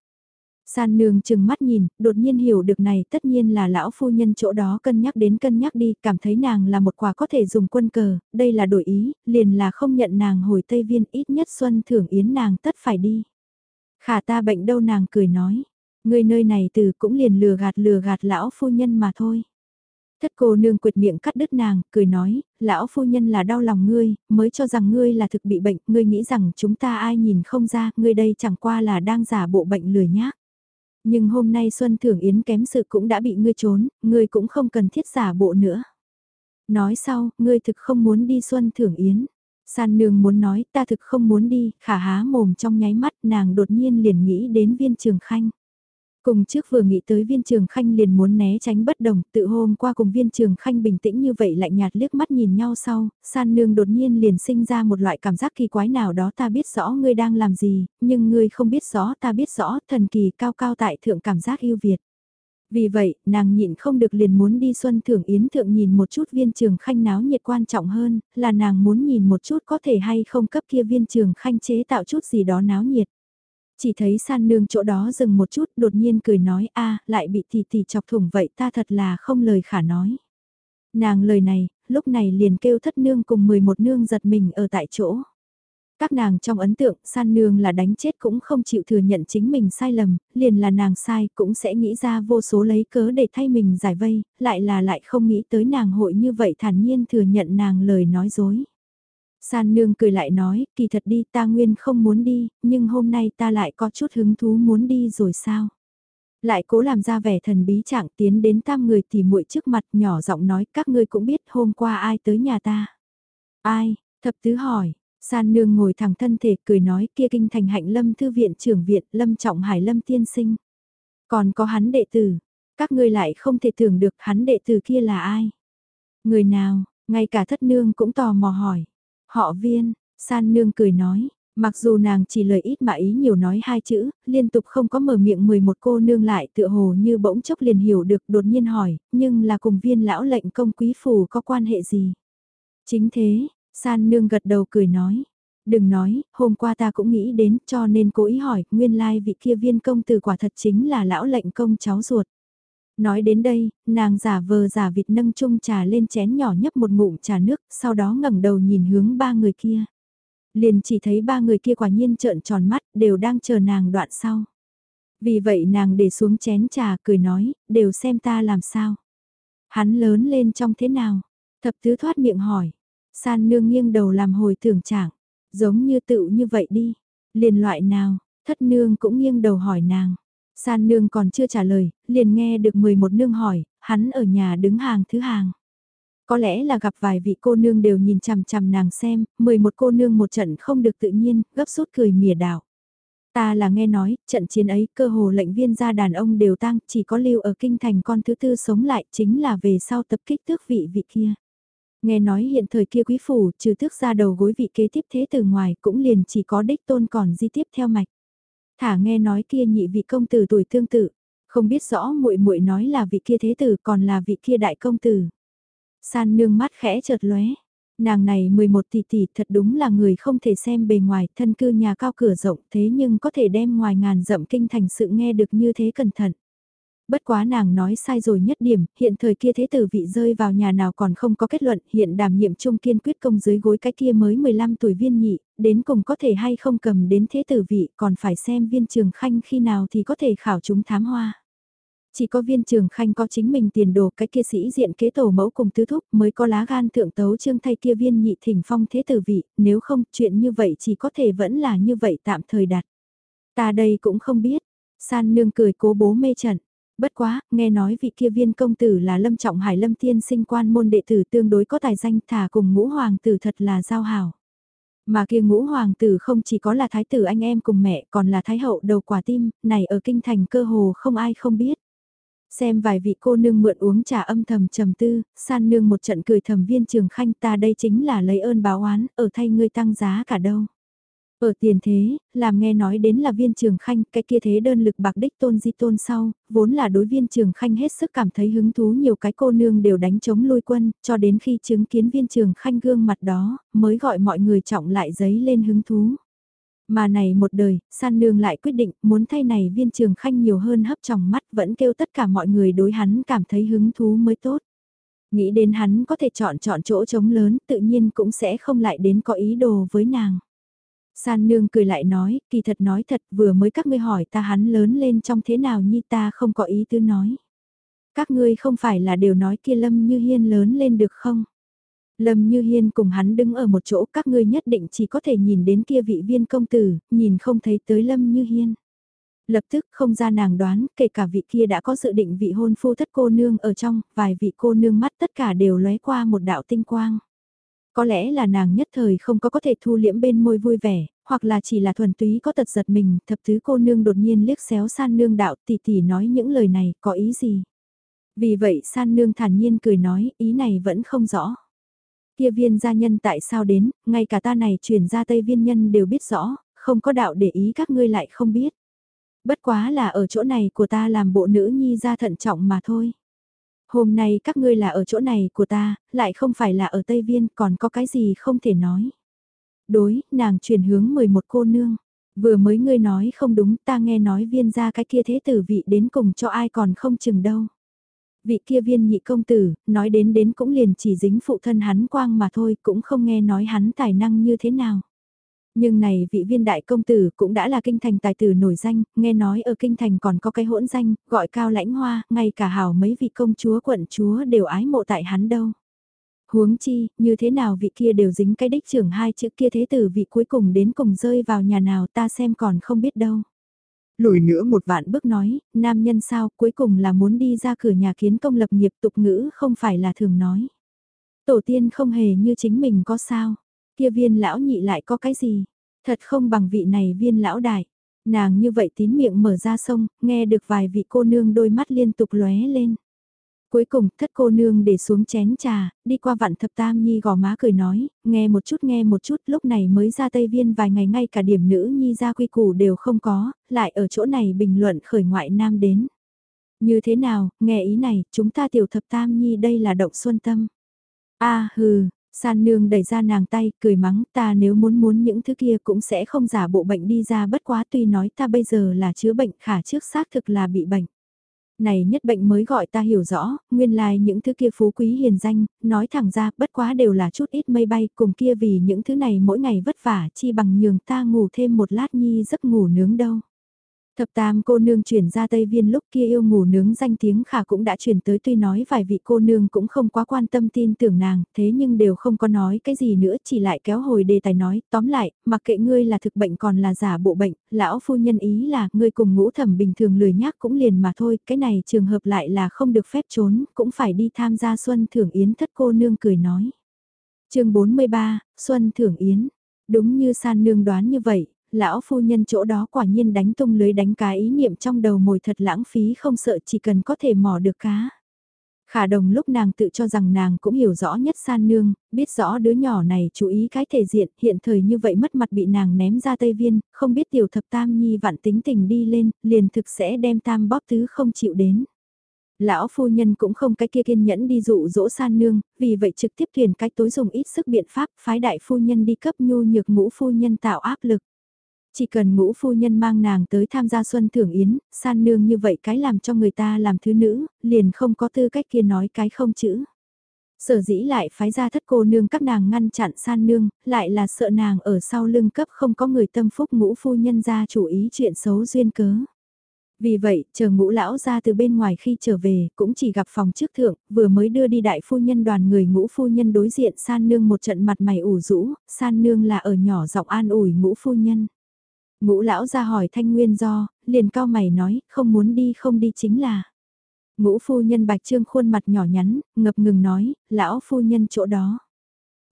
San nương chừng mắt nhìn, đột nhiên hiểu được này tất nhiên là lão phu nhân chỗ đó cân nhắc đến cân nhắc đi, cảm thấy nàng là một quả có thể dùng quân cờ, đây là đổi ý, liền là không nhận nàng hồi Tây Viên ít nhất xuân thưởng yến nàng tất phải đi. Khả ta bệnh đâu nàng cười nói, người nơi này từ cũng liền lừa gạt lừa gạt lão phu nhân mà thôi. Thất cô nương quyệt miệng cắt đứt nàng, cười nói, lão phu nhân là đau lòng ngươi, mới cho rằng ngươi là thực bị bệnh, ngươi nghĩ rằng chúng ta ai nhìn không ra, ngươi đây chẳng qua là đang giả bộ bệnh lười nhác. Nhưng hôm nay Xuân Thưởng Yến kém sự cũng đã bị ngươi trốn, ngươi cũng không cần thiết giả bộ nữa. Nói sau, ngươi thực không muốn đi Xuân Thưởng Yến. San nương muốn nói ta thực không muốn đi, khả há mồm trong nháy mắt nàng đột nhiên liền nghĩ đến viên trường khanh. Cùng trước vừa nghĩ tới viên trường khanh liền muốn né tránh bất đồng, tự hôm qua cùng viên trường khanh bình tĩnh như vậy lạnh nhạt liếc mắt nhìn nhau sau, san nương đột nhiên liền sinh ra một loại cảm giác kỳ quái nào đó ta biết rõ ngươi đang làm gì, nhưng ngươi không biết rõ ta biết rõ thần kỳ cao cao tại thượng cảm giác yêu Việt. Vì vậy, nàng nhịn không được liền muốn đi xuân thưởng yến thượng nhìn một chút viên trường khanh náo nhiệt quan trọng hơn, là nàng muốn nhìn một chút có thể hay không cấp kia viên trường khanh chế tạo chút gì đó náo nhiệt. Chỉ thấy san nương chỗ đó dừng một chút đột nhiên cười nói a lại bị tỷ tỷ chọc thủng vậy ta thật là không lời khả nói. Nàng lời này, lúc này liền kêu thất nương cùng 11 nương giật mình ở tại chỗ. Các nàng trong ấn tượng, san nương là đánh chết cũng không chịu thừa nhận chính mình sai lầm, liền là nàng sai cũng sẽ nghĩ ra vô số lấy cớ để thay mình giải vây, lại là lại không nghĩ tới nàng hội như vậy thản nhiên thừa nhận nàng lời nói dối. San nương cười lại nói, kỳ thật đi ta nguyên không muốn đi, nhưng hôm nay ta lại có chút hứng thú muốn đi rồi sao? Lại cố làm ra vẻ thần bí trạng tiến đến tam người thì muội trước mặt nhỏ giọng nói các ngươi cũng biết hôm qua ai tới nhà ta. Ai, thập tứ hỏi, san nương ngồi thẳng thân thể cười nói kia kinh thành hạnh lâm thư viện trưởng viện lâm trọng hải lâm tiên sinh. Còn có hắn đệ tử, các ngươi lại không thể tưởng được hắn đệ tử kia là ai. Người nào, ngay cả thất nương cũng tò mò hỏi. Họ viên, san nương cười nói, mặc dù nàng chỉ lời ít mà ý nhiều nói hai chữ, liên tục không có mở miệng 11 cô nương lại tựa hồ như bỗng chốc liền hiểu được đột nhiên hỏi, nhưng là cùng viên lão lệnh công quý phủ có quan hệ gì? Chính thế, san nương gật đầu cười nói. Đừng nói, hôm qua ta cũng nghĩ đến cho nên cố ý hỏi, nguyên lai vị kia viên công từ quả thật chính là lão lệnh công cháu ruột. Nói đến đây, nàng giả vờ giả vịt nâng chung trà lên chén nhỏ nhấp một ngụm trà nước, sau đó ngẩng đầu nhìn hướng ba người kia. Liền chỉ thấy ba người kia quả nhiên trợn tròn mắt, đều đang chờ nàng đoạn sau. Vì vậy nàng để xuống chén trà cười nói, đều xem ta làm sao. Hắn lớn lên trong thế nào? Thập tứ thoát miệng hỏi. San nương nghiêng đầu làm hồi tưởng trạng giống như tựu như vậy đi. Liền loại nào, Thất nương cũng nghiêng đầu hỏi nàng. San nương còn chưa trả lời, liền nghe được 11 nương hỏi, hắn ở nhà đứng hàng thứ hàng. Có lẽ là gặp vài vị cô nương đều nhìn chằm chằm nàng xem, 11 cô nương một trận không được tự nhiên, gấp rút cười mỉa đảo. Ta là nghe nói, trận chiến ấy cơ hồ lệnh viên gia đàn ông đều tăng, chỉ có lưu ở kinh thành con thứ tư sống lại chính là về sau tập kích tước vị vị kia. Nghe nói hiện thời kia quý phủ trừ tước ra đầu gối vị kế tiếp thế từ ngoài cũng liền chỉ có đích tôn còn di tiếp theo mạch. Thả nghe nói kia nhị vị công tử tuổi tương tự, không biết rõ muội muội nói là vị kia thế tử còn là vị kia đại công tử. San nương mắt khẽ chợt lóe. Nàng này 11 tỷ tỷ thật đúng là người không thể xem bề ngoài thân cư nhà cao cửa rộng thế nhưng có thể đem ngoài ngàn dặm kinh thành sự nghe được như thế cẩn thận. Bất quá nàng nói sai rồi nhất điểm, hiện thời kia thế tử vị rơi vào nhà nào còn không có kết luận, hiện đảm nhiệm trung kiên quyết công dưới gối cái kia mới 15 tuổi viên nhị, đến cùng có thể hay không cầm đến thế tử vị, còn phải xem viên trường khanh khi nào thì có thể khảo chúng thám hoa. Chỉ có viên trường khanh có chính mình tiền đồ cái kia sĩ diện kế tổ mẫu cùng tứ thúc mới có lá gan thượng tấu trương thay kia viên nhị thỉnh phong thế tử vị, nếu không chuyện như vậy chỉ có thể vẫn là như vậy tạm thời đặt. Ta đây cũng không biết, san nương cười cố bố mê trận. Bất quá, nghe nói vị kia viên công tử là lâm trọng hải lâm thiên sinh quan môn đệ tử tương đối có tài danh thả cùng ngũ hoàng tử thật là giao hảo. Mà kia ngũ hoàng tử không chỉ có là thái tử anh em cùng mẹ còn là thái hậu đầu quả tim, này ở kinh thành cơ hồ không ai không biết. Xem vài vị cô nương mượn uống trà âm thầm trầm tư, san nương một trận cười thầm viên trường khanh ta đây chính là lấy ơn báo oán, ở thay ngươi tăng giá cả đâu. Ở tiền thế, làm nghe nói đến là viên trường khanh, cái kia thế đơn lực bạc đích tôn di tôn sau, vốn là đối viên trường khanh hết sức cảm thấy hứng thú nhiều cái cô nương đều đánh chống lui quân, cho đến khi chứng kiến viên trường khanh gương mặt đó, mới gọi mọi người trọng lại giấy lên hứng thú. Mà này một đời, san nương lại quyết định muốn thay này viên trường khanh nhiều hơn hấp trong mắt vẫn kêu tất cả mọi người đối hắn cảm thấy hứng thú mới tốt. Nghĩ đến hắn có thể chọn chọn chỗ trống lớn tự nhiên cũng sẽ không lại đến có ý đồ với nàng. San nương cười lại nói, kỳ thật nói thật vừa mới các ngươi hỏi ta hắn lớn lên trong thế nào nhi ta không có ý tư nói. Các ngươi không phải là đều nói kia lâm như hiên lớn lên được không? Lâm Như Hiên cùng hắn đứng ở một chỗ các ngươi nhất định chỉ có thể nhìn đến kia vị viên công tử, nhìn không thấy tới Lâm Như Hiên. Lập tức không ra nàng đoán, kể cả vị kia đã có dự định vị hôn phu thất cô nương ở trong, vài vị cô nương mắt tất cả đều lóe qua một đạo tinh quang. Có lẽ là nàng nhất thời không có có thể thu liễm bên môi vui vẻ, hoặc là chỉ là thuần túy có tật giật mình, thập thứ cô nương đột nhiên liếc xéo san nương đạo tỷ tỷ nói những lời này có ý gì. Vì vậy san nương thản nhiên cười nói ý này vẫn không rõ. Kia viên gia nhân tại sao đến, ngay cả ta này truyền ra tây viên nhân đều biết rõ, không có đạo để ý các ngươi lại không biết. Bất quá là ở chỗ này của ta làm bộ nữ nhi ra thận trọng mà thôi. Hôm nay các ngươi là ở chỗ này của ta, lại không phải là ở Tây Viên, còn có cái gì không thể nói. Đối, nàng chuyển hướng 11 cô nương. Vừa mới ngươi nói không đúng, ta nghe nói viên ra cái kia thế tử vị đến cùng cho ai còn không chừng đâu vị kia viên nhị công tử, nói đến đến cũng liền chỉ dính phụ thân hắn quang mà thôi, cũng không nghe nói hắn tài năng như thế nào. Nhưng này vị viên đại công tử cũng đã là kinh thành tài tử nổi danh, nghe nói ở kinh thành còn có cái hỗn danh, gọi cao lãnh hoa, ngay cả hảo mấy vị công chúa quận chúa đều ái mộ tại hắn đâu. Huống chi, như thế nào vị kia đều dính cái đích trưởng hai chữ kia thế tử vị cuối cùng đến cùng rơi vào nhà nào ta xem còn không biết đâu. Lùi nữa một vạn bước nói, nam nhân sao cuối cùng là muốn đi ra cửa nhà kiến công lập nghiệp tục ngữ không phải là thường nói. Tổ tiên không hề như chính mình có sao, kia viên lão nhị lại có cái gì, thật không bằng vị này viên lão đại. Nàng như vậy tín miệng mở ra sông, nghe được vài vị cô nương đôi mắt liên tục lóe lên. Cuối cùng, thất cô nương để xuống chén trà, đi qua vạn thập tam nhi gò má cười nói, nghe một chút nghe một chút, lúc này mới ra Tây Viên vài ngày ngay cả điểm nữ nhi ra quy củ đều không có, lại ở chỗ này bình luận khởi ngoại nam đến. Như thế nào, nghe ý này, chúng ta tiểu thập tam nhi đây là động xuân tâm. a hừ, San nương đẩy ra nàng tay, cười mắng, ta nếu muốn muốn những thứ kia cũng sẽ không giả bộ bệnh đi ra bất quá tuy nói ta bây giờ là chữa bệnh khả trước xác thực là bị bệnh này nhất bệnh mới gọi ta hiểu rõ, nguyên lai like những thứ kia phú quý hiền danh, nói thẳng ra bất quá đều là chút ít mây bay cùng kia vì những thứ này mỗi ngày vất vả chi bằng nhường ta ngủ thêm một lát nhi giấc ngủ nướng đâu. Thập tam cô nương chuyển ra Tây Viên lúc kia yêu ngủ nướng danh tiếng khả cũng đã chuyển tới tuy nói vài vị cô nương cũng không quá quan tâm tin tưởng nàng, thế nhưng đều không có nói cái gì nữa chỉ lại kéo hồi đề tài nói, tóm lại, mặc kệ ngươi là thực bệnh còn là giả bộ bệnh, lão phu nhân ý là ngươi cùng ngũ thẩm bình thường lười nhác cũng liền mà thôi, cái này trường hợp lại là không được phép trốn, cũng phải đi tham gia xuân thưởng yến thất cô nương cười nói. chương 43, Xuân Thưởng Yến. Đúng như san nương đoán như vậy, lão phu nhân chỗ đó quả nhiên đánh tung lưới đánh cá ý niệm trong đầu mồi thật lãng phí không sợ chỉ cần có thể mò được cá. Khả đồng lúc nàng tự cho rằng nàng cũng hiểu rõ nhất san nương, biết rõ đứa nhỏ này chú ý cái thể diện, hiện thời như vậy mất mặt bị nàng ném ra Tây Viên, không biết tiểu thập tam nhi vạn tính tình đi lên, liền thực sẽ đem tam bóp tứ không chịu đến. Lão phu nhân cũng không cái kia kiên nhẫn đi dụ dỗ san nương, vì vậy trực tiếp thuyền cách tối dùng ít sức biện pháp phái đại phu nhân đi cấp nhu nhược ngũ phu nhân tạo áp lực. Chỉ cần ngũ phu nhân mang nàng tới tham gia xuân thưởng yến, san nương như vậy cái làm cho người ta làm thứ nữ, liền không có tư cách kia nói cái không chữ. Sở dĩ lại phái ra thất cô nương các nàng ngăn chặn san nương, lại là sợ nàng ở sau lưng cấp không có người tâm phúc ngũ phu nhân ra chủ ý chuyện xấu duyên cớ. Vì vậy, chờ ngũ lão ra từ bên ngoài khi trở về, cũng chỉ gặp phòng trước thượng, vừa mới đưa đi đại phu nhân đoàn người ngũ phu nhân đối diện san nương một trận mặt mày ủ rũ, san nương là ở nhỏ giọng an ủi ngũ phu nhân. Ngũ lão ra hỏi thanh nguyên do, liền cao mày nói, không muốn đi không đi chính là. Ngũ phu nhân bạch trương khuôn mặt nhỏ nhắn, ngập ngừng nói, lão phu nhân chỗ đó.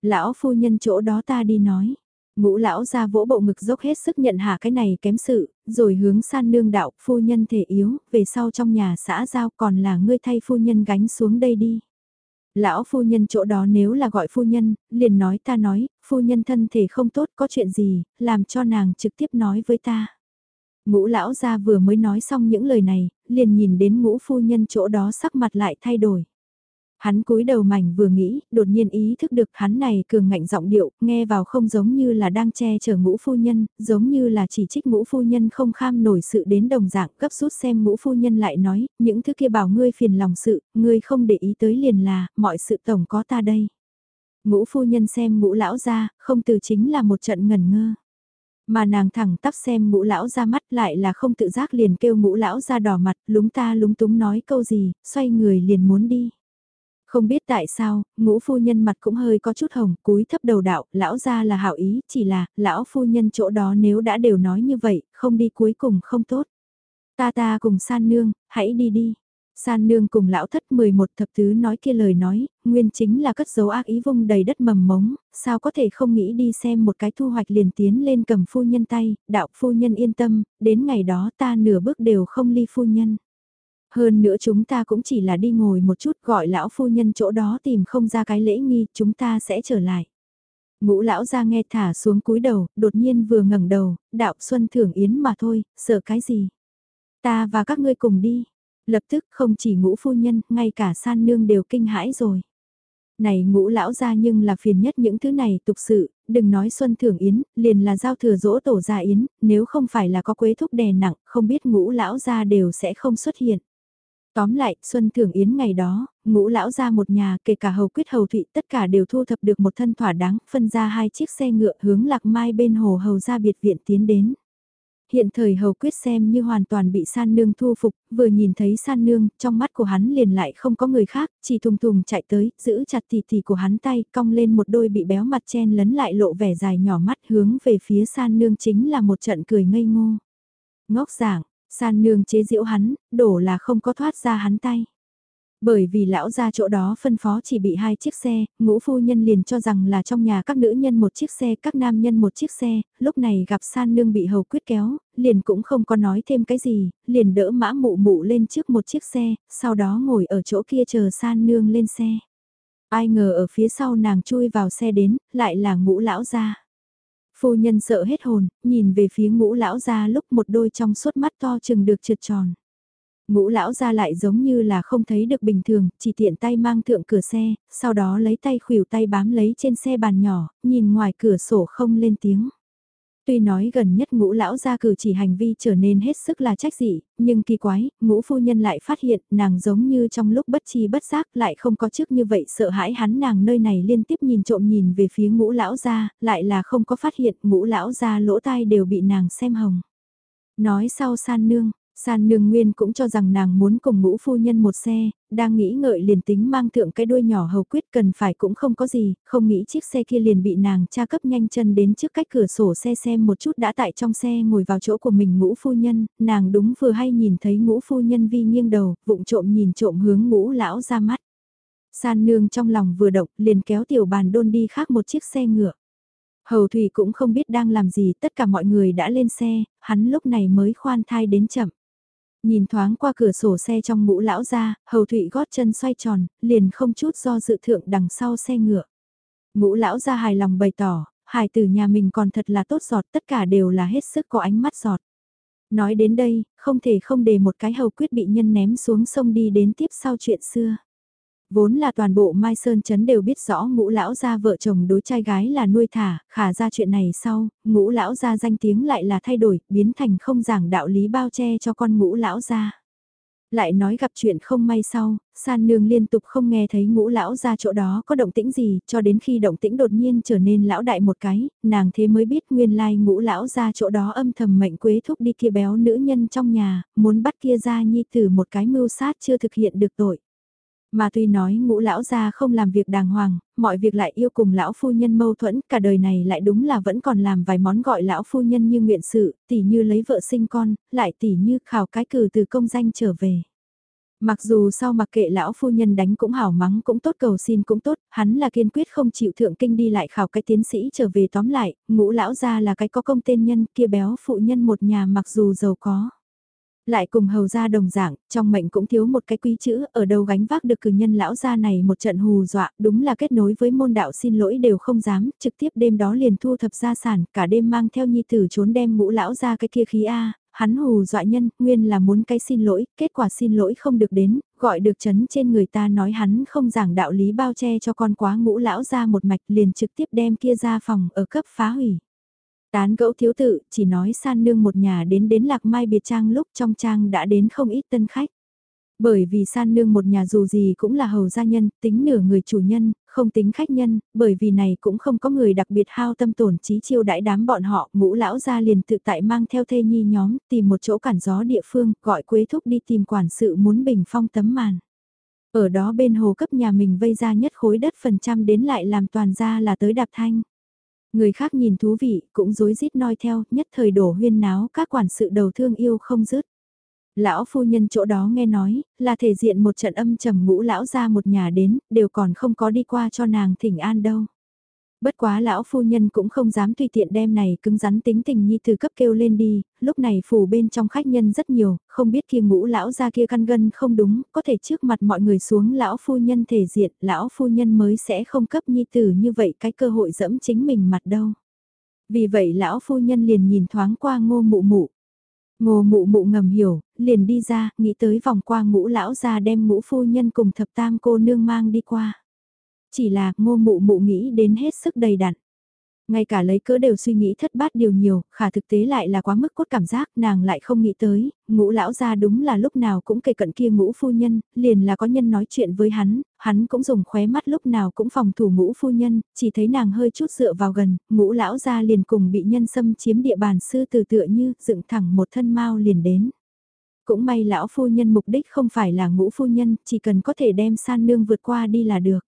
Lão phu nhân chỗ đó ta đi nói. Ngũ lão ra vỗ bộ ngực dốc hết sức nhận hạ cái này kém sự, rồi hướng san nương đạo, phu nhân thể yếu, về sau trong nhà xã giao còn là ngươi thay phu nhân gánh xuống đây đi. Lão phu nhân chỗ đó nếu là gọi phu nhân, liền nói ta nói, phu nhân thân thể không tốt có chuyện gì, làm cho nàng trực tiếp nói với ta. Ngũ lão gia vừa mới nói xong những lời này, liền nhìn đến ngũ phu nhân chỗ đó sắc mặt lại thay đổi. Hắn cúi đầu mảnh vừa nghĩ, đột nhiên ý thức được hắn này cường ngạnh giọng điệu, nghe vào không giống như là đang che chở ngũ phu nhân, giống như là chỉ trích ngũ phu nhân không kham nổi sự đến đồng dạng cấp rút xem ngũ phu nhân lại nói, những thứ kia bảo ngươi phiền lòng sự, ngươi không để ý tới liền là, mọi sự tổng có ta đây. Ngũ phu nhân xem ngũ lão ra, không từ chính là một trận ngần ngơ. Mà nàng thẳng tắp xem ngũ lão ra mắt lại là không tự giác liền kêu ngũ lão ra đỏ mặt, lúng ta lúng túng nói câu gì, xoay người liền muốn đi. Không biết tại sao, ngũ phu nhân mặt cũng hơi có chút hồng, cúi thấp đầu đạo, lão ra là hảo ý, chỉ là, lão phu nhân chỗ đó nếu đã đều nói như vậy, không đi cuối cùng không tốt. Ta ta cùng san nương, hãy đi đi. San nương cùng lão thất 11 thập tứ nói kia lời nói, nguyên chính là cất dấu ác ý vung đầy đất mầm mống, sao có thể không nghĩ đi xem một cái thu hoạch liền tiến lên cầm phu nhân tay, đạo phu nhân yên tâm, đến ngày đó ta nửa bước đều không ly phu nhân. Hơn nữa chúng ta cũng chỉ là đi ngồi một chút gọi lão phu nhân chỗ đó tìm không ra cái lễ nghi, chúng ta sẽ trở lại. Ngũ lão ra nghe thả xuống cúi đầu, đột nhiên vừa ngẩng đầu, đạo xuân thưởng yến mà thôi, sợ cái gì. Ta và các ngươi cùng đi. Lập tức không chỉ ngũ phu nhân, ngay cả san nương đều kinh hãi rồi. Này ngũ lão ra nhưng là phiền nhất những thứ này tục sự, đừng nói xuân thưởng yến, liền là giao thừa dỗ tổ gia yến, nếu không phải là có quế thúc đè nặng, không biết ngũ lão ra đều sẽ không xuất hiện. Tóm lại, Xuân Thường Yến ngày đó, ngũ lão ra một nhà kể cả hầu quyết hầu thụy tất cả đều thu thập được một thân thỏa đáng, phân ra hai chiếc xe ngựa hướng lạc mai bên hồ hầu ra biệt viện tiến đến. Hiện thời hầu quyết xem như hoàn toàn bị san nương thu phục, vừa nhìn thấy san nương, trong mắt của hắn liền lại không có người khác, chỉ thùng thùng chạy tới, giữ chặt tì tì của hắn tay, cong lên một đôi bị béo mặt chen lấn lại lộ vẻ dài nhỏ mắt hướng về phía san nương chính là một trận cười ngây ngô. Ngốc giảng, San nương chế diễu hắn, đổ là không có thoát ra hắn tay. Bởi vì lão ra chỗ đó phân phó chỉ bị hai chiếc xe, ngũ phu nhân liền cho rằng là trong nhà các nữ nhân một chiếc xe, các nam nhân một chiếc xe, lúc này gặp san nương bị hầu quyết kéo, liền cũng không có nói thêm cái gì, liền đỡ mã mụ mụ lên trước một chiếc xe, sau đó ngồi ở chỗ kia chờ san nương lên xe. Ai ngờ ở phía sau nàng chui vào xe đến, lại là ngũ lão ra. Phu nhân sợ hết hồn, nhìn về phía ngũ lão ra lúc một đôi trong suốt mắt to chừng được trượt tròn. Ngũ lão ra lại giống như là không thấy được bình thường, chỉ tiện tay mang thượng cửa xe, sau đó lấy tay khuỷu tay bám lấy trên xe bàn nhỏ, nhìn ngoài cửa sổ không lên tiếng. Tuy nói gần nhất ngũ lão gia cử chỉ hành vi trở nên hết sức là trách dị, nhưng kỳ quái, ngũ phu nhân lại phát hiện nàng giống như trong lúc bất chi bất giác lại không có trước như vậy sợ hãi hắn nàng nơi này liên tiếp nhìn trộm nhìn về phía ngũ lão gia, lại là không có phát hiện ngũ lão gia lỗ tai đều bị nàng xem hồng. Nói sau san nương, San nương nguyên cũng cho rằng nàng muốn cùng ngũ phu nhân một xe, đang nghĩ ngợi liền tính mang thượng cái đuôi nhỏ hầu quyết cần phải cũng không có gì, không nghĩ chiếc xe kia liền bị nàng tra cấp nhanh chân đến trước cách cửa sổ xe xem một chút đã tại trong xe ngồi vào chỗ của mình ngũ phu nhân, nàng đúng vừa hay nhìn thấy ngũ phu nhân vi nghiêng đầu, vụng trộm nhìn trộm hướng ngũ lão ra mắt. San nương trong lòng vừa động liền kéo tiểu bàn đôn đi khác một chiếc xe ngựa. Hầu Thủy cũng không biết đang làm gì, tất cả mọi người đã lên xe, hắn lúc này mới khoan thai đến chậm. Nhìn thoáng qua cửa sổ xe trong mũ lão ra, hầu thụy gót chân xoay tròn, liền không chút do dự thượng đằng sau xe ngựa. Ngũ lão ra hài lòng bày tỏ, hài từ nhà mình còn thật là tốt giọt, tất cả đều là hết sức có ánh mắt giọt. Nói đến đây, không thể không để một cái hầu quyết bị nhân ném xuống sông đi đến tiếp sau chuyện xưa. Vốn là toàn bộ Mai Sơn Trấn đều biết rõ ngũ lão gia vợ chồng đối trai gái là nuôi thả, khả ra chuyện này sau, ngũ lão gia danh tiếng lại là thay đổi, biến thành không giảng đạo lý bao che cho con ngũ lão gia. Lại nói gặp chuyện không may sau, san nương liên tục không nghe thấy ngũ lão ra chỗ đó có động tĩnh gì, cho đến khi động tĩnh đột nhiên trở nên lão đại một cái, nàng thế mới biết nguyên lai ngũ lão ra chỗ đó âm thầm mệnh quế thúc đi kia béo nữ nhân trong nhà, muốn bắt kia ra nhi từ một cái mưu sát chưa thực hiện được tội. Mà tuy nói ngũ lão gia không làm việc đàng hoàng, mọi việc lại yêu cùng lão phu nhân mâu thuẫn, cả đời này lại đúng là vẫn còn làm vài món gọi lão phu nhân như nguyện sự, tỉ như lấy vợ sinh con, lại tỉ như khảo cái cử từ công danh trở về. Mặc dù sau mặc kệ lão phu nhân đánh cũng hảo mắng cũng tốt cầu xin cũng tốt, hắn là kiên quyết không chịu thượng kinh đi lại khảo cái tiến sĩ trở về tóm lại, ngũ lão gia là cái có công tên nhân kia béo phụ nhân một nhà mặc dù giàu có lại cùng hầu gia đồng dạng, trong mệnh cũng thiếu một cái quý chữ, ở đâu gánh vác được cử nhân lão gia này một trận hù dọa, đúng là kết nối với môn đạo xin lỗi đều không dám, trực tiếp đêm đó liền thu thập gia sản, cả đêm mang theo nhi tử trốn đem ngũ lão gia cái kia khí A, hắn hù dọa nhân, nguyên là muốn cái xin lỗi, kết quả xin lỗi không được đến, gọi được chấn trên người ta nói hắn không giảng đạo lý bao che cho con quá ngũ lão gia một mạch liền trực tiếp đem kia ra phòng ở cấp phá hủy. Tán gẫu thiếu tự, chỉ nói san nương một nhà đến đến lạc mai biệt trang lúc trong trang đã đến không ít tân khách. Bởi vì san nương một nhà dù gì cũng là hầu gia nhân, tính nửa người chủ nhân, không tính khách nhân, bởi vì này cũng không có người đặc biệt hao tâm tổn trí chiêu đãi đám bọn họ, ngũ lão gia liền tự tại mang theo thê nhi nhóm, tìm một chỗ cản gió địa phương, gọi quế thúc đi tìm quản sự muốn bình phong tấm màn. Ở đó bên hồ cấp nhà mình vây ra nhất khối đất phần trăm đến lại làm toàn ra là tới đạp thanh. Người khác nhìn thú vị, cũng rối rít noi theo, nhất thời đổ huyên náo các quản sự đầu thương yêu không dứt. Lão phu nhân chỗ đó nghe nói, là thể diện một trận âm trầm ngũ lão ra một nhà đến, đều còn không có đi qua cho nàng thỉnh an đâu. Bất quá lão phu nhân cũng không dám tùy tiện đem này cứng rắn tính tình nhi từ cấp kêu lên đi, lúc này phủ bên trong khách nhân rất nhiều, không biết kia ngũ lão ra kia căn gân không đúng, có thể trước mặt mọi người xuống lão phu nhân thể diện, lão phu nhân mới sẽ không cấp nhi tử như vậy cái cơ hội dẫm chính mình mặt đâu. Vì vậy lão phu nhân liền nhìn thoáng qua ngô mụ mụ. Ngô mụ mụ ngầm hiểu, liền đi ra, nghĩ tới vòng qua ngũ lão ra đem ngũ phu nhân cùng thập tam cô nương mang đi qua. Chỉ là ngô mụ mụ nghĩ đến hết sức đầy đặn. Ngay cả lấy cỡ đều suy nghĩ thất bát điều nhiều, khả thực tế lại là quá mức cốt cảm giác, nàng lại không nghĩ tới, ngũ lão ra đúng là lúc nào cũng kề cận kia ngũ phu nhân, liền là có nhân nói chuyện với hắn, hắn cũng dùng khóe mắt lúc nào cũng phòng thủ ngũ phu nhân, chỉ thấy nàng hơi chút dựa vào gần, ngũ lão ra liền cùng bị nhân xâm chiếm địa bàn sư từ tựa như dựng thẳng một thân mau liền đến. Cũng may lão phu nhân mục đích không phải là ngũ phu nhân, chỉ cần có thể đem san nương vượt qua đi là được.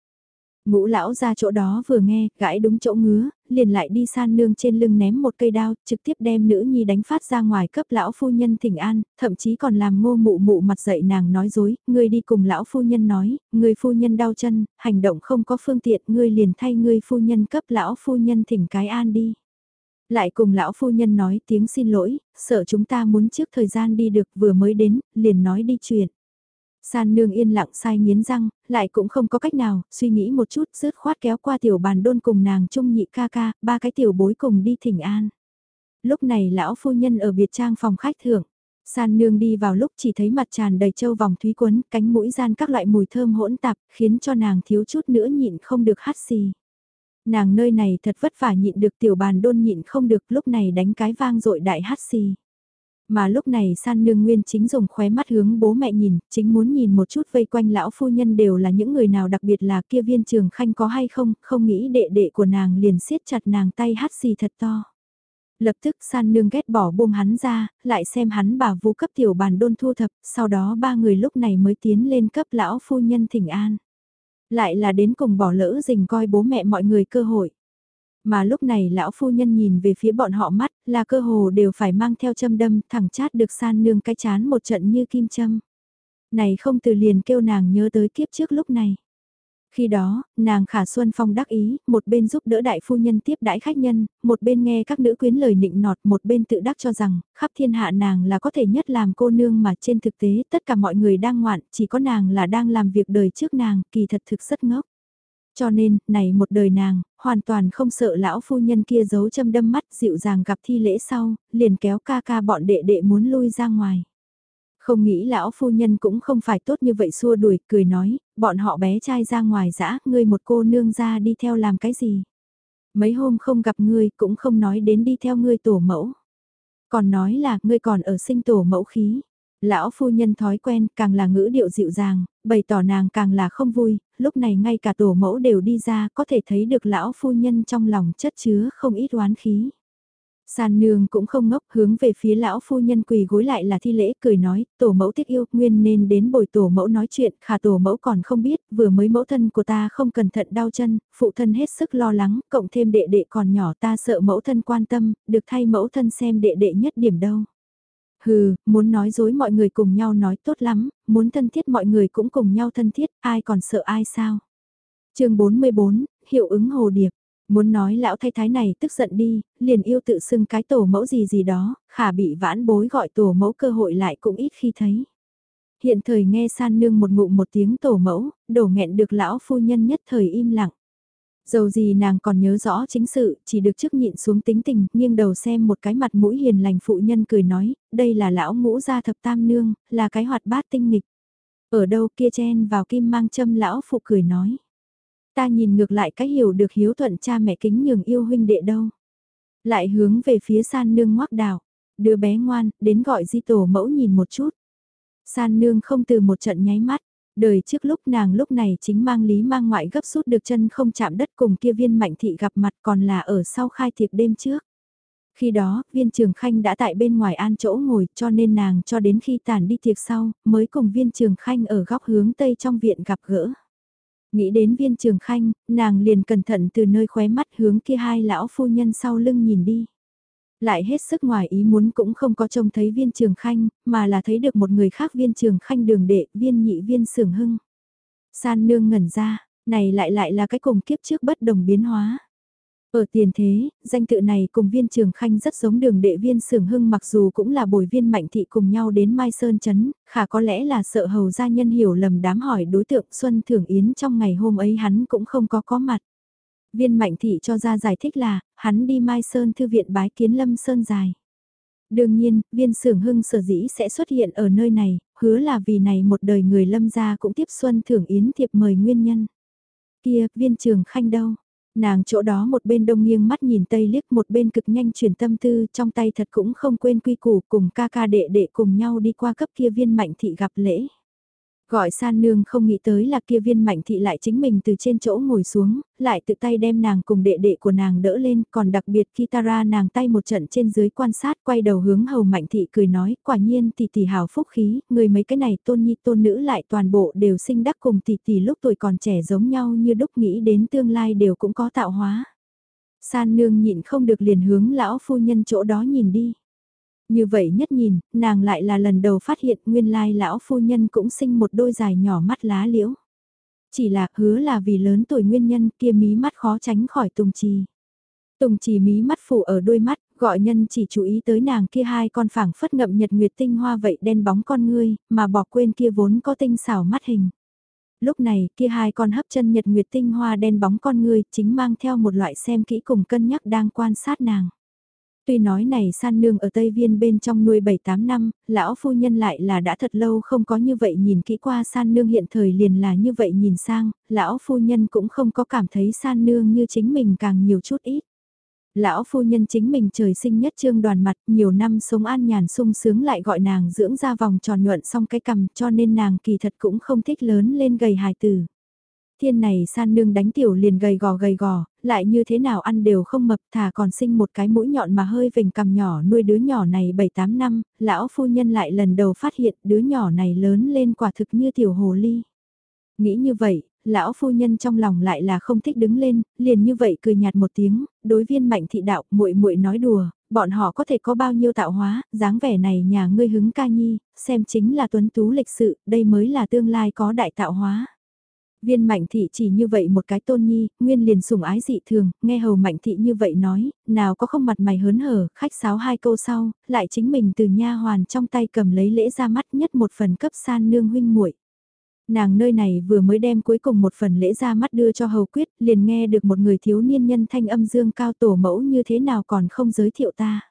Ngũ lão ra chỗ đó vừa nghe, gãi đúng chỗ ngứa, liền lại đi san nương trên lưng ném một cây đao, trực tiếp đem nữ nhi đánh phát ra ngoài cấp lão phu nhân thỉnh an, thậm chí còn làm ngô mụ mụ mặt dậy nàng nói dối, ngươi đi cùng lão phu nhân nói, người phu nhân đau chân, hành động không có phương tiện, ngươi liền thay ngươi phu nhân cấp lão phu nhân thỉnh cái an đi. Lại cùng lão phu nhân nói tiếng xin lỗi, sợ chúng ta muốn trước thời gian đi được vừa mới đến, liền nói đi chuyện. San nương yên lặng sai nghiến răng, lại cũng không có cách nào, suy nghĩ một chút, rớt khoát kéo qua tiểu bàn đôn cùng nàng trung nhị ca ca, ba cái tiểu bối cùng đi thỉnh an. Lúc này lão phu nhân ở biệt trang phòng khách thưởng. San nương đi vào lúc chỉ thấy mặt tràn đầy châu vòng thúy quấn, cánh mũi gian các loại mùi thơm hỗn tạp, khiến cho nàng thiếu chút nữa nhịn không được hát xì. Nàng nơi này thật vất vả nhịn được tiểu bàn đôn nhịn không được lúc này đánh cái vang dội đại hát xì. Mà lúc này san nương nguyên chính dùng khóe mắt hướng bố mẹ nhìn, chính muốn nhìn một chút vây quanh lão phu nhân đều là những người nào đặc biệt là kia viên trường khanh có hay không, không nghĩ đệ đệ của nàng liền siết chặt nàng tay hát xì thật to. Lập tức san nương ghét bỏ buông hắn ra, lại xem hắn bà vu cấp tiểu bàn đôn thu thập, sau đó ba người lúc này mới tiến lên cấp lão phu nhân thỉnh an. Lại là đến cùng bỏ lỡ dình coi bố mẹ mọi người cơ hội. Mà lúc này lão phu nhân nhìn về phía bọn họ mắt, là cơ hồ đều phải mang theo châm đâm, thẳng chát được san nương cái chán một trận như kim châm. Này không từ liền kêu nàng nhớ tới kiếp trước lúc này. Khi đó, nàng Khả Xuân Phong đắc ý, một bên giúp đỡ đại phu nhân tiếp đãi khách nhân, một bên nghe các nữ quyến lời nịnh nọt, một bên tự đắc cho rằng, khắp thiên hạ nàng là có thể nhất làm cô nương mà trên thực tế tất cả mọi người đang ngoạn, chỉ có nàng là đang làm việc đời trước nàng, kỳ thật thực rất ngốc. Cho nên, này một đời nàng, hoàn toàn không sợ lão phu nhân kia giấu châm đâm mắt dịu dàng gặp thi lễ sau, liền kéo ca ca bọn đệ đệ muốn lui ra ngoài. Không nghĩ lão phu nhân cũng không phải tốt như vậy xua đuổi, cười nói, bọn họ bé trai ra ngoài dã, ngươi một cô nương ra đi theo làm cái gì. Mấy hôm không gặp ngươi cũng không nói đến đi theo ngươi tổ mẫu. Còn nói là ngươi còn ở sinh tổ mẫu khí. Lão phu nhân thói quen càng là ngữ điệu dịu dàng, bày tỏ nàng càng là không vui, lúc này ngay cả tổ mẫu đều đi ra có thể thấy được lão phu nhân trong lòng chất chứa không ít oán khí. San nương cũng không ngốc hướng về phía lão phu nhân quỳ gối lại là thi lễ cười nói, tổ mẫu tiếc yêu, nguyên nên đến bồi tổ mẫu nói chuyện, khả tổ mẫu còn không biết, vừa mới mẫu thân của ta không cẩn thận đau chân, phụ thân hết sức lo lắng, cộng thêm đệ đệ còn nhỏ ta sợ mẫu thân quan tâm, được thay mẫu thân xem đệ đệ nhất điểm đâu. Hừ, muốn nói dối mọi người cùng nhau nói tốt lắm, muốn thân thiết mọi người cũng cùng nhau thân thiết, ai còn sợ ai sao. chương 44, hiệu ứng hồ điệp. Muốn nói lão thay thái này tức giận đi, liền yêu tự xưng cái tổ mẫu gì gì đó, khả bị vãn bối gọi tổ mẫu cơ hội lại cũng ít khi thấy. Hiện thời nghe san nương một ngụ một tiếng tổ mẫu, đổ nghẹn được lão phu nhân nhất thời im lặng. Dầu gì nàng còn nhớ rõ chính sự, chỉ được chức nhịn xuống tính tình, nghiêng đầu xem một cái mặt mũi hiền lành phụ nhân cười nói, đây là lão ngũ gia thập tam nương, là cái hoạt bát tinh nghịch. Ở đâu kia chen vào kim mang châm lão phụ cười nói. Ta nhìn ngược lại cái hiểu được hiếu thuận cha mẹ kính nhường yêu huynh đệ đâu. Lại hướng về phía san nương ngoác đảo đứa bé ngoan, đến gọi di tổ mẫu nhìn một chút. San nương không từ một trận nháy mắt, đời trước lúc nàng lúc này chính mang lý mang ngoại gấp rút được chân không chạm đất cùng kia viên mạnh thị gặp mặt còn là ở sau khai tiệc đêm trước. Khi đó, viên trường khanh đã tại bên ngoài an chỗ ngồi cho nên nàng cho đến khi tàn đi tiệc sau, mới cùng viên trường khanh ở góc hướng tây trong viện gặp gỡ. Nghĩ đến viên trường khanh, nàng liền cẩn thận từ nơi khóe mắt hướng kia hai lão phu nhân sau lưng nhìn đi. Lại hết sức ngoài ý muốn cũng không có trông thấy viên trường khanh, mà là thấy được một người khác viên trường khanh đường đệ, viên nhị viên sưởng hưng. San nương ngẩn ra, này lại lại là cái cùng kiếp trước bất đồng biến hóa. Ở tiền thế, danh tự này cùng viên trường khanh rất giống đường đệ viên sưởng hưng mặc dù cũng là bồi viên mạnh thị cùng nhau đến Mai Sơn Chấn khả có lẽ là sợ hầu gia nhân hiểu lầm đám hỏi đối tượng Xuân Thưởng Yến trong ngày hôm ấy hắn cũng không có có mặt. Viên mạnh thị cho ra giải thích là, hắn đi Mai Sơn thư viện bái kiến Lâm Sơn dài. Đương nhiên, viên sưởng hưng sở dĩ sẽ xuất hiện ở nơi này, hứa là vì này một đời người lâm gia cũng tiếp Xuân Thưởng Yến thiệp mời nguyên nhân. Kia, viên trường khanh đâu? Nàng chỗ đó một bên đông nghiêng mắt nhìn tây liếc một bên cực nhanh chuyển tâm tư trong tay thật cũng không quên quy củ cùng ca ca đệ đệ cùng nhau đi qua cấp kia viên mạnh thị gặp lễ. Gọi san nương không nghĩ tới là kia viên mạnh thị lại chính mình từ trên chỗ ngồi xuống, lại tự tay đem nàng cùng đệ đệ của nàng đỡ lên, còn đặc biệt Kitara nàng tay một trận trên dưới quan sát quay đầu hướng hầu mạnh thị cười nói, quả nhiên tỷ tỷ hào phúc khí, người mấy cái này tôn nhi tôn nữ lại toàn bộ đều sinh đắc cùng tỷ tỷ lúc tuổi còn trẻ giống nhau như đúc nghĩ đến tương lai đều cũng có tạo hóa. San nương nhịn không được liền hướng lão phu nhân chỗ đó nhìn đi. Như vậy nhất nhìn, nàng lại là lần đầu phát hiện nguyên lai lão phu nhân cũng sinh một đôi dài nhỏ mắt lá liễu. Chỉ là hứa là vì lớn tuổi nguyên nhân kia mí mắt khó tránh khỏi tùng trì. Tùng trì mí mắt phủ ở đôi mắt, gọi nhân chỉ chú ý tới nàng kia hai con phẳng phất ngậm nhật nguyệt tinh hoa vậy đen bóng con ngươi, mà bỏ quên kia vốn có tinh xảo mắt hình. Lúc này, kia hai con hấp chân nhật nguyệt tinh hoa đen bóng con ngươi, chính mang theo một loại xem kỹ cùng cân nhắc đang quan sát nàng. Tuy nói này san nương ở Tây Viên bên trong nuôi 7-8 năm, lão phu nhân lại là đã thật lâu không có như vậy nhìn kỹ qua san nương hiện thời liền là như vậy nhìn sang, lão phu nhân cũng không có cảm thấy san nương như chính mình càng nhiều chút ít. Lão phu nhân chính mình trời sinh nhất trương đoàn mặt, nhiều năm sống an nhàn sung sướng lại gọi nàng dưỡng ra vòng tròn nhuận xong cái cầm cho nên nàng kỳ thật cũng không thích lớn lên gầy hài tử. Thiên này san nương đánh tiểu liền gầy gò gầy gò, lại như thế nào ăn đều không mập thà còn sinh một cái mũi nhọn mà hơi vình cằm nhỏ nuôi đứa nhỏ này 7-8 năm, lão phu nhân lại lần đầu phát hiện đứa nhỏ này lớn lên quả thực như tiểu hồ ly. Nghĩ như vậy, lão phu nhân trong lòng lại là không thích đứng lên, liền như vậy cười nhạt một tiếng, đối viên mạnh thị đạo muội muội nói đùa, bọn họ có thể có bao nhiêu tạo hóa, dáng vẻ này nhà ngươi hứng ca nhi, xem chính là tuấn tú lịch sự, đây mới là tương lai có đại tạo hóa. Viên mạnh thị chỉ như vậy một cái tôn nhi, nguyên liền sủng ái dị thường, nghe hầu mạnh thị như vậy nói, nào có không mặt mày hớn hở, khách sáo hai câu sau, lại chính mình từ nha hoàn trong tay cầm lấy lễ ra mắt nhất một phần cấp san nương huynh muội nàng nơi này vừa mới đem cuối cùng một phần lễ ra mắt đưa cho hầu quyết, liền nghe được một người thiếu niên nhân thanh âm dương cao tổ mẫu như thế nào còn không giới thiệu ta.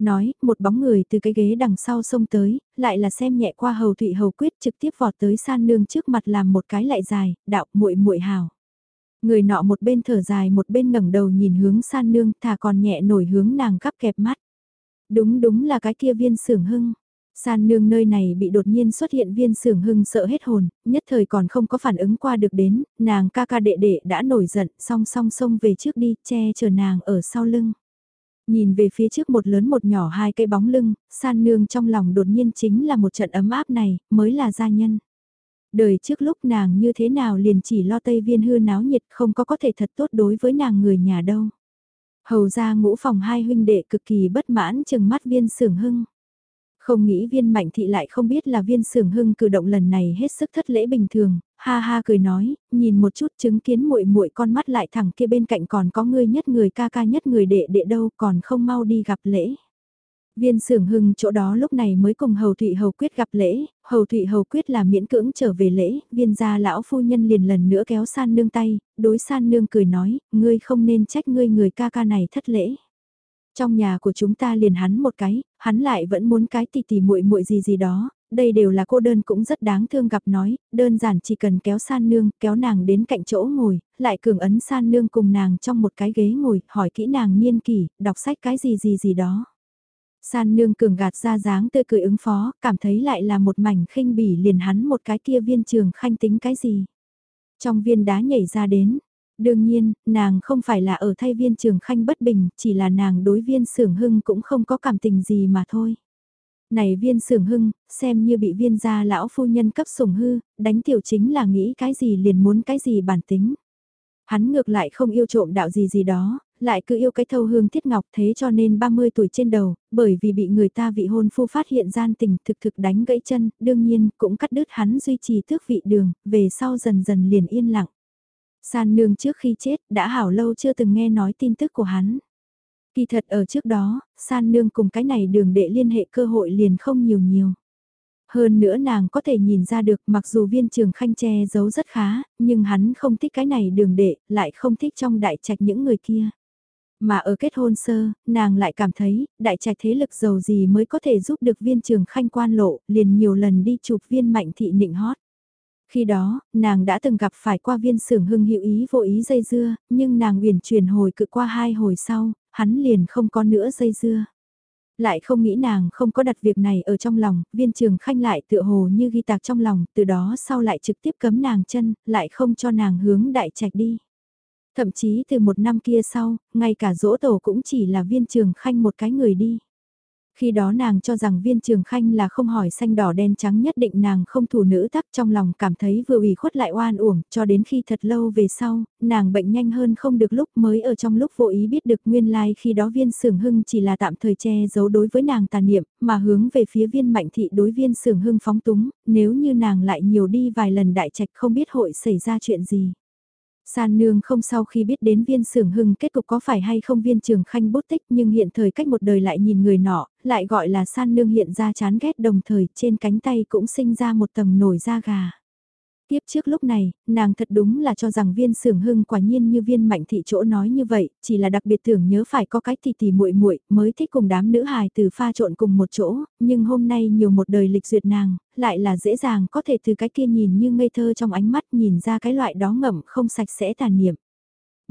Nói, một bóng người từ cái ghế đằng sau xông tới, lại là xem nhẹ qua hầu thụy hầu quyết trực tiếp vọt tới san nương trước mặt làm một cái lại dài, đạo muội muội hào. Người nọ một bên thở dài một bên ngẩng đầu nhìn hướng san nương thà còn nhẹ nổi hướng nàng cắp kẹp mắt. Đúng đúng là cái kia viên sưởng hưng. San nương nơi này bị đột nhiên xuất hiện viên sưởng hưng sợ hết hồn, nhất thời còn không có phản ứng qua được đến, nàng ca ca đệ đệ đã nổi giận, song song song về trước đi, che chờ nàng ở sau lưng. Nhìn về phía trước một lớn một nhỏ hai cây bóng lưng, san nương trong lòng đột nhiên chính là một trận ấm áp này, mới là gia nhân. Đời trước lúc nàng như thế nào liền chỉ lo tây viên hư náo nhiệt không có có thể thật tốt đối với nàng người nhà đâu. Hầu ra ngũ phòng hai huynh đệ cực kỳ bất mãn chừng mắt viên sưởng hưng. Không nghĩ viên mạnh thị lại không biết là viên sưởng hưng cử động lần này hết sức thất lễ bình thường, ha ha cười nói, nhìn một chút chứng kiến muội muội con mắt lại thẳng kia bên cạnh còn có người nhất người ca ca nhất người đệ đệ đâu còn không mau đi gặp lễ. Viên sưởng hưng chỗ đó lúc này mới cùng Hầu Thụy Hầu Quyết gặp lễ, Hầu Thụy Hầu Quyết là miễn cưỡng trở về lễ, viên gia lão phu nhân liền lần nữa kéo san nương tay, đối san nương cười nói, ngươi không nên trách ngươi người ca ca này thất lễ. Trong nhà của chúng ta liền hắn một cái, hắn lại vẫn muốn cái tì tì muội muội gì gì đó, đây đều là cô đơn cũng rất đáng thương gặp nói, đơn giản chỉ cần kéo san nương, kéo nàng đến cạnh chỗ ngồi, lại cường ấn san nương cùng nàng trong một cái ghế ngồi, hỏi kỹ nàng niên kỷ, đọc sách cái gì gì gì đó. San nương cường gạt ra dáng tươi cười ứng phó, cảm thấy lại là một mảnh khinh bỉ liền hắn một cái kia viên trường khanh tính cái gì. Trong viên đá nhảy ra đến, Đương nhiên, nàng không phải là ở thay viên trường khanh bất bình, chỉ là nàng đối viên sưởng hưng cũng không có cảm tình gì mà thôi. Này viên sưởng hưng, xem như bị viên gia lão phu nhân cấp sủng hư, đánh tiểu chính là nghĩ cái gì liền muốn cái gì bản tính. Hắn ngược lại không yêu trộm đạo gì gì đó, lại cứ yêu cái thâu hương thiết ngọc thế cho nên 30 tuổi trên đầu, bởi vì bị người ta vị hôn phu phát hiện gian tình thực thực đánh gãy chân, đương nhiên cũng cắt đứt hắn duy trì thước vị đường, về sau dần dần liền yên lặng. San nương trước khi chết đã hảo lâu chưa từng nghe nói tin tức của hắn. Kỳ thật ở trước đó, san nương cùng cái này đường đệ liên hệ cơ hội liền không nhiều nhiều. Hơn nữa nàng có thể nhìn ra được mặc dù viên trường khanh che giấu rất khá, nhưng hắn không thích cái này đường đệ, lại không thích trong đại trạch những người kia. Mà ở kết hôn sơ, nàng lại cảm thấy, đại trạch thế lực giàu gì mới có thể giúp được viên trường khanh quan lộ, liền nhiều lần đi chụp viên mạnh thị nịnh hót. Khi đó, nàng đã từng gặp phải qua viên sưởng hưng hữu ý vô ý dây dưa, nhưng nàng uyển chuyển hồi cự qua hai hồi sau, hắn liền không có nữa dây dưa. Lại không nghĩ nàng không có đặt việc này ở trong lòng, viên trường khanh lại tựa hồ như ghi tạc trong lòng, từ đó sau lại trực tiếp cấm nàng chân, lại không cho nàng hướng đại trạch đi. Thậm chí từ một năm kia sau, ngay cả dỗ tổ cũng chỉ là viên trường khanh một cái người đi. Khi đó nàng cho rằng viên trường khanh là không hỏi xanh đỏ đen trắng nhất định nàng không thủ nữ tắc trong lòng cảm thấy vừa ủy khuất lại oan uổng cho đến khi thật lâu về sau, nàng bệnh nhanh hơn không được lúc mới ở trong lúc vô ý biết được nguyên lai like khi đó viên sưởng hưng chỉ là tạm thời che giấu đối với nàng tàn niệm mà hướng về phía viên mạnh thị đối viên sưởng hưng phóng túng, nếu như nàng lại nhiều đi vài lần đại trạch không biết hội xảy ra chuyện gì. San nương không sau khi biết đến viên sưởng hưng kết cục có phải hay không viên trường khanh bút tích nhưng hiện thời cách một đời lại nhìn người nọ, lại gọi là san nương hiện ra chán ghét đồng thời trên cánh tay cũng sinh ra một tầng nổi da gà. Tiếp trước lúc này, nàng thật đúng là cho rằng viên sưởng hưng quả nhiên như viên mạnh thị chỗ nói như vậy, chỉ là đặc biệt tưởng nhớ phải có cái thì thì muội muội mới thích cùng đám nữ hài từ pha trộn cùng một chỗ, nhưng hôm nay nhiều một đời lịch duyệt nàng, lại là dễ dàng có thể từ cái kia nhìn như ngây thơ trong ánh mắt nhìn ra cái loại đó ngậm không sạch sẽ tàn niệm.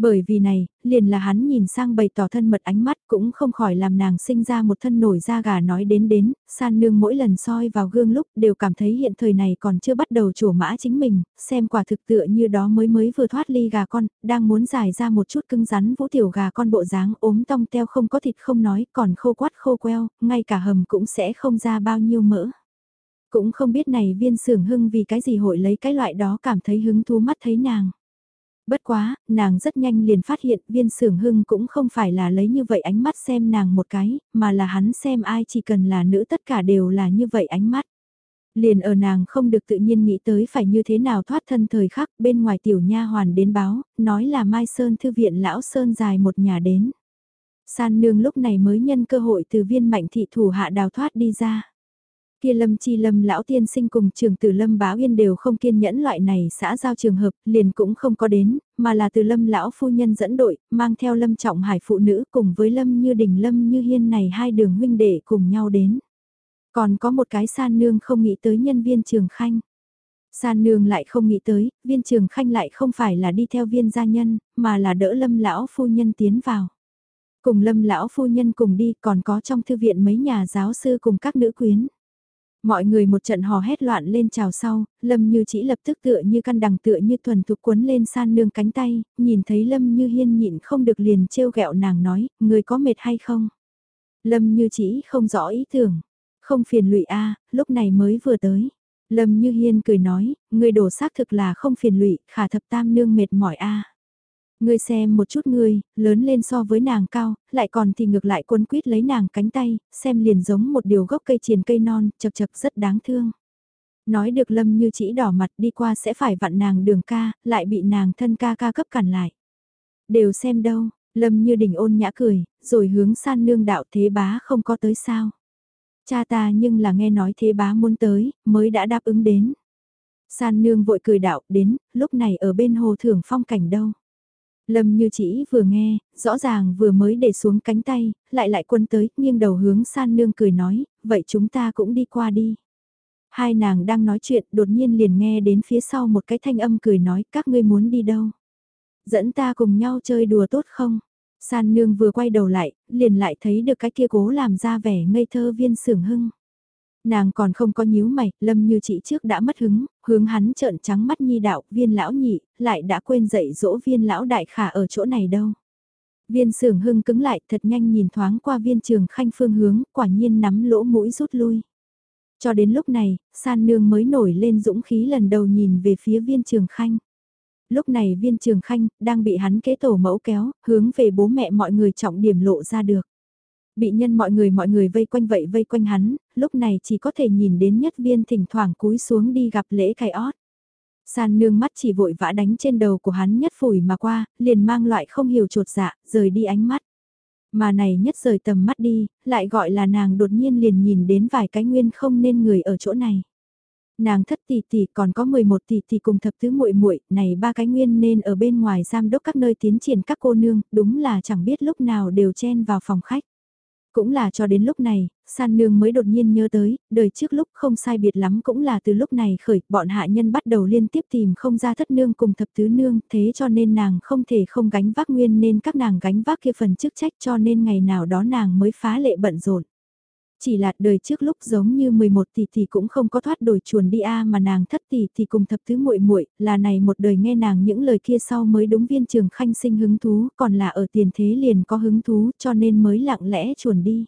Bởi vì này, liền là hắn nhìn sang bày tỏ thân mật ánh mắt cũng không khỏi làm nàng sinh ra một thân nổi da gà nói đến đến, san nương mỗi lần soi vào gương lúc đều cảm thấy hiện thời này còn chưa bắt đầu chủ mã chính mình, xem quả thực tựa như đó mới mới vừa thoát ly gà con, đang muốn giải ra một chút cưng rắn vũ tiểu gà con bộ dáng ốm tong teo không có thịt không nói còn khô quát khô queo, ngay cả hầm cũng sẽ không ra bao nhiêu mỡ. Cũng không biết này viên sưởng hưng vì cái gì hội lấy cái loại đó cảm thấy hứng thú mắt thấy nàng. Bất quá, nàng rất nhanh liền phát hiện viên sưởng hưng cũng không phải là lấy như vậy ánh mắt xem nàng một cái, mà là hắn xem ai chỉ cần là nữ tất cả đều là như vậy ánh mắt. Liền ở nàng không được tự nhiên nghĩ tới phải như thế nào thoát thân thời khắc bên ngoài tiểu nha hoàn đến báo, nói là Mai Sơn Thư viện Lão Sơn dài một nhà đến. San nương lúc này mới nhân cơ hội từ viên mạnh thị thủ hạ đào thoát đi ra. Kia lâm chi lâm lão tiên sinh cùng trường tử lâm bá uyên đều không kiên nhẫn loại này xã giao trường hợp, liền cũng không có đến, mà là từ lâm lão phu nhân dẫn đội, mang theo lâm trọng hải phụ nữ cùng với lâm như đình lâm như hiên này hai đường huynh đệ cùng nhau đến. Còn có một cái san nương không nghĩ tới nhân viên trường khanh. San nương lại không nghĩ tới, viên trường khanh lại không phải là đi theo viên gia nhân, mà là đỡ lâm lão phu nhân tiến vào. Cùng lâm lão phu nhân cùng đi còn có trong thư viện mấy nhà giáo sư cùng các nữ quyến. Mọi người một trận hò hét loạn lên chào sau, Lâm Như chỉ lập tức tựa như căn đằng tựa như thuần thục cuốn lên san nương cánh tay, nhìn thấy Lâm Như hiên nhịn không được liền trêu ghẹo nàng nói, người có mệt hay không? Lâm Như chỉ không rõ ý tưởng, không phiền lụy a lúc này mới vừa tới. Lâm Như Hiên cười nói, người đổ xác thực là không phiền lụy, khả thập tam nương mệt mỏi a Ngươi xem một chút ngươi, lớn lên so với nàng cao, lại còn thì ngược lại cuốn quýt lấy nàng cánh tay, xem liền giống một điều gốc cây triền cây non, chật chật rất đáng thương. Nói được lâm như chỉ đỏ mặt đi qua sẽ phải vặn nàng đường ca, lại bị nàng thân ca ca cấp cản lại. Đều xem đâu, lâm như đình ôn nhã cười, rồi hướng san nương đạo thế bá không có tới sao. Cha ta nhưng là nghe nói thế bá muốn tới, mới đã đáp ứng đến. San nương vội cười đạo đến, lúc này ở bên hồ thưởng phong cảnh đâu. Lâm như chỉ vừa nghe, rõ ràng vừa mới để xuống cánh tay, lại lại quân tới, nghiêng đầu hướng san nương cười nói, vậy chúng ta cũng đi qua đi. Hai nàng đang nói chuyện, đột nhiên liền nghe đến phía sau một cái thanh âm cười nói, các ngươi muốn đi đâu? Dẫn ta cùng nhau chơi đùa tốt không? San nương vừa quay đầu lại, liền lại thấy được cái kia cố làm ra vẻ ngây thơ viên sưởng hưng. Nàng còn không có nhíu mày, lâm như chị trước đã mất hứng, hướng hắn trợn trắng mắt nhi đạo, viên lão nhị, lại đã quên dạy dỗ viên lão đại khả ở chỗ này đâu. Viên sưởng hưng cứng lại thật nhanh nhìn thoáng qua viên trường khanh phương hướng, quả nhiên nắm lỗ mũi rút lui. Cho đến lúc này, san nương mới nổi lên dũng khí lần đầu nhìn về phía viên trường khanh. Lúc này viên trường khanh, đang bị hắn kế tổ mẫu kéo, hướng về bố mẹ mọi người trọng điểm lộ ra được. Bị nhân mọi người mọi người vây quanh vậy vây quanh hắn, lúc này chỉ có thể nhìn đến nhất viên thỉnh thoảng cúi xuống đi gặp lễ cài ót. San nương mắt chỉ vội vã đánh trên đầu của hắn nhất phủi mà qua, liền mang loại không hiểu trột dạ, rời đi ánh mắt. Mà này nhất rời tầm mắt đi, lại gọi là nàng đột nhiên liền nhìn đến vài cái nguyên không nên người ở chỗ này. Nàng thất tỷ tỷ còn có 11 tỷ tỷ cùng thập tứ muội muội này ba cái nguyên nên ở bên ngoài giam đốc các nơi tiến triển các cô nương, đúng là chẳng biết lúc nào đều chen vào phòng khách. Cũng là cho đến lúc này, san nương mới đột nhiên nhớ tới, đời trước lúc không sai biệt lắm cũng là từ lúc này khởi, bọn hạ nhân bắt đầu liên tiếp tìm không ra thất nương cùng thập tứ nương, thế cho nên nàng không thể không gánh vác nguyên nên các nàng gánh vác kia phần chức trách cho nên ngày nào đó nàng mới phá lệ bận rộn. Chỉ là đời trước lúc giống như 11 tỷ thì cũng không có thoát đổi chuồn đi a mà nàng thất tỷ thì cùng thập thứ muội muội là này một đời nghe nàng những lời kia sau mới đúng viên trường khanh sinh hứng thú còn là ở tiền thế liền có hứng thú cho nên mới lặng lẽ chuồn đi.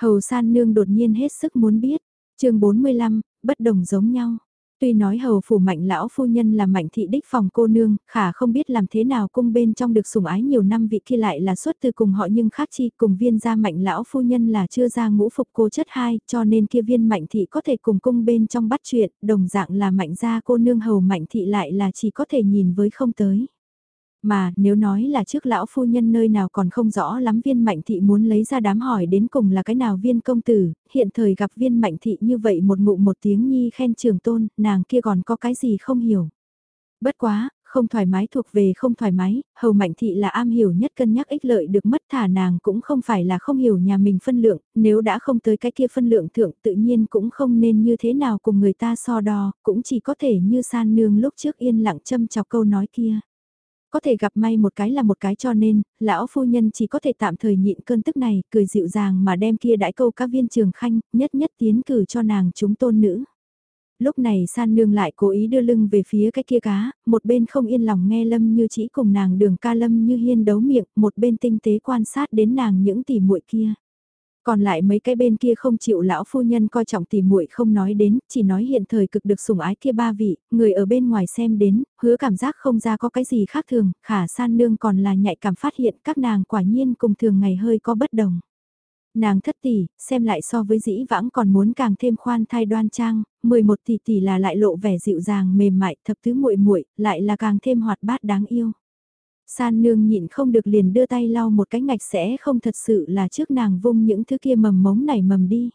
Hầu san nương đột nhiên hết sức muốn biết, chương 45, bất đồng giống nhau. Tuy nói hầu phủ mạnh lão phu nhân là mạnh thị đích phòng cô nương, khả không biết làm thế nào cung bên trong được sủng ái nhiều năm vị kia lại là xuất từ cùng họ nhưng khác chi cùng viên gia mạnh lão phu nhân là chưa ra ngũ phục cô chất hai cho nên kia viên mạnh thị có thể cùng cung bên trong bắt chuyện, đồng dạng là mạnh gia cô nương hầu mạnh thị lại là chỉ có thể nhìn với không tới. Mà nếu nói là trước lão phu nhân nơi nào còn không rõ lắm viên mạnh thị muốn lấy ra đám hỏi đến cùng là cái nào viên công tử, hiện thời gặp viên mạnh thị như vậy một ngụ một tiếng nhi khen trường tôn, nàng kia còn có cái gì không hiểu. Bất quá, không thoải mái thuộc về không thoải mái, hầu mạnh thị là am hiểu nhất cân nhắc ích lợi được mất thả nàng cũng không phải là không hiểu nhà mình phân lượng, nếu đã không tới cái kia phân lượng thượng tự nhiên cũng không nên như thế nào cùng người ta so đo, cũng chỉ có thể như san nương lúc trước yên lặng châm chọc câu nói kia có thể gặp may một cái là một cái cho nên, lão phu nhân chỉ có thể tạm thời nhịn cơn tức này, cười dịu dàng mà đem kia đãi câu các viên trường khanh, nhất nhất tiến cử cho nàng chúng tôn nữ. Lúc này san nương lại cố ý đưa lưng về phía cái kia cá, một bên không yên lòng nghe lâm như chỉ cùng nàng đường ca lâm như hiên đấu miệng, một bên tinh tế quan sát đến nàng những tỉ muội kia. Còn lại mấy cái bên kia không chịu lão phu nhân coi trọng tỉ muội không nói đến, chỉ nói hiện thời cực được sủng ái kia ba vị, người ở bên ngoài xem đến, hứa cảm giác không ra có cái gì khác thường, khả san nương còn là nhạy cảm phát hiện các nàng quả nhiên cùng thường ngày hơi có bất đồng. Nàng thất tỷ, xem lại so với dĩ vãng còn muốn càng thêm khoan thai đoan trang, 11 tỷ tỷ là lại lộ vẻ dịu dàng mềm mại, thập thứ muội muội lại là càng thêm hoạt bát đáng yêu. San nương nhịn không được liền đưa tay lau một cái ngạch sẽ không thật sự là trước nàng vung những thứ kia mầm mống này mầm đi.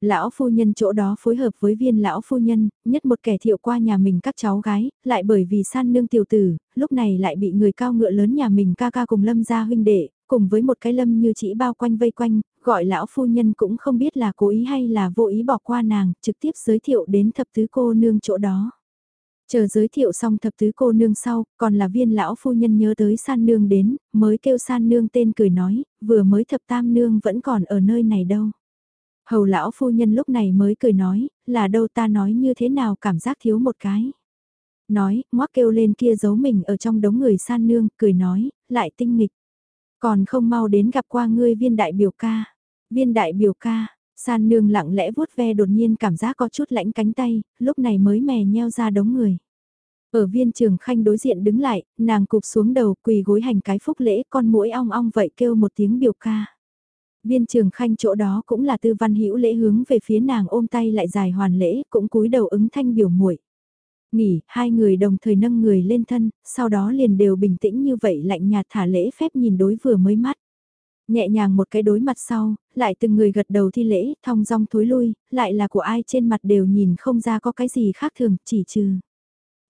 Lão phu nhân chỗ đó phối hợp với viên lão phu nhân, nhất một kẻ thiệu qua nhà mình các cháu gái, lại bởi vì san nương tiểu tử, lúc này lại bị người cao ngựa lớn nhà mình ca ca cùng lâm gia huynh đệ, cùng với một cái lâm như chỉ bao quanh vây quanh, gọi lão phu nhân cũng không biết là cố ý hay là vô ý bỏ qua nàng, trực tiếp giới thiệu đến thập tứ cô nương chỗ đó. Chờ giới thiệu xong thập tứ cô nương sau, còn là viên lão phu nhân nhớ tới san nương đến, mới kêu san nương tên cười nói, vừa mới thập tam nương vẫn còn ở nơi này đâu. Hầu lão phu nhân lúc này mới cười nói, là đâu ta nói như thế nào cảm giác thiếu một cái. Nói, ngoác kêu lên kia giấu mình ở trong đống người san nương, cười nói, lại tinh nghịch. Còn không mau đến gặp qua ngươi viên đại biểu ca. Viên đại biểu ca, san nương lặng lẽ vuốt ve đột nhiên cảm giác có chút lãnh cánh tay, lúc này mới mè nheo ra đống người. Ở viên trường khanh đối diện đứng lại, nàng cụp xuống đầu quỳ gối hành cái phúc lễ con mũi ong ong vậy kêu một tiếng biểu ca. Viên trường khanh chỗ đó cũng là tư văn hữu lễ hướng về phía nàng ôm tay lại dài hoàn lễ cũng cúi đầu ứng thanh biểu muội Nghỉ, hai người đồng thời nâng người lên thân, sau đó liền đều bình tĩnh như vậy lạnh nhạt thả lễ phép nhìn đối vừa mới mắt. Nhẹ nhàng một cái đối mặt sau, lại từng người gật đầu thi lễ, thong dong thối lui, lại là của ai trên mặt đều nhìn không ra có cái gì khác thường, chỉ trừ.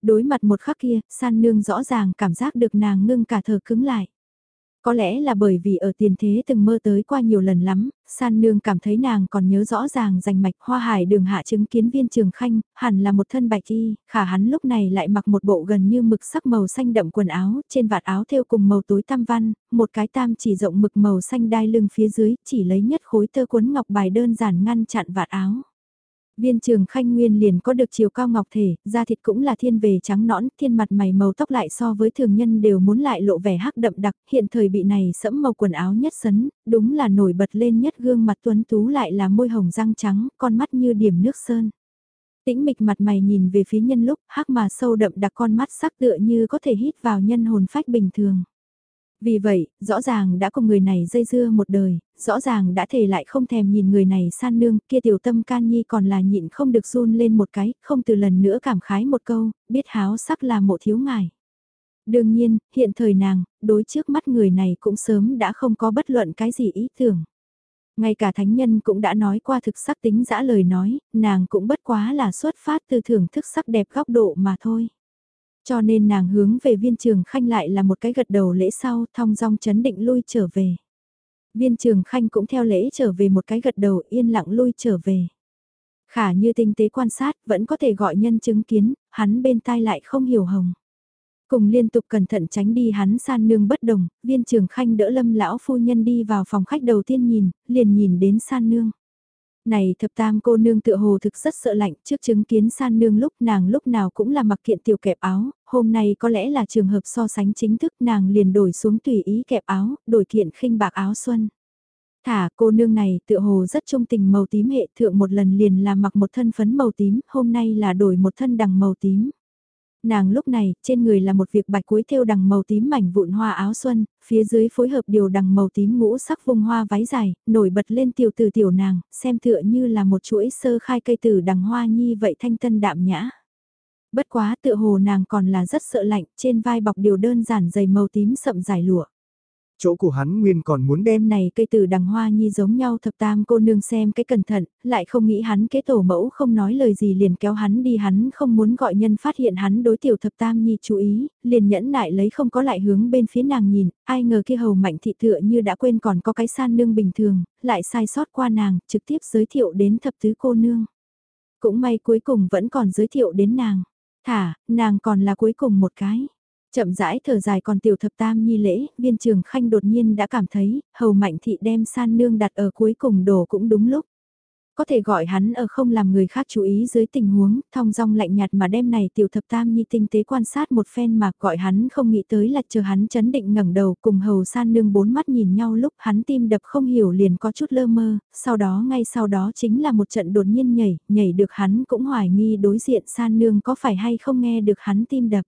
Đối mặt một khắc kia, san nương rõ ràng cảm giác được nàng ngưng cả thờ cứng lại. Có lẽ là bởi vì ở tiền thế từng mơ tới qua nhiều lần lắm, san nương cảm thấy nàng còn nhớ rõ ràng rành mạch hoa hải đường hạ chứng kiến viên trường khanh, hẳn là một thân bạch y, khả hắn lúc này lại mặc một bộ gần như mực sắc màu xanh đậm quần áo, trên vạt áo thêu cùng màu tối tam văn, một cái tam chỉ rộng mực màu xanh đai lưng phía dưới, chỉ lấy nhất khối tơ cuốn ngọc bài đơn giản ngăn chặn vạt áo. Viên trường khanh nguyên liền có được chiều cao ngọc thể, da thịt cũng là thiên về trắng nõn, thiên mặt mày màu tóc lại so với thường nhân đều muốn lại lộ vẻ hắc đậm đặc, hiện thời bị này sẫm màu quần áo nhất sấn, đúng là nổi bật lên nhất gương mặt tuấn tú lại là môi hồng răng trắng, con mắt như điểm nước sơn. Tĩnh mịch mặt mày nhìn về phía nhân lúc, hắc mà sâu đậm đặc con mắt sắc tựa như có thể hít vào nhân hồn phách bình thường. Vì vậy, rõ ràng đã cùng người này dây dưa một đời, rõ ràng đã thể lại không thèm nhìn người này san nương, kia tiểu tâm can nhi còn là nhịn không được run lên một cái, không từ lần nữa cảm khái một câu, biết háo sắc là mộ thiếu ngài. Đương nhiên, hiện thời nàng, đối trước mắt người này cũng sớm đã không có bất luận cái gì ý tưởng. Ngay cả thánh nhân cũng đã nói qua thực sắc tính dã lời nói, nàng cũng bất quá là xuất phát từ thưởng thức sắc đẹp góc độ mà thôi. Cho nên nàng hướng về viên trường khanh lại là một cái gật đầu lễ sau thong dong chấn định lui trở về. Viên trường khanh cũng theo lễ trở về một cái gật đầu yên lặng lui trở về. Khả như tinh tế quan sát vẫn có thể gọi nhân chứng kiến, hắn bên tai lại không hiểu hồng. Cùng liên tục cẩn thận tránh đi hắn san nương bất đồng, viên trường khanh đỡ lâm lão phu nhân đi vào phòng khách đầu tiên nhìn, liền nhìn đến san nương. Này thập tam cô nương tựa hồ thực rất sợ lạnh trước chứng kiến san nương lúc nàng lúc nào cũng là mặc kiện tiểu kẹp áo, hôm nay có lẽ là trường hợp so sánh chính thức nàng liền đổi xuống tùy ý kẹp áo, đổi kiện khinh bạc áo xuân. Thả cô nương này tựa hồ rất trung tình màu tím hệ thượng một lần liền là mặc một thân phấn màu tím, hôm nay là đổi một thân đằng màu tím. Nàng lúc này, trên người là một việc bạch cuối thêu đằng màu tím mảnh vụn hoa áo xuân, phía dưới phối hợp điều đằng màu tím ngũ sắc vùng hoa váy dài, nổi bật lên tiểu từ tiểu nàng, xem tựa như là một chuỗi sơ khai cây từ đằng hoa nhi vậy thanh tân đạm nhã. Bất quá tựa hồ nàng còn là rất sợ lạnh, trên vai bọc điều đơn giản dày màu tím sậm dài lụa. Chỗ của hắn nguyên còn muốn đem này cây từ đằng hoa nhi giống nhau thập tam cô nương xem cái cẩn thận, lại không nghĩ hắn kế tổ mẫu không nói lời gì liền kéo hắn đi hắn không muốn gọi nhân phát hiện hắn đối tiểu thập tam nhi chú ý, liền nhẫn nại lấy không có lại hướng bên phía nàng nhìn, ai ngờ kia hầu mạnh thị tựa như đã quên còn có cái san nương bình thường, lại sai sót qua nàng, trực tiếp giới thiệu đến thập tứ cô nương. Cũng may cuối cùng vẫn còn giới thiệu đến nàng, thả, nàng còn là cuối cùng một cái. Chậm rãi thở dài còn tiểu thập tam nhi lễ, viên trường khanh đột nhiên đã cảm thấy, hầu mạnh thị đem san nương đặt ở cuối cùng đồ cũng đúng lúc. Có thể gọi hắn ở không làm người khác chú ý dưới tình huống, thong dong lạnh nhạt mà đem này tiểu thập tam nhi tinh tế quan sát một phen mà gọi hắn không nghĩ tới là chờ hắn chấn định ngẩng đầu cùng hầu san nương bốn mắt nhìn nhau lúc hắn tim đập không hiểu liền có chút lơ mơ, sau đó ngay sau đó chính là một trận đột nhiên nhảy, nhảy được hắn cũng hoài nghi đối diện san nương có phải hay không nghe được hắn tim đập.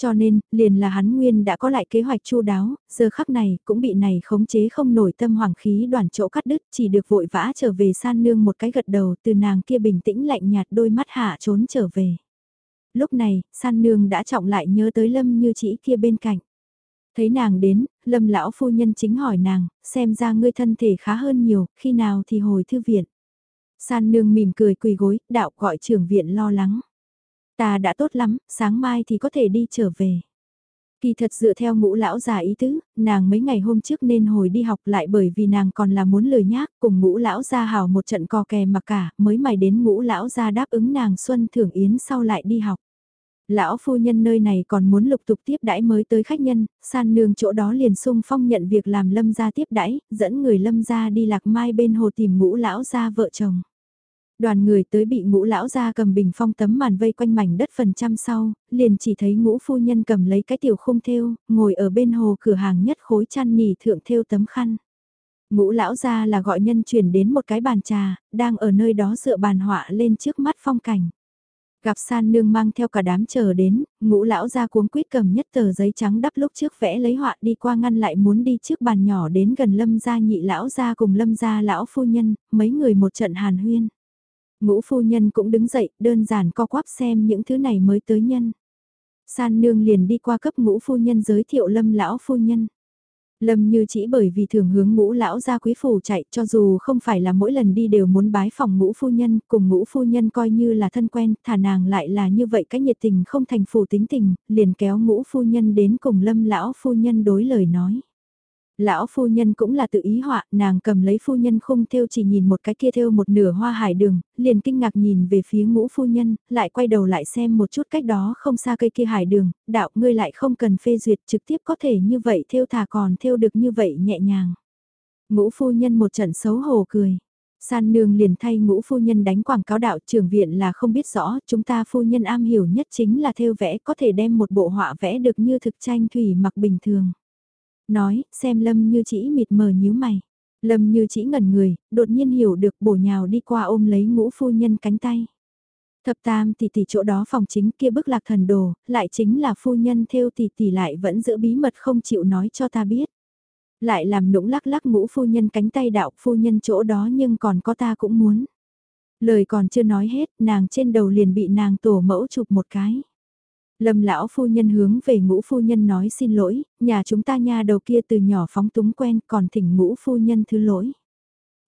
Cho nên, liền là hắn nguyên đã có lại kế hoạch chu đáo, giờ khắc này cũng bị này khống chế không nổi tâm hoàng khí đoàn chỗ cắt đứt, chỉ được vội vã trở về san nương một cái gật đầu từ nàng kia bình tĩnh lạnh nhạt đôi mắt hạ trốn trở về. Lúc này, san nương đã trọng lại nhớ tới lâm như chỉ kia bên cạnh. Thấy nàng đến, lâm lão phu nhân chính hỏi nàng, xem ra ngươi thân thể khá hơn nhiều, khi nào thì hồi thư viện. San nương mỉm cười quỳ gối, đạo gọi trưởng viện lo lắng. Ta đã tốt lắm, sáng mai thì có thể đi trở về. Kỳ thật dựa theo ngũ lão già ý tứ, nàng mấy ngày hôm trước nên hồi đi học lại bởi vì nàng còn là muốn lười nhác cùng ngũ lão gia hào một trận co kè mặc cả mới mày đến ngũ lão gia đáp ứng nàng xuân thưởng yến sau lại đi học. Lão phu nhân nơi này còn muốn lục tục tiếp đãi mới tới khách nhân, san nương chỗ đó liền sung phong nhận việc làm lâm gia tiếp đãi, dẫn người lâm gia đi lạc mai bên hồ tìm ngũ lão gia vợ chồng. Đoàn người tới bị ngũ lão ra cầm bình phong tấm màn vây quanh mảnh đất phần trăm sau, liền chỉ thấy ngũ phu nhân cầm lấy cái tiểu khung thêu, ngồi ở bên hồ cửa hàng nhất khối chăn nỉ thượng thêu tấm khăn. Ngũ lão ra là gọi nhân chuyển đến một cái bàn trà, đang ở nơi đó dựa bàn họa lên trước mắt phong cảnh. Gặp san nương mang theo cả đám chờ đến, ngũ lão ra cuống quýt cầm nhất tờ giấy trắng đắp lúc trước vẽ lấy họa đi qua ngăn lại muốn đi trước bàn nhỏ đến gần lâm gia nhị lão ra cùng lâm gia lão phu nhân, mấy người một trận hàn huyên. Ngũ phu nhân cũng đứng dậy, đơn giản co quắp xem những thứ này mới tới nhân. San nương liền đi qua cấp ngũ phu nhân giới thiệu lâm lão phu nhân. Lâm như chỉ bởi vì thường hướng ngũ lão ra quý phủ chạy cho dù không phải là mỗi lần đi đều muốn bái phòng ngũ phu nhân, cùng ngũ phu nhân coi như là thân quen, thả nàng lại là như vậy cái nhiệt tình không thành phủ tính tình, liền kéo ngũ phu nhân đến cùng lâm lão phu nhân đối lời nói. Lão phu nhân cũng là tự ý họa, nàng cầm lấy phu nhân khung thêu chỉ nhìn một cái kia thêu một nửa hoa hải đường, liền kinh ngạc nhìn về phía ngũ phu nhân, lại quay đầu lại xem một chút cách đó không xa cây kia hải đường, đạo ngươi lại không cần phê duyệt trực tiếp có thể như vậy thêu thà còn thêu được như vậy nhẹ nhàng. Ngũ phu nhân một trận xấu hổ cười. San nương liền thay ngũ phu nhân đánh quảng cáo đạo trưởng viện là không biết rõ, chúng ta phu nhân am hiểu nhất chính là theo vẽ có thể đem một bộ họa vẽ được như thực tranh thủy mặc bình thường. Nói, xem Lâm như chỉ mịt mờ nhíu mày. Lâm như chỉ ngẩn người, đột nhiên hiểu được bổ nhào đi qua ôm lấy ngũ phu nhân cánh tay. Thập tam tỷ tỷ chỗ đó phòng chính kia bức lạc thần đồ, lại chính là phu nhân theo tỷ tỷ lại vẫn giữ bí mật không chịu nói cho ta biết. Lại làm nũng lắc lắc ngũ phu nhân cánh tay đạo phu nhân chỗ đó nhưng còn có ta cũng muốn. Lời còn chưa nói hết, nàng trên đầu liền bị nàng tổ mẫu chụp một cái. Lâm lão phu nhân hướng về ngũ phu nhân nói xin lỗi, nhà chúng ta nha đầu kia từ nhỏ phóng túng quen còn thỉnh ngũ phu nhân thứ lỗi.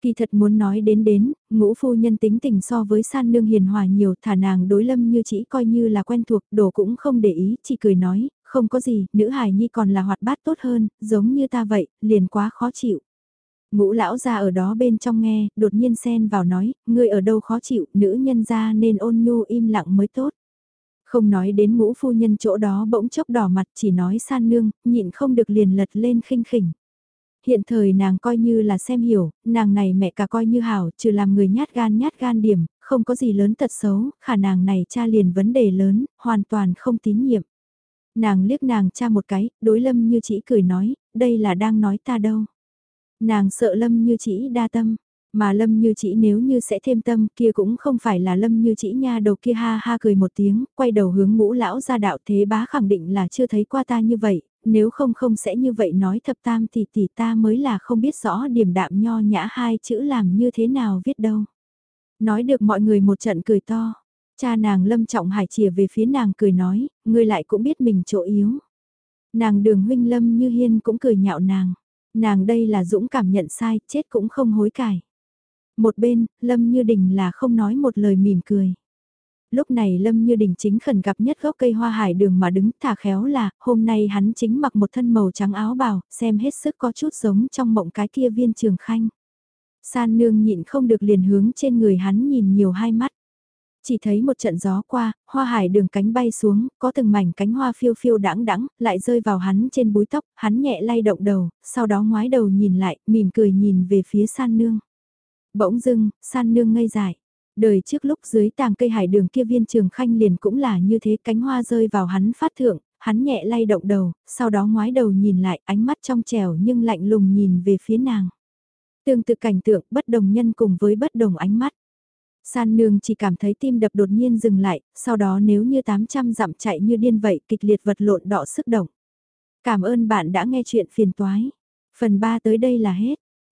Kỳ thật muốn nói đến đến, ngũ phu nhân tính tình so với san nương hiền hòa nhiều thả nàng đối lâm như chỉ coi như là quen thuộc, đồ cũng không để ý, chỉ cười nói, không có gì, nữ hài nhi còn là hoạt bát tốt hơn, giống như ta vậy, liền quá khó chịu. Ngũ lão ra ở đó bên trong nghe, đột nhiên xen vào nói, ngươi ở đâu khó chịu, nữ nhân ra nên ôn nhu im lặng mới tốt. Không nói đến ngũ phu nhân chỗ đó bỗng chốc đỏ mặt chỉ nói san nương, nhịn không được liền lật lên khinh khỉnh. Hiện thời nàng coi như là xem hiểu, nàng này mẹ cả coi như hảo, trừ làm người nhát gan nhát gan điểm, không có gì lớn tật xấu, khả nàng này cha liền vấn đề lớn, hoàn toàn không tín nhiệm. Nàng liếc nàng cha một cái, đối lâm như chỉ cười nói, đây là đang nói ta đâu. Nàng sợ lâm như chỉ đa tâm, mà Lâm Như Chỉ nếu như sẽ thêm tâm kia cũng không phải là Lâm Như Chỉ nha đầu kia ha ha cười một tiếng, quay đầu hướng ngũ lão ra đạo thế bá khẳng định là chưa thấy qua ta như vậy, nếu không không sẽ như vậy nói thập tam thì tỷ ta mới là không biết rõ điểm đạm nho nhã hai chữ làm như thế nào viết đâu. Nói được mọi người một trận cười to, cha nàng Lâm Trọng Hải chìa về phía nàng cười nói, ngươi lại cũng biết mình chỗ yếu. Nàng đường huynh Lâm Như Hiên cũng cười nhạo nàng, nàng đây là dũng cảm nhận sai, chết cũng không hối cải. Một bên, Lâm Như Đình là không nói một lời mỉm cười. Lúc này Lâm Như Đình chính khẩn gặp nhất gốc cây hoa hải đường mà đứng thả khéo là, hôm nay hắn chính mặc một thân màu trắng áo bào, xem hết sức có chút giống trong mộng cái kia viên trường khanh. San nương nhịn không được liền hướng trên người hắn nhìn nhiều hai mắt. Chỉ thấy một trận gió qua, hoa hải đường cánh bay xuống, có từng mảnh cánh hoa phiêu phiêu đãng đãng lại rơi vào hắn trên búi tóc, hắn nhẹ lay động đầu, sau đó ngoái đầu nhìn lại, mỉm cười nhìn về phía san nương. Bỗng dưng, san nương ngây dại. Đời trước lúc dưới tàng cây hải đường kia viên trường khanh liền cũng là như thế cánh hoa rơi vào hắn phát thượng, hắn nhẹ lay động đầu, sau đó ngoái đầu nhìn lại ánh mắt trong trèo nhưng lạnh lùng nhìn về phía nàng. Tương tự cảnh tượng bất đồng nhân cùng với bất đồng ánh mắt. San nương chỉ cảm thấy tim đập đột nhiên dừng lại, sau đó nếu như 800 dặm chạy như điên vậy kịch liệt vật lộn đỏ sức động. Cảm ơn bạn đã nghe chuyện phiền toái. Phần 3 tới đây là hết.